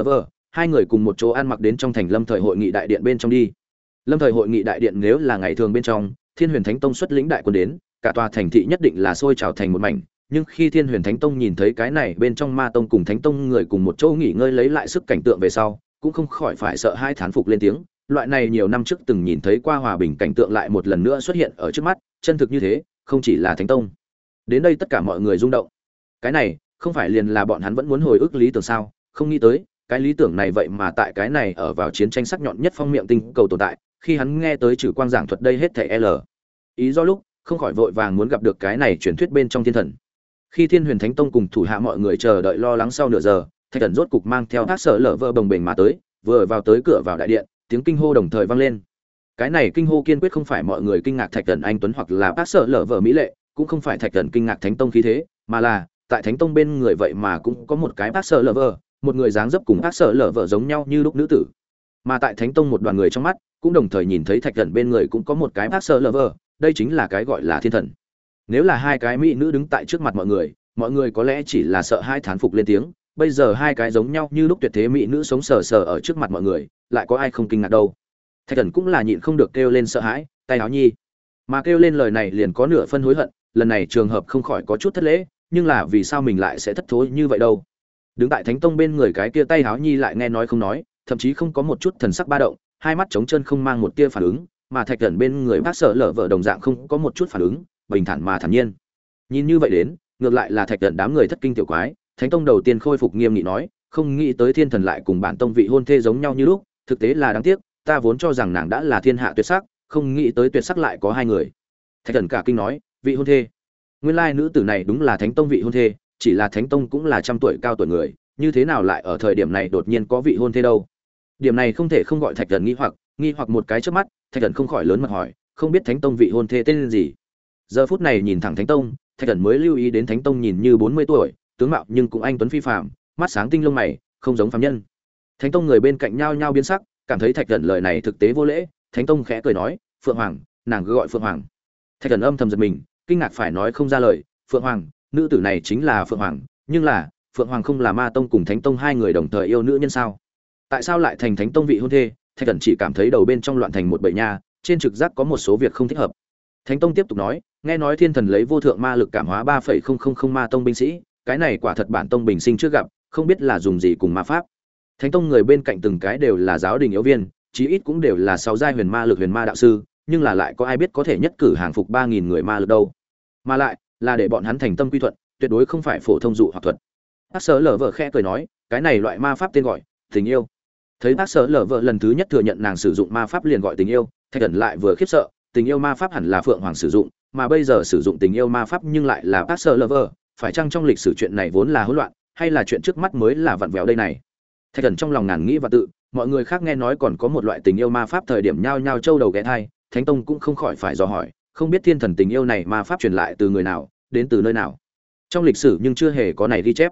hai người cùng một chỗ ăn mặc đến trong thành lâm thời hội nghị đại điện bên trong đi. Lâm thời hội nghị đại điện nếu là ngày thường bên trong, thiên huyền thánh tông xuất lĩnh đại quân đến, cả tòa thành thị nhất định là sôi trào thành một mảnh. Nhưng khi thiên huyền thánh tông nhìn thấy cái này bên trong ma tông cùng thánh tông người cùng một chỗ nghỉ ngơi lấy lại sức cảnh tượng về sau, cũng không khỏi phải sợ hai thán phục lên tiếng. Loại này nhiều năm trước từng nhìn thấy qua hòa bình cảnh tượng lại một lần nữa xuất hiện ở trước mắt, chân thực như thế không chỉ là thánh tông. Đến đây tất cả mọi người rung động. Cái này, không phải liền là bọn hắn vẫn muốn hồi ức lý tưởng sao? Không nghĩ tới, cái lý tưởng này vậy mà tại cái này ở vào chiến tranh sắc nhọn nhất phong miệng tinh cầu tồn tại, khi hắn nghe tới trừ quang giảng thuật đây hết thẻ l. Ý do lúc, không khỏi vội vàng muốn gặp được cái này truyền thuyết bên trong thiên thần. Khi thiên huyền thánh tông cùng thủ hạ mọi người chờ đợi lo lắng sau nửa giờ, thạch thần rốt cục mang theo các sở lở vợ bồng bềnh mà tới, vừa vào tới cửa vào đại điện, tiếng kinh hô đồng thời vang lên cái này kinh hô kiên quyết không phải mọi người kinh ngạc thạch thần anh tuấn hoặc là bác sở lở vợ mỹ lệ, cũng không phải thạch thần kinh ngạc thánh tông khí thế, mà là, tại thánh tông bên người vậy mà cũng có một cái bác sở lở vợ một người dáng dấp cùng bác sở lở vợ giống nhau như lúc nữ tử. Mà tại thánh tông một đoàn người trong mắt, cũng đồng thời nhìn thấy thạch thần bên người cũng có một cái bác sở lở vợ đây chính là cái gọi là thiên thần. Nếu là hai cái mỹ nữ đứng tại trước mặt mọi người mọi người có lẽ chỉ là sợ hai thán phục lên tiếng, bây giờ hai cái giống nhau như lúc tuyệt thế mỹ nữ sống sờ sờ ở trước mặt mọi người, lại có ai không kinh ngạc đâu? Thạch thần cũng là nhịn không được kêu lên sợ hãi, tay áo nhi. Mà kêu lên lời này liền có nửa phân hối hận, lần này trường hợp không khỏi có chút thất lễ, nhưng là vì sao mình lại sẽ thất thối như vậy đâu? Đứng tại thánh tông bên người cái kia tay áo nhi lại nghe nói không nói, thậm chí không có một chút thần sắc ba động, hai mắt trống chân không mang một tia phản ứng, mà thạch thần bên người bác sợ lở vợ đồng dạng không có một chút phản ứng, bình thản mà thản nhiên. Nhìn như vậy đến, ngược lại là thạch thần đám người thất kinh tiểu quái, thánh tông đầu tiên khôi phục nghiêm nghị nói, không nghĩ tới thiên thần lại cùng bản tông vị hôn thê giống nhau như lúc, thực tế là đáng tiếc ta vốn cho rằng nàng đã là thiên hạ tuyệt sắc, không nghĩ tới tuyệt sắc lại có hai người. Thạch thần cả kinh nói, vị hôn thê. Nguyên lai nữ tử này đúng là thánh tông vị hôn thê, chỉ là thánh tông cũng là trăm tuổi cao tuổi người, như thế nào lại ở thời điểm này đột nhiên có vị hôn thê đâu? Điểm này không thể không gọi thạch thần nghi hoặc nghi hoặc một cái trước mắt, thạch thần không khỏi lớn mặt hỏi, không biết thánh tông vị hôn thê tên gì? Giờ phút này nhìn thẳng thánh tông, thạch thần mới lưu ý đến thánh tông nhìn như bốn mươi tuổi, tướng mạo nhưng cũng anh tuấn phi phạm mắt sáng tinh lông mày, không giống phạm nhân. Thánh tông người bên cạnh nhao nhao biến sắc cảm thấy thạch thần lời này thực tế vô lễ, thánh tông khẽ cười nói, phượng hoàng, nàng cứ gọi phượng hoàng. Thạch thần âm thầm giật mình, kinh ngạc phải nói không ra lời, phượng hoàng, nữ tử này chính là phượng hoàng, nhưng là, phượng hoàng không là ma tông cùng thánh tông hai người đồng thời yêu nữ nhân sao? Tại sao lại thành thánh tông vị hôn thê? Thạch thần chỉ cảm thấy đầu bên trong loạn thành một bầy nha, trên trực giác có một số việc không thích hợp. Thánh tông tiếp tục nói, nghe nói thiên thần lấy vô thượng ma lực cảm hóa ba phẩy không không không ma tông binh sĩ, cái này quả thật bản tông bình sinh chưa gặp, không biết là dùng gì cùng ma pháp thánh tông người bên cạnh từng cái đều là giáo đình yếu viên, chí ít cũng đều là sáu giai huyền ma lực huyền ma đạo sư, nhưng là lại có ai biết có thể nhất cử hàng phục ba nghìn người ma lực đâu. Mà lại, là để bọn hắn thành tâm quy thuận, tuyệt đối không phải phổ thông dụ hoặc thuật. Bác sở lở vợ khẽ cười nói, cái này loại ma pháp tên gọi, tình yêu. Thấy bác sở lở vợ lần thứ nhất thừa nhận nàng sử dụng ma pháp liền gọi tình yêu, thạch thần lại vừa khiếp sợ, tình yêu ma pháp hẳn là phượng hoàng sử dụng, mà bây giờ sử dụng tình yêu ma pháp nhưng lại là bác sở lở vợ, phải chăng trong lịch sử chuyện này vốn là hỗn loạn, hay là chuyện trước mắt mới là vặn vẹo đây này? Thạch thần trong lòng ngàn nghĩ và tự, mọi người khác nghe nói còn có một loại tình yêu ma pháp thời điểm nhao nhao châu đầu ghé thai, thánh tông cũng không khỏi phải dò hỏi, không biết thiên thần tình yêu này ma pháp truyền lại từ người nào, đến từ nơi nào. Trong lịch sử nhưng chưa hề có này ghi chép.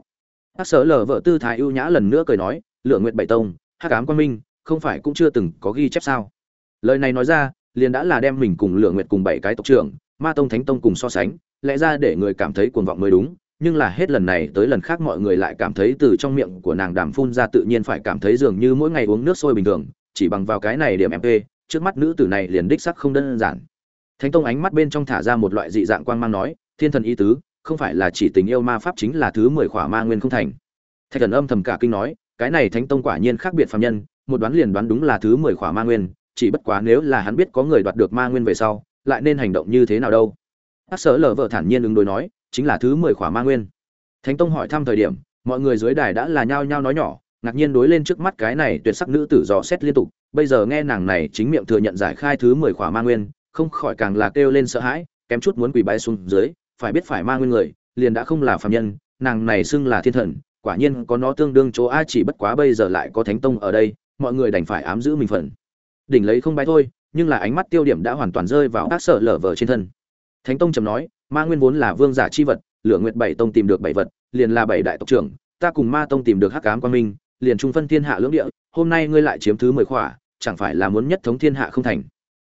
Hát sở lờ vợ tư thái ưu nhã lần nữa cười nói lượng nguyện bảy tông hát cám quan minh, không phải cũng chưa từng có ghi chép sao? Lời này nói ra, liền đã là đem mình cùng lượng nguyện cùng bảy cái tộc trưởng, ma tông thánh tông cùng so sánh, lẽ ra để người cảm thấy cuồng vọng mới đúng nhưng là hết lần này tới lần khác mọi người lại cảm thấy từ trong miệng của nàng đàm phun ra tự nhiên phải cảm thấy dường như mỗi ngày uống nước sôi bình thường, chỉ bằng vào cái này điểm mp trước mắt nữ tử này liền đích sắc không đơn giản. Thánh tông ánh mắt bên trong thả ra một loại dị dạng quang mang nói, thiên thần ý tứ, không phải là chỉ tình yêu ma pháp chính là thứ mười khỏa ma nguyên không thành. Thạch thần âm thầm cả kinh nói, cái này thánh tông quả nhiên khác biệt phạm nhân, một đoán liền đoán đúng là thứ mười khỏa ma nguyên, chỉ bất quá nếu là hắn biết có người đoạt được ma nguyên về sau, lại nên hành động như thế nào đâu? Hát sở lờ vợ thản nhiên ứng đối nói chính là thứ mười khỏa ma nguyên. Thánh tông hỏi thăm thời điểm, mọi người dưới đài đã là nhao nhao nói nhỏ, ngạc nhiên đối lên trước mắt cái này tuyệt sắc nữ tử dò xét liên tục, bây giờ nghe nàng này chính miệng thừa nhận giải khai thứ mười khỏa ma nguyên, không khỏi càng là kêu lên sợ hãi, kém chút muốn quỳ bái xuống dưới, phải biết phải ma nguyên người, liền đã không là phàm nhân, nàng này xưng là thiên thần, quả nhiên có nó tương đương chỗ a, chỉ bất quá bây giờ lại có thánh tông ở đây, mọi người đành phải ám giữ mình phần. Đỉnh lấy không bái thôi, nhưng là ánh mắt tiêu điểm đã hoàn toàn rơi vào các sợ lở vờ trên thân. Thánh tông trầm nói ma nguyên vốn là vương giả chi vật, lửa nguyệt bảy tông tìm được bảy vật, liền là bảy đại tộc trưởng, ta cùng ma tông tìm được hắc ám quan minh, liền trung phân thiên hạ lưỡng địa, hôm nay ngươi lại chiếm thứ mười khỏa, chẳng phải là muốn nhất thống thiên hạ không thành?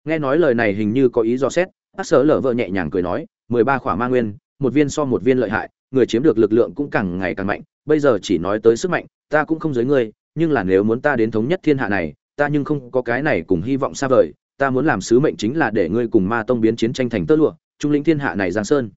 Nghe nói lời này hình như có ý do xét ác sở lở vợ nhẹ nhàng cười nói, mười ba khỏa ma nguyên, một viên so một viên lợi hại, người chiếm được lực lượng cũng càng ngày càng mạnh, bây giờ chỉ nói tới sức mạnh, ta cũng không giới ngươi, nhưng là nếu muốn ta đến thống nhất thiên hạ này, ta nhưng không có cái này cùng hy vọng xa vời, ta muốn làm sứ mệnh chính là để ngươi cùng ma tông biến chiến tranh thành tơ lụa trung lĩnh thiên hạ này giang sơn.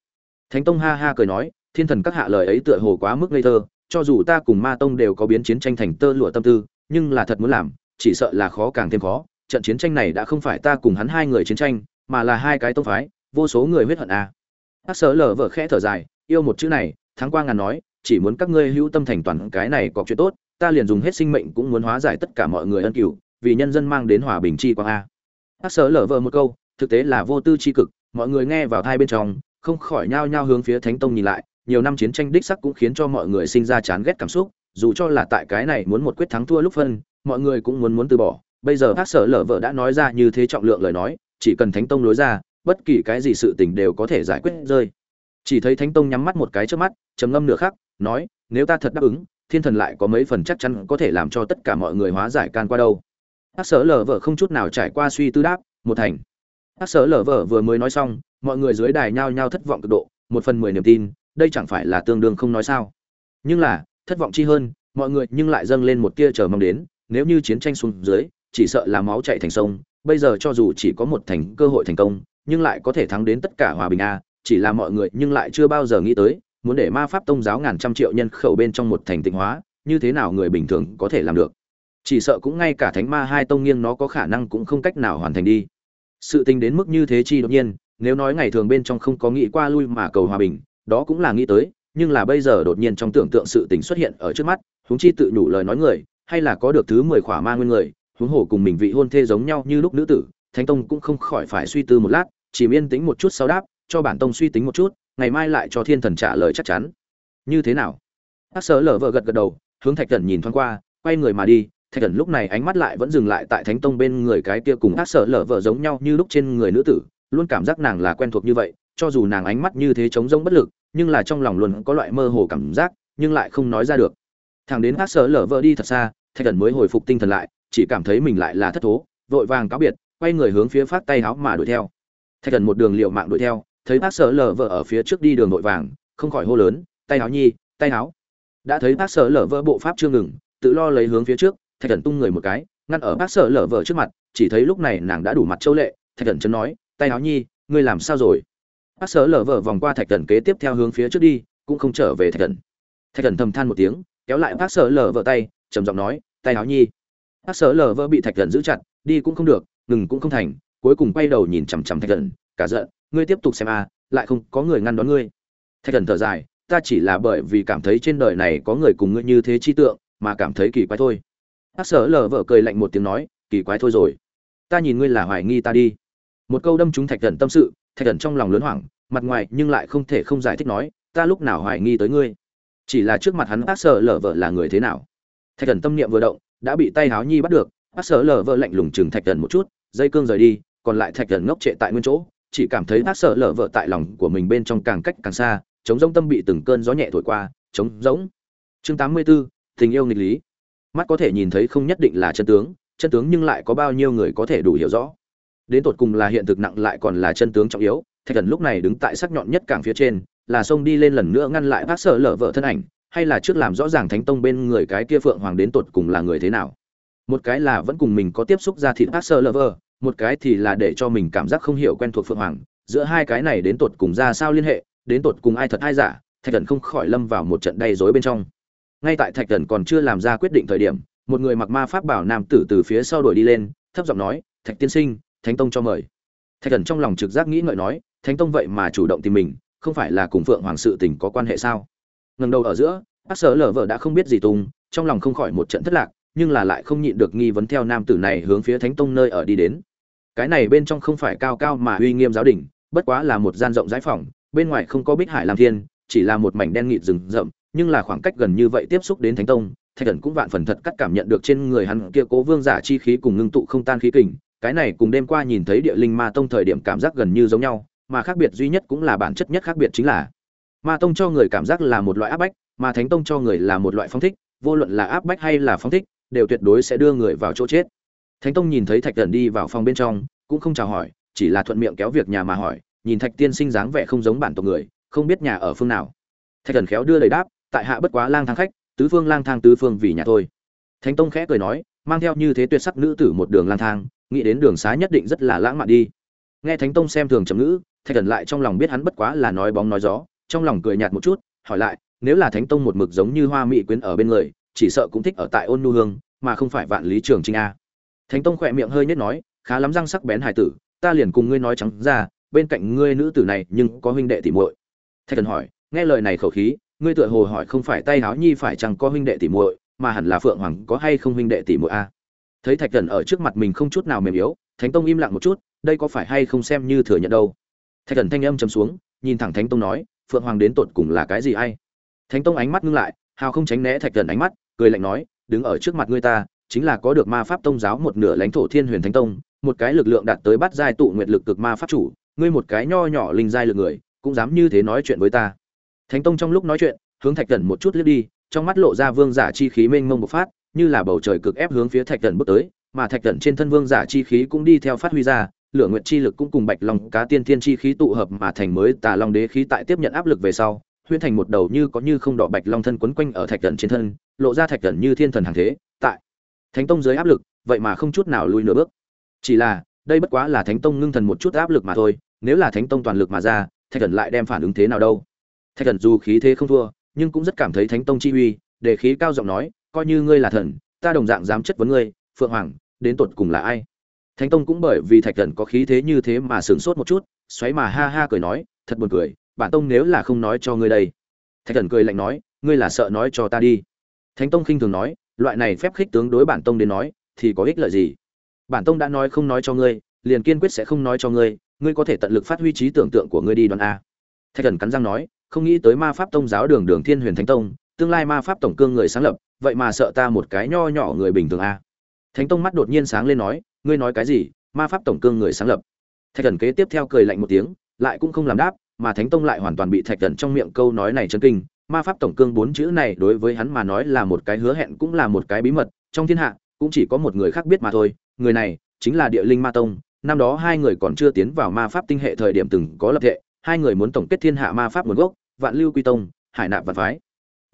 Thánh tông ha ha cười nói, thiên thần các hạ lời ấy tựa hồ quá mức ngây thơ, cho dù ta cùng ma tông đều có biến chiến tranh thành tơ lụa tâm tư, nhưng là thật muốn làm, chỉ sợ là khó càng thêm khó. Trận chiến tranh này đã không phải ta cùng hắn hai người chiến tranh, mà là hai cái tông phái, vô số người huyết hận a à. bác sở lở vợ khẽ thở dài, yêu một chữ này, tháng qua ngàn nói, chỉ muốn các ngươi hữu tâm thành toàn cái này có chuyện tốt, ta liền dùng hết sinh mệnh cũng muốn hóa giải tất cả mọi người ân cửu, vì nhân dân mang đến hòa bình chi quang a. Bác sở lở vợ một câu, thực tế là vô tư chi cực mọi người nghe vào thai bên trong, không khỏi nhao nhao hướng phía thánh tông nhìn lại, nhiều năm chiến tranh đích sắc cũng khiến cho mọi người sinh ra chán ghét cảm xúc, dù cho là tại cái này muốn một quyết thắng thua lúc phân, mọi người cũng muốn muốn từ bỏ. Bây giờ bác sở lở vợ đã nói ra như thế trọng lượng lời nói, chỉ cần thánh tông lối ra, bất kỳ cái gì sự tình đều có thể giải quyết rơi. Chỉ thấy thánh tông nhắm mắt một cái trước mắt, trầm ngâm nửa khắc, nói, nếu ta thật đáp ứng, thiên thần lại có mấy phần chắc chắn có thể làm cho tất cả mọi người hóa giải can qua đâu. Bác sở lở vợ không chút nào trải qua suy tư đáp, một thành. Hắc sở lở Vở vừa mới nói xong, mọi người dưới đài nhao nhao thất vọng cực độ, một phần mười niềm tin, đây chẳng phải là tương đương không nói sao. Nhưng là, thất vọng chi hơn, mọi người nhưng lại dâng lên một tia chờ mong đến, nếu như chiến tranh xuống dưới, chỉ sợ là máu chảy thành sông, bây giờ cho dù chỉ có một thành cơ hội thành công, nhưng lại có thể thắng đến tất cả hòa bình a, chỉ là mọi người nhưng lại chưa bao giờ nghĩ tới, muốn để ma pháp tông giáo ngàn trăm triệu nhân khẩu bên trong một thành tịnh hóa, như thế nào người bình thường có thể làm được. Chỉ sợ cũng ngay cả thánh ma hai tông nghiêng nó có khả năng cũng không cách nào hoàn thành đi sự tình đến mức như thế chi đột nhiên, nếu nói ngày thường bên trong không có nghĩ qua lui mà cầu hòa bình, đó cũng là nghĩ tới, nhưng là bây giờ đột nhiên trong tưởng tượng sự tình xuất hiện ở trước mắt, huống chi tự nhủ lời nói người, hay là có được thứ mười khỏa ma nguyên người, huống hồ cùng mình vị hôn thê giống nhau như lúc nữ tử, thánh tông cũng không khỏi phải suy tư một lát, chỉ yên tĩnh một chút sau đáp, cho bản tông suy tính một chút, ngày mai lại cho thiên thần trả lời chắc chắn. Như thế nào? Bác sở lở vợ gật gật đầu, hướng thạch thần nhìn thoáng qua, quay người mà đi thạch thần lúc này ánh mắt lại vẫn dừng lại tại thánh tông bên người cái kia cùng ác sở lở vợ giống nhau như lúc trên người nữ tử, luôn cảm giác nàng là quen thuộc như vậy, cho dù nàng ánh mắt như thế trống rỗng bất lực, nhưng là trong lòng luôn có loại mơ hồ cảm giác, nhưng lại không nói ra được. Thằng đến ác sở lở vợ đi thật xa, thạch thần mới hồi phục tinh thần lại, chỉ cảm thấy mình lại là thất thố, vội vàng cáo biệt, quay người hướng phía phát tay áo mà đuổi theo. Thạch thần một đường liệu mạng đuổi theo, thấy bác sở lở vợ ở phía trước đi đường vội vàng, không khỏi hô lớn, tay áo nhi, tay áo đã thấy bác sở lở vợ bộ pháp chưa ngừng, tự lo lấy hướng phía trước thạch thần tung người một cái, ngăn ở bác sở lở vợ trước mặt, chỉ thấy lúc này nàng đã đủ mặt châu lệ. Thạch thần chấn nói, tay áo nhi, ngươi làm sao rồi? Bác sở lở vợ vòng qua thạch thần kế tiếp theo hướng phía trước đi, cũng không trở về thạch thần. Thạch thần thầm than một tiếng, kéo lại bác sở lở vợ tay, trầm giọng nói, tay áo nhi. Bác sở lở vợ bị thạch thần giữ chặt, đi cũng không được, ngừng cũng không thành, cuối cùng quay đầu nhìn chằm chằm thạch thần, cả giận, ngươi tiếp tục xem a, lại không có người ngăn đón ngươi. Thạch thần thở dài, ta chỉ là bởi vì cảm thấy trên đời này có người cùng ngươi như thế chi tượng, mà cảm thấy kỳ quái thôi. Hắc sở lở vợ cười lạnh một tiếng nói kỳ quái thôi rồi. Ta nhìn ngươi là hoài nghi ta đi. Một câu đâm trúng thạch thần tâm sự thạch thần trong lòng lớn hoảng mặt ngoài nhưng lại không thể không giải thích nói ta lúc nào hoài nghi tới ngươi? Chỉ là trước mặt hắn Hắc sở lở vợ là người thế nào? Thạch thần tâm niệm vừa động đã bị tay háo nhi bắt được Hắc sở lở vợ lạnh lùng chừng thạch thần một chút dây cương rời đi còn lại thạch thần ngốc trệ tại nguyên chỗ chỉ cảm thấy Hắc sở lở vợ tại lòng của mình bên trong càng cách càng xa chống rông tâm bị từng cơn gió nhẹ thổi qua chống rỗng. Chương 84, tình yêu nghịch lý mắt có thể nhìn thấy không nhất định là chân tướng chân tướng nhưng lại có bao nhiêu người có thể đủ hiểu rõ. Đến tột cùng là hiện thực nặng lại còn là chân tướng trọng yếu, thạch thần lúc này đứng tại sắc nhọn nhất cảng phía trên, là sông đi lên lần nữa ngăn lại bác sở lở vợ thân ảnh, hay là trước làm rõ ràng thánh tông bên người cái kia phượng hoàng đến tột cùng là người thế nào? Một cái là vẫn cùng mình có tiếp xúc ra thịt bác sở lở vợ, một cái thì là để cho mình cảm giác không hiểu quen thuộc phượng hoàng, giữa hai cái này đến tột cùng ra sao liên hệ, đến tột cùng ai thật ai giả, thạch thần không khỏi lâm vào một trận đầy rối bên trong ngay tại thạch thần còn chưa làm ra quyết định thời điểm, một người mặc ma pháp bảo nam tử từ phía sau đuổi đi lên, thấp giọng nói, thạch tiên sinh, thánh tông cho mời. Thạch thần trong lòng trực giác nghĩ ngợi nói, thánh tông vậy mà chủ động tìm mình, không phải là cùng phượng hoàng sự tình có quan hệ sao? Ngần đầu ở giữa, bác sở lở vợ đã không biết gì tung, trong lòng không khỏi một trận thất lạc, nhưng là lại không nhịn được nghi vấn theo nam tử này hướng phía thánh tông nơi ở đi đến. Cái này bên trong không phải cao cao mà uy nghiêm giáo đình, bất quá là một gian rộng rãi phòng, bên ngoài không có bích hải làm thiên, chỉ là một mảnh đen nghịt rừng rậm nhưng là khoảng cách gần như vậy tiếp xúc đến thánh tông, thạch thần cũng vạn phần thật cắt cảm nhận được trên người hắn kia cố vương giả chi khí cùng ngưng tụ không tan khí kình. Cái này cùng đêm qua nhìn thấy địa linh ma tông thời điểm cảm giác gần như giống nhau, mà khác biệt duy nhất cũng là bản chất nhất khác biệt chính là, ma tông cho người cảm giác là một loại áp bách, mà thánh tông cho người là một loại phong thích, vô luận là áp bách hay là phong thích, đều tuyệt đối sẽ đưa người vào chỗ chết. Thánh tông nhìn thấy thạch thần đi vào phòng bên trong, cũng không chào hỏi, chỉ là thuận miệng kéo việc nhà mà hỏi, nhìn thạch tiên sinh dáng vẻ không giống bản tộc người, không biết nhà ở phương nào. Thạch thần khéo đưa lời đáp tại hạ bất quá lang thang khách, tứ phương lang thang tứ phương vì nhà thôi. Thánh tông khẽ cười nói, mang theo như thế tuyệt sắc nữ tử một đường lang thang, nghĩ đến đường xá nhất định rất là lãng mạn đi. Nghe thánh tông xem thường chấm ngữ, thạch thần lại trong lòng biết hắn bất quá là nói bóng nói gió, trong lòng cười nhạt một chút, hỏi lại, nếu là thánh tông một mực giống như hoa mỹ quyến ở bên người, chỉ sợ cũng thích ở tại ôn nu hương, mà không phải vạn lý trường trinh a. Thánh tông khỏe miệng hơi nhất nói, khá lắm răng sắc bén hải tử, ta liền cùng ngươi nói trắng ra, bên cạnh ngươi nữ tử này nhưng có huynh đệ tỉ muội. Thạch thần hỏi, nghe lời này khẩu khí ngươi tựa hồ hỏi không phải tay háo nhi phải chăng có huynh đệ tỷ muội, mà hẳn là phượng hoàng có hay không huynh đệ tỷ muội a? Thấy thạch thần ở trước mặt mình không chút nào mềm yếu, thánh tông im lặng một chút, đây có phải hay không xem như thừa nhận đâu? Thạch thần thanh âm chấm xuống, nhìn thẳng thánh tông nói, phượng hoàng đến tột cùng là cái gì ai? Thánh tông ánh mắt ngưng lại, hào không tránh né thạch thần ánh mắt, cười lạnh nói, đứng ở trước mặt ngươi ta, chính là có được ma pháp tông giáo một nửa lãnh thổ thiên huyền thánh tông, một cái lực lượng đạt tới bắt giai tụ nguyệt lực cực ma pháp chủ, ngươi một cái nho nhỏ linh giai lực người, cũng dám như thế nói chuyện với ta thánh tông trong lúc nói chuyện, hướng thạch thần một chút lướt đi, trong mắt lộ ra vương giả chi khí mênh mông bộc phát, như là bầu trời cực ép hướng phía thạch thần bước tới, mà thạch thần trên thân vương giả chi khí cũng đi theo phát huy ra, lửa nguyệt chi lực cũng cùng bạch long cá tiên thiên chi khí tụ hợp mà thành mới tà long đế khí tại tiếp nhận áp lực về sau huyên thành một đầu như có như không đỏ bạch long thân quấn quanh ở thạch thần trên thân, lộ ra thạch thần như thiên thần hàng thế, tại thánh tông dưới áp lực, vậy mà không chút nào lui nửa bước. Chỉ là, đây bất quá là thánh tông ngưng thần một chút áp lực mà thôi, nếu là thánh tông toàn lực mà ra, thạch thần lại đem phản ứng thế nào đâu? Thạch thần dù khí thế không thua, nhưng cũng rất cảm thấy thánh tông chi uy, để khí cao giọng nói, coi như ngươi là thần, ta đồng dạng dám chất vấn ngươi, phượng hoàng, đến tột cùng là ai? Thánh tông cũng bởi vì thạch thần có khí thế như thế mà sửng sốt một chút, xoáy mà ha ha cười nói, thật buồn cười, bản tông nếu là không nói cho ngươi đây. Thạch thần cười lạnh nói, ngươi là sợ nói cho ta đi. Thánh tông khinh thường nói, loại này phép khích tướng đối bản tông đến nói, thì có ích lợi gì? Bản tông đã nói không nói cho ngươi, liền kiên quyết sẽ không nói cho ngươi ngươi có thể tận lực phát huy trí tưởng tượng của ngươi đi đoàn a. Thạch thần cắn răng nói không nghĩ tới ma pháp tông giáo đường đường thiên huyền thánh tông, tương lai ma pháp tổng cương người sáng lập, vậy mà sợ ta một cái nho nhỏ người bình thường a. Thánh tông mắt đột nhiên sáng lên nói, ngươi nói cái gì, ma pháp tổng cương người sáng lập? Thạch thần kế tiếp theo cười lạnh một tiếng, lại cũng không làm đáp, mà thánh tông lại hoàn toàn bị thạch thần trong miệng câu nói này chấn kinh. Ma pháp tổng cương bốn chữ này đối với hắn mà nói là một cái hứa hẹn cũng là một cái bí mật, trong thiên hạ cũng chỉ có một người khác biết mà thôi. Người này chính là địa linh ma tông, năm đó hai người còn chưa tiến vào ma pháp tinh hệ thời điểm từng có lập thể hai người muốn tổng kết thiên hạ ma pháp nguồn gốc, vạn lưu quy tông, hải nạp vạn phái.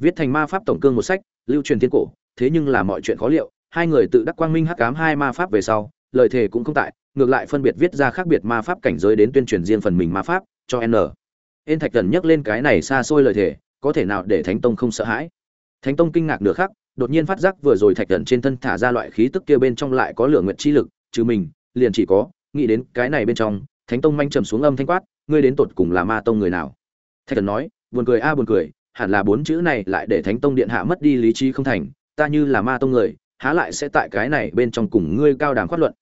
Viết thành ma pháp tổng cương một sách, lưu truyền thiên cổ, thế nhưng là mọi chuyện khó liệu, hai người tự đắc quang minh hắc cám hai ma pháp về sau, lời thề cũng không tại, ngược lại phân biệt viết ra khác biệt ma pháp cảnh giới đến tuyên truyền riêng phần mình ma pháp, cho n. Ên thạch thần nhắc lên cái này xa xôi lời thề, có thể nào để thánh tông không sợ hãi? Thánh tông kinh ngạc nửa khắc, đột nhiên phát giác vừa rồi thạch thần trên thân thả ra loại khí tức kia bên trong lại có lửa nguyện chi lực, trừ mình, liền chỉ có, nghĩ đến cái này bên trong, thánh tông manh trầm xuống âm thanh quát ngươi đến tột cùng là ma tông người nào? Thạch thần nói, buồn cười a, buồn cười, hẳn là bốn chữ này lại để thánh tông điện hạ mất đi lý trí không thành, ta như là ma tông người, há lại sẽ tại cái này bên trong cùng ngươi cao đàm khoát luận.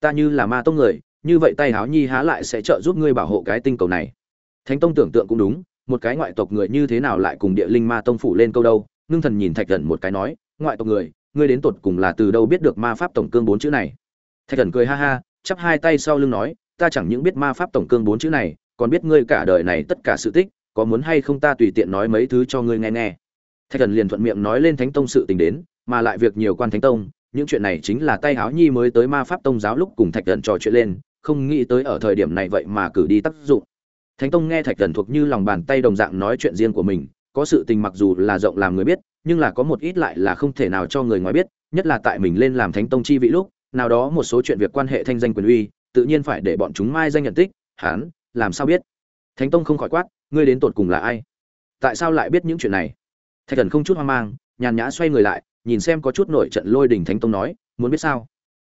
Ta như là ma tông người, như vậy tay háo nhi há lại sẽ trợ giúp ngươi bảo hộ cái tinh cầu này. Thánh tông tưởng tượng cũng đúng, một cái ngoại tộc người như thế nào lại cùng địa linh ma tông phủ lên câu đâu, ngưng thần nhìn thạch thần một cái nói, ngoại tộc người, ngươi đến tột cùng là từ đâu biết được ma pháp tổng cương bốn chữ này? Thạch thần cười ha ha, chắp hai tay sau lưng nói, ta chẳng những biết ma pháp tổng cương bốn chữ này còn biết ngươi cả đời này tất cả sự tích, có muốn hay không ta tùy tiện nói mấy thứ cho ngươi nghe nghe thạch thần liền thuận miệng nói lên thánh tông sự tình đến, mà lại việc nhiều quan thánh tông, những chuyện này chính là tay háo nhi mới tới ma pháp tông giáo lúc cùng thạch thần trò chuyện lên, không nghĩ tới ở thời điểm này vậy mà cử đi tác dụng thánh tông nghe thạch thần thuộc như lòng bàn tay đồng dạng nói chuyện riêng của mình, có sự tình mặc dù là rộng làm người biết, nhưng là có một ít lại là không thể nào cho người ngoài biết, nhất là tại mình lên làm thánh tông chi vị lúc, nào đó một số chuyện việc quan hệ thanh danh quyền uy, tự nhiên phải để bọn chúng mai danh nhận tích hắn làm sao biết? Thánh tông không khỏi quát, ngươi đến tột cùng là ai? Tại sao lại biết những chuyện này? Thạch thần không chút hoang mang, nhàn nhã xoay người lại, nhìn xem có chút nổi trận lôi đình thánh tông nói, muốn biết sao?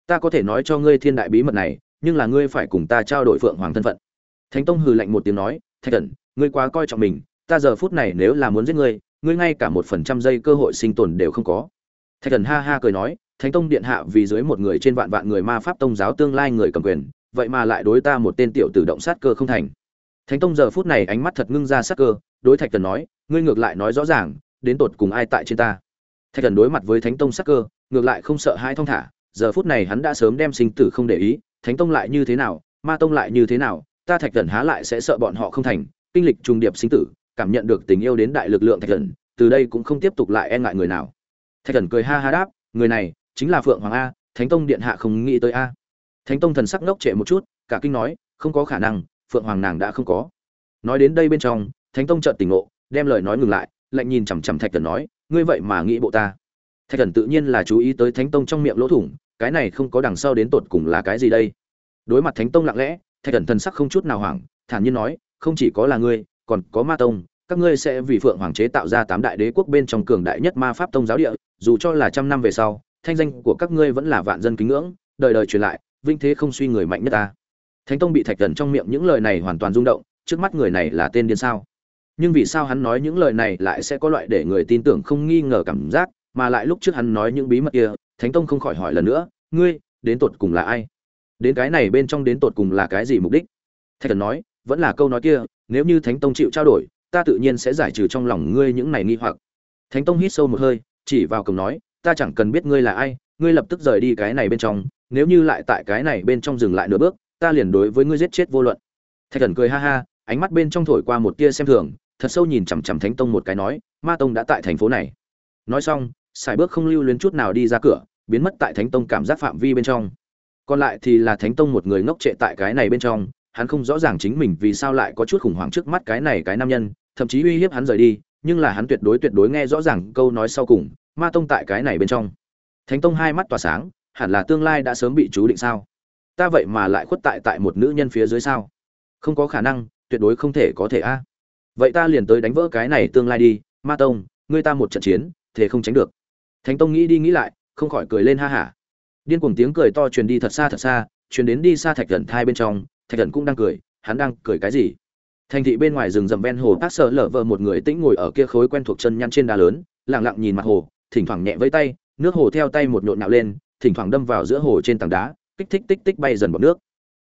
Ta có thể nói cho ngươi thiên đại bí mật này, nhưng là ngươi phải cùng ta trao đổi phượng hoàng thân phận. Thánh tông hừ lạnh một tiếng nói, thạch thần, ngươi quá coi trọng mình, ta giờ phút này nếu là muốn giết ngươi ngươi ngay cả một phần trăm giây cơ hội sinh tồn đều không có. Thạch thần ha ha cười nói, thánh tông điện hạ vì dưới một người trên vạn vạn người ma pháp tông giáo tương lai người cầm quyền vậy mà lại đối ta một tên tiểu tử động sát cơ không thành. Thánh tông giờ phút này ánh mắt thật ngưng ra sát cơ, đối thạch thần nói, ngươi ngược lại nói rõ ràng, đến tột cùng ai tại trên ta? Thạch thần đối mặt với thánh tông sát cơ, ngược lại không sợ hai thong thả, giờ phút này hắn đã sớm đem sinh tử không để ý, thánh tông lại như thế nào, ma tông lại như thế nào, ta thạch thần há lại sẽ sợ bọn họ không thành, kinh lịch trùng điệp sinh tử, cảm nhận được tình yêu đến đại lực lượng thạch thần, từ đây cũng không tiếp tục lại e ngại người nào. Thạch thần cười ha ha đáp, người này chính là phượng hoàng a, thánh tông điện hạ không nghĩ tới a thánh tông thần sắc ngốc trệ một chút, cả kinh nói, không có khả năng, phượng hoàng nàng đã không có. Nói đến đây bên trong, thánh tông trợn tỉnh ngộ, đem lời nói ngừng lại, lạnh nhìn chằm chằm thạch thần nói, ngươi vậy mà nghĩ bộ ta. Thạch thần tự nhiên là chú ý tới thánh tông trong miệng lỗ thủng, cái này không có đằng sau đến tột cùng là cái gì đây? Đối mặt thánh tông lặng lẽ, thạch thần thần sắc không chút nào hoảng, thản nhiên nói, không chỉ có là ngươi, còn có ma tông, các ngươi sẽ vì phượng hoàng chế tạo ra tám đại đế quốc bên trong cường đại nhất ma pháp tông giáo địa, dù cho là trăm năm về sau, thanh danh của các ngươi vẫn là vạn dân kính ngưỡng, đời đời truyền lại vinh thế không suy người mạnh nhất ta. Thánh tông bị thạch thần trong miệng những lời này hoàn toàn rung động, trước mắt người này là tên điên sao? Nhưng vì sao hắn nói những lời này lại sẽ có loại để người tin tưởng không nghi ngờ cảm giác, mà lại lúc trước hắn nói những bí mật kia, thánh tông không khỏi hỏi lần nữa, ngươi, đến tột cùng là ai? Đến cái này bên trong đến tột cùng là cái gì mục đích? Thạch thần nói, vẫn là câu nói kia, nếu như thánh tông chịu trao đổi, ta tự nhiên sẽ giải trừ trong lòng ngươi những này nghi hoặc. Thánh tông hít sâu một hơi, chỉ vào cổng nói, ta chẳng cần biết ngươi là ai ngươi lập tức rời đi cái này bên trong, nếu như lại tại cái này bên trong dừng lại nửa bước, ta liền đối với ngươi giết chết vô luận. Thạch thần cười ha ha, ánh mắt bên trong thổi qua một tia xem thường, thật sâu nhìn chằm chằm thánh tông một cái nói, ma tông đã tại thành phố này. Nói xong, sải bước không lưu luyến chút nào đi ra cửa, biến mất tại thánh tông cảm giác phạm vi bên trong. Còn lại thì là thánh tông một người ngốc trệ tại cái này bên trong, hắn không rõ ràng chính mình vì sao lại có chút khủng hoảng trước mắt cái này cái nam nhân, thậm chí uy hiếp hắn rời đi, nhưng là hắn tuyệt đối tuyệt đối nghe rõ ràng câu nói sau cùng, ma tông tại cái này bên trong thánh tông hai mắt tỏa sáng, hẳn là tương lai đã sớm bị chú định sao? Ta vậy mà lại khuất tại tại một nữ nhân phía dưới sao? Không có khả năng, tuyệt đối không thể có thể a. Vậy ta liền tới đánh vỡ cái này tương lai đi, ma tông, ngươi ta một trận chiến, thế không tránh được. Thánh tông nghĩ đi nghĩ lại, không khỏi cười lên ha hả. Điên cuồng tiếng cười to truyền đi thật xa thật xa, truyền đến đi xa thạch thần thai bên trong, thạch thần cũng đang cười, hắn đang cười cái gì? Thành thị bên ngoài rừng rậm ven hồ bác sợ lở vợ một người tĩnh ngồi ở kia khối quen thuộc chân nhăn trên đá lớn, lặng lặng nhìn mặt hồ, thỉnh thoảng nhẹ với tay nước hồ theo tay một nhộn nạo lên, thỉnh thoảng đâm vào giữa hồ trên tảng đá, kích thích tích tích bay dần bọt nước.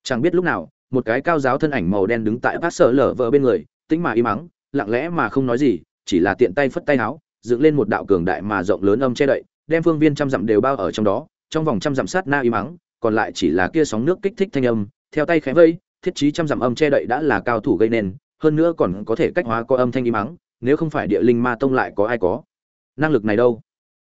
Chẳng biết lúc nào, một cái cao giáo thân ảnh màu đen đứng tại bát sở lở vợ bên người, tĩnh mà im mắng lặng lẽ mà không nói gì, chỉ là tiện tay phất tay áo, dựng lên một đạo cường đại mà rộng lớn âm che đậy, đem phương viên trăm dặm đều bao ở trong đó, trong vòng trăm dặm sát na im mắng còn lại chỉ là kia sóng nước kích thích thanh âm, theo tay khẽ vây, thiết trí trăm dặm âm che đậy đã là cao thủ gây nên, hơn nữa còn có thể cách hóa có âm thanh im mắng nếu không phải địa linh ma tông lại có ai có. Năng lực này đâu?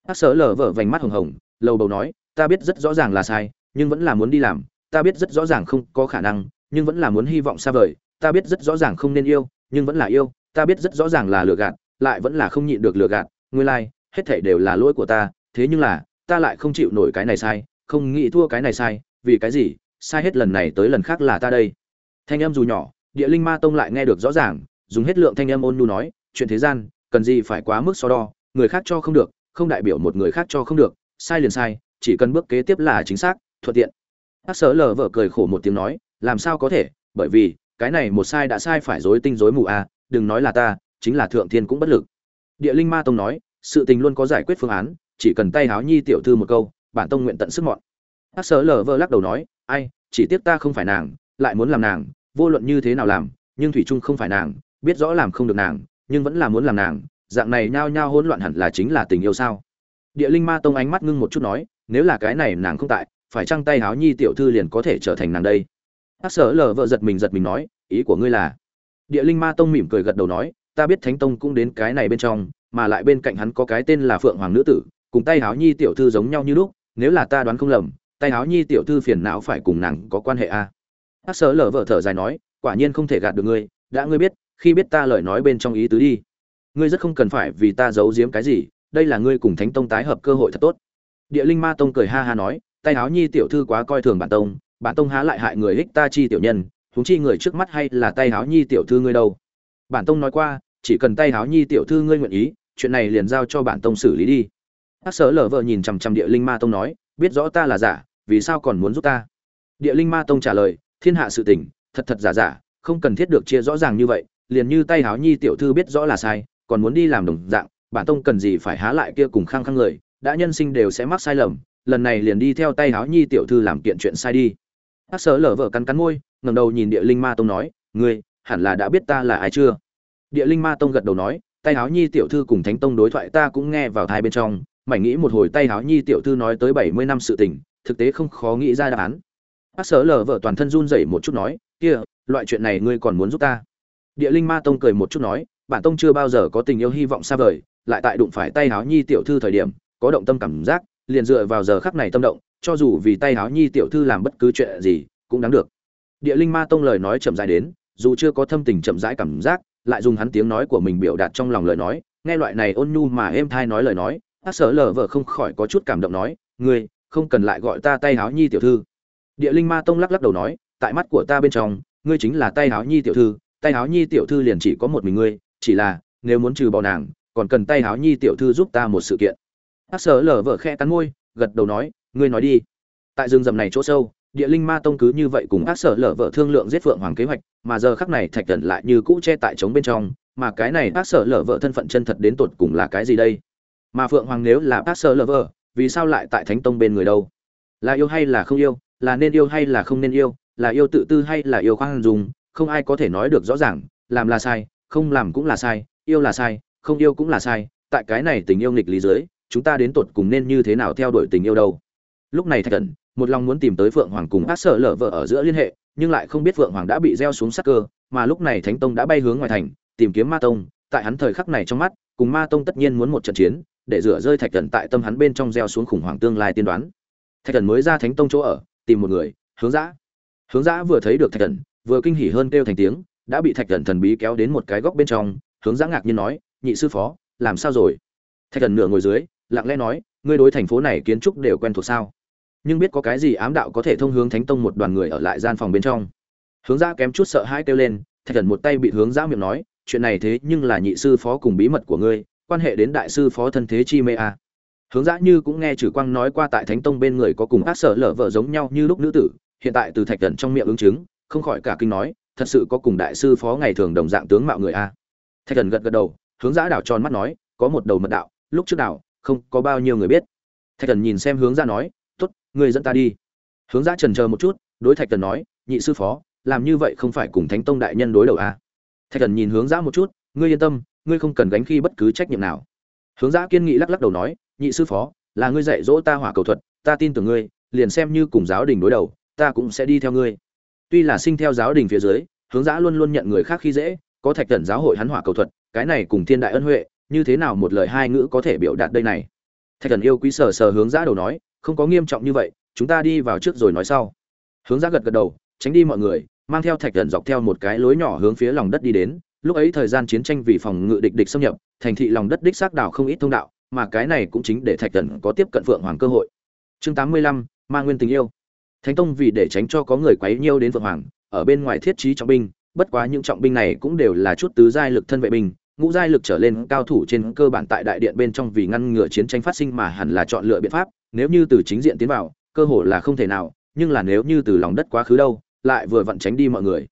Hắc sở lở vở vành mắt hồng hồng, lầu bầu nói, ta biết rất rõ ràng là sai, nhưng vẫn là muốn đi làm. Ta biết rất rõ ràng không có khả năng, nhưng vẫn là muốn hy vọng xa vời. Ta biết rất rõ ràng không nên yêu, nhưng vẫn là yêu. Ta biết rất rõ ràng là lừa gạt, lại vẫn là không nhịn được lừa gạt. Nguyên lai, hết thảy đều là lỗi của ta. Thế nhưng là, ta lại không chịu nổi cái này sai, không nghĩ thua cái này sai. Vì cái gì? Sai hết lần này tới lần khác là ta đây. Thanh âm dù nhỏ, địa linh ma tông lại nghe được rõ ràng, dùng hết lượng thanh âm ôn nhu nói, chuyện thế gian, cần gì phải quá mức so đo, người khác cho không được không đại biểu một người khác cho không được sai liền sai chỉ cần bước kế tiếp là chính xác thuận tiện. Hát sở lờ vợ cười khổ một tiếng nói làm sao có thể bởi vì cái này một sai đã sai phải dối tinh dối mù à, đừng nói là ta chính là thượng thiên cũng bất lực. Địa linh ma tông nói sự tình luôn có giải quyết phương án chỉ cần tay háo nhi tiểu thư một câu bản tông nguyện tận sức mọn hát sở lờ vợ lắc đầu nói ai chỉ tiếc ta không phải nàng lại muốn làm nàng vô luận như thế nào làm nhưng thủy trung không phải nàng biết rõ làm không được nàng nhưng vẫn là muốn làm nàng dạng này nhao nhao hỗn loạn hẳn là chính là tình yêu sao? Địa linh ma tông ánh mắt ngưng một chút nói, nếu là cái này nàng không tại, phải trăng tay háo nhi tiểu thư liền có thể trở thành nàng đây? Ác sở lờ vợ giật mình giật mình nói, ý của ngươi là? Địa linh ma tông mỉm cười gật đầu nói, ta biết thánh tông cũng đến cái này bên trong, mà lại bên cạnh hắn có cái tên là phượng hoàng nữ tử, cùng tay háo nhi tiểu thư giống nhau như lúc, nếu là ta đoán không lầm, tay háo nhi tiểu thư phiền não phải cùng nàng có quan hệ a à? Ác sở lờ vợ thở dài nói, quả nhiên không thể gạt được ngươi, đã ngươi biết, khi biết ta lời nói bên trong ý tứ đi ngươi rất không cần phải vì ta giấu giếm cái gì, đây là ngươi cùng thánh tông tái hợp cơ hội thật tốt. Địa linh ma tông cười ha ha nói, tay áo nhi tiểu thư quá coi thường bản tông bản tông há lại hại người hích ta chi tiểu nhân, huống chi người trước mắt hay là tay áo nhi tiểu thư ngươi đâu. Bản tông nói qua, chỉ cần tay áo nhi tiểu thư ngươi nguyện ý, chuyện này liền giao cho bản tông xử lý đi. Bác sở lở vợ nhìn chằm chằm địa linh ma tông nói, biết rõ ta là giả, vì sao còn muốn giúp ta? Địa linh ma tông trả lời, thiên hạ sự tình, thật thật giả giả, không cần thiết được chia rõ ràng như vậy, liền như tay háo nhi tiểu thư biết rõ là sai còn muốn đi làm đồng dạng, bản tông cần gì phải há lại kia cùng khăng khăng người, đã nhân sinh đều sẽ mắc sai lầm, lần này liền đi theo tay háo nhi tiểu thư làm kiện chuyện sai đi. Hát sở lở vợ cắn cắn môi, ngẩng đầu nhìn địa linh ma tông nói, ngươi, hẳn là đã biết ta là ai chưa? Địa linh ma tông gật đầu nói, tay háo nhi tiểu thư cùng thánh tông đối thoại ta cũng nghe vào thai bên trong, mảnh nghĩ một hồi tay háo nhi tiểu thư nói tới bảy mươi năm sự tình, thực tế không khó nghĩ ra đáp án. Hát sở lở vợ toàn thân run rẩy một chút nói, kia, loại chuyện này ngươi còn muốn giúp ta? Địa linh ma tông cười một chút nói bản tông chưa bao giờ có tình yêu hy vọng xa vời, lại tại đụng phải tay háo nhi tiểu thư thời điểm, có động tâm cảm giác, liền dựa vào giờ khắc này tâm động, cho dù vì tay háo nhi tiểu thư làm bất cứ chuyện gì, cũng đáng được. Địa linh ma tông lời nói chậm rãi đến, dù chưa có thâm tình chậm rãi cảm giác, lại dùng hắn tiếng nói của mình biểu đạt trong lòng lời nói, nghe loại này ôn nhu mà êm thai nói lời nói ác sở lờ vợ không khỏi có chút cảm động nói, ngươi, không cần lại gọi ta tay háo nhi tiểu thư. Địa linh ma tông lắc lắc đầu nói, tại mắt của ta bên trong, ngươi chính là tay háo nhi tiểu thư, tay háo nhi tiểu thư liền chỉ có một mình ngươi chỉ là, nếu muốn trừ bỏ nàng, còn cần tay háo nhi tiểu thư giúp ta một sự kiện. Ác sở lở vợ khe cắn môi, gật đầu nói, ngươi nói đi. Tại rừng rầm này chỗ sâu, địa linh ma tông cứ như vậy cùng ác sở lở vợ thương lượng giết phượng hoàng kế hoạch, mà giờ khắc này thạch thần lại như cũ che tại trống bên trong, mà cái này ác sở lở vợ thân phận chân thật đến tột cùng là cái gì đây? Mà phượng hoàng nếu là ác sở lở vợ, vì sao lại tại thánh tông bên người đâu? Là yêu hay là không yêu? Là nên yêu hay là không nên yêu? Là yêu tự tư hay là yêu khoan dùng không ai có thể nói được rõ ràng, làm là sai không làm cũng là sai, yêu là sai, không yêu cũng là sai, tại cái này tình yêu nghịch lý dưới, chúng ta đến tột cùng nên như thế nào theo đuổi tình yêu đâu? Lúc này thạch cẩn, một lòng muốn tìm tới phượng hoàng cùng ác sở lở vợ ở giữa liên hệ, nhưng lại không biết phượng hoàng đã bị gieo xuống sắc cơ, mà lúc này thánh tông đã bay hướng ngoài thành, tìm kiếm ma tông. Tại hắn thời khắc này trong mắt, cùng ma tông tất nhiên muốn một trận chiến, để rửa rơi thạch cẩn tại tâm hắn bên trong gieo xuống khủng hoảng tương lai tiên đoán. Thạch cẩn mới ra thánh tông chỗ ở, tìm một người, hướng dã. Hướng dã vừa thấy được thạch cẩn, vừa kinh hỉ hơn kêu thành tiếng đã bị thạch thần thần bí kéo đến một cái góc bên trong, hướng giã ngạc nhiên nói, nhị sư phó, làm sao rồi? Thạch thần nửa ngồi dưới, lặng lẽ nói, ngươi đối thành phố này kiến trúc đều quen thuộc sao? Nhưng biết có cái gì ám đạo có thể thông hướng thánh tông một đoàn người ở lại gian phòng bên trong? Hướng giã kém chút sợ hãi kêu lên, thạch thần một tay bị hướng giã miệng nói, chuyện này thế nhưng là nhị sư phó cùng bí mật của ngươi, quan hệ đến đại sư phó thân thế chi mê a. À. hướng giã như cũng nghe chử quang nói qua tại thánh tông bên người có cùng ác sở lở vợ giống nhau như lúc nữ tử, hiện tại từ thạch thần trong miệng ứng chứng, không khỏi cả kinh nói thật sự có cùng đại sư phó ngày thường đồng dạng tướng mạo người a. Thạch thần gật gật đầu, hướng giã đảo tròn mắt nói, có một đầu mật đạo, lúc trước đảo, không có bao nhiêu người biết. Thạch thần nhìn xem hướng ra nói t ố t người dẫn ta đi. Hướng giã trần chờ một chút, đối thạch thần nói, nhị sư phó, làm như vậy không phải cùng thánh tông đại nhân đối đầu a. Thạch thần nhìn hướng giã một chút, ngươi yên tâm, ngươi không cần gánh khi bất cứ trách nhiệm nào. Hướng giã kiên nghị lắc lắc đầu nói, nhị sư phó, là ngươi dạy dỗ ta hỏa cầu thuật, ta tin tưởng ngươi, liền xem như cùng giáo đình đối đầu, ta cũng sẽ đi theo ngươi tuy là sinh theo giáo đình phía dưới, hướng giã luôn luôn nhận người khác khi dễ, có thạch thần giáo hội hắn hỏa cầu thuật, cái này cùng thiên đại ân huệ, như thế nào một lời hai ngữ có thể biểu đạt đây này? Thạch thần yêu quý sờ sờ hướng giã đầu nói, không có nghiêm trọng như vậy, chúng ta đi vào trước rồi nói sau. Hướng giã gật gật đầu, tránh đi mọi người, mang theo thạch thần dọc theo một cái lối nhỏ hướng phía lòng đất đi đến, lúc ấy thời gian chiến tranh vì phòng ngự địch địch xâm nhập, thành thị lòng đất đích xác đảo không ít thông đạo, mà cái này cũng chính để thạch thần có tiếp cận phượng hoàng cơ hội. Chương tám mươi lăm, ma nguyên tình yêu thánh tông vì để tránh cho có người quấy nhiêu đến vượng hoàng, ở bên ngoài thiết trí trọng binh, bất quá những trọng binh này cũng đều là chút tứ giai lực thân vệ binh, ngũ giai lực trở lên cao thủ trên cơ bản tại đại điện bên trong vì ngăn ngừa chiến tranh phát sinh mà hẳn là chọn lựa biện pháp, nếu như từ chính diện tiến vào, cơ hội là không thể nào, nhưng là nếu như từ lòng đất quá khứ đâu, lại vừa vặn tránh đi mọi người.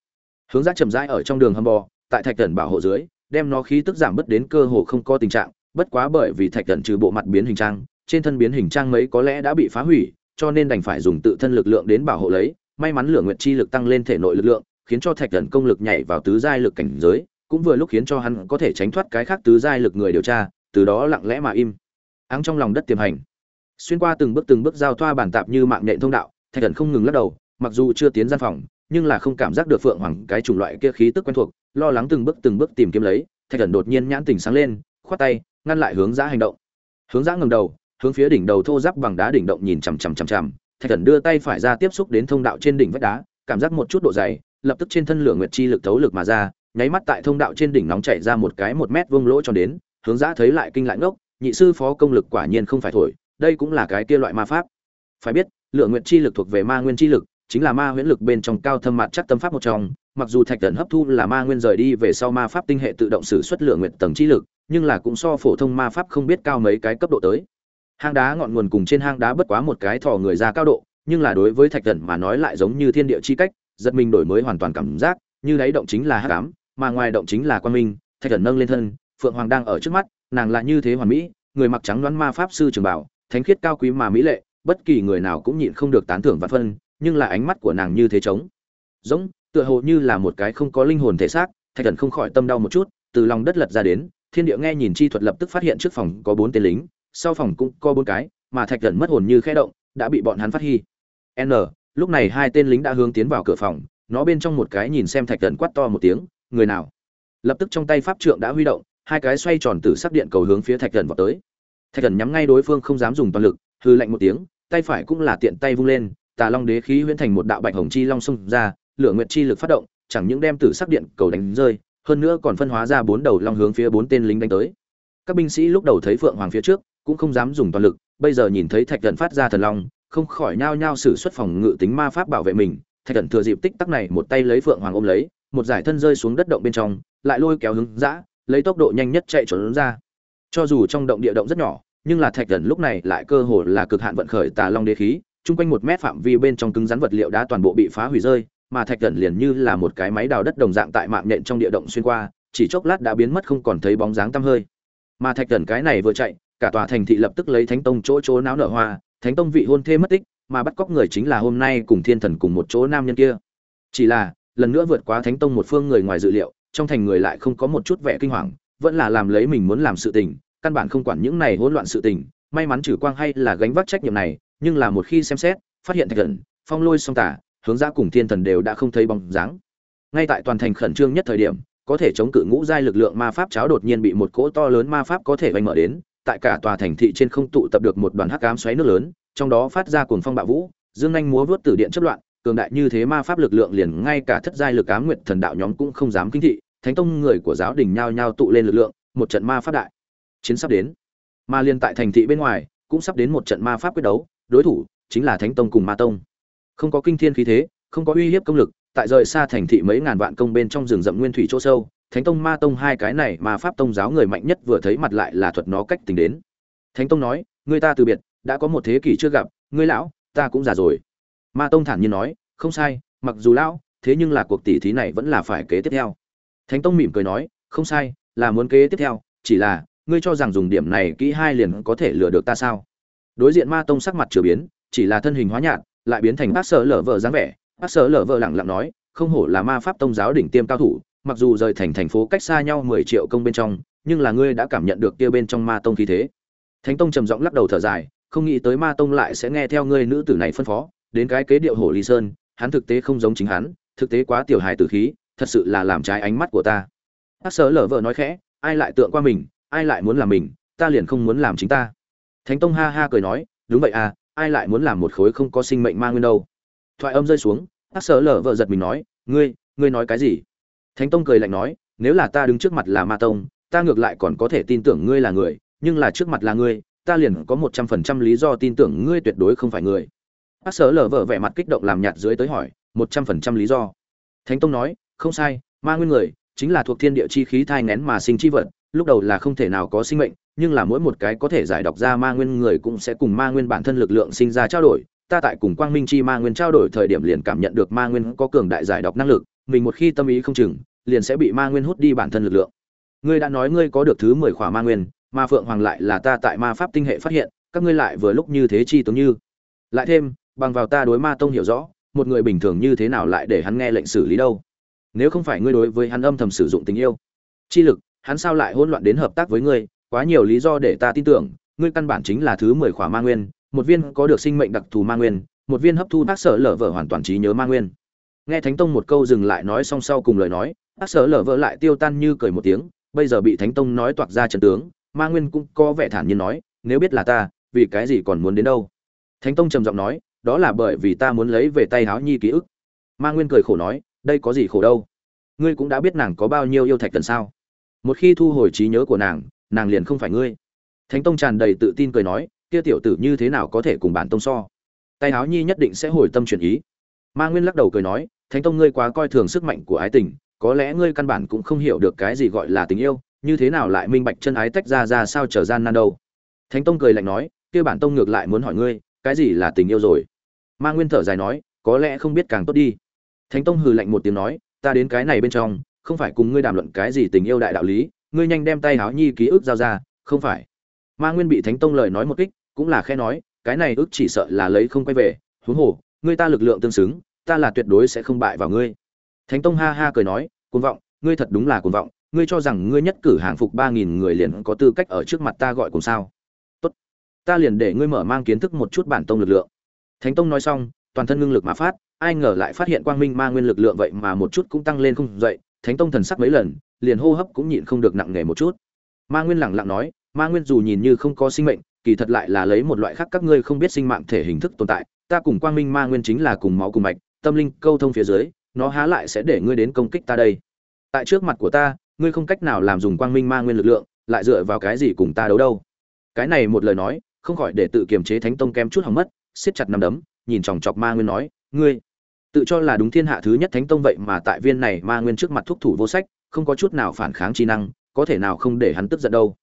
Hướng giác chậm rãi ở trong đường hầm bò, tại thạch thần bảo hộ dưới, đem nó khí tức giảm bớt đến cơ hồ không có tình trạng, bất quá bởi vì thạch thần trừ bộ mặt biến hình trang, trên thân biến hình trang mấy có lẽ đã bị phá hủy cho nên đành phải dùng tự thân lực lượng đến bảo hộ lấy. May mắn lửa nguyện chi lực tăng lên thể nội lực lượng, khiến cho thạch thần công lực nhảy vào tứ giai lực cảnh giới, cũng vừa lúc khiến cho hắn có thể tránh thoát cái khác tứ giai lực người điều tra, từ đó lặng lẽ mà im. Áng trong lòng đất tiềm hành. Xuyên qua từng bước từng bước giao thoa bản tạp như mạng nhện thông đạo, thạch thần không ngừng lắc đầu, mặc dù chưa tiến gian phòng, nhưng là không cảm giác được phượng hoàng cái chủng loại kia khí tức quen thuộc, lo lắng từng bước từng bước tìm kiếm lấy, thạch thần đột nhiên nhãn tỉnh sáng lên, khoát tay, ngăn lại hướng giã hành động. Hướng giã ngầm đầu hướng phía đỉnh đầu thô giáp bằng đá đỉnh động nhìn chằm chằm chằm chằm, thạch thần đưa tay phải ra tiếp xúc đến thông đạo trên đỉnh vách đá, cảm giác một chút độ dày, lập tức trên thân lửa nguyệt chi lực thấu lực mà ra, nháy mắt tại thông đạo trên đỉnh nóng chảy ra một cái một mét vuông lỗ cho đến, hướng giã thấy lại kinh lại ngốc, nhị sư phó công lực quả nhiên không phải thổi, đây cũng là cái kia loại ma pháp. Phải biết, lửa nguyệt chi lực thuộc về ma nguyên chi lực, chính là ma huyễn lực bên trong cao thâm mặt chắc tâm pháp một trong, mặc dù thạch thần hấp thu là ma nguyên rời đi về sau ma pháp tinh hệ tự động sử xuất lửa nguyệt tầng chi lực, nhưng là cũng so phổ thông ma pháp không biết cao mấy cái cấp độ tới hang đá ngọn nguồn cùng trên hang đá bất quá một cái thò người ra cao độ, nhưng là đối với thạch thần mà nói lại giống như thiên địa chi cách, giật mình đổi mới hoàn toàn cảm giác, như đáy động chính là hắc ám, mà ngoài động chính là quan minh. Thạch thần nâng lên thân, phượng hoàng đang ở trước mắt, nàng là như thế hoàn mỹ, người mặc trắng đoán ma pháp sư trường bảo, thánh khiết cao quý mà mỹ lệ, bất kỳ người nào cũng nhịn không được tán thưởng và phân, nhưng là ánh mắt của nàng như thế trống. Giống, tựa hồ như là một cái không có linh hồn thể xác, thạch thần không khỏi tâm đau một chút, từ lòng đất lật ra đến, thiên địa nghe nhìn chi thuật lập tức phát hiện trước phòng có bốn tên lính sau phòng cũng có bốn cái, mà thạch thần mất hồn như khẽ động, đã bị bọn hắn phát hy. N, lúc này hai tên lính đã hướng tiến vào cửa phòng, nó bên trong một cái nhìn xem thạch thần quát to một tiếng, người nào? Lập tức trong tay pháp trượng đã huy động, hai cái xoay tròn từ sắc điện cầu hướng phía thạch thần vào tới. Thạch thần nhắm ngay đối phương không dám dùng toàn lực hư lạnh một tiếng, tay phải cũng là tiện tay vung lên, tà long đế khí huyễn thành một đạo bạch hồng chi long xông ra, lửa nguyệt chi lực phát động, chẳng những đem tử sắc điện cầu đánh rơi, hơn nữa còn phân hóa ra bốn đầu long hướng phía bốn tên lính đánh tới. Các binh sĩ lúc đầu thấy phượng hoàng phía trước cũng không dám dùng toàn lực, bây giờ nhìn thấy thạch thần phát ra thần long, không khỏi nhao nhao sử xuất phòng ngự tính ma pháp bảo vệ mình. Thạch thần thừa dịp tích tắc này một tay lấy phượng hoàng ôm lấy, một giải thân rơi xuống đất động bên trong, lại lôi kéo hướng dã, lấy tốc độ nhanh nhất chạy trốn ra. Cho dù trong động địa động rất nhỏ, nhưng là thạch thần lúc này lại cơ hồ là cực hạn vận khởi tà long đế khí, chung quanh một mét phạm vi bên trong cứng rắn vật liệu đã toàn bộ bị phá hủy rơi, mà thạch thần liền như là một cái máy đào đất đồng dạng tại mạng nện trong địa động xuyên qua, chỉ chốc lát đã biến mất không còn thấy bóng dáng tăm hơi. Mà thạch thần cái này vừa chạy cả tòa thành thị lập tức lấy thánh tông chỗ chỗ náo nở hoa, thánh tông vị hôn thê mất tích, mà bắt cóc người chính là hôm nay cùng thiên thần cùng một chỗ nam nhân kia. Chỉ là, lần nữa vượt quá thánh tông một phương người ngoài dự liệu, trong thành người lại không có một chút vẻ kinh hoàng, vẫn là làm lấy mình muốn làm sự tình, căn bản không quản những này hỗn loạn sự tình, may mắn trừ quang hay là gánh vác trách nhiệm này, nhưng là một khi xem xét, phát hiện thạch thần, phong lôi song tả, hướng ra cùng thiên thần đều đã không thấy bóng dáng. Ngay tại toàn thành khẩn trương nhất thời điểm, có thể chống cự ngũ giai lực lượng ma pháp cháo đột nhiên bị một cỗ to lớn ma pháp có thể vành mở đến tại cả tòa thành thị trên không tụ tập được một đoàn hắc ám xoáy nước lớn, trong đó phát ra cuồng phong bạo vũ, dương nhanh múa vút từ điện chất loạn, cường đại như thế ma pháp lực lượng liền ngay cả thất giai lực ám nguyệt thần đạo nhóm cũng không dám kinh thị, thánh tông người của giáo đình nhao nhao tụ lên lực lượng, một trận ma pháp đại chiến sắp đến. Ma liên tại thành thị bên ngoài, cũng sắp đến một trận ma pháp quyết đấu, đối thủ chính là thánh tông cùng ma tông. Không có kinh thiên khí thế, không có uy hiếp công lực, tại rời xa thành thị mấy ngàn vạn công bên trong rừng rậm nguyên thủy chỗ sâu thánh tông ma tông hai cái này mà pháp tông giáo người mạnh nhất vừa thấy mặt lại là thuật nó cách tính đến. Thánh tông nói người ta từ biệt, đã có một thế kỷ chưa gặp, ngươi lão, ta cũng già rồi. Ma tông thản nhiên nói, không sai, mặc dù lão, thế nhưng là cuộc tỷ thí này vẫn là phải kế tiếp theo. Thánh tông mỉm cười nói, không sai, là muốn kế tiếp theo, chỉ là, ngươi cho rằng dùng điểm này kỹ hai liền có thể lừa được ta sao? Đối diện ma tông sắc mặt trở biến, chỉ là thân hình hóa nhạt, lại biến thành bác sở lở vợ dáng vẻ. Bác sở lở vợ lẳng lặng nói, không hổ là ma pháp tông giáo đỉnh tiêm cao thủ mặc dù rời thành thành phố cách xa nhau mười triệu công bên trong, nhưng là ngươi đã cảm nhận được kia bên trong ma tông khí thế. Thánh tông trầm giọng lắc đầu thở dài, không nghĩ tới ma tông lại sẽ nghe theo ngươi nữ tử này phân phó, đến cái kế điệu hổ ly sơn, hắn thực tế không giống chính hắn, thực tế quá tiểu hài tử khí, thật sự là làm trái ánh mắt của ta. Hắc sở lở vợ nói khẽ, ai lại tượng qua mình, ai lại muốn làm mình, ta liền không muốn làm chính ta. Thánh tông ha ha cười nói, đúng vậy à ai lại muốn làm một khối không có sinh mệnh ma nguyên đâu. Thoại âm rơi xuống Hắc sở lở vợ giật mình nói, ngươi ngươi nói cái gì? Thánh tông cười lạnh nói, nếu là ta đứng trước mặt là ma tông, ta ngược lại còn có thể tin tưởng ngươi là người, nhưng là trước mặt là ngươi, ta liền có một trăm phần trăm lý do tin tưởng ngươi tuyệt đối không phải người. Bác sở lở vợ vẻ mặt kích động làm nhạt dưới tới hỏi, một trăm phần trăm lý do? Thánh tông nói, không sai, ma nguyên người chính là thuộc thiên địa chi khí thai nén mà sinh chi vật, lúc đầu là không thể nào có sinh mệnh, nhưng là mỗi một cái có thể giải đọc ra ma nguyên người cũng sẽ cùng ma nguyên bản thân lực lượng sinh ra trao đổi. Ta tại cùng quang minh chi ma nguyên trao đổi thời điểm liền cảm nhận được ma nguyên có cường đại giải đọc năng lực mình một khi tâm ý không chừng, liền sẽ bị ma nguyên hút đi bản thân lực lượng. Ngươi đã nói ngươi có được thứ mười khỏa ma nguyên ma phượng hoàng lại là ta tại ma pháp tinh hệ phát hiện, các ngươi lại vừa lúc như thế chi tướng như. Lại thêm, bằng vào ta đối ma tông hiểu rõ, một người bình thường như thế nào lại để hắn nghe lệnh xử lý đâu? Nếu không phải ngươi đối với hắn âm thầm sử dụng tình yêu, chi lực, hắn sao lại hỗn loạn đến hợp tác với ngươi? Quá nhiều lý do để ta tin tưởng, ngươi căn bản chính là thứ mười khỏa ma nguyên, một viên có được sinh mệnh đặc thù ma nguyên, một viên hấp thu bác sở lở vở hoàn toàn trí nhớ ma nguyên nghe thánh tông một câu dừng lại nói song sau cùng lời nói ác sở lở vỡ lại tiêu tan như cười một tiếng, bây giờ bị thánh tông nói toạc ra trận tướng, ma nguyên cũng có vẻ thản nhiên nói, nếu biết là ta, vì cái gì còn muốn đến đâu? Thánh tông trầm giọng nói, đó là bởi vì ta muốn lấy về tay háo nhi ký ức. Ma nguyên cười khổ nói, đây có gì khổ đâu? Ngươi cũng đã biết nàng có bao nhiêu yêu thạch cần sao? Một khi thu hồi trí nhớ của nàng nàng liền không phải ngươi. Thánh tông tràn đầy tự tin cười nói, kia tiểu tử như thế nào có thể cùng bản tông so? Tay háo nhi nhất định sẽ hồi tâm chuyển ý. Ma nguyên lắc đầu cười nói thánh tông ngươi quá coi thường sức mạnh của ái tình, có lẽ ngươi căn bản cũng không hiểu được cái gì gọi là tình yêu, như thế nào lại minh bạch chân ái tách ra ra sao trở gian nan đâu. Thánh tông cười lạnh nói, kia bản tông ngược lại muốn hỏi ngươi, cái gì là tình yêu rồi? Ma nguyên thở dài nói, có lẽ không biết càng tốt đi. Thánh tông hừ lạnh một tiếng nói, ta đến cái này bên trong, không phải cùng ngươi đàm luận cái gì tình yêu đại đạo lý, ngươi nhanh đem tay háo nhi ký ức giao ra, không phải. Ma nguyên bị thánh tông lời nói một kích, cũng là khe nói, cái này ức chỉ sợ là lấy không quay về, huống hồ, ngươi ta lực lượng tương xứng ta là tuyệt đối sẽ không bại vào ngươi. Thánh tông ha ha cười nói, cuồng vọng, ngươi thật đúng là cuồng vọng, ngươi cho rằng ngươi nhất cử hàng phục ba nghìn người liền có tư cách ở trước mặt ta gọi cùng sao? Tốt, ta liền để ngươi mở mang kiến thức một chút bản tông lực lượng. Thánh tông nói xong, toàn thân ngưng lực mà phát, ai ngờ lại phát hiện quang minh ma nguyên lực lượng vậy mà một chút cũng tăng lên không dậy, thánh tông thần sắc mấy lần, liền hô hấp cũng nhịn không được nặng nề một chút. Ma nguyên lẳng lặng nói, ma nguyên dù nhìn như không có sinh mệnh, kỳ thật lại là lấy một loại khác các ngươi không biết sinh mạng thể hình thức tồn tại, ta cùng quang minh ma nguyên chính là cùng máu cùng mạch tâm linh câu thông phía dưới, nó há lại sẽ để ngươi đến công kích ta đây. Tại trước mặt của ta, ngươi không cách nào làm dùng quang minh ma nguyên lực lượng, lại dựa vào cái gì cùng ta đấu đâu. Cái này một lời nói, không khỏi để tự kiềm chế thánh tông kém chút hỏng mất, siết chặt nằm đấm, nhìn chòng chọc ma nguyên nói, ngươi, tự cho là đúng thiên hạ thứ nhất thánh tông vậy mà tại viên này ma nguyên trước mặt thúc thủ vô sách, không có chút nào phản kháng chi năng, có thể nào không để hắn tức giận đâu?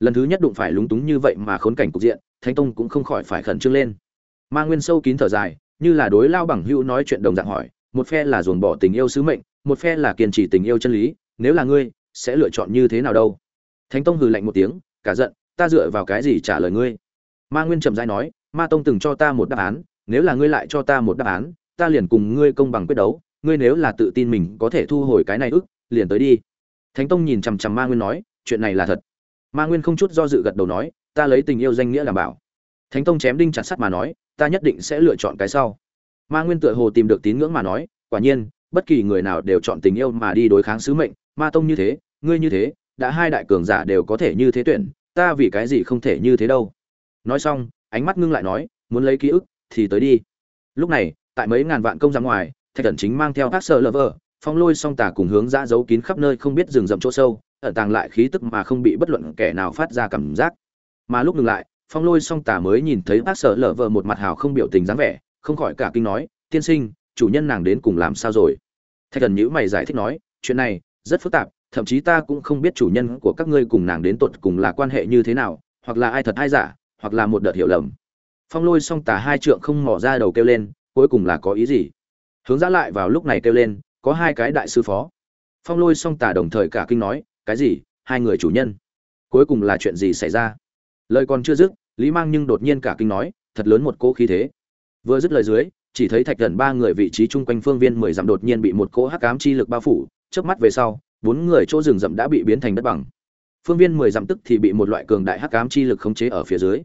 Lần thứ nhất đụng phải lúng túng như vậy mà khốn cảnh cục diện, thánh tông cũng không khỏi phải khẩn trương lên. Ma nguyên sâu kín thở dài như là đối lao bằng hữu nói chuyện đồng dạng hỏi, một phe là dồn bỏ tình yêu sứ mệnh, một phe là kiên trì tình yêu chân lý, nếu là ngươi, sẽ lựa chọn như thế nào đâu? Thánh tông hừ lạnh một tiếng, cả giận, ta dựa vào cái gì trả lời ngươi? Ma nguyên trầm dai nói, ma tông từng cho ta một đáp án, nếu là ngươi lại cho ta một đáp án, ta liền cùng ngươi công bằng quyết đấu, ngươi nếu là tự tin mình có thể thu hồi cái này ức, liền tới đi. Thánh tông nhìn chằm chằm ma nguyên nói, chuyện này là thật. Ma nguyên không chút do dự gật đầu nói, ta lấy tình yêu danh nghĩa làm bảo. Thánh tông chém đinh chặt sắt mà nói ta nhất định sẽ lựa chọn cái sau. Ma nguyên tựa hồ tìm được tín ngưỡng mà nói, quả nhiên, bất kỳ người nào đều chọn tình yêu mà đi đối kháng sứ mệnh, ma tông như thế, ngươi như thế, đã hai đại cường giả đều có thể như thế tuyển, ta vì cái gì không thể như thế đâu. Nói xong, ánh mắt ngưng lại nói, muốn lấy ký ức, thì tới đi. Lúc này, tại mấy ngàn vạn công ra ngoài, thạch thần chính mang theo các sợ lơ vơ phong lôi song tà cùng hướng ra giấu kín khắp nơi không biết rừng rậm chỗ sâu, ẩn tàng lại khí tức mà không bị bất luận kẻ nào phát ra cảm giác. Mà lúc ngừng lại phong lôi song tà mới nhìn thấy bác sở lở vợ một mặt hào không biểu tình dáng vẻ, không khỏi cả kinh nói, tiên sinh, chủ nhân nàng đến cùng làm sao rồi? Thạch thần nhữ mày giải thích nói, chuyện này rất phức tạp, thậm chí ta cũng không biết chủ nhân của các ngươi cùng nàng đến tột cùng là quan hệ như thế nào, hoặc là ai thật ai giả, hoặc là một đợt hiểu lầm. Phong lôi song tà hai trượng không mỏ ra đầu kêu lên, cuối cùng là có ý gì? Hướng giã lại vào lúc này kêu lên, có hai cái đại sư phó. Phong lôi song tà đồng thời cả kinh nói, cái gì? Hai người chủ nhân? Cuối cùng là chuyện gì xảy ra? Lời còn chưa dứt lý mang nhưng đột nhiên cả kinh nói, thật lớn một cỗ khí thế. Vừa dứt lời dưới, chỉ thấy thạch thần ba người vị trí chung quanh phương viên mười dặm đột nhiên bị một cỗ hắc ám chi lực bao phủ trước mắt về sau, bốn người chỗ rừng rậm đã bị biến thành đất bằng. Phương viên mười dặm tức thì bị một loại cường đại hắc ám chi lực khống chế ở phía dưới.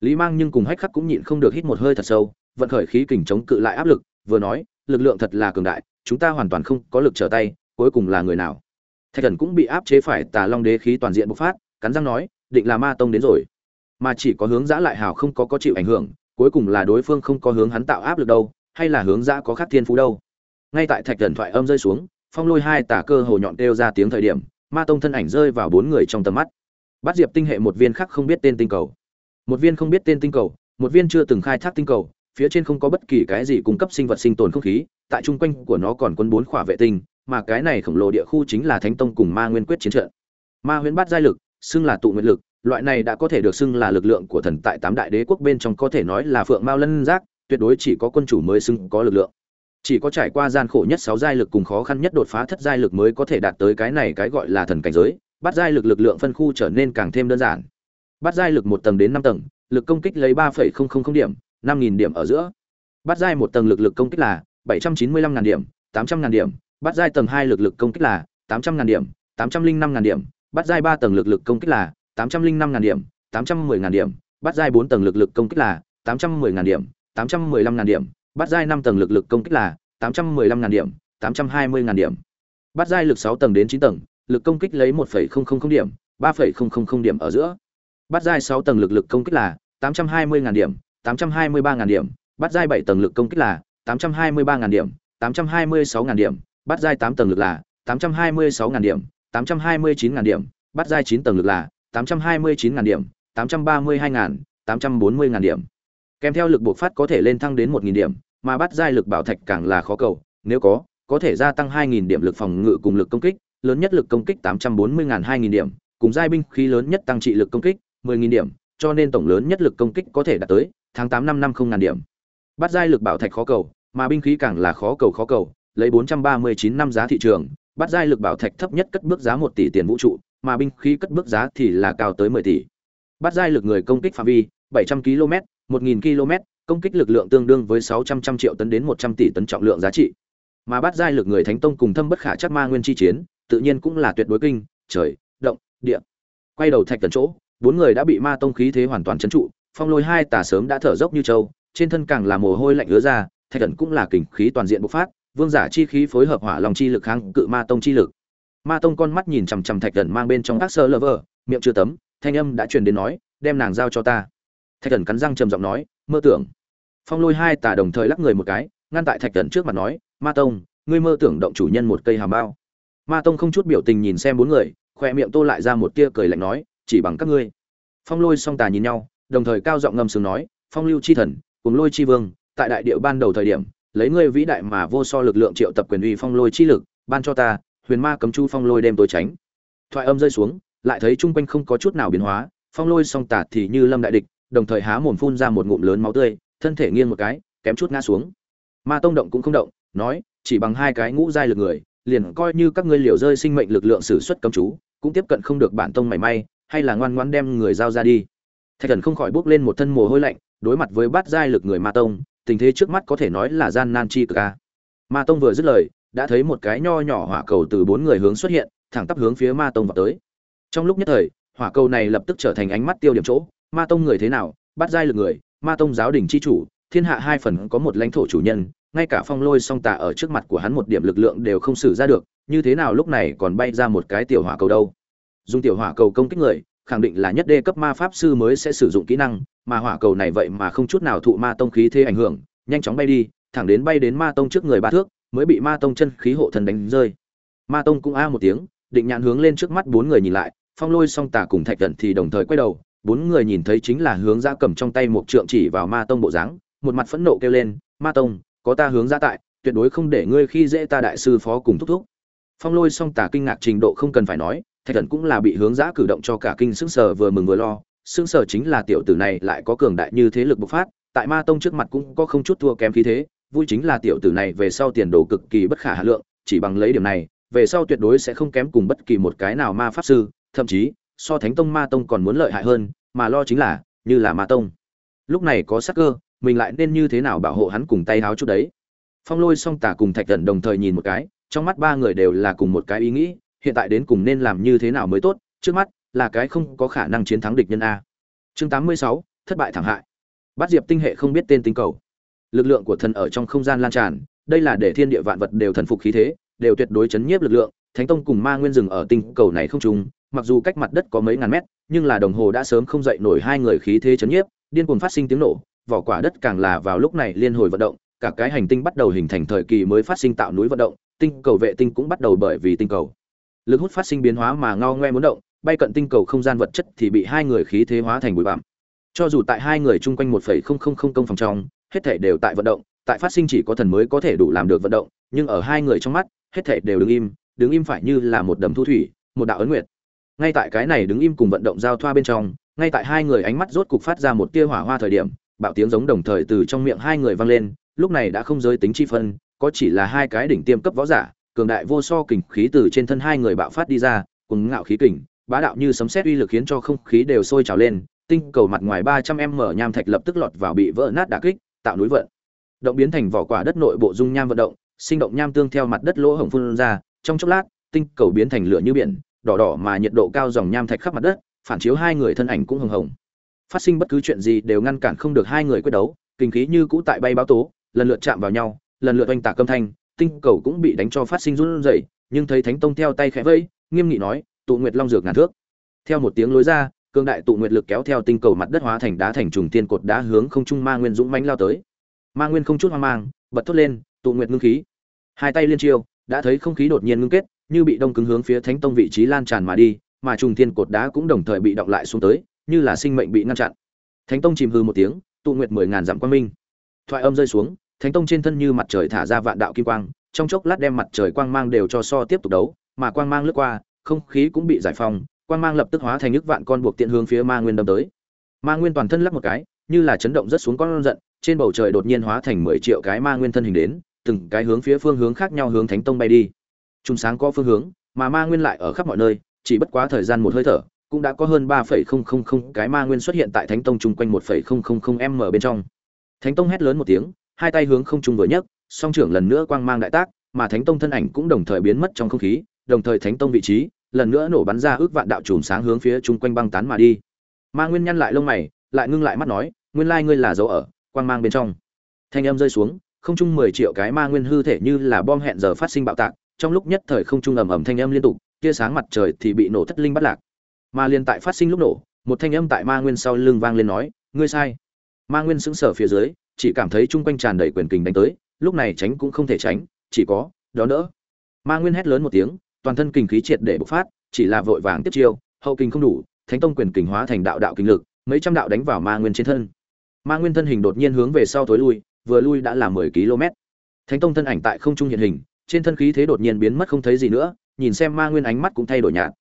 Lý mang nhưng cùng hách khắc cũng nhịn không được hít một hơi thật sâu, vận khởi khí kình chống cự lại áp lực, vừa nói, lực lượng thật là cường đại, chúng ta hoàn toàn không có lực trở tay, cuối cùng là người nào? Thạch thần cũng bị áp chế phải tà long đế khí toàn diện bộc phát, cắn răng nói, định là ma tông đến rồi mà chỉ có hướng giã lại hào không có có chịu ảnh hưởng, cuối cùng là đối phương không có hướng hắn tạo áp lực đâu, hay là hướng giã có khắc thiên phú đâu. Ngay tại thạch thần thoại âm rơi xuống, phong lôi hai tả cơ hồ nhọn đeo ra tiếng thời điểm, ma tông thân ảnh rơi vào bốn người trong tầm mắt. Bắt diệp tinh hệ một viên khác không biết tên tinh cầu. Một viên không biết tên tinh cầu, một viên chưa từng khai thác tinh cầu, phía trên không có bất kỳ cái gì cung cấp sinh vật sinh tồn không khí, tại trung quanh của nó còn quân bốn khỏa vệ tinh, mà cái này khổng lồ địa khu chính là thánh tông cùng ma nguyên quyết chiến trận. Ma huyễn bát giai lực, xưng là tụ nguyện lực loại này đã có thể được xưng là lực lượng của thần tại tám đại đế quốc bên trong có thể nói là phượng mao lân giác, tuyệt đối chỉ có quân chủ mới xưng có lực lượng. Chỉ có trải qua gian khổ nhất sáu giai lực cùng khó khăn nhất đột phá thất giai lực mới có thể đạt tới cái này cái gọi là thần cảnh giới bát giai lực lực lượng phân khu trở nên càng thêm đơn giản. Bát giai lực một tầng đến năm tầng, lực công kích lấy ba phẩy không không không điểm, năm nghìn điểm ở giữa. Bát giai một tầng lực lực công kích là bảy trăm chín mươi lăm ngàn điểm, tám trăm ngàn điểm bát giai tầng hai lực lực công kích là tám trăm ngàn điểm, tám trăm linh năm ngàn điểm bát giai ba tầng lực lực công kích là tám trăm linh năm ngàn điểm tám trăm mười ngàn điểm bắt giai bốn tầng lực lực công kích là tám trăm mười ngàn điểm tám trăm mười lăm ngàn điểm bắt giai năm tầng lực lực công kích là tám trăm mười lăm ngàn điểm tám trăm hai mươi ngàn điểm bắt giai lực sáu tầng đến chín tầng lực công kích lấy một phẩy không không không điểm ba phẩy không không không điểm ở giữa bắt giai sáu tầng lực lực công kích là tám trăm hai mươi ngàn điểm tám trăm hai mươi ba ngàn điểm bắt giai bảy tầng lực công kích là tám trăm hai mươi ba ngàn điểm tám trăm hai mươi sáu ngàn điểm bắt giai tám tầng lực là tám trăm hai mươi sáu ngàn điểm tám trăm hai mươi chín ngàn điểm bắt giai chín tầng lực là 829.000 điểm, 832.000, 840.000 điểm. Kèm theo lực bộc phát có thể lên thăng đến 1.000 điểm, mà bắt giai lực bảo thạch càng là khó cầu, nếu có, có thể gia tăng 2.000 điểm lực phòng ngự cùng lực công kích, lớn nhất lực công kích 840.000 2.000 điểm, cùng giai binh khí lớn nhất tăng trị lực công kích 10.000 điểm, cho nên tổng lớn nhất lực công kích có thể đạt tới tháng 8 năm 50.000 điểm. Bắt giai lực bảo thạch khó cầu, mà binh khí càng là khó cầu khó cầu, lấy 439 năm giá thị trường, bắt giai lực bảo thạch thấp nhất cất bước giá 1 tỷ tiền vũ trụ, mà binh khí cất bước giá thì là cao tới mười tỷ. Bắt giai lực người công kích phạm vi, bảy trăm km một nghìn km công kích lực lượng tương đương với sáu trăm trăm triệu tấn đến một trăm tỷ tấn trọng lượng giá trị. Mà bắt giai lực người thánh tông cùng thâm bất khả chắc ma nguyên chi chiến, tự nhiên cũng là tuyệt đối kinh, trời, động, địa. Quay đầu thạch tần chỗ, bốn người đã bị ma tông khí thế hoàn toàn trấn trụ, phong lôi hai tà sớm đã thở dốc như trâu, trên thân càng là mồ hôi lạnh ứa ra, thạch tần cũng là kình khí toàn diện bộc phát, vương giả chi khí phối hợp hỏa lòng chi lực kháng cự ma tông chi lực ma tông con mắt nhìn chằm chằm thạch thần mang bên trong các sơ lơ vơ miệng chưa tấm, thanh âm đã truyền đến nói, đem nàng giao cho ta. Thạch thần cắn răng trầm giọng nói, mơ tưởng. Phong lôi hai tà đồng thời lắc người một cái, ngăn tại thạch thần trước mặt nói, ma tông, ngươi mơ tưởng động chủ nhân một cây hàm bao. Ma tông không chút biểu tình nhìn xem bốn người khoe miệng tô lại ra một tia cười lạnh nói, chỉ bằng các ngươi. Phong lôi song tà nhìn nhau, đồng thời cao giọng ngâm sướng nói, phong lưu chi thần, cùng lôi chi vương, tại đại địa ban đầu thời điểm, lấy ngươi vĩ đại mà vô so lực lượng triệu tập quyền uy phong lôi chi lực, ban cho ta huyền ma cấm chu phong lôi đêm tối tránh. Thoại âm rơi xuống, lại thấy chung quanh không có chút nào biến hóa, phong lôi song tạt thì như lâm đại địch, đồng thời há mồm phun ra một ngụm lớn máu tươi, thân thể nghiêng một cái, kém chút ngã xuống. Ma tông động cũng không động, nói, chỉ bằng hai cái ngũ giai lực người, liền coi như các ngươi liều rơi sinh mệnh lực lượng sử xuất cấm chú, cũng tiếp cận không được bản tông mảy may, hay là ngoan ngoan đem người giao ra đi. Thạch thần không khỏi bước lên một thân mồ hôi lạnh, đối mặt với bát giai lực người ma tông, tình thế trước mắt có thể nói là gian nan chi cực ca ma tông vừa dứt lời đã thấy một cái nho nhỏ hỏa cầu từ bốn người hướng xuất hiện, thẳng tắp hướng phía ma tông vào tới. Trong lúc nhất thời, hỏa cầu này lập tức trở thành ánh mắt tiêu điểm chỗ. Ma tông người thế nào? Bắt giai lực người, ma tông giáo đình chi chủ, thiên hạ hai phần có một lãnh thổ chủ nhân, ngay cả phong lôi song tà ở trước mặt của hắn một điểm lực lượng đều không xử ra được, như thế nào lúc này còn bay ra một cái tiểu hỏa cầu đâu? Dùng tiểu hỏa cầu công kích người, khẳng định là nhất đê cấp ma pháp sư mới sẽ sử dụng kỹ năng, mà hỏa cầu này vậy mà không chút nào thụ ma tông khí thế ảnh hưởng, nhanh chóng bay đi, thẳng đến bay đến ma tông trước người ba thước mới bị ma tông chân khí hộ thần đánh rơi. Ma tông cũng a một tiếng, định nhãn hướng lên trước mắt bốn người nhìn lại, phong lôi song tà cùng thạch thần thì đồng thời quay đầu, bốn người nhìn thấy chính là hướng ra cầm trong tay một trượng chỉ vào ma tông bộ dáng, một mặt phẫn nộ kêu lên, ma tông, có ta hướng ra tại, tuyệt đối không để ngươi khi dễ ta đại sư phó cùng thúc thúc. Phong lôi song tà kinh ngạc trình độ không cần phải nói, thạch thần cũng là bị hướng giã cử động cho cả kinh sững sờ vừa mừng vừa lo, sững sờ chính là tiểu tử này lại có cường đại như thế lực bộc phát, tại ma tông trước mặt cũng có không chút thua kém khí thế vui chính là tiểu tử này về sau tiền đồ cực kỳ bất khả hà lượng chỉ bằng lấy điểm này về sau tuyệt đối sẽ không kém cùng bất kỳ một cái nào ma pháp sư thậm chí so thánh tông ma tông còn muốn lợi hại hơn mà lo chính là như là ma tông. Lúc này có sắc cơ mình lại nên như thế nào bảo hộ hắn cùng tay háo chút đấy? Phong lôi song tả cùng thạch thần đồng thời nhìn một cái trong mắt ba người đều là cùng một cái ý nghĩ hiện tại đến cùng nên làm như thế nào mới tốt trước mắt là cái không có khả năng chiến thắng địch nhân a. Chương 86, thất bại thảm hại. Bắt diệp tinh hệ không biết tên tinh cầu lực lượng của thần ở trong không gian lan tràn, đây là để thiên địa vạn vật đều thần phục khí thế, đều tuyệt đối chấn nhiếp lực lượng. Thánh tông cùng ma nguyên rừng ở tinh cầu này không trùng, mặc dù cách mặt đất có mấy ngàn mét, nhưng là đồng hồ đã sớm không dậy nổi hai người khí thế chấn nhiếp, điên cuồng phát sinh tiếng nổ, vỏ quả đất càng là vào lúc này liên hồi vận động, cả cái hành tinh bắt đầu hình thành thời kỳ mới phát sinh tạo núi vận động, tinh cầu vệ tinh cũng bắt đầu bởi vì tinh cầu lực hút phát sinh biến hóa mà ngao ngoe muốn động, bay cận tinh cầu không gian vật chất thì bị hai người khí thế hóa thành bụi bặm. Cho dù tại hai người chung quanh một phẩy không không không công phòng trong hết thể đều tại vận động, tại phát sinh chỉ có thần mới có thể đủ làm được vận động, nhưng ở hai người trong mắt, hết thể đều đứng im đứng im phải như là một đầm thu thủy, một đạo ấn nguyệt. Ngay tại cái này đứng im cùng vận động giao thoa bên trong, ngay tại hai người ánh mắt rốt cục phát ra một tia hỏa hoa thời điểm, bạo tiếng giống đồng thời từ trong miệng hai người vang lên, lúc này đã không giới tính chi phân, có chỉ là hai cái đỉnh tiêm cấp võ giả, cường đại vô so kình khí từ trên thân hai người bạo phát đi ra cùng ngạo khí kình, bá đạo như sấm sét uy lực khiến cho không khí đều sôi trào lên, tinh cầu mặt ngoài ba trăm m nham thạch lập tức lọt vào bị vỡ nát đả kích tạo núi vận. Động biến thành vỏ quả đất nội bộ dung nham vận động, sinh động nham tương theo mặt đất lỗ hổng phun ra, trong chốc lát, tinh cầu biến thành lửa như biển, đỏ đỏ mà nhiệt độ cao dòng nham thạch khắp mặt đất, phản chiếu hai người thân ảnh cũng hồng hồng. Phát sinh bất cứ chuyện gì đều ngăn cản không được hai người quyết đấu, kinh khí như cũ tại bay báo tố, lần lượt chạm vào nhau, lần lượt oanh tạc âm thanh, tinh cầu cũng bị đánh cho phát sinh run rẩy, nhưng thấy thánh tông theo tay khẽ vẫy nghiêm nghị nói, tụ nguyệt long dược ngàn thước. Theo một tiếng lối ra cương đại tụ nguyệt lực kéo theo tinh cầu mặt đất hóa thành đá thành trùng tiên cột đá hướng không trung ma nguyên dũng mãnh lao tới. Ma nguyên không chút hoang mang, bật thốt lên, tụ nguyệt ngưng khí. Hai tay liên chiêu, đã thấy không khí đột nhiên ngưng kết, như bị đông cứng hướng phía thánh tông vị trí lan tràn mà đi, mà trùng thiên cột đá cũng đồng thời bị động lại xuống tới, như là sinh mệnh bị ngăn chặn. Thánh tông chìm hư một tiếng, tụ nguyệt mười ngàn dặm quang minh. Thoại âm rơi xuống, thánh tông trên thân như mặt trời thả ra vạn đạo kim quang, trong chốc lát đem mặt trời quang mang đều cho so tiếp tục đấu, mà quang mang lướt qua, không khí cũng bị giải phóng quang mang lập tức hóa thành nước vạn con buộc tiện hướng phía ma nguyên đâm tới. Ma nguyên toàn thân lắc một cái, như là chấn động rất xuống con giận, trên bầu trời đột nhiên hóa thành mười triệu cái ma nguyên thân hình đến, từng cái hướng phía phương hướng khác nhau hướng thánh tông bay đi. Trung sáng có phương hướng, mà ma nguyên lại ở khắp mọi nơi, chỉ bất quá thời gian một hơi thở, cũng đã có hơn ba phẩy không không không cái ma nguyên xuất hiện tại thánh tông chung quanh một phẩy không không không m bên trong. Thánh tông hét lớn một tiếng, hai tay hướng không trung vừa nhấc, song trưởng lần nữa quang mang đại tác, mà thánh tông thân ảnh cũng đồng thời biến mất trong không khí, đồng thời thánh tông vị trí lần nữa nổ bắn ra ước vạn đạo chùm sáng hướng phía chung quanh băng tán mà đi. Ma nguyên nhăn lại lông mày, lại ngưng lại mắt nói, nguyên lai ngươi là dấu ở, quang mang bên trong. Thanh âm rơi xuống, không trung mười triệu cái ma nguyên hư thể như là bom hẹn giờ phát sinh bạo tạc, trong lúc nhất thời không trung ầm ầm thanh âm liên tục, tia sáng mặt trời thì bị nổ thất linh bắt lạc. Ma liên tại phát sinh lúc nổ, một thanh âm tại ma nguyên sau lưng vang lên nói, ngươi sai. Ma nguyên sững sờ phía dưới, chỉ cảm thấy chung quanh tràn đầy quyền kình đánh tới, lúc này tránh cũng không thể tránh, chỉ có đó đỡ. Ma nguyên hét lớn một tiếng toàn thân kình khí triệt để bộc phát, chỉ là vội vàng tiếp chiêu, hậu kình không đủ, thánh tông quyền kình hóa thành đạo đạo kinh lực, mấy trăm đạo đánh vào ma nguyên trên thân. Ma nguyên thân hình đột nhiên hướng về sau tối lui, vừa lui đã là mười km. Thánh tông thân ảnh tại không trung hiện hình, trên thân khí thế đột nhiên biến mất không thấy gì nữa, nhìn xem ma nguyên ánh mắt cũng thay đổi nhạt.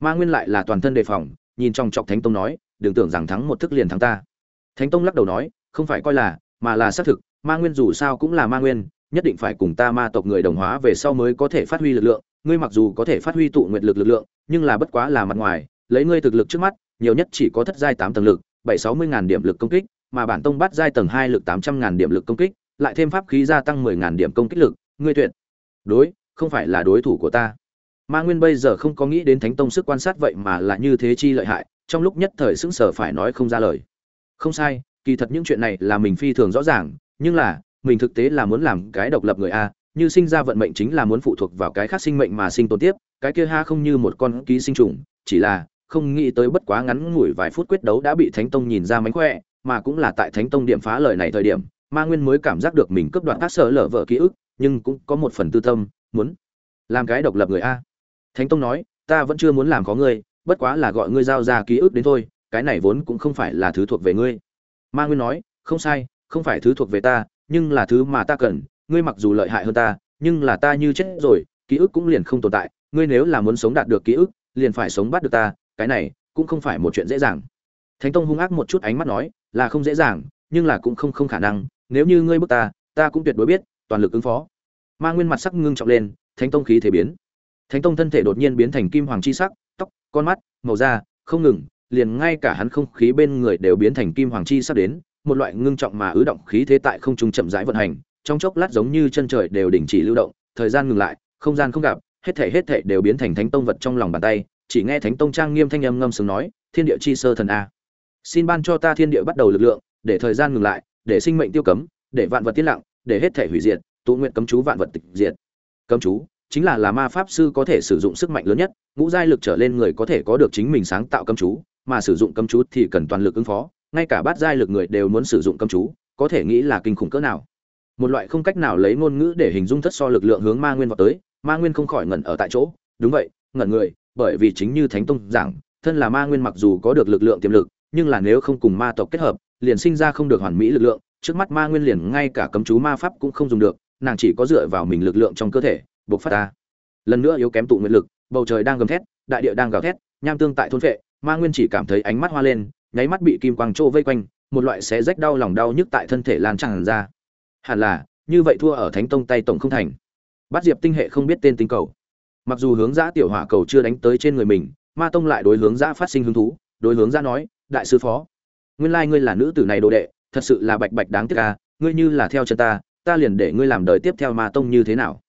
Ma nguyên lại là toàn thân đề phòng, nhìn trong chọc thánh tông nói, đừng tưởng rằng thắng một thức liền thắng ta. Thánh tông lắc đầu nói, không phải coi là, mà là xác thực, ma nguyên dù sao cũng là ma nguyên, nhất định phải cùng ta ma tộc người đồng hóa về sau mới có thể phát huy lực lượng ngươi mặc dù có thể phát huy tụ nguyệt lực lực lượng, nhưng là bất quá là mặt ngoài, lấy ngươi thực lực trước mắt, nhiều nhất chỉ có thất giai tám tầng lực, bảy sáu mươi ngàn điểm lực công kích, mà bản tông bắt giai tầng hai lực tám trăm ngàn điểm lực công kích, lại thêm pháp khí gia tăng mười ngàn điểm công kích lực, ngươi tuyệt đối không phải là đối thủ của ta. Ma nguyên bây giờ không có nghĩ đến thánh tông sức quan sát vậy mà là như thế chi lợi hại, trong lúc nhất thời sững sờ phải nói không ra lời. Không sai, kỳ thật những chuyện này là mình phi thường rõ ràng, nhưng là, mình thực tế là muốn làm cái độc lập người a như sinh ra vận mệnh chính là muốn phụ thuộc vào cái khác sinh mệnh mà sinh tồn tiếp, cái kia ha không như một con ký sinh trùng, chỉ là không nghĩ tới bất quá ngắn ngủi vài phút quyết đấu đã bị thánh tông nhìn ra mánh khỏe, mà cũng là tại thánh tông điểm phá lời này thời điểm, ma nguyên mới cảm giác được mình cướp đoạt các sở lở vợ ký ức, nhưng cũng có một phần tư tâm, muốn làm cái độc lập người a. Thánh tông nói, ta vẫn chưa muốn làm có ngươi, bất quá là gọi ngươi giao ra ký ức đến thôi, cái này vốn cũng không phải là thứ thuộc về ngươi. Ma nguyên nói, không sai, không phải thứ thuộc về ta, nhưng là thứ mà ta cần ngươi mặc dù lợi hại hơn ta, nhưng là ta như chết rồi, ký ức cũng liền không tồn tại, ngươi nếu là muốn sống đạt được ký ức, liền phải sống bắt được ta, cái này cũng không phải một chuyện dễ dàng. Thánh tông hung ác một chút ánh mắt nói, là không dễ dàng, nhưng là cũng không không khả năng, nếu như ngươi bức ta ta cũng tuyệt đối biết, toàn lực ứng phó. Ma nguyên mặt sắc ngưng trọng lên, thánh tông khí thể biến. Thánh tông thân thể đột nhiên biến thành kim hoàng chi sắc, tóc, con mắt, màu da, không ngừng, liền ngay cả hắn không khí bên người đều biến thành kim hoàng chi sắc đến, một loại ngưng trọng mà ứ động khí thế tại không trung chậm rãi vận hành trong chốc lát giống như chân trời đều đình chỉ lưu động, thời gian ngừng lại, không gian không gặp, hết thể hết thể đều biến thành thánh tông vật trong lòng bàn tay, chỉ nghe thánh tông trang nghiêm thanh âm ngâm sướng nói, thiên địa chi sơ thần a. Xin ban cho ta thiên địa bắt đầu lực lượng, để thời gian ngừng lại, để sinh mệnh tiêu cấm, để vạn vật tiết lặng, để hết thể hủy diệt, tụ nguyện cấm chú vạn vật tịch diệt. Cấm chú chính là là ma pháp sư có thể sử dụng sức mạnh lớn nhất, ngũ giai lực trở lên người có thể có được chính mình sáng tạo cấm chú, mà sử dụng cấm chú thì cần toàn lực ứng phó, ngay cả bát giai lực người đều muốn sử dụng cấm chú, có thể nghĩ là kinh khủng cỡ nào một loại không cách nào lấy ngôn ngữ để hình dung thất so lực lượng hướng ma nguyên vào tới, ma nguyên không khỏi ngẩn ở tại chỗ. Đúng vậy, ngẩn người, bởi vì chính như thánh tông giảng, thân là ma nguyên mặc dù có được lực lượng tiềm lực, nhưng là nếu không cùng ma tộc kết hợp, liền sinh ra không được hoàn mỹ lực lượng. Trước mắt ma nguyên liền ngay cả cấm chú ma pháp cũng không dùng được, nàng chỉ có dựa vào mình lực lượng trong cơ thể, buộc phát ta. lần nữa yếu kém tụ nguyện lực, bầu trời đang gầm thét, đại địa đang gào thét, nham tương tại thôn vệ ma nguyên chỉ cảm thấy ánh mắt hoa lên, nháy mắt bị kim quang trô vây quanh, một loại xé rách đau lòng đau nhức tại thân thể lan tràn ra hẳn là, như vậy thua ở thánh tông tay tổng không thành. Bắt diệp tinh hệ không biết tên tinh cầu. Mặc dù hướng giã tiểu hỏa cầu chưa đánh tới trên người mình, ma tông lại đối hướng giã phát sinh hứng thú, đối hướng giã nói, đại sư phó, nguyên lai ngươi là nữ tử này đồ đệ, thật sự là bạch bạch đáng tiếc à ngươi như là theo chân ta ta liền để ngươi làm đời tiếp theo ma tông như thế nào?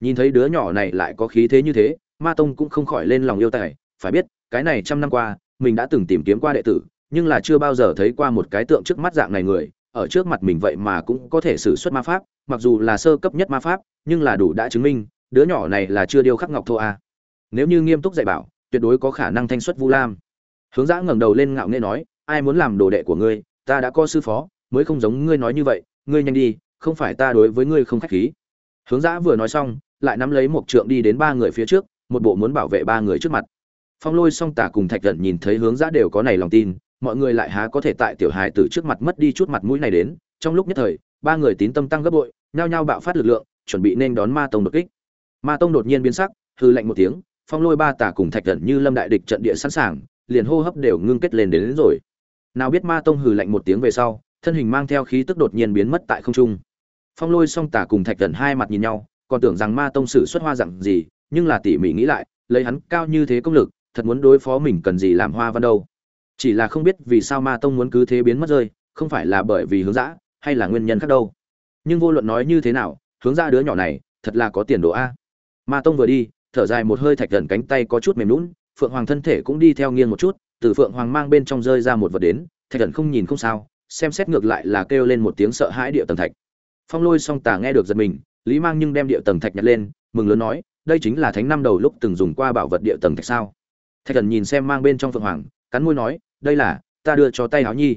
Nhìn thấy đứa nhỏ này lại có khí thế như thế, ma tông cũng không khỏi lên lòng yêu tài. Phải biết, cái này trăm năm qua, mình đã từng tìm kiếm qua đệ tử, nhưng là chưa bao giờ thấy qua một cái tượng trước mắt dạng này người ở trước mặt mình vậy mà cũng có thể sử xuất ma pháp, mặc dù là sơ cấp nhất ma pháp, nhưng là đủ đã chứng minh, đứa nhỏ này là chưa điêu khắc ngọc thô a. Nếu như nghiêm túc dạy bảo, tuyệt đối có khả năng thanh xuất vu lam. Hướng dã ngẩng đầu lên ngạo nghễ nói, ai muốn làm đồ đệ của ngươi, ta đã có sư phó, mới không giống ngươi nói như vậy, ngươi nhanh đi, không phải ta đối với ngươi không khách khí. Hướng dã vừa nói xong, lại nắm lấy một trượng đi đến ba người phía trước, một bộ muốn bảo vệ ba người trước mặt. Phong lôi song tả cùng thạch Cẩn nhìn thấy hướng dã đều có này lòng tin mọi người lại há có thể tại tiểu hài tử trước mặt mất đi chút mặt mũi này đến. Trong lúc nhất thời ba người tín tâm tăng gấp bội nhao nhao bạo phát lực lượng chuẩn bị nên đón ma tông đột kích. Ma tông đột nhiên biến sắc hư lạnh một tiếng phong lôi ba tả cùng thạch thần như lâm đại địch trận địa sẵn sàng liền hô hấp đều ngưng kết lên đến, đến rồi. Nào biết ma tông hừ lạnh một tiếng về sau thân hình mang theo khí tức đột nhiên biến mất tại không trung. Phong lôi song tả cùng thạch thần hai mặt nhìn nhau còn tưởng rằng ma tông sử xuất hoa dặn gì nhưng là tỉ mỉ nghĩ lại lấy hắn cao như thế công lực thật muốn đối phó mình cần gì làm hoa văn đâu chỉ là không biết vì sao ma tông muốn cứ thế biến mất rơi, không phải là bởi vì hướng dã, hay là nguyên nhân khác đâu. Nhưng vô luận nói như thế nào, hướng ra đứa nhỏ này, thật là có tiền đồ a. Ma tông vừa đi, thở dài một hơi thạch gần cánh tay có chút mềm lún phượng hoàng thân thể cũng đi theo nghiêng một chút, từ phượng hoàng mang bên trong rơi ra một vật đến, thạch gần không nhìn không sao, xem xét ngược lại là kêu lên một tiếng sợ hãi địa tầng thạch. Phong lôi song tà nghe được giật mình, lý mang nhưng đem địa tầng thạch nhặt lên, mừng lớn nói, đây chính là thánh năm đầu lúc từng dùng qua bảo vật địa tầng thạch sao? Thạch gần nhìn xem mang bên trong phượng hoàng, cắn môi nói đây là, ta đưa cho tay áo nhi.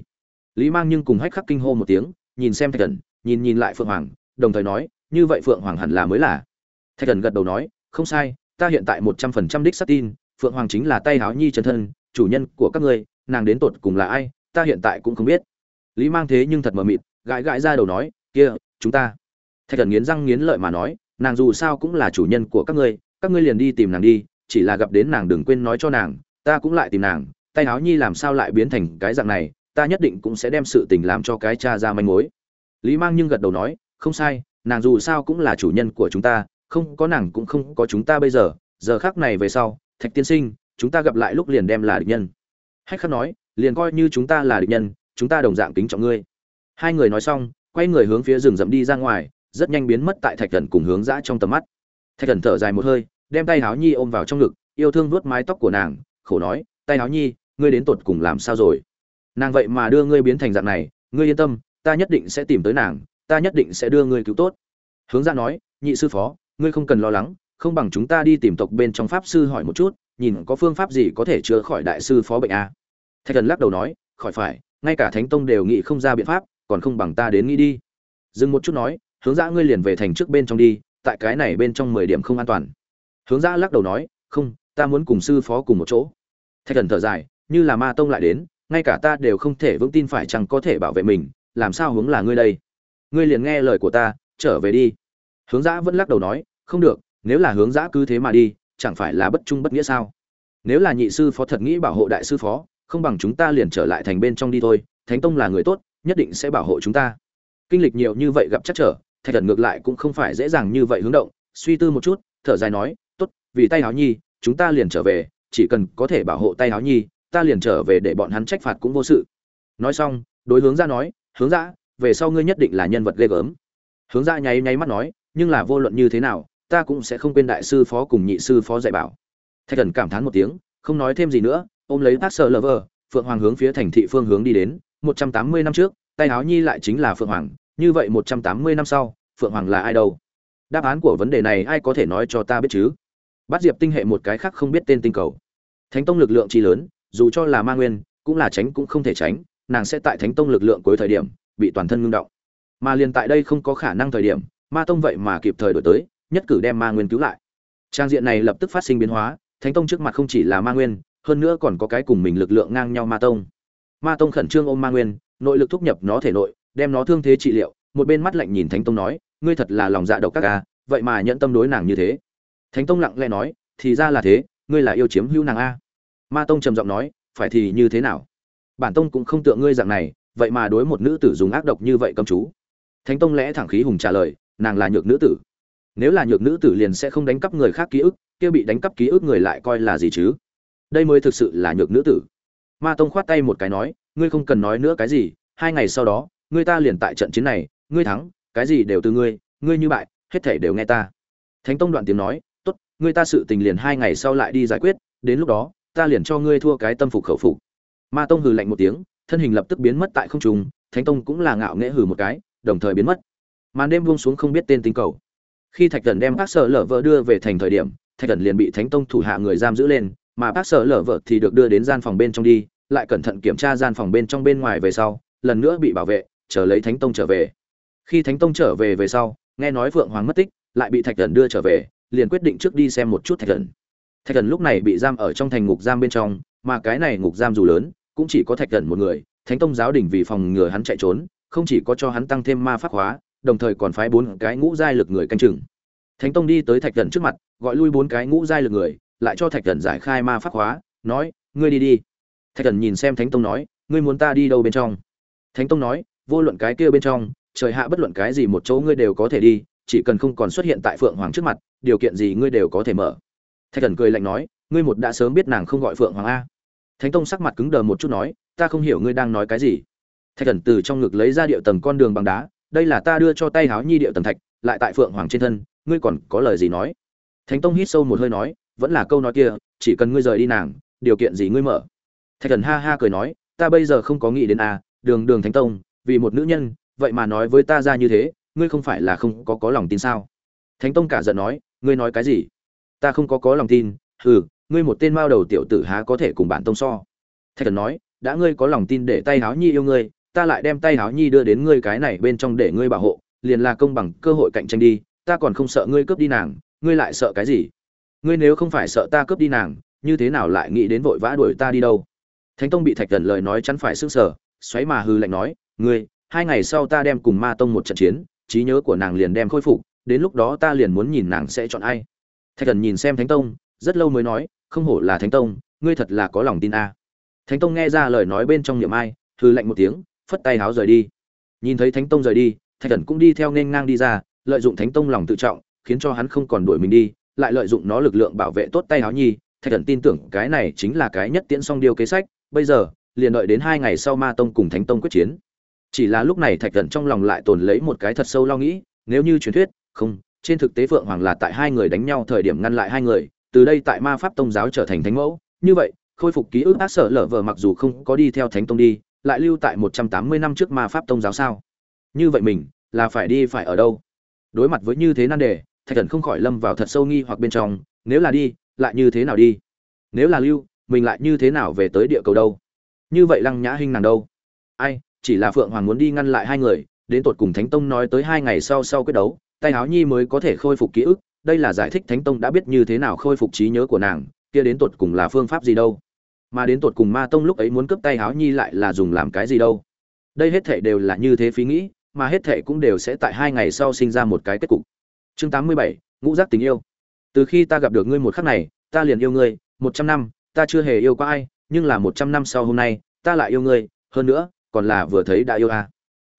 Lý mang nhưng cùng hách khắc kinh hô một tiếng, nhìn xem thạch thần, nhìn nhìn lại phượng hoàng, đồng thời nói, như vậy phượng hoàng hẳn là mới là. Thạch thần gật đầu nói, không sai, ta hiện tại một trăm phần trăm đích xác tin, phượng hoàng chính là tay áo nhi chân thân, chủ nhân của các ngươi, nàng đến tột cùng là ai, ta hiện tại cũng không biết. Lý mang thế nhưng thật mờ mịt, gãi gãi ra đầu nói, kia, chúng ta. Thạch thần nghiến răng nghiến lợi mà nói, nàng dù sao cũng là chủ nhân của các ngươi các ngươi liền đi tìm nàng đi, chỉ là gặp đến nàng đừng quên nói cho nàng, ta cũng lại tìm nàng tay áo nhi làm sao lại biến thành cái dạng này, ta nhất định cũng sẽ đem sự tình làm cho cái cha ra manh mối. Lý mang nhưng gật đầu nói, không sai, nàng dù sao cũng là chủ nhân của chúng ta, không có nàng cũng không có chúng ta bây giờ giờ khác này về sau, thạch tiên sinh, chúng ta gặp lại lúc liền đem là địch nhân. Hách khắc nói, liền coi như chúng ta là địch nhân, chúng ta đồng dạng kính trọng ngươi. Hai người nói xong, quay người hướng phía rừng rậm đi ra ngoài, rất nhanh biến mất tại thạch thần cùng hướng dã trong tầm mắt. Thạch thần thở dài một hơi, đem tay háo nhi ôm vào trong ngực, yêu thương vuốt mái tóc của nàng, khổ nói, tay háo nhi ngươi đến tột cùng làm sao rồi? Nàng vậy mà đưa ngươi biến thành dạng này, ngươi yên tâm, ta nhất định sẽ tìm tới nàng, ta nhất định sẽ đưa ngươi cứu tốt. Hướng ra nói, nhị sư phó, ngươi không cần lo lắng, không bằng chúng ta đi tìm tộc bên trong pháp sư hỏi một chút, nhìn có phương pháp gì có thể chữa khỏi đại sư phó bệnh a. Thạch thần lắc đầu nói, khỏi phải, ngay cả thánh tông đều nghĩ không ra biện pháp, còn không bằng ta đến nghĩ đi. Dừng một chút nói, hướng Dã ngươi liền về thành trước bên trong đi, tại cái này bên trong mười điểm không an toàn. Hướng Dã lắc đầu nói, không, ta muốn cùng sư phó cùng một chỗ. Thạch thần thở dài như là ma tông lại đến, ngay cả ta đều không thể vững tin phải chăng có thể bảo vệ mình, làm sao hướng là ngươi đây? Ngươi liền nghe lời của ta, trở về đi. Hướng giã vẫn lắc đầu nói, không được, nếu là hướng giã cứ thế mà đi, chẳng phải là bất trung bất nghĩa sao? Nếu là nhị sư phó thật nghĩ bảo hộ đại sư phó, không bằng chúng ta liền trở lại thành bên trong đi thôi, thánh tông là người tốt, nhất định sẽ bảo hộ chúng ta. Kinh lịch nhiều như vậy gặp chắc trở, thạch thần ngược lại cũng không phải dễ dàng như vậy hướng động, suy tư một chút, thở dài nói, tốt, vì tay áo nhi, chúng ta liền trở về, chỉ cần có thể bảo hộ tay áo nhi ta liền trở về để bọn hắn trách phạt cũng vô sự. Nói xong, đối hướng ra nói, hướng ra, về sau ngươi nhất định là nhân vật ghê gớm. Hướng ra nháy nháy mắt nói, nhưng là vô luận như thế nào, ta cũng sẽ không quên đại sư phó cùng nhị sư phó dạy bảo. Thạch thần cảm thán một tiếng, không nói thêm gì nữa, ôm lấy tác sợ lờ vờ, phượng hoàng hướng phía thành thị phương hướng đi đến, một trăm tám mươi năm trước, tay áo nhi lại chính là phượng hoàng, như vậy một trăm tám mươi năm sau, phượng hoàng là ai đâu? Đáp án của vấn đề này ai có thể nói cho ta biết chứ? Bắt diệp tinh hệ một cái khác không biết tên tinh cầu. Thánh tông lực lượng chi lớn dù cho là ma nguyên, cũng là tránh cũng không thể tránh, nàng sẽ tại thánh tông lực lượng cuối thời điểm bị toàn thân ngưng động. Mà liền tại đây không có khả năng thời điểm, ma tông vậy mà kịp thời đổi tới, nhất cử đem ma nguyên cứu lại. Trang diện này lập tức phát sinh biến hóa, thánh tông trước mặt không chỉ là ma nguyên, hơn nữa còn có cái cùng mình lực lượng ngang nhau ma tông. Ma tông khẩn trương ôm ma nguyên, nội lực thúc nhập nó thể nội, đem nó thương thế trị liệu, một bên mắt lạnh nhìn thánh tông nói, ngươi thật là lòng dạ độc các ca vậy mà nhận tâm đối nàng như thế. Thánh tông lặng lẽ nói, thì ra là thế, ngươi là yêu chiếm hữu nàng a ma tông trầm giọng nói, phải thì như thế nào? Bản tông cũng không tựa ngươi dạng này, vậy mà đối một nữ tử dùng ác độc như vậy cầm chú. Thánh tông lẽ thẳng khí hùng trả lời, nàng là nhược nữ tử. Nếu là nhược nữ tử liền sẽ không đánh cắp người khác ký ức, kia bị đánh cắp ký ức người lại coi là gì chứ? Đây mới thực sự là nhược nữ tử. Ma tông khoát tay một cái nói, ngươi không cần nói nữa cái gì, hai ngày sau đó, ngươi ta liền tại trận chiến này, ngươi thắng, cái gì đều từ ngươi ngươi như bại, hết thể đều nghe ta. Thánh tông đoạn tiếng nói, tốt, ngươi ta sự tình liền hai ngày sau lại đi giải quyết, đến lúc đó ta liền cho ngươi thua cái tâm phục khẩu phục. Ma tông hừ lạnh một tiếng, thân hình lập tức biến mất tại không trung, thánh tông cũng là ngạo nghễ hừ một cái, đồng thời biến mất. Màn đêm buông xuống không biết tên tinh cầu. Khi thạch thần đem bác sở lở vợ đưa về thành thời điểm, thạch thần liền bị thánh tông thủ hạ người giam giữ lên, mà bác sở lở vợ thì được đưa đến gian phòng bên trong đi, lại cẩn thận kiểm tra gian phòng bên trong bên ngoài về sau, lần nữa bị bảo vệ, chờ lấy thánh tông trở về. Khi thánh tông trở về về sau, nghe nói phượng hoàng mất tích, lại bị thạch thần đưa trở về, liền quyết định trước đi xem một chút thạch thần thạch thần lúc này bị giam ở trong thành ngục giam bên trong, mà cái này ngục giam dù lớn, cũng chỉ có thạch thần một người. Thánh tông giáo đình vì phòng ngừa hắn chạy trốn, không chỉ có cho hắn tăng thêm ma pháp hóa, đồng thời còn phái bốn cái ngũ giai lực người canh chừng. Thánh tông đi tới thạch thần trước mặt, gọi lui bốn cái ngũ giai lực người, lại cho thạch thần giải khai ma pháp hóa, nói, ngươi đi đi. Thạch thần nhìn xem thánh tông nói, ngươi muốn ta đi đâu bên trong? Thánh tông nói, vô luận cái kia bên trong, trời hạ bất luận cái gì một chỗ ngươi đều có thể đi, chỉ cần không còn xuất hiện tại phượng hoàng trước mặt, điều kiện gì ngươi đều có thể mở thạch thần cười lạnh nói, ngươi một đã sớm biết nàng không gọi phượng hoàng a. Thánh tông sắc mặt cứng đờ một chút nói, ta không hiểu ngươi đang nói cái gì. Thạch thần từ trong ngực lấy ra điệu tầng con đường bằng đá, đây là ta đưa cho tay háo nhi điệu tầng thạch, lại tại phượng hoàng trên thân, ngươi còn có lời gì nói? Thánh tông hít sâu một hơi nói, vẫn là câu nói kia, chỉ cần ngươi rời đi nàng, điều kiện gì ngươi mở. Thạch thần ha ha cười nói, ta bây giờ không có nghĩ đến a, đường đường thánh tông, vì một nữ nhân, vậy mà nói với ta ra như thế, ngươi không phải là không có có lòng tin sao? Thánh tông cả giận nói, ngươi nói cái gì? Ta không có có lòng tin, hừ, ngươi một tên mao đầu tiểu tử há có thể cùng bản tông so. Thạch thần nói, đã ngươi có lòng tin để tay háo nhi yêu ngươi, ta lại đem tay háo nhi đưa đến ngươi cái này bên trong để ngươi bảo hộ, liền là công bằng, cơ hội cạnh tranh đi, ta còn không sợ ngươi cướp đi nàng, ngươi lại sợ cái gì? Ngươi nếu không phải sợ ta cướp đi nàng, như thế nào lại nghĩ đến vội vã đuổi ta đi đâu? Thánh tông bị thạch thần lời nói chắn phải sức sở xoáy mà hư lạnh nói, ngươi, hai ngày sau ta đem cùng ma tông một trận chiến, trí nhớ của nàng liền đem khôi phục, đến lúc đó ta liền muốn nhìn nàng sẽ chọn ai thạch thần nhìn xem thánh tông, rất lâu mới nói, không hổ là thánh tông, ngươi thật là có lòng tin a. Thánh tông nghe ra lời nói bên trong niệm ai thư lạnh một tiếng, phất tay háo rời đi. Nhìn thấy thánh tông rời đi, thạch thần cũng đi theo nên ngang đi ra, lợi dụng thánh tông lòng tự trọng, khiến cho hắn không còn đuổi mình đi, lại lợi dụng nó lực lượng bảo vệ tốt tay háo nhi. Thạch thần tin tưởng cái này chính là cái nhất tiễn song điều kế sách, bây giờ, liền đợi đến hai ngày sau ma tông cùng thánh tông quyết chiến. Chỉ là lúc này thạch thần trong lòng lại tồn lấy một cái thật sâu lo nghĩ, nếu như truyền thuyết, không trên thực tế phượng hoàng là tại hai người đánh nhau thời điểm ngăn lại hai người, từ đây tại ma pháp tông giáo trở thành thánh mẫu. Như vậy, khôi phục ký ức ác sở lở vờ mặc dù không có đi theo thánh tông đi, lại lưu tại một trăm tám mươi năm trước ma pháp tông giáo sao? Như vậy mình, là phải đi phải ở đâu? Đối mặt với như thế nan đề, thạch thần không khỏi lâm vào thật sâu nghi hoặc bên trong, nếu là đi, lại như thế nào đi? Nếu là lưu, mình lại như thế nào về tới địa cầu đâu? Như vậy lăng nhã hình nàng đâu? Ai, chỉ là phượng hoàng muốn đi ngăn lại hai người, đến tột cùng thánh tông nói tới hai ngày sau sau quyết đấu tay áo nhi mới có thể khôi phục ký ức, đây là giải thích thánh tông đã biết như thế nào khôi phục trí nhớ của nàng, kia đến tột cùng là phương pháp gì đâu. Mà đến tột cùng ma tông lúc ấy muốn cướp tay áo nhi lại là dùng làm cái gì đâu. Đây hết thể đều là như thế phí nghĩ, mà hết thể cũng đều sẽ tại hai ngày sau sinh ra một cái kết cục. Chương tám mươi bảy, ngũ giác tình yêu. Từ khi ta gặp được ngươi một khắc này, ta liền yêu ngươi, một trăm năm, ta chưa hề yêu qua ai, nhưng là một trăm năm sau hôm nay, ta lại yêu ngươi, hơn nữa, còn là vừa thấy đã yêu a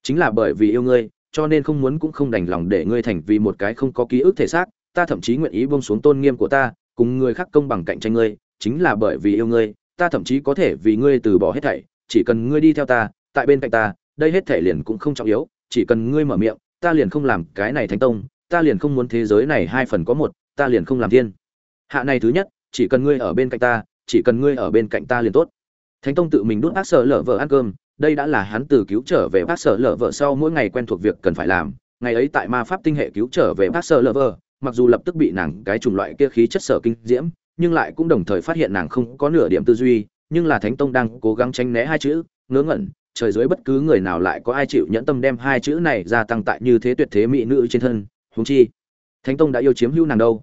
chính là bởi vì yêu ngươi cho nên không muốn cũng không đành lòng để ngươi thành vì một cái không có ký ức thể xác, ta thậm chí nguyện ý buông xuống tôn nghiêm của ta, cùng người khác công bằng cạnh tranh ngươi, chính là bởi vì yêu ngươi, ta thậm chí có thể vì ngươi từ bỏ hết thảy, chỉ cần ngươi đi theo ta, tại bên cạnh ta, đây hết thảy liền cũng không trọng yếu, chỉ cần ngươi mở miệng, ta liền không làm cái này thánh tông, ta liền không muốn thế giới này hai phần có một, ta liền không làm thiên. Hạ này thứ nhất, chỉ cần ngươi ở bên cạnh ta, chỉ cần ngươi ở bên cạnh ta liền tốt. Thánh tông tự mình đút ác sở lở vợ ăn cơm đây đã là hắn từ cứu trở về bác sở lở vợ sau mỗi ngày quen thuộc việc cần phải làm. Ngày ấy tại ma pháp tinh hệ cứu trở về bác sở lở vợ, mặc dù lập tức bị nàng cái chủng loại kia khí chất sở kinh diễm, nhưng lại cũng đồng thời phát hiện nàng không có nửa điểm tư duy, nhưng là thánh tông đang cố gắng tránh né hai chữ, ngớ ngẩn, trời dưới bất cứ người nào lại có ai chịu nhẫn tâm đem hai chữ này gia tăng tại như thế tuyệt thế mỹ nữ trên thân, huống chi, thánh tông đã yêu chiếm hữu nàng đâu.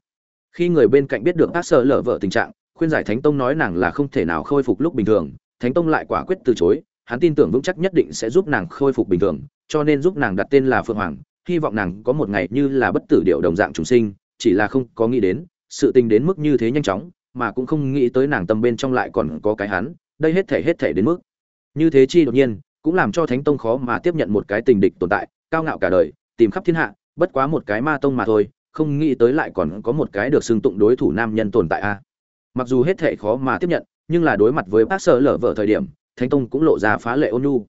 Khi người bên cạnh biết được bác sở lở vợ tình trạng, khuyên giải thánh tông nói nàng là không thể nào khôi phục lúc bình thường, thánh tông lại quả quyết từ chối hắn tin tưởng vững chắc nhất định sẽ giúp nàng khôi phục bình thường, cho nên giúp nàng đặt tên là phượng hoàng, hy vọng nàng có một ngày như là bất tử điệu đồng dạng trùng sinh, chỉ là không có nghĩ đến, sự tình đến mức như thế nhanh chóng, mà cũng không nghĩ tới nàng tâm bên trong lại còn có cái hắn, đây hết thể hết thể đến mức. Như thế chi đột nhiên, cũng làm cho thánh tông khó mà tiếp nhận một cái tình địch tồn tại, cao ngạo cả đời, tìm khắp thiên hạ, bất quá một cái ma tông mà thôi, không nghĩ tới lại còn có một cái được xưng tụng đối thủ nam nhân tồn tại a. Mặc dù hết thể khó mà tiếp nhận, nhưng là đối mặt với bác sở lở vợ thời điểm thánh tông cũng lộ ra phá lệ ôn nhu.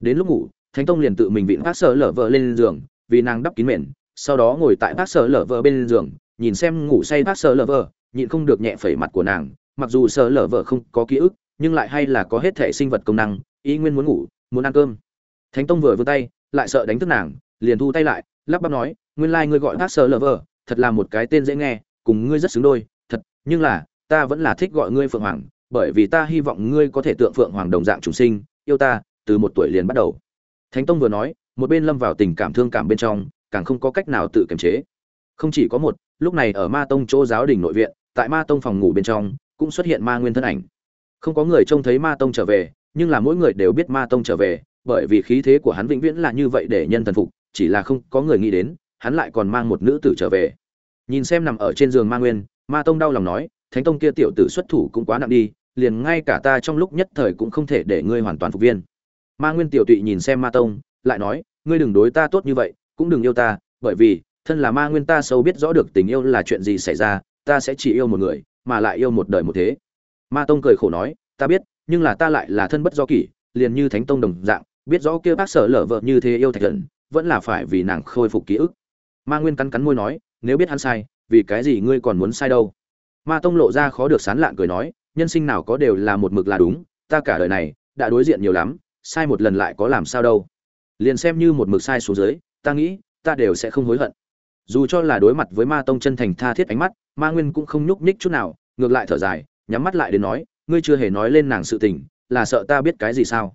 Đến lúc ngủ, thánh tông liền tự mình vịn bác sở lở vợ lên giường, vì nàng đắp kín mền, sau đó ngồi tại bác sở lở vợ bên giường, nhìn xem ngủ say bác sở lở vợ, nhịn không được nhẹ phẩy mặt của nàng, mặc dù sở lở vợ không có ký ức, nhưng lại hay là có hết thể sinh vật công năng, ý nguyên muốn ngủ, muốn ăn cơm. Thánh tông vừa vươn tay, lại sợ đánh thức nàng, liền thu tay lại, lắp bắp nói, nguyên lai gọi bác sở lở vợ, thật là một cái tên dễ nghe, cùng ngươi rất xứng đôi, thật, nhưng là, ta vẫn là thích gọi ngươi phượng hoàng bởi vì ta hy vọng ngươi có thể tượng phượng hoàng đồng dạng trùng sinh, yêu ta, từ một tuổi liền bắt đầu. Thánh tông vừa nói, một bên lâm vào tình cảm thương cảm bên trong, càng không có cách nào tự kiềm chế. Không chỉ có một, lúc này ở ma tông chỗ giáo đình nội viện, tại ma tông phòng ngủ bên trong, cũng xuất hiện ma nguyên thân ảnh. Không có người trông thấy ma tông trở về, nhưng là mỗi người đều biết ma tông trở về, bởi vì khí thế của hắn vĩnh viễn là như vậy để nhân thần phục, chỉ là không có người nghĩ đến, hắn lại còn mang một nữ tử trở về. Nhìn xem nằm ở trên giường ma nguyên, ma tông đau lòng nói, thánh tông kia tiểu tử xuất thủ cũng quá nặng đi liền ngay cả ta trong lúc nhất thời cũng không thể để ngươi hoàn toàn phục viên. Ma nguyên tiểu tụy nhìn xem ma tông, lại nói, ngươi đừng đối ta tốt như vậy, cũng đừng yêu ta, bởi vì, thân là ma nguyên ta sâu biết rõ được tình yêu là chuyện gì xảy ra, ta sẽ chỉ yêu một người, mà lại yêu một đời một thế. Ma tông cười khổ nói, ta biết, nhưng là ta lại là thân bất do kỷ, liền như thánh tông đồng dạng, biết rõ kia bác sở lở vợ như thế yêu thạch thần, vẫn là phải vì nàng khôi phục ký ức. Ma nguyên cắn cắn môi nói, nếu biết hắn sai, vì cái gì ngươi còn muốn sai đâu? Ma tông lộ ra khó được sán lạn cười nói nhân sinh nào có đều là một mực là đúng, ta cả đời này đã đối diện nhiều lắm, sai một lần lại có làm sao đâu. Liền xem như một mực sai xuống dưới, ta nghĩ, ta đều sẽ không hối hận. Dù cho là đối mặt với ma tông chân thành tha thiết ánh mắt, ma nguyên cũng không nhúc nhích chút nào, ngược lại thở dài, nhắm mắt lại đến nói, ngươi chưa hề nói lên nàng sự tình, là sợ ta biết cái gì sao?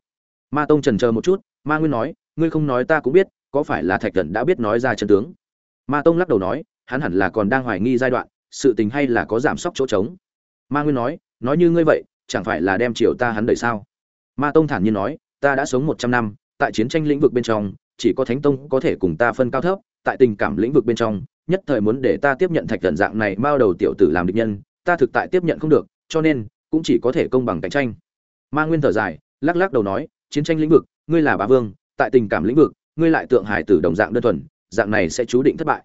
Ma tông trần chờ một chút, ma nguyên nói, ngươi không nói ta cũng biết, có phải là thạch cẩn đã biết nói ra chân tướng? Ma tông lắc đầu nói, hắn hẳn là còn đang hoài nghi giai đoạn, sự tình hay là có giảm sốc chỗ trống. Ma nguyên nói nói như ngươi vậy, chẳng phải là đem triều ta hắn đợi sao? Ma tông thản nhiên nói, ta đã sống một trăm năm, tại chiến tranh lĩnh vực bên trong, chỉ có thánh tông có thể cùng ta phân cao thấp, tại tình cảm lĩnh vực bên trong, nhất thời muốn để ta tiếp nhận thạch thần dạng này bao đầu tiểu tử làm địch nhân, ta thực tại tiếp nhận không được, cho nên, cũng chỉ có thể công bằng cạnh tranh. Ma nguyên thở dài, lắc lắc đầu nói, chiến tranh lĩnh vực, ngươi là bá vương, tại tình cảm lĩnh vực, ngươi lại tượng hải tử đồng dạng đơn thuần, dạng này sẽ chú định thất bại.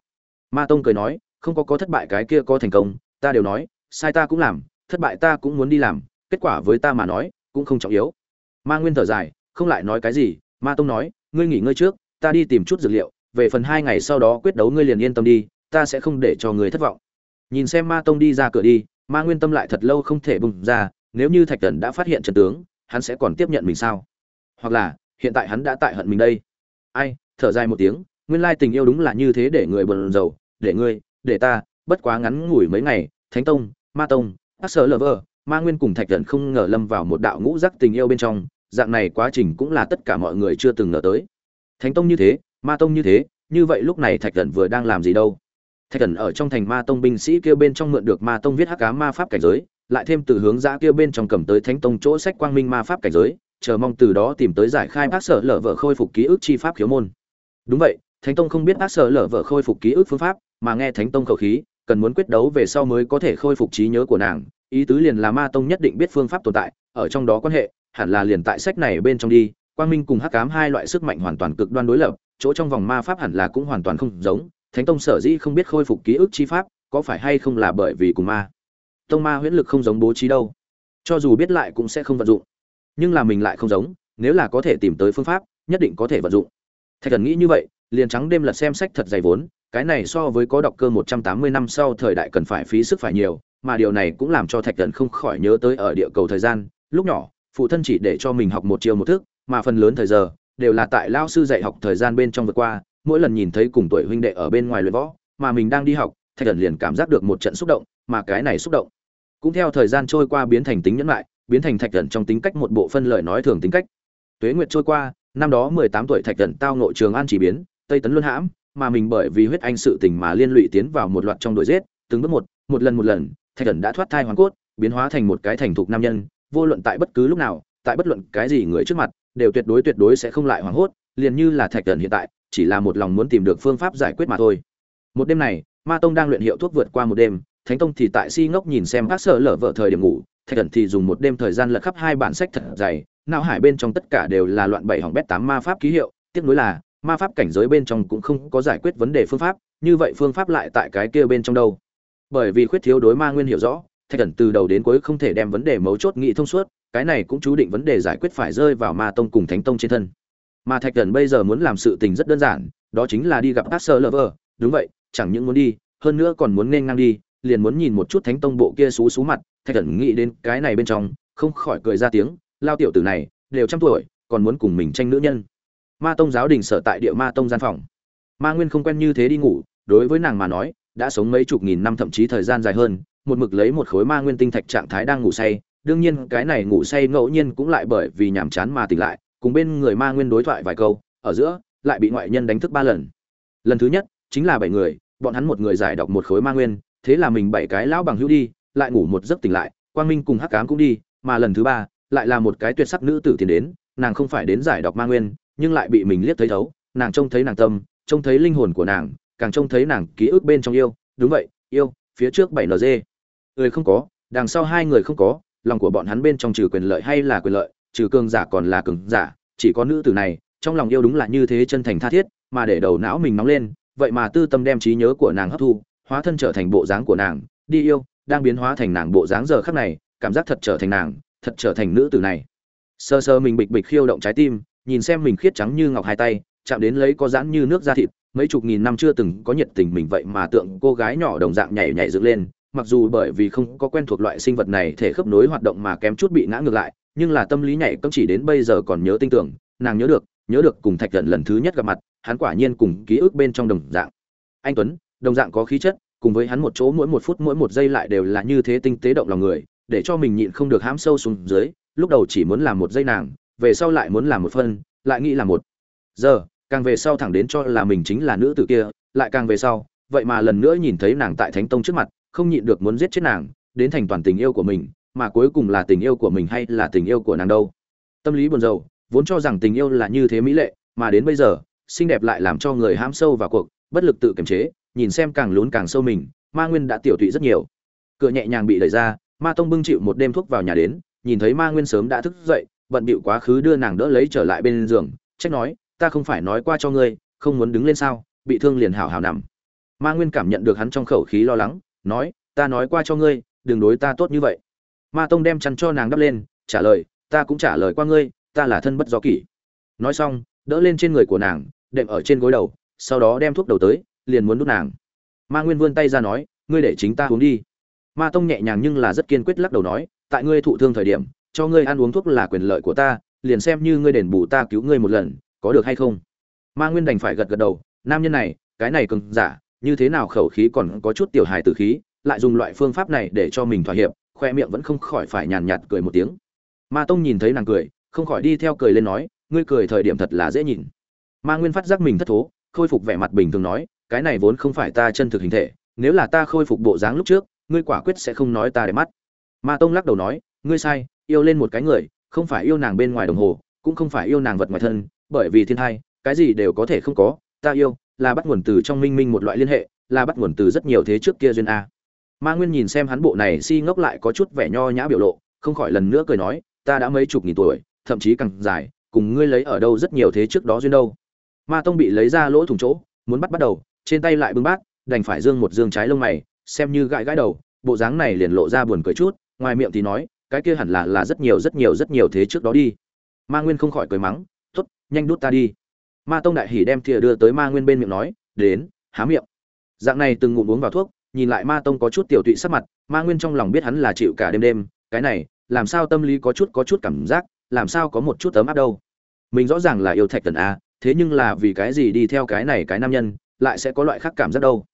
Ma tông cười nói, không có có thất bại cái kia có thành công, ta đều nói, sai ta cũng làm thất bại ta cũng muốn đi làm, kết quả với ta mà nói, cũng không trọng yếu. Ma nguyên thở dài, không lại nói cái gì, ma tông nói, ngươi nghỉ ngơi trước, ta đi tìm chút dược liệu, về phần hai ngày sau đó quyết đấu ngươi liền yên tâm đi, ta sẽ không để cho người thất vọng. Nhìn xem ma tông đi ra cửa đi, ma nguyên tâm lại thật lâu không thể bùng ra, nếu như thạch thần đã phát hiện trần tướng, hắn sẽ còn tiếp nhận mình sao? Hoặc là, hiện tại hắn đã tại hận mình đây. Ai, thở dài một tiếng, nguyên lai tình yêu đúng là như thế để người buồn rầu, để ngươi, để ta, bất quá ngắn ngủi mấy ngày, thánh tông, ma tông ác sở lờ vờ ma nguyên cùng thạch thần không ngờ lâm vào một đạo ngũ giác tình yêu bên trong, dạng này quá trình cũng là tất cả mọi người chưa từng ngờ tới. Thánh tông như thế, ma tông như thế, như vậy lúc này thạch thần vừa đang làm gì đâu? Thạch thần ở trong thành ma tông binh sĩ kia bên trong mượn được ma tông viết hắc cá ma pháp cảnh giới, lại thêm từ hướng giã kia bên trong cầm tới thánh tông chỗ sách quang minh ma pháp cảnh giới, chờ mong từ đó tìm tới giải khai bác sở lở vợ khôi phục ký ức chi pháp khiếu môn. Đúng vậy, thánh tông không biết bác sở lở vợ khôi phục ký ức phương pháp, mà nghe thánh tông khẩu khí cần muốn quyết đấu về sau mới có thể khôi phục trí nhớ của nàng, ý tứ liền là ma tông nhất định biết phương pháp tồn tại, ở trong đó quan hệ, hẳn là liền tại sách này bên trong đi, quang minh cùng hắc cám hai loại sức mạnh hoàn toàn cực đoan đối lập, chỗ trong vòng ma pháp hẳn là cũng hoàn toàn không giống, thánh tông sở dĩ không biết khôi phục ký ức chi pháp, có phải hay không là bởi vì cùng ma, tông ma huyễn lực không giống bố trí đâu. Cho dù biết lại cũng sẽ không vận dụng. Nhưng là mình lại không giống, nếu là có thể tìm tới phương pháp, nhất định có thể vận dụng. Thạch thần nghĩ như vậy, liền trắng đêm lật xem sách thật dày vốn cái này so với có đọc cơ một trăm tám mươi năm sau thời đại cần phải phí sức phải nhiều, mà điều này cũng làm cho thạch tận không khỏi nhớ tới ở địa cầu thời gian, lúc nhỏ, phụ thân chỉ để cho mình học một chiều một thức, mà phần lớn thời giờ, đều là tại lao sư dạy học thời gian bên trong vượt qua, mỗi lần nhìn thấy cùng tuổi huynh đệ ở bên ngoài luyện võ, mà mình đang đi học, thạch tận liền cảm giác được một trận xúc động, mà cái này xúc động cũng theo thời gian trôi qua biến thành tính nhẫn lại, biến thành thạch tận trong tính cách một bộ phân lời nói thường tính cách. Tuế nguyệt trôi qua, năm đó mười tám tuổi thạch tận tao nội trường an chỉ biến, tây tấn luân hãm mà mình bởi vì huyết anh sự tình mà liên lụy tiến vào một loạt trong đội giết, từng bước một một lần một lần, thạch thần đã thoát thai hoàn cốt, biến hóa thành một cái thành thục nam nhân, vô luận tại bất cứ lúc nào, tại bất luận cái gì người trước mặt, đều tuyệt đối tuyệt đối sẽ không lại hoảng hốt, liền như là thạch thần hiện tại, chỉ là một lòng muốn tìm được phương pháp giải quyết mà thôi. Một đêm này, ma tông đang luyện hiệu thuốc vượt qua một đêm, thánh tông thì tại si ngốc nhìn xem các sợ lở vợ thời điểm ngủ, thạch thần thì dùng một đêm thời gian lật khắp hai bản sách thật dày, não hải bên trong tất cả đều là loạn bảy hỏng bét tám ma pháp ký hiệu, tiếc nối là ma pháp cảnh giới bên trong cũng không có giải quyết vấn đề phương pháp như vậy phương pháp lại tại cái kia bên trong đâu? Bởi vì khuyết thiếu đối ma nguyên hiểu rõ thạch thần từ đầu đến cuối không thể đem vấn đề mấu chốt nghị thông suốt cái này cũng chú định vấn đề giải quyết phải rơi vào ma tông cùng thánh tông trên thân. Mà thạch thần bây giờ muốn làm sự tình rất đơn giản đó chính là đi gặp Asher Lover, đúng vậy, chẳng những muốn đi, hơn nữa còn muốn nên ngang đi, liền muốn nhìn một chút Thánh Tông bộ kia xú xú mặt, Thạch Cẩn nghĩ đến cái này bên trong, không khỏi cười ra tiếng, lao tiểu tử này, đều trăm tuổi, còn muốn cùng mình tranh nữ nhân. Ma Tông giáo đình sở tại địa Ma Tông gian phòng. Ma Nguyên không quen như thế đi ngủ, đối với nàng mà nói, đã sống mấy chục nghìn năm thậm chí thời gian dài hơn, một mực lấy một khối ma nguyên tinh thạch trạng thái đang ngủ say, đương nhiên cái này ngủ say ngẫu nhiên cũng lại bởi vì nhàm chán mà tỉnh lại, cùng bên người ma nguyên đối thoại vài câu, ở giữa lại bị ngoại nhân đánh thức ba lần lần thứ nhất chính là bảy người bọn hắn một người giải đọc một khối ma nguyên thế là mình bảy cái lão bằng hữu đi lại ngủ một giấc tỉnh lại quang minh cùng hắc cám cũng đi mà lần thứ ba lại là một cái tuyệt sắc nữ tử tiến đến nàng không phải đến giải đọc ma nguyên nhưng lại bị mình liếc thấy thấu, nàng trông thấy nàng tâm, trông thấy linh hồn của nàng, càng trông thấy nàng ký ức bên trong yêu. Đúng vậy, yêu, phía trước bảy nd người không có, đằng sau hai người không có, lòng của bọn hắn bên trong trừ quyền lợi hay là quyền lợi, trừ cường giả còn là cường giả, chỉ có nữ tử này, trong lòng yêu đúng là như thế chân thành tha thiết, mà để đầu não mình nóng lên, vậy mà tư tâm đem trí nhớ của nàng hấp thu, hóa thân trở thành bộ dáng của nàng, đi yêu, đang biến hóa thành nàng bộ dáng giờ khắc này, cảm giác thật trở thành nàng, thật trở thành nữ tử này. Sơ sơ mình bịch bịch khiêu động trái tim nhìn xem mình khiết trắng như ngọc hai tay, chạm đến lấy có giãn như nước da thịt, mấy chục nghìn năm chưa từng có nhiệt tình mình vậy mà tượng cô gái nhỏ đồng dạng nhảy nhảy dựng lên, mặc dù bởi vì không có quen thuộc loại sinh vật này thể khớp nối hoạt động mà kém chút bị ngã ngược lại, nhưng là tâm lý nhảy cấm chỉ đến bây giờ còn nhớ tinh tưởng, nàng nhớ được nhớ được cùng thạch thần lần thứ nhất gặp mặt, hắn quả nhiên cùng ký ức bên trong đồng dạng. Anh tuấn, đồng dạng có khí chất, cùng với hắn một chỗ mỗi một phút mỗi một giây lại đều là như thế tinh tế động lòng người, để cho mình nhịn không được hãm sâu xuống dưới, lúc đầu chỉ muốn làm một giây nàng về sau lại muốn làm một phân, lại nghĩ là một. Giờ, càng về sau thẳng đến cho là mình chính là nữ tử kia, lại càng về sau, vậy mà lần nữa nhìn thấy nàng tại thánh tông trước mặt, không nhịn được muốn giết chết nàng, đến thành toàn tình yêu của mình, mà cuối cùng là tình yêu của mình hay là tình yêu của nàng đâu? Tâm lý buồn rầu, vốn cho rằng tình yêu là như thế mỹ lệ, mà đến bây giờ, xinh đẹp lại làm cho người ham sâu vào cuộc, bất lực tự kiềm chế, nhìn xem càng lún càng sâu mình, ma nguyên đã tiểu tụy rất nhiều. Cửa nhẹ nhàng bị đẩy ra, ma tông bưng chịu một đêm thuốc vào nhà đến, nhìn thấy ma nguyên sớm đã thức dậy bận bịu quá khứ đưa nàng đỡ lấy trở lại bên giường, trách nói, ta không phải nói qua cho ngươi, không muốn đứng lên sao, bị thương liền hảo hảo nằm. Ma nguyên cảm nhận được hắn trong khẩu khí lo lắng, nói, ta nói qua cho ngươi, đừng đối ta tốt như vậy. Ma tông đem chăn cho nàng đắp lên, trả lời, ta cũng trả lời qua ngươi, ta là thân bất do kỷ. Nói xong, đỡ lên trên người của nàng, đệm ở trên gối đầu, sau đó đem thuốc đầu tới, liền muốn đút nàng. Ma nguyên vươn tay ra nói, ngươi để chính ta uống đi. Ma tông nhẹ nhàng nhưng là rất kiên quyết lắc đầu nói, tại ngươi thụ thương thời điểm cho ngươi ăn uống thuốc là quyền lợi của ta, liền xem như ngươi đền bù ta cứu ngươi một lần, có được hay không? Ma nguyên đành phải gật gật đầu, nam nhân này, cái này cứng giả, như thế nào khẩu khí còn có chút tiểu hài tử khí, lại dùng loại phương pháp này để cho mình thỏa hiệp, khoe miệng vẫn không khỏi phải nhàn nhạt cười một tiếng. Ma tông nhìn thấy nàng cười, không khỏi đi theo cười lên nói, ngươi cười thời điểm thật là dễ nhìn. Ma nguyên phát giác mình thất thố, khôi phục vẻ mặt bình thường nói, cái này vốn không phải ta chân thực hình thể, nếu là ta khôi phục bộ dáng lúc trước, ngươi quả quyết sẽ không nói ta để mắt. Ma tông lắc đầu nói, ngươi sai yêu lên một cái người, không phải yêu nàng bên ngoài đồng hồ, cũng không phải yêu nàng vật ngoài thân, bởi vì thiên thai cái gì đều có thể không có, ta yêu, là bắt nguồn từ trong minh minh một loại liên hệ, là bắt nguồn từ rất nhiều thế trước kia duyên a. Ma nguyên nhìn xem hắn bộ này si ngốc lại có chút vẻ nho nhã biểu lộ, không khỏi lần nữa cười nói, ta đã mấy chục nghìn tuổi, thậm chí càng dài, cùng ngươi lấy ở đâu rất nhiều thế trước đó duyên đâu. Ma tông bị lấy ra lỗ thủng chỗ, muốn bắt bắt đầu, trên tay lại bưng bát, đành phải dương một dương trái lông mày, xem như gãi gãi đầu, bộ dáng này liền lộ ra buồn cười chút, ngoài miệng thì nói cái kia hẳn là là rất nhiều rất nhiều rất nhiều thế trước đó đi. Ma nguyên không khỏi cười mắng t ố t nhanh đút ta đi. Ma tông đại hỉ đem thìa đưa tới ma nguyên bên miệng nói, đến, há miệng. Dạng này từng ngụm uống vào thuốc, nhìn lại ma tông có chút tiểu tụy sắc mặt, ma nguyên trong lòng biết hắn là chịu cả đêm đêm, cái này, làm sao tâm lý có chút có chút cảm giác, làm sao có một chút ấm áp đâu. Mình rõ ràng là yêu thạch tần a, thế nhưng là vì cái gì đi theo cái này, cái nam nhân, lại sẽ có loại khác cảm giác đâu.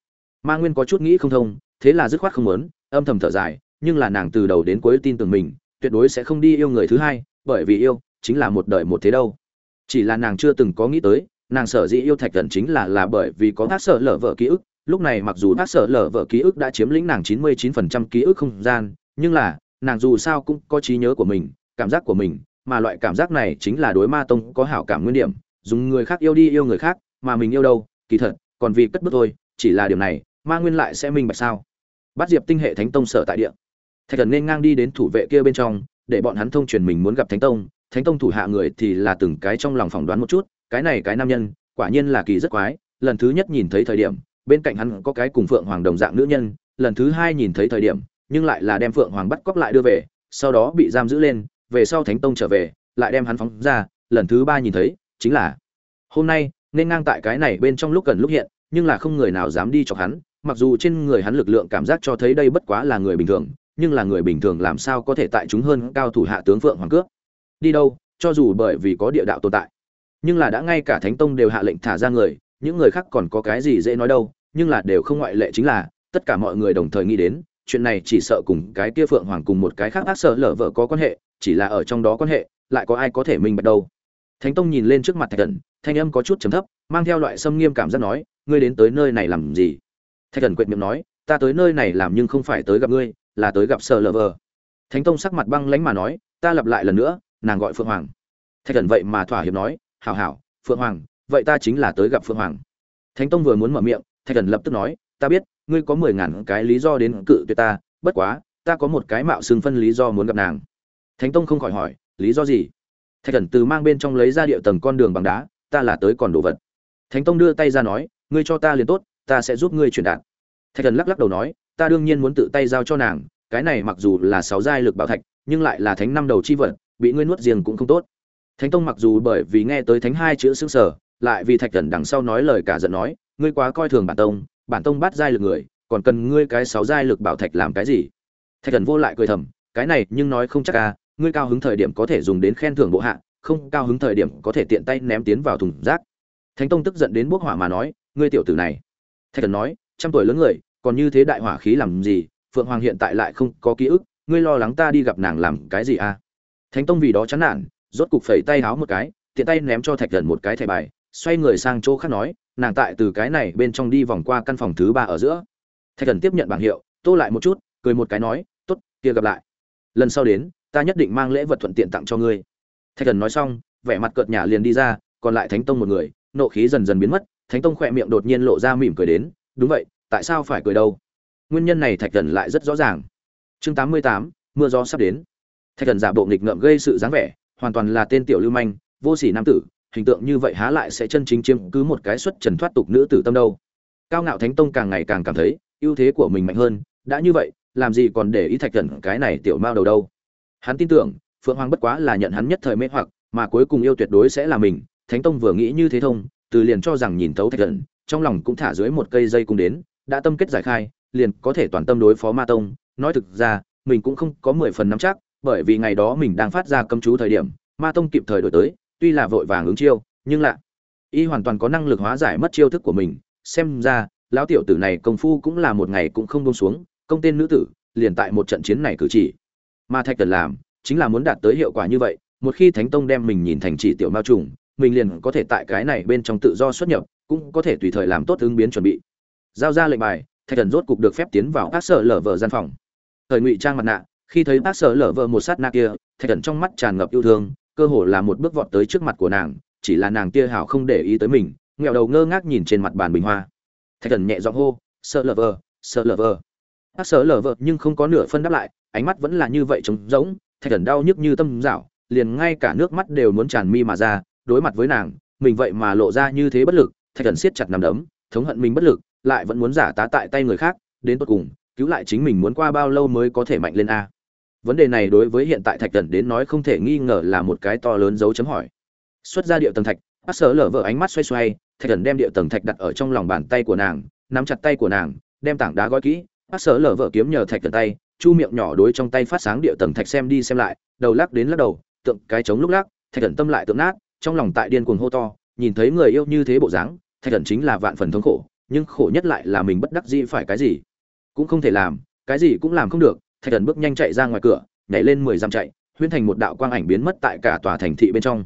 Ma nguyên có chút nghĩ không thông, thế là dứt khoát không muốn, âm thầm thở dài nhưng là nàng từ đầu đến cuối tin tưởng mình, tuyệt đối sẽ không đi yêu người thứ hai, bởi vì yêu chính là một đời một thế đâu. Chỉ là nàng chưa từng có nghĩ tới, nàng sở dĩ yêu thạch thần chính là là bởi vì có bác sở lở vợ ký ức. Lúc này mặc dù bác sở lở vợ ký ức đã chiếm lĩnh nàng chín mươi chín phần trăm ký ức không gian, nhưng là, nàng dù sao cũng có trí nhớ của mình, cảm giác của mình, mà loại cảm giác này chính là đối ma tông có hảo cảm nguyên điểm. Dùng người khác yêu đi yêu người khác, mà mình yêu đâu, kỳ thật, còn vì cất bước thôi, chỉ là điều này, ma nguyên lại sẽ minh bạch sao? Bắt diệp tinh hệ thánh tông sở tại địa thạch thần nên ngang đi đến thủ vệ kia bên trong, để bọn hắn thông truyền mình muốn gặp thánh tông. Thánh tông thủ hạ người thì là từng cái trong lòng phỏng đoán một chút, cái này cái nam nhân, quả nhiên là kỳ rất quái. Lần thứ nhất nhìn thấy thời điểm, bên cạnh hắn có cái cùng phượng hoàng đồng dạng nữ nhân, lần thứ hai nhìn thấy thời điểm, nhưng lại là đem phượng hoàng bắt cóc lại đưa về, sau đó bị giam giữ lên, về sau thánh tông trở về, lại đem hắn phóng ra, lần thứ ba nhìn thấy, chính là, hôm nay, nên ngang tại cái này bên trong lúc cần lúc hiện, nhưng là không người nào dám đi chọc hắn, mặc dù trên người hắn lực lượng cảm giác cho thấy đây bất quá là người bình thường nhưng là người bình thường làm sao có thể tại chúng hơn cao thủ hạ tướng phượng hoàng cướp đi đâu, cho dù bởi vì có địa đạo tồn tại, nhưng là đã ngay cả thánh tông đều hạ lệnh thả ra người, những người khác còn có cái gì dễ nói đâu, nhưng là đều không ngoại lệ chính là, tất cả mọi người đồng thời nghĩ đến, chuyện này chỉ sợ cùng cái kia phượng hoàng cùng một cái khác ác sợ lở vợ có quan hệ, chỉ là ở trong đó quan hệ, lại có ai có thể minh bạch đâu. Thánh tông nhìn lên trước mặt thạch thần thanh âm có chút trầm thấp, mang theo loại xâm nghiêm cảm giác nói, ngươi đến tới nơi này làm gì? Thạch thần quệt miệng nói, ta tới nơi này làm nhưng không phải tới gặp ngươi là tới gặp sợ lờ vờ. Thánh tông sắc mặt băng lãnh mà nói, ta lặp lại lần nữa, nàng gọi phượng hoàng. Thạch thần vậy mà thỏa hiệp nói, hảo hảo, phượng hoàng, vậy ta chính là tới gặp phượng hoàng. Thánh tông vừa muốn mở miệng, thạch thần lập tức nói, ta biết, ngươi có mười ngàn cái lý do đến cự tuyệt ta, bất quá, ta có một cái mạo xưng phân lý do muốn gặp nàng. Thánh tông không khỏi hỏi, lý do gì? Thạch thần từ mang bên trong lấy ra địa tầng con đường bằng đá, ta là tới còn đồ vật. Thánh tông đưa tay ra nói, ngươi cho ta liền tốt, ta sẽ giúp ngươi truyền đạt. Thạch thần lắc lắc đầu nói ta đương nhiên muốn tự tay giao cho nàng, cái này mặc dù là sáu giai lực bảo thạch, nhưng lại là thánh năm đầu chi vật, bị ngươi nuốt riêng cũng không tốt. Thánh tông mặc dù bởi vì nghe tới thánh hai chữ xương sở, lại vì thạch thần đằng sau nói lời cả giận nói, ngươi quá coi thường bản tông bản tông bắt giai lực người, còn cần ngươi cái sáu giai lực bảo thạch làm cái gì? Thạch thần vô lại cười thầm, cái này nhưng nói không chắc à ngươi cao hứng thời điểm có thể dùng đến khen thưởng bộ hạ, không cao hứng thời điểm có thể tiện tay ném tiến vào thùng rác. Thánh tông tức giận đến bốc hỏa mà nói, ngươi tiểu tử này. Thạch thần nói, trăm tuổi lớn người còn như thế đại hỏa khí làm gì, phượng hoàng hiện tại lại không có ký ức, ngươi lo lắng ta đi gặp nàng làm cái gì à? Thánh tông vì đó chán nản, rốt cục phẩy tay háo một cái, tiện tay ném cho thạch thần một cái thẻ bài, xoay người sang chỗ khác nói, nàng tại từ cái này bên trong đi vòng qua căn phòng thứ ba ở giữa. Thạch thần tiếp nhận bảng hiệu, tô lại một chút, cười một cái nói t ố t kia gặp lại. Lần sau đến, ta nhất định mang lễ vật thuận tiện tặng cho ngươi. Thạch thần nói xong, vẻ mặt cợt nhả liền đi ra, còn lại thánh tông một người, nộ khí dần dần biến mất, thánh tông khỏe miệng đột nhiên lộ ra mỉm cười đến, đúng vậy tại sao phải cười đâu? Nguyên nhân này thạch thần lại rất rõ ràng. Chương tám mươi tám, mưa gió sắp đến. Thạch thần giả bộ nghịch ngợm gây sự dáng vẻ, hoàn toàn là tên tiểu lưu manh, vô sỉ nam tử, hình tượng như vậy há lại sẽ chân chính chiếm cứ một cái xuất trần thoát tục nữ tử tâm đâu. Cao ngạo thánh tông càng ngày càng cảm thấy, ưu thế của mình mạnh hơn, đã như vậy, làm gì còn để ý thạch thần cái này tiểu mao đầu đâu. Hắn tin tưởng, phượng hoàng bất quá là nhận hắn nhất thời mê hoặc, mà cuối cùng yêu tuyệt đối sẽ là mình. Thánh tông vừa nghĩ như thế thông, từ liền cho rằng nhìn thấu thạch thần, trong lòng cũng thả dưới một cây dây cung đến đã tâm kết giải khai, liền có thể toàn tâm đối phó ma tông. Nói thực ra, mình cũng không có mười phần nắm chắc, bởi vì ngày đó mình đang phát ra cấm chú thời điểm, ma tông kịp thời đổi tới, tuy là vội vàng ứng chiêu, nhưng lạ y hoàn toàn có năng lực hóa giải mất chiêu thức của mình. Xem ra, lão tiểu tử này công phu cũng là một ngày cũng không buông xuống, công tên nữ tử, liền tại một trận chiến này cử chỉ. Mà thạch cần làm, chính là muốn đạt tới hiệu quả như vậy, một khi thánh tông đem mình nhìn thành chỉ tiểu mao trùng, mình liền có thể tại cái này bên trong tự do xuất nhập, cũng có thể tùy thời làm tốt ứng biến chuẩn bị giao ra lệnh bài, thạch thần rốt cục được phép tiến vào các sở lở vợ gian phòng. Thời ngụy trang mặt nạ, khi thấy bác sở lở vợ một sát na kia, thạch thần trong mắt tràn ngập yêu thương, cơ hồ là một bước vọt tới trước mặt của nàng, chỉ là nàng kia hảo không để ý tới mình, nghẹo đầu ngơ ngác nhìn trên mặt bàn bình hoa. Thạch thần nhẹ giọng hô sợ lở vợ sợ lở vợ bác sở lở vợ nhưng không có nửa phân đáp lại, ánh mắt vẫn là như vậy trống rỗng, thạch thần đau nhức như tâm dạo, liền ngay cả nước mắt đều muốn tràn mi mà ra, đối mặt với nàng, mình vậy mà lộ ra như thế bất lực, thạch thần siết chặt nằm đấm, thống hận mình bất lực lại vẫn muốn giả tá tại tay người khác, đến tột cùng, cứu lại chính mình muốn qua bao lâu mới có thể mạnh lên a. Vấn đề này đối với hiện tại thạch thần đến nói không thể nghi ngờ là một cái to lớn dấu chấm hỏi. Xuất ra địa tầng thạch, bác sở lở vợ ánh mắt xoay xoay, thạch thần đem địa tầng thạch đặt ở trong lòng bàn tay của nàng, nắm chặt tay của nàng, đem tảng đá gói kỹ. Bác sở lở vợ kiếm nhờ thạch thần tay, chu miệng nhỏ đối trong tay phát sáng địa tầng thạch xem đi xem lại, đầu lắc đến lắc đầu, tượng cái trống lúc lắc, thạch thần tâm lại tượng nát, trong lòng tại điên cuồng hô to, nhìn thấy người yêu như thế bộ dáng, thạch thần chính là vạn phần thống khổ nhưng khổ nhất lại là mình bất đắc dĩ phải cái gì? Cũng không thể làm, cái gì cũng làm không được, thạch thần bước nhanh chạy ra ngoài cửa, nhảy lên mười dặm chạy huyên thành một đạo quang ảnh biến mất tại cả tòa thành thị bên trong.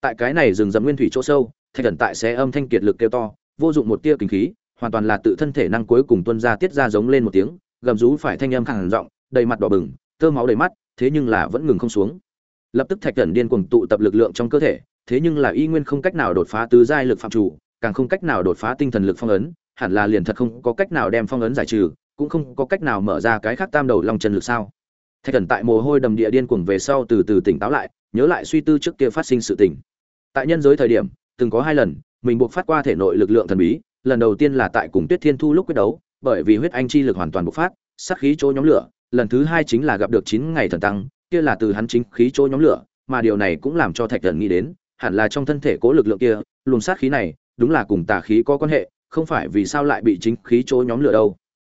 Tại cái này rừng rậm nguyên thủy chỗ sâu, thạch thần tại xe âm thanh kiệt lực kêu to, vô dụng một tia kinh khí, hoàn toàn là tự thân thể năng cuối cùng tuân ra tiết ra giống lên một tiếng, gầm rú phải thanh âm khẳng giọng, đầy mặt đỏ bừng, tơ máu đầy mắt, thế nhưng là vẫn ngừng không xuống. Lập tức thạch thần điên cuồng tụ tập lực lượng trong cơ thể, thế nhưng là y nguyên không cách nào đột phá tứ giai lực phạm chủ càng không cách nào đột phá tinh thần lực phong ấn, hẳn là liền thật không có cách nào đem phong ấn giải trừ, cũng không có cách nào mở ra cái khác tam đầu long chân lực sao. Thạch thần tại mồ hôi đầm địa điên cuồng về sau từ từ tỉnh táo lại, nhớ lại suy tư trước kia phát sinh sự tình. Tại nhân giới thời điểm, từng có hai lần, mình buộc phát qua thể nội lực lượng thần bí, lần đầu tiên là tại cùng tuyết thiên thu lúc quyết đấu, bởi vì huyết anh chi lực hoàn toàn bộc phát, sát khí chỗ nhóm lửa, lần thứ hai chính là gặp được chín ngày thần tăng, kia là từ hắn chính khí chỗ nhóm lửa, mà điều này cũng làm cho thạch thần nghĩ đến, hẳn là trong thân thể cố lực lượng kia, luồng sát khí này đúng là cùng tà khí có quan hệ, không phải vì sao lại bị chính khí chỗ nhóm lửa đâu.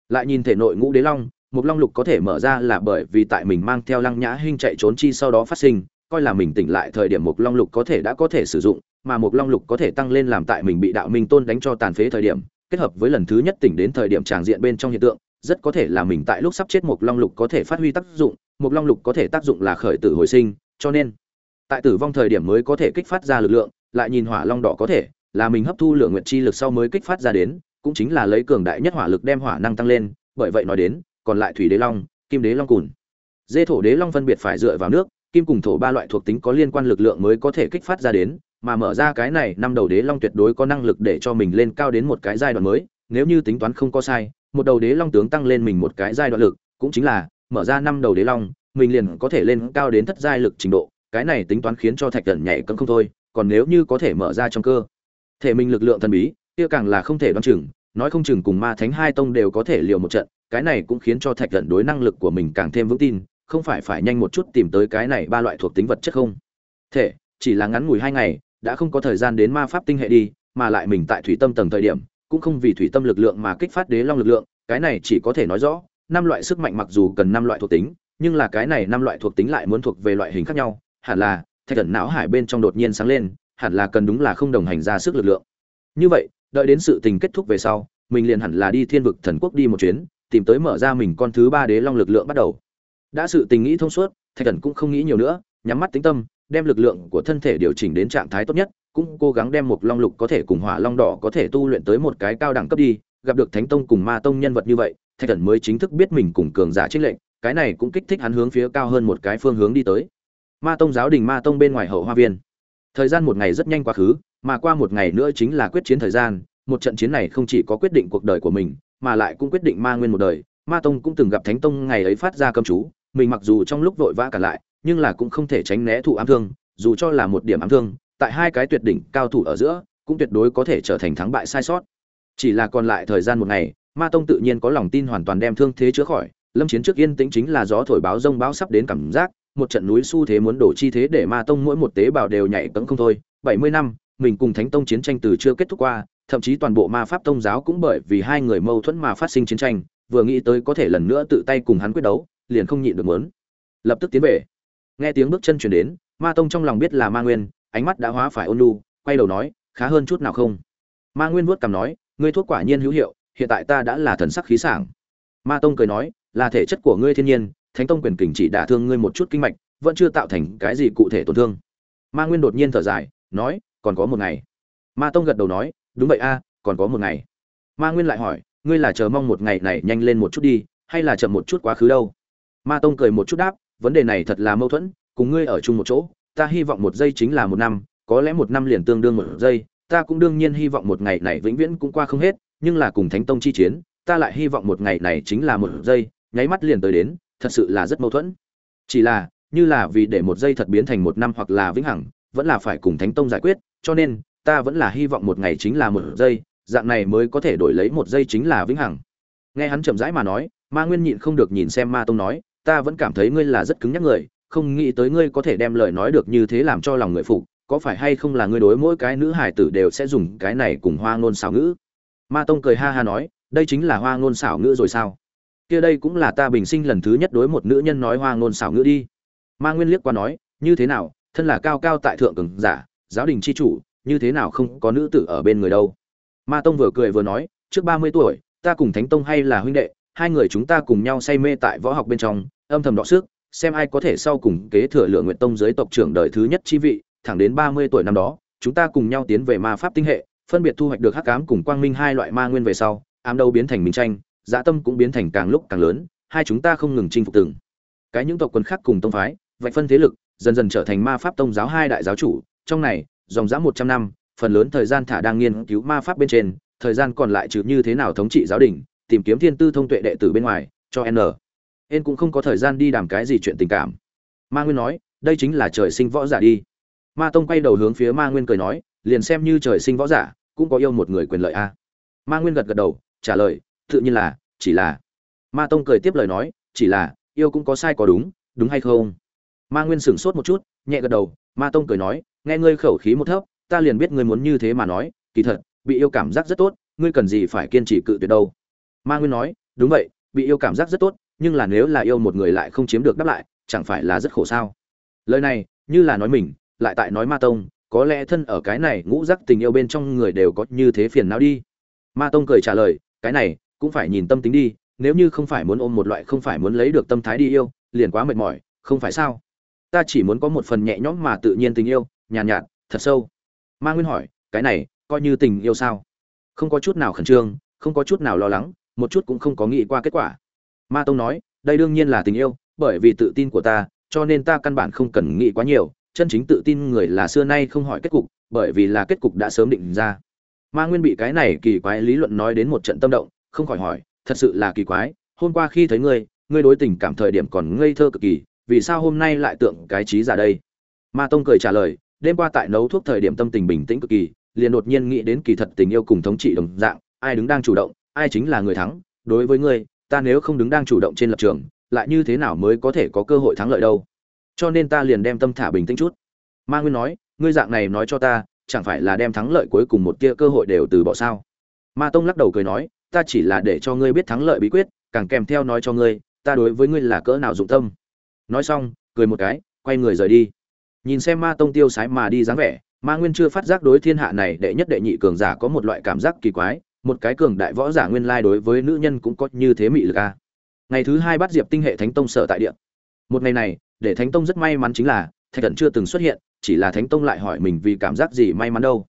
Lại nhìn thể nội ngũ đế long một long lục có thể mở ra là bởi vì tại mình mang theo lăng nhã hinh chạy trốn chi sau đó phát sinh, coi là mình tỉnh lại thời điểm một long lục có thể đã có thể sử dụng, mà một long lục có thể tăng lên làm tại mình bị đạo minh tôn đánh cho tàn phế thời điểm, kết hợp với lần thứ nhất tỉnh đến thời điểm tràng diện bên trong hiện tượng, rất có thể là mình tại lúc sắp chết một long lục có thể phát huy tác dụng một long lục có thể tác dụng là khởi tử hồi sinh, cho nên, tại tử vong thời điểm mới có thể kích phát ra lực lượng, lại nhìn hỏa long đỏ có thể là mình hấp thu lượng nguyện chi lực sau mới kích phát ra đến, cũng chính là lấy cường đại nhất hỏa lực đem hỏa năng tăng lên, bởi vậy nói đến, còn lại thủy đế long, kim đế long cùn. Dê thổ đế long phân biệt phải dựa vào nước, kim cùng thổ ba loại thuộc tính có liên quan lực lượng mới có thể kích phát ra đến, mà mở ra cái này, năm đầu đế long tuyệt đối có năng lực để cho mình lên cao đến một cái giai đoạn mới, nếu như tính toán không có sai, một đầu đế long tướng tăng lên mình một cái giai đoạn lực, cũng chính là, mở ra năm đầu đế long, mình liền có thể lên cao đến thất giai lực trình độ, cái này tính toán khiến cho thạch thần nhảy cấm không thôi, còn nếu như có thể mở ra trong cơ thể mình lực lượng thần bí, kia càng là không thể đoán chừng, nói không chừng cùng ma thánh hai tông đều có thể liều một trận, cái này cũng khiến cho thạch thần đối năng lực của mình càng thêm vững tin, không phải phải nhanh một chút tìm tới cái này ba loại thuộc tính vật chất không? Thể, chỉ là ngắn ngủi hai ngày, đã không có thời gian đến ma pháp tinh hệ đi, mà lại mình tại thủy tâm tầng thời điểm, cũng không vì thủy tâm lực lượng mà kích phát đế long lực lượng, cái này chỉ có thể nói rõ, năm loại sức mạnh mặc dù cần năm loại thuộc tính, nhưng là cái này năm loại thuộc tính lại muốn thuộc về loại hình khác nhau, hẳn là thạch thần não hải bên trong đột nhiên sáng lên hẳn là cần đúng là không đồng hành ra sức lực lượng. Như vậy, đợi đến sự tình kết thúc về sau, mình liền hẳn là đi thiên vực thần quốc đi một chuyến, tìm tới mở ra mình con thứ ba đế long lực lượng bắt đầu. Đã sự tình nghĩ thông suốt, thạch thần cũng không nghĩ nhiều nữa, nhắm mắt tính tâm, đem lực lượng của thân thể điều chỉnh đến trạng thái tốt nhất, cũng cố gắng đem một long lục có thể cùng hỏa long đỏ có thể tu luyện tới một cái cao đẳng cấp đi, gặp được thánh tông cùng ma tông nhân vật như vậy, thạch thần mới chính thức biết mình cùng cường giả trích lệnh cái này cũng kích thích hắn hướng phía cao hơn một cái phương hướng đi tới. Ma tông giáo đình ma tông bên ngoài hậu hoa viên thời gian một ngày rất nhanh quá khứ, mà qua một ngày nữa chính là quyết chiến thời gian, một trận chiến này không chỉ có quyết định cuộc đời của mình, mà lại cũng quyết định ma nguyên một đời. Ma tông cũng từng gặp thánh tông ngày ấy phát ra cấm chú, mình mặc dù trong lúc vội vã cả lại, nhưng là cũng không thể tránh né thụ ám thương, dù cho là một điểm ám thương, tại hai cái tuyệt đỉnh cao thủ ở giữa, cũng tuyệt đối có thể trở thành thắng bại sai sót. Chỉ là còn lại thời gian một ngày, ma tông tự nhiên có lòng tin hoàn toàn đem thương thế chữa khỏi, lâm chiến trước yên tĩnh chính là gió thổi báo rông báo sắp đến cảm giác một trận núi xu thế muốn đổ chi thế để ma tông mỗi một tế bào đều nhảy cẫng không thôi. Bảy mươi năm, mình cùng thánh tông chiến tranh từ chưa kết thúc qua, thậm chí toàn bộ ma pháp tông giáo cũng bởi vì hai người mâu thuẫn mà phát sinh chiến tranh, vừa nghĩ tới có thể lần nữa tự tay cùng hắn quyết đấu, liền không nhịn được muốn. Lập tức tiến về. Nghe tiếng bước chân chuyển đến, ma tông trong lòng biết là ma nguyên, ánh mắt đã hóa phải ôn lu quay đầu nói, khá hơn chút nào không? Ma nguyên vuốt cằm nói, ngươi thuốc quả nhiên hữu hiệu, hiện tại ta đã là thần sắc khí sảng. Ma tông cười nói, là thể chất của ngươi thiên nhiên thánh tông quyền kình chỉ đả thương ngươi một chút kinh mạch, vẫn chưa tạo thành cái gì cụ thể tổn thương. Ma nguyên đột nhiên thở dài, nói, còn có một ngày. Ma tông gật đầu nói, đúng vậy a, còn có một ngày. Ma nguyên lại hỏi, ngươi là chờ mong một ngày này nhanh lên một chút đi, hay là chậm một chút quá khứ đâu? Ma tông cười một chút đáp, vấn đề này thật là mâu thuẫn, cùng ngươi ở chung một chỗ, ta hy vọng một giây chính là một năm, có lẽ một năm liền tương đương một giây, ta cũng đương nhiên hy vọng một ngày này vĩnh viễn cũng qua không hết, nhưng là cùng thánh tông chi chiến, ta lại hy vọng một ngày này chính là một giây, nháy mắt liền tới đến thật sự là rất mâu thuẫn. Chỉ là, như là vì để một giây thật biến thành một năm hoặc là vĩnh hằng, vẫn là phải cùng thánh tông giải quyết, cho nên, ta vẫn là hy vọng một ngày chính là một giây, dạng này mới có thể đổi lấy một giây chính là vĩnh hằng. Nghe hắn chậm rãi mà nói, ma nguyên nhịn không được nhìn xem ma tông nói, ta vẫn cảm thấy ngươi là rất cứng nhắc người, không nghĩ tới ngươi có thể đem lời nói được như thế làm cho lòng người phục, có phải hay không là ngươi đối mỗi cái nữ hải tử đều sẽ dùng cái này cùng hoa ngôn xảo ngữ? Ma tông cười ha ha nói, đây chính là hoa ngôn xảo ngữ rồi sao? Kia đây cũng là ta bình sinh lần thứ nhất đối một nữ nhân nói hoa ngôn xảo ngữ đi. Ma nguyên liếc qua nói, như thế nào? Thân là cao cao tại thượng cường giả, giáo đình c h i chủ, như thế nào không có nữ tử ở bên người đâu? Ma tông vừa cười vừa nói, trước ba mươi tuổi, ta cùng thánh tông hay là huynh đệ, hai người chúng ta cùng nhau say mê tại võ học bên trong, âm thầm đọ sức, xem ai có thể sau cùng kế thừa lượng nguyện tông giới tộc trưởng đời thứ nhất chi vị, thẳng đến ba mươi tuổi năm đó, chúng ta cùng nhau tiến về ma pháp tinh hệ, phân biệt thu hoạch được hắc ám cùng quang minh hai loại ma nguyên về sau, ám đâu biến thành minh tranh dã tâm cũng biến thành càng lúc càng lớn, hai chúng ta không ngừng chinh phục từng. Cái những tộc quân khác cùng tông phái, vạch phân thế lực, dần dần trở thành ma pháp tông giáo hai đại giáo chủ, trong này, dòng dã một trăm năm, phần lớn thời gian thả đang nghiên cứu ma pháp bên trên, thời gian còn lại trừ như thế nào thống trị giáo đình, tìm kiếm thiên tư thông tuệ đệ tử bên ngoài, cho n. N cũng không có thời gian đi đàm cái gì chuyện tình cảm. Ma nguyên nói, đây chính là trời sinh võ giả đi. Ma tông quay đầu hướng phía ma nguyên cười nói, liền xem như trời sinh võ giả, cũng có yêu một người quyền lợi a. Ma nguyên gật gật đầu, trả lời tự nhiên là, chỉ là. Ma tông cười tiếp lời nói, chỉ là, yêu cũng có sai có đúng đúng hay không? Ma nguyên sửng sốt một chút, nhẹ gật đầu, ma tông cười nói, nghe ngươi khẩu khí một thấp, ta liền biết ngươi muốn như thế mà nói, kỳ thật, bị yêu cảm giác rất tốt, ngươi cần gì phải kiên trì cự tuyệt đâu? Ma nguyên nói, đúng vậy, bị yêu cảm giác rất tốt, nhưng là nếu là yêu một người lại không chiếm được đáp lại, chẳng phải là rất khổ sao? Lời này, như là nói mình, lại tại nói ma tông, có lẽ thân ở cái này ngũ giác tình yêu bên trong người đều có như thế phiền não đi. Ma tông cười trả lời, cái này cũng phải nhìn tâm tính đi nếu như không phải muốn ôm một loại không phải muốn lấy được tâm thái đi yêu liền quá mệt mỏi không phải sao? Ta chỉ muốn có một phần nhẹ nhõm mà tự nhiên tình yêu nhàn nhạt, nhạt thật sâu. Ma nguyên hỏi cái này coi như tình yêu sao? Không có chút nào khẩn trương không có chút nào lo lắng một chút cũng không có nghĩ qua kết quả. Ma tông nói đây đương nhiên là tình yêu bởi vì tự tin của ta cho nên ta căn bản không cần nghĩ quá nhiều chân chính tự tin người là xưa nay không hỏi kết cục bởi vì là kết cục đã sớm định ra. Ma nguyên bị cái này kỳ quái lý luận nói đến một trận tâm động không khỏi hỏi, thật sự là kỳ quái, hôm qua khi thấy ngươi ngươi đối tình cảm thời điểm còn ngây thơ cực kỳ, vì sao hôm nay lại tượng cái trí giả đây? Ma tông cười trả lời, đêm qua tại nấu thuốc thời điểm tâm tình bình tĩnh cực kỳ, liền đột nhiên nghĩ đến kỳ thật tình yêu cùng thống trị đồng dạng, ai đứng đang chủ động, ai chính là người thắng, đối với ngươi, ta nếu không đứng đang chủ động trên lập trường, lại như thế nào mới có thể có cơ hội thắng lợi đâu? Cho nên ta liền đem tâm thả bình tĩnh chút. Ma nguyên nói, ngươi dạng này nói cho ta, chẳng phải là đem thắng lợi cuối cùng một tia cơ hội đều từ bỏ sao? Ma tông lắc đầu cười nói ta chỉ là để cho ngươi biết thắng lợi bí quyết, càng kèm theo nói cho ngươi, ta đối với ngươi là cỡ nào dụng tâm. Nói xong, cười một cái, quay người rời đi. Nhìn xem ma tông tiêu sái mà đi dáng vẻ, ma nguyên chưa phát giác đối thiên hạ này đệ nhất đệ nhị cường giả có một loại cảm giác kỳ quái, một cái cường đại võ giả nguyên lai đối với nữ nhân cũng có như thế mị lực a ngày thứ hai bắt diệp tinh hệ thánh tông sở tại địa. Một ngày này, để thánh tông rất may mắn chính là, thạch thần chưa từng xuất hiện, chỉ là thánh tông lại hỏi mình vì cảm giác gì may mắn đâu.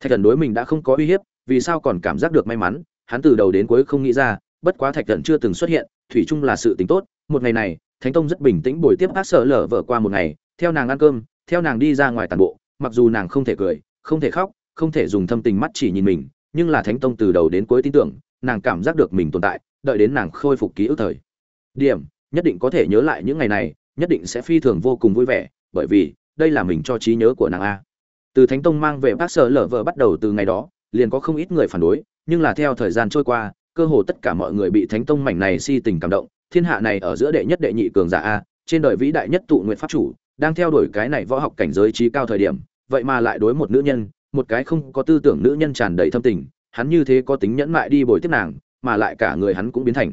Thạch thần đối mình đã không có uy hiếp, vì sao còn cảm giác được may mắn hắn từ đầu đến cuối không nghĩ ra, bất quá thạch Cẩn chưa từng xuất hiện, thủy chung là sự tính tốt, một ngày này, thánh tông rất bình tĩnh buổi tiếp ác sở lở vợ qua một ngày, theo nàng ăn cơm, theo nàng đi ra ngoài tản bộ, mặc dù nàng không thể cười, không thể khóc, không thể dùng thâm tình mắt chỉ nhìn mình, nhưng là thánh tông từ đầu đến cuối tin tưởng, nàng cảm giác được mình tồn tại, đợi đến nàng khôi phục ký ức thời. Điểm, nhất định có thể nhớ lại những ngày này, nhất định sẽ phi thường vô cùng vui vẻ, bởi vì, đây là mình cho trí nhớ của nàng a. Từ thánh tông mang về bác sở lở vợ bắt đầu từ ngày đó liền có không ít người phản đối, nhưng là theo thời gian trôi qua, cơ hồ tất cả mọi người bị thánh tông mảnh này si tình cảm động, thiên hạ này ở giữa đệ nhất đệ nhị cường giả a, trên đời vĩ đại nhất tụ nguyện pháp chủ, đang theo đuổi cái này võ học cảnh giới trí cao thời điểm, vậy mà lại đối một nữ nhân, một cái không có tư tưởng nữ nhân tràn đầy thâm tình, hắn như thế có tính nhẫn mại đi bồi tiếp nàng, mà lại cả người hắn cũng biến thành.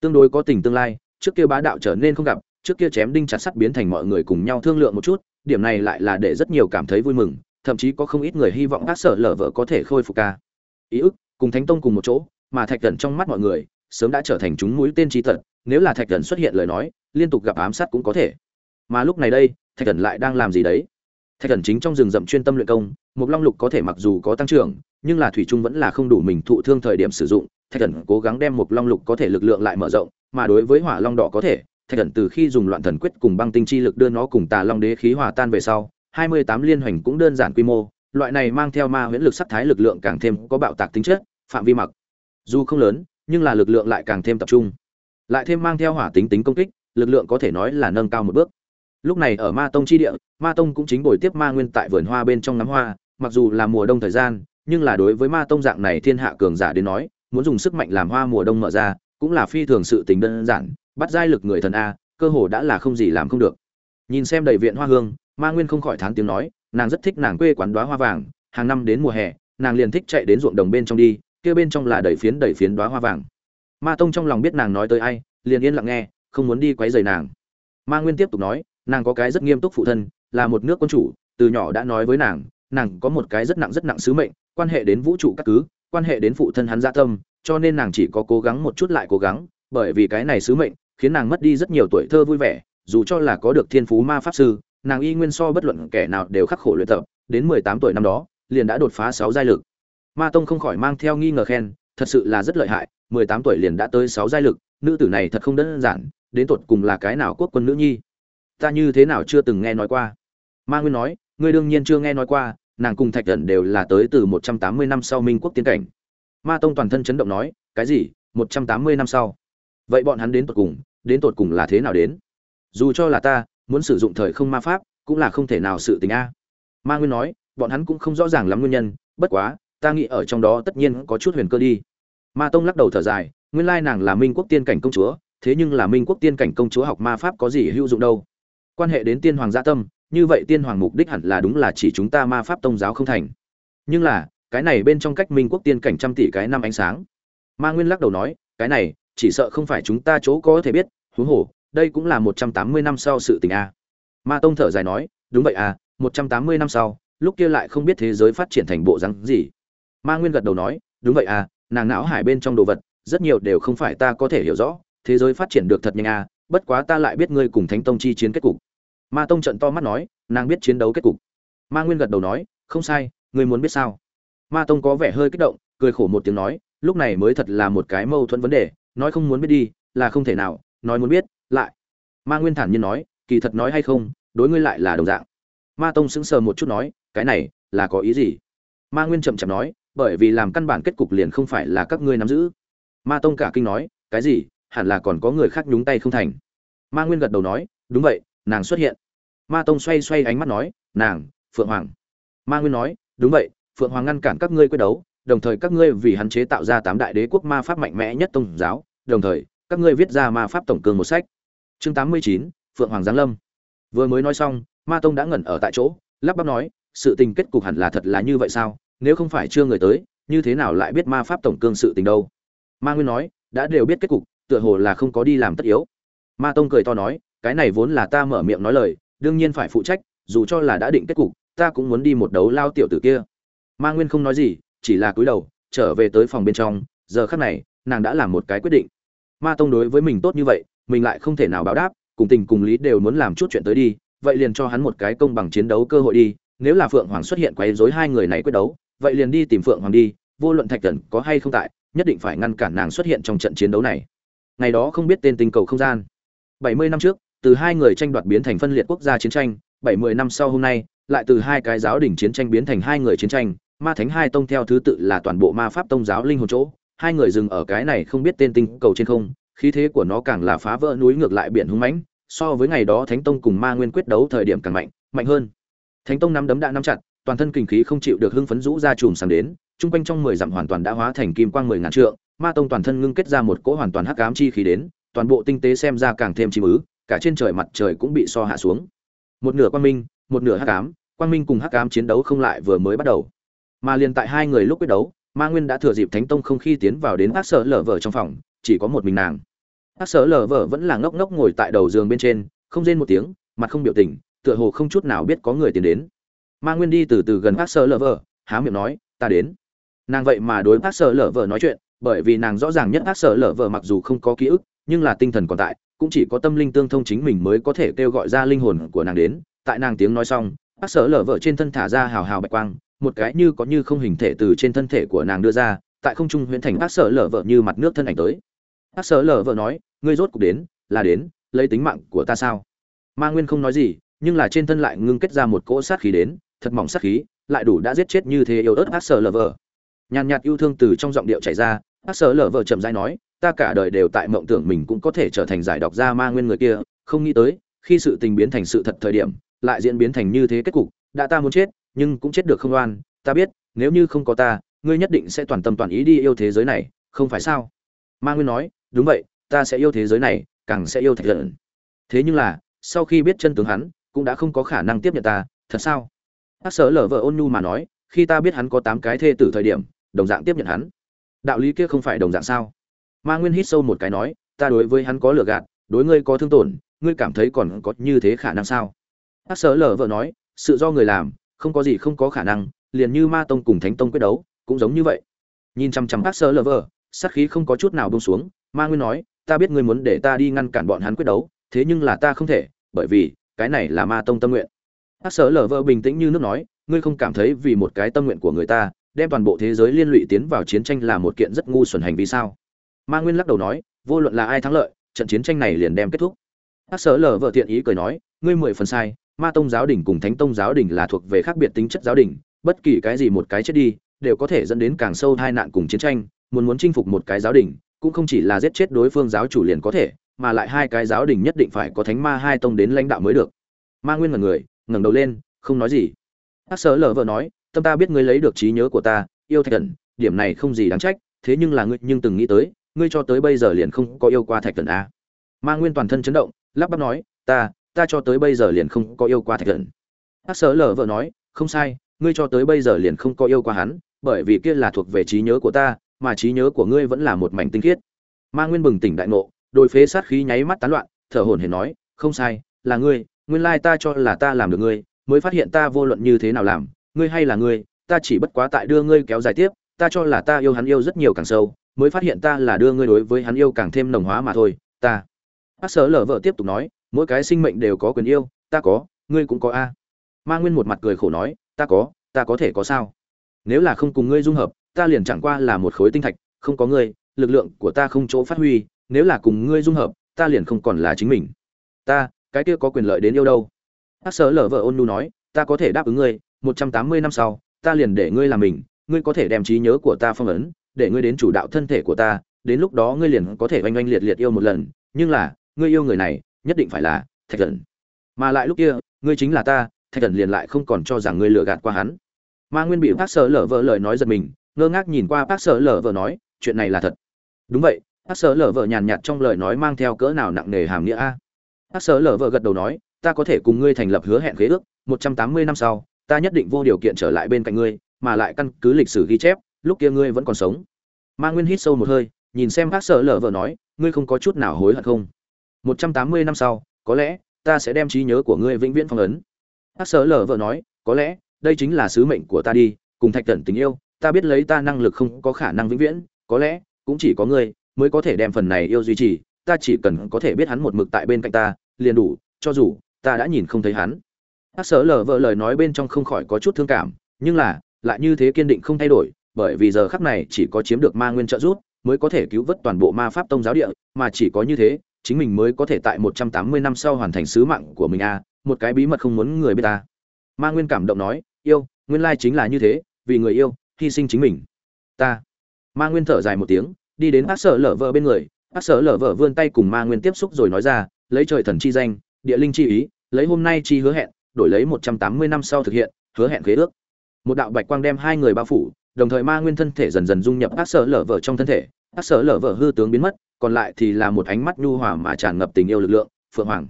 Tương đối có tình tương lai, trước kia bá đạo trở nên không gặp, trước kia chém đinh chặt sắt biến thành mọi người cùng nhau thương lượng một chút, điểm này lại là để rất nhiều cảm thấy vui mừng thậm chí có không ít người hy vọng ác sở lở vợ có thể khôi phục ca. Ý ức, cùng thánh tông cùng một chỗ, mà thạch thần trong mắt mọi người, sớm đã trở thành chúng mũi tên trí thật, nếu là thạch thần xuất hiện lời nói, liên tục gặp ám sát cũng có thể. Mà lúc này đây, thạch thần lại đang làm gì đấy? Thạch thần chính trong rừng rậm chuyên tâm luyện công một long lục có thể mặc dù có tăng trưởng, nhưng là thủy trung vẫn là không đủ mình thụ thương thời điểm sử dụng, thạch thần cố gắng đem một long lục có thể lực lượng lại mở rộng, mà đối với hỏa long đỏ có thể, thạch thần từ khi dùng loạn thần quyết cùng băng tinh chi lực đưa nó cùng tà long đế khí hòa tan về sau hai mươi tám liên hoành cũng đơn giản quy mô, loại này mang theo ma huyễn lực sắc thái lực lượng càng thêm có bạo tạc tính chất, phạm vi mặc. Dù không lớn, nhưng là lực lượng lại càng thêm tập trung. Lại thêm mang theo hỏa tính tính công kích, lực lượng có thể nói là nâng cao một bước. Lúc này ở ma tông chi địa, ma tông cũng chính bồi tiếp ma nguyên tại vườn hoa bên trong ngắm hoa, mặc dù là mùa đông thời gian, nhưng là đối với ma tông dạng này thiên hạ cường giả đến nói, muốn dùng sức mạnh làm hoa mùa đông mở ra, cũng là phi thường sự tình đơn giản, bắt giai lực người thần a, cơ hồ đã là không gì làm không được. Nhìn xem đầy viện hoa hương ma nguyên không khỏi thán tiếng nói, nàng rất thích nàng quê quán đoá hoa vàng, hàng năm đến mùa hè, nàng liền thích chạy đến ruộng đồng bên trong đi, kia bên trong là đầy phiến đầy phiến đoá hoa vàng. Ma tông trong lòng biết nàng nói tới ai, liền yên lặng nghe, không muốn đi quấy rầy nàng. Ma nguyên tiếp tục nói, nàng có cái rất nghiêm túc phụ thân, là một nước quân chủ, từ nhỏ đã nói với nàng nàng có một cái rất nặng rất nặng sứ mệnh, quan hệ đến vũ trụ các cứ, quan hệ đến phụ thân hắn gia tâm, cho nên nàng chỉ có cố gắng một chút lại cố gắng, bởi vì cái này sứ mệnh, khiến nàng mất đi rất nhiều tuổi thơ vui vẻ, dù cho là có được thiên phú ma pháp sư nàng y nguyên so bất luận kẻ nào đều khắc khổ luyện tập, đến mười tám tuổi năm đó, liền đã đột phá sáu giai lực. Ma tông không khỏi mang theo nghi ngờ khen, thật sự là rất lợi hại, mười tám tuổi liền đã tới sáu giai lực, nữ tử này thật không đơn giản, đến tột cùng là cái nào quốc quân nữ nhi? Ta như thế nào chưa từng nghe nói qua? Ma nguyên nói, ngươi đương nhiên chưa nghe nói qua, nàng cùng thạch thần đều là tới từ một trăm tám mươi năm sau minh quốc tiến cảnh. Ma tông toàn thân chấn động nói, cái gì, một trăm tám mươi năm sau? Vậy bọn hắn đến tột cùng, đến tột cùng là thế nào đến? Dù cho là ta muốn sử dụng thời không ma pháp cũng là không thể nào sự tình a. Ma nguyên nói, bọn hắn cũng không rõ ràng lắm nguyên nhân, bất quá, ta nghĩ ở trong đó tất nhiên có chút huyền cơ đi. Ma tông lắc đầu thở dài, nguyên lai nàng là minh quốc tiên cảnh công chúa, thế nhưng là minh quốc tiên cảnh công chúa học ma pháp có gì hữu dụng đâu? Quan hệ đến tiên hoàng gia tâm, như vậy tiên hoàng mục đích hẳn là đúng là chỉ chúng ta ma pháp tông giáo không thành. Nhưng là, cái này bên trong cách minh quốc tiên cảnh trăm tỷ cái năm ánh sáng. Ma nguyên lắc đầu nói, cái này, chỉ sợ không phải chúng ta chỗ có thể biết, huống hồ đây cũng là một trăm tám mươi năm sau sự tình a. Ma tông thở dài nói, đúng vậy à một trăm tám mươi năm sau, lúc kia lại không biết thế giới phát triển thành bộ dạng gì. Ma nguyên gật đầu nói, đúng vậy à nàng não hải bên trong đồ vật, rất nhiều đều không phải ta có thể hiểu rõ, thế giới phát triển được thật nhanh à bất quá ta lại biết ngươi cùng thánh tông chi chiến kết cục. Ma tông trận to mắt nói, nàng biết chiến đấu kết cục. Ma nguyên gật đầu nói, không sai, ngươi muốn biết sao? Ma tông có vẻ hơi kích động, cười khổ một tiếng nói, lúc này mới thật là một cái mâu thuẫn vấn đề, nói không muốn biết đi, là không thể nào, nói muốn biết lại. Ma nguyên thản nhiên nói, kỳ thật nói hay không, đối ngươi lại là đồng dạng. Ma tông sững sờ một chút nói, cái này, là có ý gì? Ma nguyên chậm chậm nói, bởi vì làm căn bản kết cục liền không phải là các ngươi nắm giữ. Ma tông cả kinh nói, cái gì, hẳn là còn có người khác nhúng tay không thành. Ma nguyên gật đầu nói, đúng vậy, nàng xuất hiện. Ma tông xoay xoay ánh mắt nói, nàng, phượng hoàng. Ma nguyên nói, đúng vậy, phượng hoàng ngăn cản các ngươi quyết đấu, đồng thời các ngươi vì hắn chế tạo ra tám đại đế quốc ma pháp mạnh mẽ nhất tôn giáo, đồng thời, các ngươi viết ra ma pháp tổng cương một sách chương tám mươi chín, phượng hoàng giáng lâm. Vừa mới nói xong, ma tông đã ngẩn ở tại chỗ, lắp bắp nói, sự tình kết cục hẳn là thật là như vậy sao? Nếu không phải chưa người tới, như thế nào lại biết ma pháp tổng cương sự tình đâu? Ma nguyên nói, đã đều biết kết cục, tựa hồ là không có đi làm tất yếu. Ma tông cười to nói, cái này vốn là ta mở miệng nói lời, đương nhiên phải phụ trách, dù cho là đã định kết cục, ta cũng muốn đi một đấu lao tiểu tử kia. Ma nguyên không nói gì, chỉ là cúi đầu, trở về tới phòng bên trong, giờ khắc này, nàng đã làm một cái quyết định. Ma tông đối với mình tốt như vậy mình lại không thể nào báo đáp, cùng tình cùng lý đều muốn làm chút chuyện tới đi, vậy liền cho hắn một cái công bằng chiến đấu cơ hội đi, nếu là phượng hoàng xuất hiện quấy rối hai người này quyết đấu, vậy liền đi tìm phượng hoàng đi, vô luận thạch thần có hay không tại, nhất định phải ngăn cản nàng xuất hiện trong trận chiến đấu này. Ngày đó không biết tên tinh cầu không gian. Bảy mươi năm trước, từ hai người tranh đoạt biến thành phân liệt quốc gia chiến tranh, bảy mươi năm sau hôm nay, lại từ hai cái giáo đỉnh chiến tranh biến thành hai người chiến tranh, ma thánh hai tông theo thứ tự là toàn bộ ma pháp tông giáo linh hồn chỗ, hai người dừng ở cái này không biết tên tinh cầu trên không khí thế của nó càng là phá vỡ núi ngược lại biển hung mãnh, so với ngày đó thánh tông cùng ma nguyên quyết đấu thời điểm càng mạnh mạnh hơn thánh tông nắm đấm đã nắm chặt, toàn thân kinh khí không chịu được hưng phấn rũ ra chùm sáng đến trung quanh trong mười dặm hoàn toàn đã hóa thành kim quang mười ngàn trượng, ma tông toàn thân ngưng kết ra một cỗ hoàn toàn hắc ám chi khí đến, toàn bộ tinh tế xem ra càng thêm chi mứ. cả trên trời mặt trời cũng bị so hạ xuống một nửa quang minh, một nửa hắc ám, quang minh cùng hắc ám chiến đấu không lại vừa mới bắt đầu mà liền tại hai người lúc quyết đấu, ma nguyên đã thừa dịp thánh tông không khi tiến vào đến ác sở lở vở trong phòng chỉ có một mình nàng. Hát sở lở vợ vẫn là ngốc ngốc ngồi tại đầu giường bên trên không rên một tiếng mặt không biểu tình tựa hồ không chút nào biết có người tiến đến. Ma nguyên đi từ từ gần hát sở lở vợ, há miệng nói ta đến. Nàng vậy mà đối hát sở lở vợ nói chuyện bởi vì nàng rõ ràng nhất hát sở lở vợ mặc dù không có ký ức nhưng là tinh thần còn tại cũng chỉ có tâm linh tương thông chính mình mới có thể kêu gọi ra linh hồn của nàng đến. Tại nàng tiếng nói xong hát sở lở vợ trên thân thả ra hào hào bạch quang một cái như có như không hình thể từ trên thân thể của nàng đưa ra tại không trung huyễn thành bác sở lở vợ như mặt nước thân ảnh tới bác sở lở vợ nói, ngươi rốt cục đến, là đến, lấy tính mạng của ta sao? Ma nguyên không nói gì, nhưng là trên thân lại ngưng kết ra một cỗ sát khí đến, thật mỏng sát khí, lại đủ đã giết chết như thế yêu ớt bác sở lở vợ. Nhàn nhạt yêu thương từ trong giọng điệu chảy ra bác sở lở vợ chậm rãi nói, ta cả đời đều tại mộng tưởng mình cũng có thể trở thành giải đọc ra ma nguyên người kia, không nghĩ tới, khi sự tình biến thành sự thật thời điểm, lại diễn biến thành như thế kết cục, đã ta muốn chết, nhưng cũng chết được không oan, ta biết, nếu như không có ta, ngươi nhất định sẽ toàn tâm toàn ý đi yêu thế giới này, không phải sao? Ma nguyên nói đúng vậy, ta sẽ yêu thế giới này, càng sẽ yêu thạch thần thế nhưng là, sau khi biết chân tướng hắn, cũng đã không có khả năng tiếp nhận ta, thật sao? Hát sở lở vợ ôn nhu mà nói, khi ta biết hắn có tám cái thê tử thời điểm, đồng dạng tiếp nhận hắn. Đạo lý kia không phải đồng dạng sao? Ma nguyên hít sâu một cái nói, ta đối với hắn có lừa gạt, đối ngươi có thương tổn, ngươi cảm thấy còn có như thế khả năng sao? Hát sở lở vợ nói, sự do người làm, không có gì không có khả năng, liền như ma tông cùng thánh tông quyết đấu, cũng giống như vậy. Nhìn chăm chăm hát sở lở vợ sát khí không có chút nào buông xuống, ma nguyên nói, ta biết ngươi muốn để ta đi ngăn cản bọn hắn quyết đấu, thế nhưng là ta không thể, bởi vì, cái này là ma tông tâm nguyện. Bác sở lở vợ bình tĩnh như nước nói, ngươi không cảm thấy vì một cái tâm nguyện của người ta, đem toàn bộ thế giới liên lụy tiến vào chiến tranh là một kiện rất ngu xuẩn hành vi sao? Ma nguyên lắc đầu nói, vô luận là ai thắng lợi, trận chiến tranh này liền đem kết thúc. Bác sở lở vợ tiện ý cười nói, ngươi mười phần sai, ma tông giáo đình cùng thánh tông giáo đình là thuộc về khác biệt tính chất giáo đình, bất kỳ cái gì một cái chết đi, đều có thể dẫn đến càng sâu tai nạn cùng chiến tranh muốn muốn chinh phục một cái giáo đình, cũng không chỉ là giết chết đối phương giáo chủ liền có thể, mà lại hai cái giáo đình nhất định phải có thánh ma hai tông đến lãnh đạo mới được. Ma nguyên ngẩn người, ngẩng đầu lên, không nói gì. Bác sở lở vợ nói, tâm ta biết ngươi lấy được trí nhớ của ta, yêu thạch thần, điểm này không gì đáng trách, thế nhưng là ngươi nhưng từng nghĩ tới, ngươi cho tới bây giờ liền không có yêu qua thạch thần a ma nguyên toàn thân chấn động, lắp bắp nói, ta ta cho tới bây giờ liền không có yêu qua thạch thần. Bác sở lở vợ nói, không sai, ngươi cho tới bây giờ liền không có yêu qua hắn, bởi vì kia là thuộc về trí nhớ của ta mà trí nhớ của ngươi vẫn là một mảnh tinh khiết. Ma nguyên bừng tỉnh đại ngộ, đôi phế sát khí nháy mắt tán loạn, thở hổn hển nói, không sai, là ngươi, nguyên lai ta cho là ta làm được ngươi, mới phát hiện ta vô luận như thế nào làm, ngươi hay là ngươi, ta chỉ bất quá tại đưa ngươi kéo dài tiếp, ta cho là ta yêu hắn yêu rất nhiều càng sâu, mới phát hiện ta là đưa ngươi đối với hắn yêu càng thêm nồng hóa mà thôi, ta. Bác sở lở vợ tiếp tục nói, mỗi cái sinh mệnh đều có quyền yêu, ta có, ngươi cũng có a. Ma nguyên một mặt cười khổ nói, ta có ta có thể có sao? Nếu là không cùng ngươi dung hợp ta liền chẳng qua là một khối tinh thạch, không có ngươi, lực lượng của ta không chỗ phát huy, nếu là cùng ngươi dung hợp, ta liền không còn là chính mình. Ta, cái kia có quyền lợi đến yêu đâu? Hắc sở lở vợ ôn nu nói, ta có thể đáp ứng ngươi, một trăm tám mươi năm sau, ta liền để ngươi làm mình, ngươi có thể đem trí nhớ của ta phong ấn, để ngươi đến chủ đạo thân thể của ta, đến lúc đó ngươi liền có thể oanh oanh liệt liệt yêu một lần, nhưng là, ngươi yêu người này, nhất định phải là thạch thần. Mà lại lúc kia, ngươi chính là ta, thạch thần liền lại không còn cho rằng ngươi lừa gạt qua hắn. Ma nguyên bị Hắc sở lở vợ lời nói giật mình ngơ ngác nhìn qua bác sở lở vợ nói, chuyện này là thật. Đúng vậy bác sở lở vợ nhàn nhạt trong lời nói mang theo cỡ nào nặng nề hàm nghĩa a? Bác sở lở vợ gật đầu nói, ta có thể cùng ngươi thành lập hứa hẹn khế ước, một trăm tám mươi năm sau, ta nhất định vô điều kiện trở lại bên cạnh ngươi, mà lại căn cứ lịch sử ghi chép, lúc kia ngươi vẫn còn sống. Ma nguyên hít sâu một hơi, nhìn xem bác sở lở vợ nói, ngươi không có chút nào hối hận không? Một trăm tám mươi năm sau, có lẽ ta sẽ đem trí nhớ của ngươi vĩnh viễn phong ấn. Bác sở lở vợ nói, có lẽ, đây chính là sứ mệnh của ta đi, cùng thạch tần tình yêu ta biết lấy ta năng lực không có khả năng vĩnh viễn có lẽ cũng chỉ có ngươi mới có thể đem phần này yêu duy trì ta chỉ cần có thể biết hắn một mực tại bên cạnh ta liền đủ cho dù ta đã nhìn không thấy hắn. Bác sở lờ vợ lời nói bên trong không khỏi có chút thương cảm nhưng là lại như thế kiên định không thay đổi bởi vì giờ khắc này chỉ có chiếm được ma nguyên trợ giúp mới có thể cứu vớt toàn bộ ma pháp tông giáo địa mà chỉ có như thế chính mình mới có thể tại một trăm tám mươi năm sau hoàn thành sứ mạng của mình a à, một cái bí mật không muốn người biết ta. Ma nguyên cảm động nói yêu nguyên lai chính là như thế vì người yêu hy sinh chính mình. Ta. Ma nguyên thở dài một tiếng, đi đến bác sở lở vợ bên người. Bác sở lở vợ vươn tay cùng ma nguyên tiếp xúc rồi nói ra, lấy trời thần chi danh, địa linh chi ý, lấy hôm nay chi hứa hẹn, đổi lấy một trăm tám mươi năm sau thực hiện, hứa hẹn khế ước. Một đạo bạch quang đem hai người bao phủ, đồng thời ma nguyên thân thể dần dần dung nhập bác sở lở vợ trong thân thể. Bác sở lở vợ hư tướng biến mất, còn lại thì là một ánh mắt nhu hòa mà tràn ngập tình yêu lực lượng, phượng hoàng.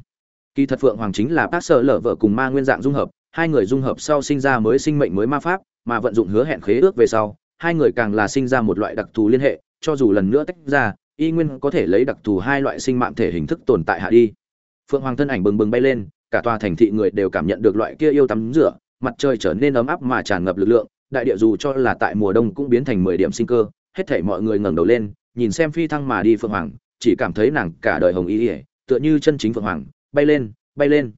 Kỳ thật phượng hoàng chính là bác sở lở vợ cùng ma nguyên dạng dung hợp, hai người dung hợp sau sinh ra mới sinh mệnh mới ma pháp mà vận dụng hứa hẹn khế ước về sau, hai người càng là sinh ra một loại đặc thù liên hệ, cho dù lần nữa tách ra, y nguyên có thể lấy đặc thù hai loại sinh mạng thể hình thức tồn tại hạ đi. Phượng hoàng thân ảnh bừng bừng bay lên, cả tòa thành thị người đều cảm nhận được loại kia yêu tắm rửa, mặt trời trở nên ấm áp mà tràn ngập lực lượng, đại địa dù cho là tại mùa đông cũng biến thành mười điểm sinh cơ, hết thảy mọi người ngẩng đầu lên, nhìn xem phi thăng mà đi phượng hoàng, chỉ cảm thấy nàng cả đời hồng ý ỉa tựa như chân chính phượng hoàng, bay lên bay lên.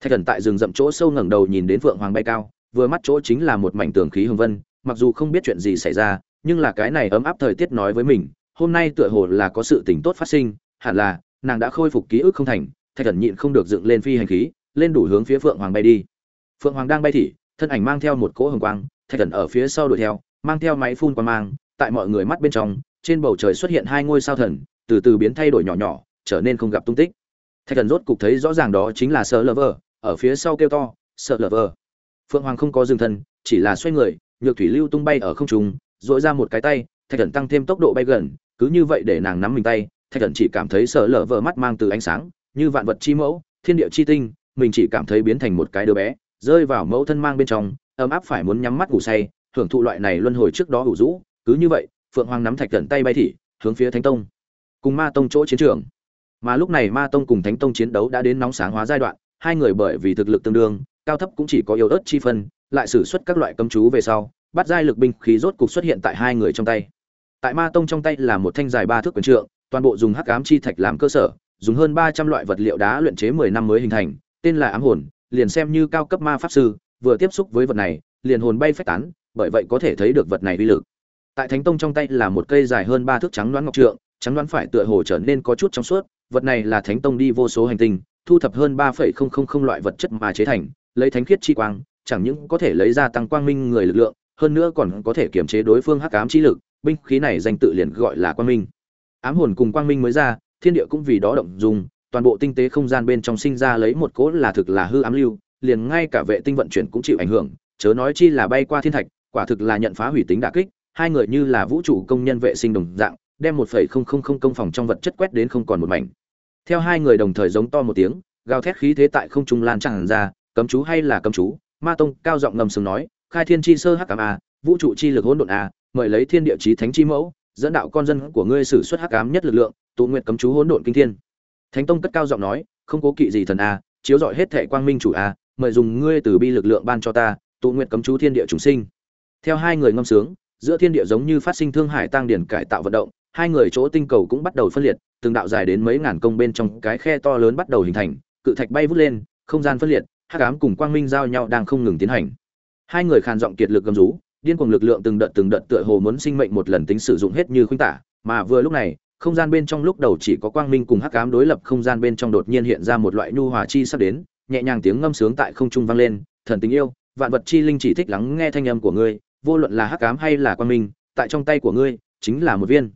Thạch thần tại rừng rậm chỗ sâu ngẩng đầu nhìn đến phượng hoàng bay cao vừa mắt chỗ chính là một mảnh tường khí hồng vân, mặc dù không biết chuyện gì xảy ra, nhưng là cái này ấm áp thời tiết nói với mình, hôm nay tựa hồ là có sự tình tốt phát sinh, hẳn là, nàng đã khôi phục ký ức không thành, thạch thần nhịn không được dựng lên phi hành khí, lên đủ hướng phía phượng hoàng bay đi. Phượng hoàng đang bay thì, thân ảnh mang theo một cỗ hồng quang, thạch thần ở phía sau đuổi theo, mang theo máy phun quang mang, tại mọi người mắt bên trong, trên bầu trời xuất hiện hai ngôi sao thần, từ từ biến thay đổi nhỏ nhỏ, trở nên không gặp tung tích. Thạch thần rốt cục thấy rõ ràng đó chính là sợ lờ vờ ở phía sau kêu to sợ lờ vờ phượng hoàng không có dừng thân, chỉ là xoay người, nhược thủy lưu tung bay ở không trung dội ra một cái tay, thạch thần tăng thêm tốc độ bay gần, cứ như vậy để nàng nắm mình tay, thạch thần chỉ cảm thấy sợ lở vỡ mắt mang từ ánh sáng, như vạn vật chi mẫu, thiên địa chi tinh, mình chỉ cảm thấy biến thành một cái đứa bé, rơi vào mẫu thân mang bên trong, ấm áp phải muốn nhắm mắt ngủ say, hưởng thụ loại này luân hồi trước đó hủ rũ, cứ như vậy, phượng hoàng nắm thạch thần tay bay thị hướng phía thánh tông, cùng ma tông chỗ chiến trường. Mà lúc này ma tông cùng thánh tông chiến đấu đã đến nóng sáng hóa giai đoạn, hai người bởi vì thực lực tương đương cao thấp cũng chỉ có yếu ớt chi phân, lại sử xuất các loại cấm chú về sau, bắt giai lực binh khí rốt cục xuất hiện tại hai người trong tay. Tại ma tông trong tay là một thanh dài ba thước quyền trượng, toàn bộ dùng hắc ám chi thạch làm cơ sở, dùng hơn ba trăm loại vật liệu đá luyện chế mười năm mới hình thành, tên là ám hồn, liền xem như cao cấp ma pháp sư, vừa tiếp xúc với vật này, liền hồn bay phách tán, bởi vậy có thể thấy được vật này uy lực. Tại thánh tông trong tay là một cây dài hơn ba thước trắng đoán ngọc trượng, trắng đoán phải tựa hồ trở nên có chút trong suốt, vật này là thánh tông đi vô số hành tinh, thu thập hơn ba phẩy không không không loại vật chất mà chế thành lấy thánh khiết chi quang chẳng những có thể lấy ra tăng quang minh người lực lượng hơn nữa còn có thể kiểm chế đối phương hắc ám chi lực binh khí này danh tự liền gọi là quang minh. Ám hồn cùng quang minh mới ra thiên địa cũng vì đó động dung, toàn bộ tinh tế không gian bên trong sinh ra lấy một cỗ là thực là hư ám lưu liền ngay cả vệ tinh vận chuyển cũng chịu ảnh hưởng chớ nói chi là bay qua thiên thạch quả thực là nhận phá hủy tính đả kích hai người như là vũ trụ công nhân vệ sinh đồng dạng đem một phẩy không không không công phòng trong vật chất quét đến không còn một mảnh. Theo hai người đồng thời giống to một tiếng gào thét khí thế tại không trung lan tràn ra cấm chú hay là cấm chú? Ma tông cao giọng ngầm sừng nói, khai thiên chi sơ hắc ám a vũ trụ chi lực hỗn độn a mời lấy thiên địa chí thánh chi mẫu, dẫn đạo con dân của ngươi sử xuất hắc ám nhất lực lượng, tụ nguyện cấm chú hỗn độn kinh thiên. Thánh tông cất cao giọng nói, không cố kỵ gì thần a chiếu dọi hết thệ quang minh chủ a mời dùng ngươi từ bi lực lượng ban cho ta, tụ nguyện cấm chú thiên địa chúng sinh. Theo hai người ngâm sướng, giữa thiên địa giống như phát sinh thương hải tăng điển cải tạo vận động, hai người chỗ tinh cầu cũng bắt đầu phân liệt, từng đạo dài đến mấy ngàn công bên trong cái khe to lớn bắt đầu hình thành, cự thạch bay vút lên, không gian phân liệt hắc ám cùng quang minh giao nhau đang không ngừng tiến hành. Hai người khàn giọng kiệt lực gầm rú, điên cuồng lực lượng từng đợt từng đợt tựa hồ muốn sinh mệnh một lần tính sử dụng hết như khuynh tả, mà vừa lúc này, không gian bên trong lúc đầu chỉ có quang minh cùng hắc ám đối lập không gian bên trong đột nhiên hiện ra một loại nhu hòa chi sắp đến, nhẹ nhàng tiếng ngâm sướng tại không trung vang lên, thần tình yêu, vạn vật chi linh chỉ thích lắng nghe thanh âm của ngươi, vô luận là hắc ám hay là quang minh, tại trong tay của ngươi chính là một viên.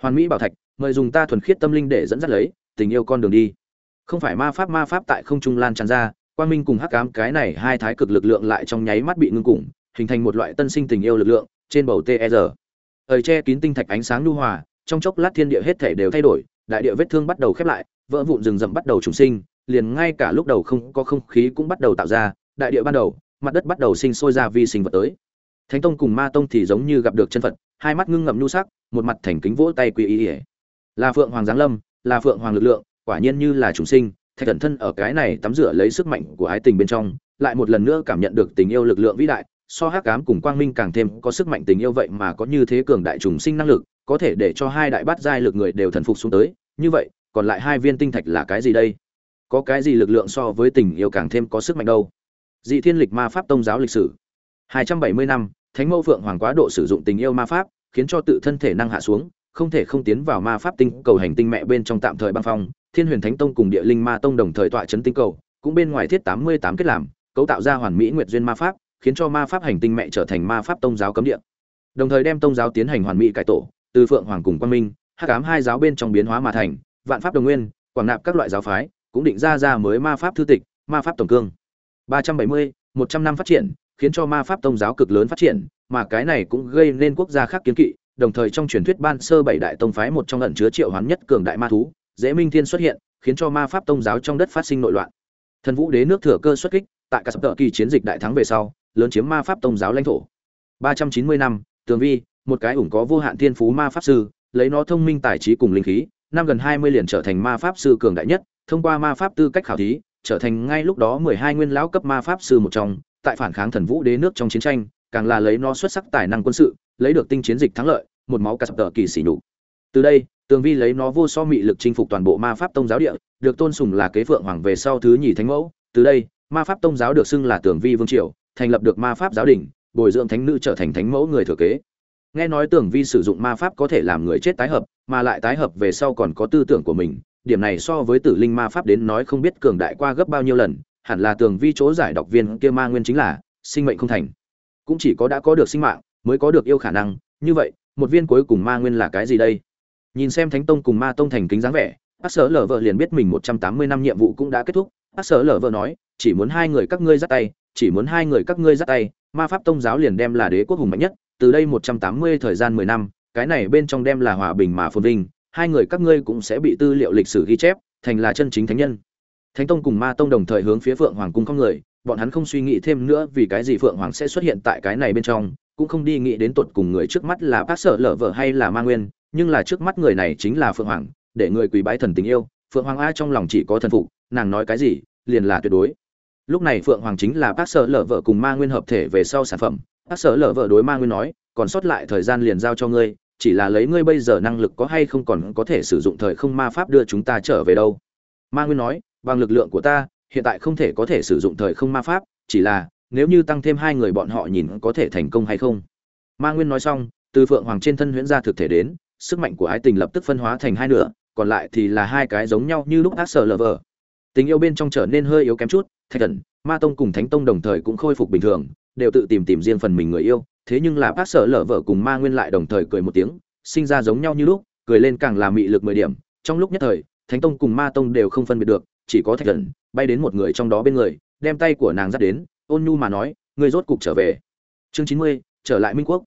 Hoàn mỹ bảo thạch, mời dùng ta thuần khiết tâm linh để dẫn dắt lấy, tình yêu con đường đi. Không phải ma pháp ma pháp tại không trung lan tràn ra quang minh cùng hắc ám, cái này hai thái cực lực lượng lại trong nháy mắt bị ngưng cùng, hình thành một loại tân sinh tình yêu lực lượng, trên bầu ter thời che kín tinh thạch ánh sáng nhu hòa, trong chốc lát thiên địa hết thể đều thay đổi, đại địa vết thương bắt đầu khép lại, vỡ vụn rừng rậm bắt đầu trùng sinh, liền ngay cả lúc đầu không có không khí cũng bắt đầu tạo ra, đại địa ban đầu, mặt đất bắt đầu sinh sôi ra vi sinh vật tới. Thánh tông cùng ma tông thì giống như gặp được chân phật, hai mắt ngưng ngậm nhu sắc, một mặt thành kính vỗ tay quy ý ỉa là phượng hoàng giáng lâm, là phượng hoàng lực lượng, quả nhiên như là chúng sinh thạch thần thân ở cái này tắm rửa lấy sức mạnh của ái tình bên trong, lại một lần nữa cảm nhận được tình yêu lực lượng vĩ đại, so hắc ám cùng quang minh càng thêm có sức mạnh tình yêu vậy mà có như thế cường đại trùng sinh năng lực, có thể để cho hai đại bát giai lực người đều thần phục xuống tới. Như vậy, còn lại hai viên tinh thạch là cái gì đây? Có cái gì lực lượng so với tình yêu càng thêm có sức mạnh đâu? Dị thiên lịch ma pháp tông giáo lịch sử. 270 năm, thánh mẫu phượng hoàng quá độ sử dụng tình yêu ma pháp, khiến cho tự thân thể năng hạ xuống không thể không tiến vào ma pháp tinh cầu hành tinh mẹ bên trong tạm thời băng phong thiên huyền thánh tông cùng địa linh ma tông đồng thời tọa chấn tinh cầu cũng bên ngoài thiết 88 kết làm cấu tạo ra hoàn mỹ nguyệt duyên ma pháp khiến cho ma pháp hành tinh mẹ trở thành ma pháp tông giáo cấm địa. Đồng thời đem tông giáo tiến hành hoàn mỹ cải tổ từ phượng hoàng cùng quang minh hắc ám hai giáo bên trong biến hóa mà thành vạn pháp đồng nguyên quảng nạp các loại giáo phái cũng định ra ra mới ma pháp thư tịch ma pháp tổng cương. 370, 100 năm phát triển khiến cho ma pháp tông giáo cực lớn phát triển mà cái này cũng gây nên quốc gia khác kiến kỵ đồng thời trong truyền thuyết ban sơ bảy đại tông phái một trong ẩn chứa triệu hoán nhất cường đại ma thú, dễ minh thiên xuất hiện, khiến cho ma pháp tông giáo trong đất phát sinh nội loạn. Thần vũ đế nước thừa cơ xuất kích, tại cả sập tợ kỳ chiến dịch đại thắng về sau, lớn chiếm ma pháp tông giáo lãnh thổ. 390 năm, tường vi, một cái ủng có vô hạn thiên phú ma pháp sư, lấy nó thông minh tài trí cùng linh khí, năm gần 20 liền trở thành ma pháp sư cường đại nhất, thông qua ma pháp tư cách khảo thí, trở thành ngay lúc đó 12 nguyên lão cấp ma pháp sư một trong, tại phản kháng thần vũ đế nước trong chiến tranh, càng là lấy nó xuất sắc tài năng quân sự, lấy được tinh chiến dịch thắng lợi một máu cả sập tờ kỳ xỉ nhục. Từ đây, tường vi lấy nó vô so mị lực chinh phục toàn bộ ma pháp tông giáo địa, được tôn sùng là kế phượng hoàng về sau thứ nhì thánh mẫu. Từ đây, ma pháp tông giáo được xưng là tường vi vương triều, thành lập được ma pháp giáo đình, bồi dưỡng thánh nữ trở thành thánh mẫu người thừa kế. Nghe nói tường vi sử dụng ma pháp có thể làm người chết tái hợp, mà lại tái hợp về sau còn có tư tưởng của mình, điểm này so với tử linh ma pháp đến nói không biết cường đại qua gấp bao nhiêu lần, hẳn là tường vi chỗ giải đọc viên kia ma nguyên chính là, sinh mệnh không thành. Cũng chỉ có đã có được sinh mạng, mới có được yêu khả năng, như vậy một viên cuối cùng ma nguyên là cái gì đây? Nhìn xem thánh tông cùng ma tông thành kính dáng vẻ, bác sở lở vợ liền biết mình một trăm tám mươi năm nhiệm vụ cũng đã kết thúc. Bác sở lở vợ nói, chỉ muốn hai người các ngươi dắt tay, chỉ muốn hai người các ngươi dắt tay, ma pháp tông giáo liền đem là đế quốc hùng mạnh nhất. Từ đây một trăm tám mươi thời gian mười năm, cái này bên trong đem là hòa bình mà phồn vinh, hai người các ngươi cũng sẽ bị tư liệu lịch sử ghi chép, thành là chân chính thánh nhân. Thánh tông cùng ma tông đồng thời hướng phía phượng hoàng cung không người, bọn hắn không suy nghĩ thêm nữa vì cái gì phượng hoàng sẽ xuất hiện tại cái này bên trong cũng không đi nghĩ đến tột cùng người trước mắt là bác sở lở vợ hay là ma nguyên, nhưng là trước mắt người này chính là phượng hoàng, để người quý bái thần tình yêu, phượng hoàng a trong lòng chỉ có thần phục, nàng nói cái gì, liền là tuyệt đối. Lúc này phượng hoàng chính là bác sở lở vợ cùng ma nguyên hợp thể về sau sản phẩm. Bác sở lở vợ đối ma nguyên nói, còn sót lại thời gian liền giao cho ngươi, chỉ là lấy ngươi bây giờ năng lực có hay không còn có thể sử dụng thời không ma pháp đưa chúng ta trở về đâu. Ma nguyên nói, bằng lực lượng của ta, hiện tại không thể có thể sử dụng thời không ma pháp, chỉ là nếu như tăng thêm hai người bọn họ nhìn có thể thành công hay không? Ma nguyên nói xong, từ phượng hoàng trên thân huyễn ra thực thể đến, sức mạnh của ái tình lập tức phân hóa thành hai nửa, còn lại thì là hai cái giống nhau như lúc ác sở lờ vờ. Tình yêu bên trong trở nên hơi yếu kém chút, thạch thần, ma tông cùng thánh tông đồng thời cũng khôi phục bình thường, đều tự tìm tìm riêng phần mình người yêu, thế nhưng là bác sở lở vợ cùng ma nguyên lại đồng thời cười một tiếng, sinh ra giống nhau như lúc, cười lên càng là mị lực mười điểm. Trong lúc nhất thời, thánh tông cùng ma tông đều không phân biệt được, chỉ có thạch thần bay đến một người trong đó bên người, đem tay của nàng dắt đến ôn nhu mà nói, ngươi rốt cục trở về. Chương chín mươi, trở lại minh quốc.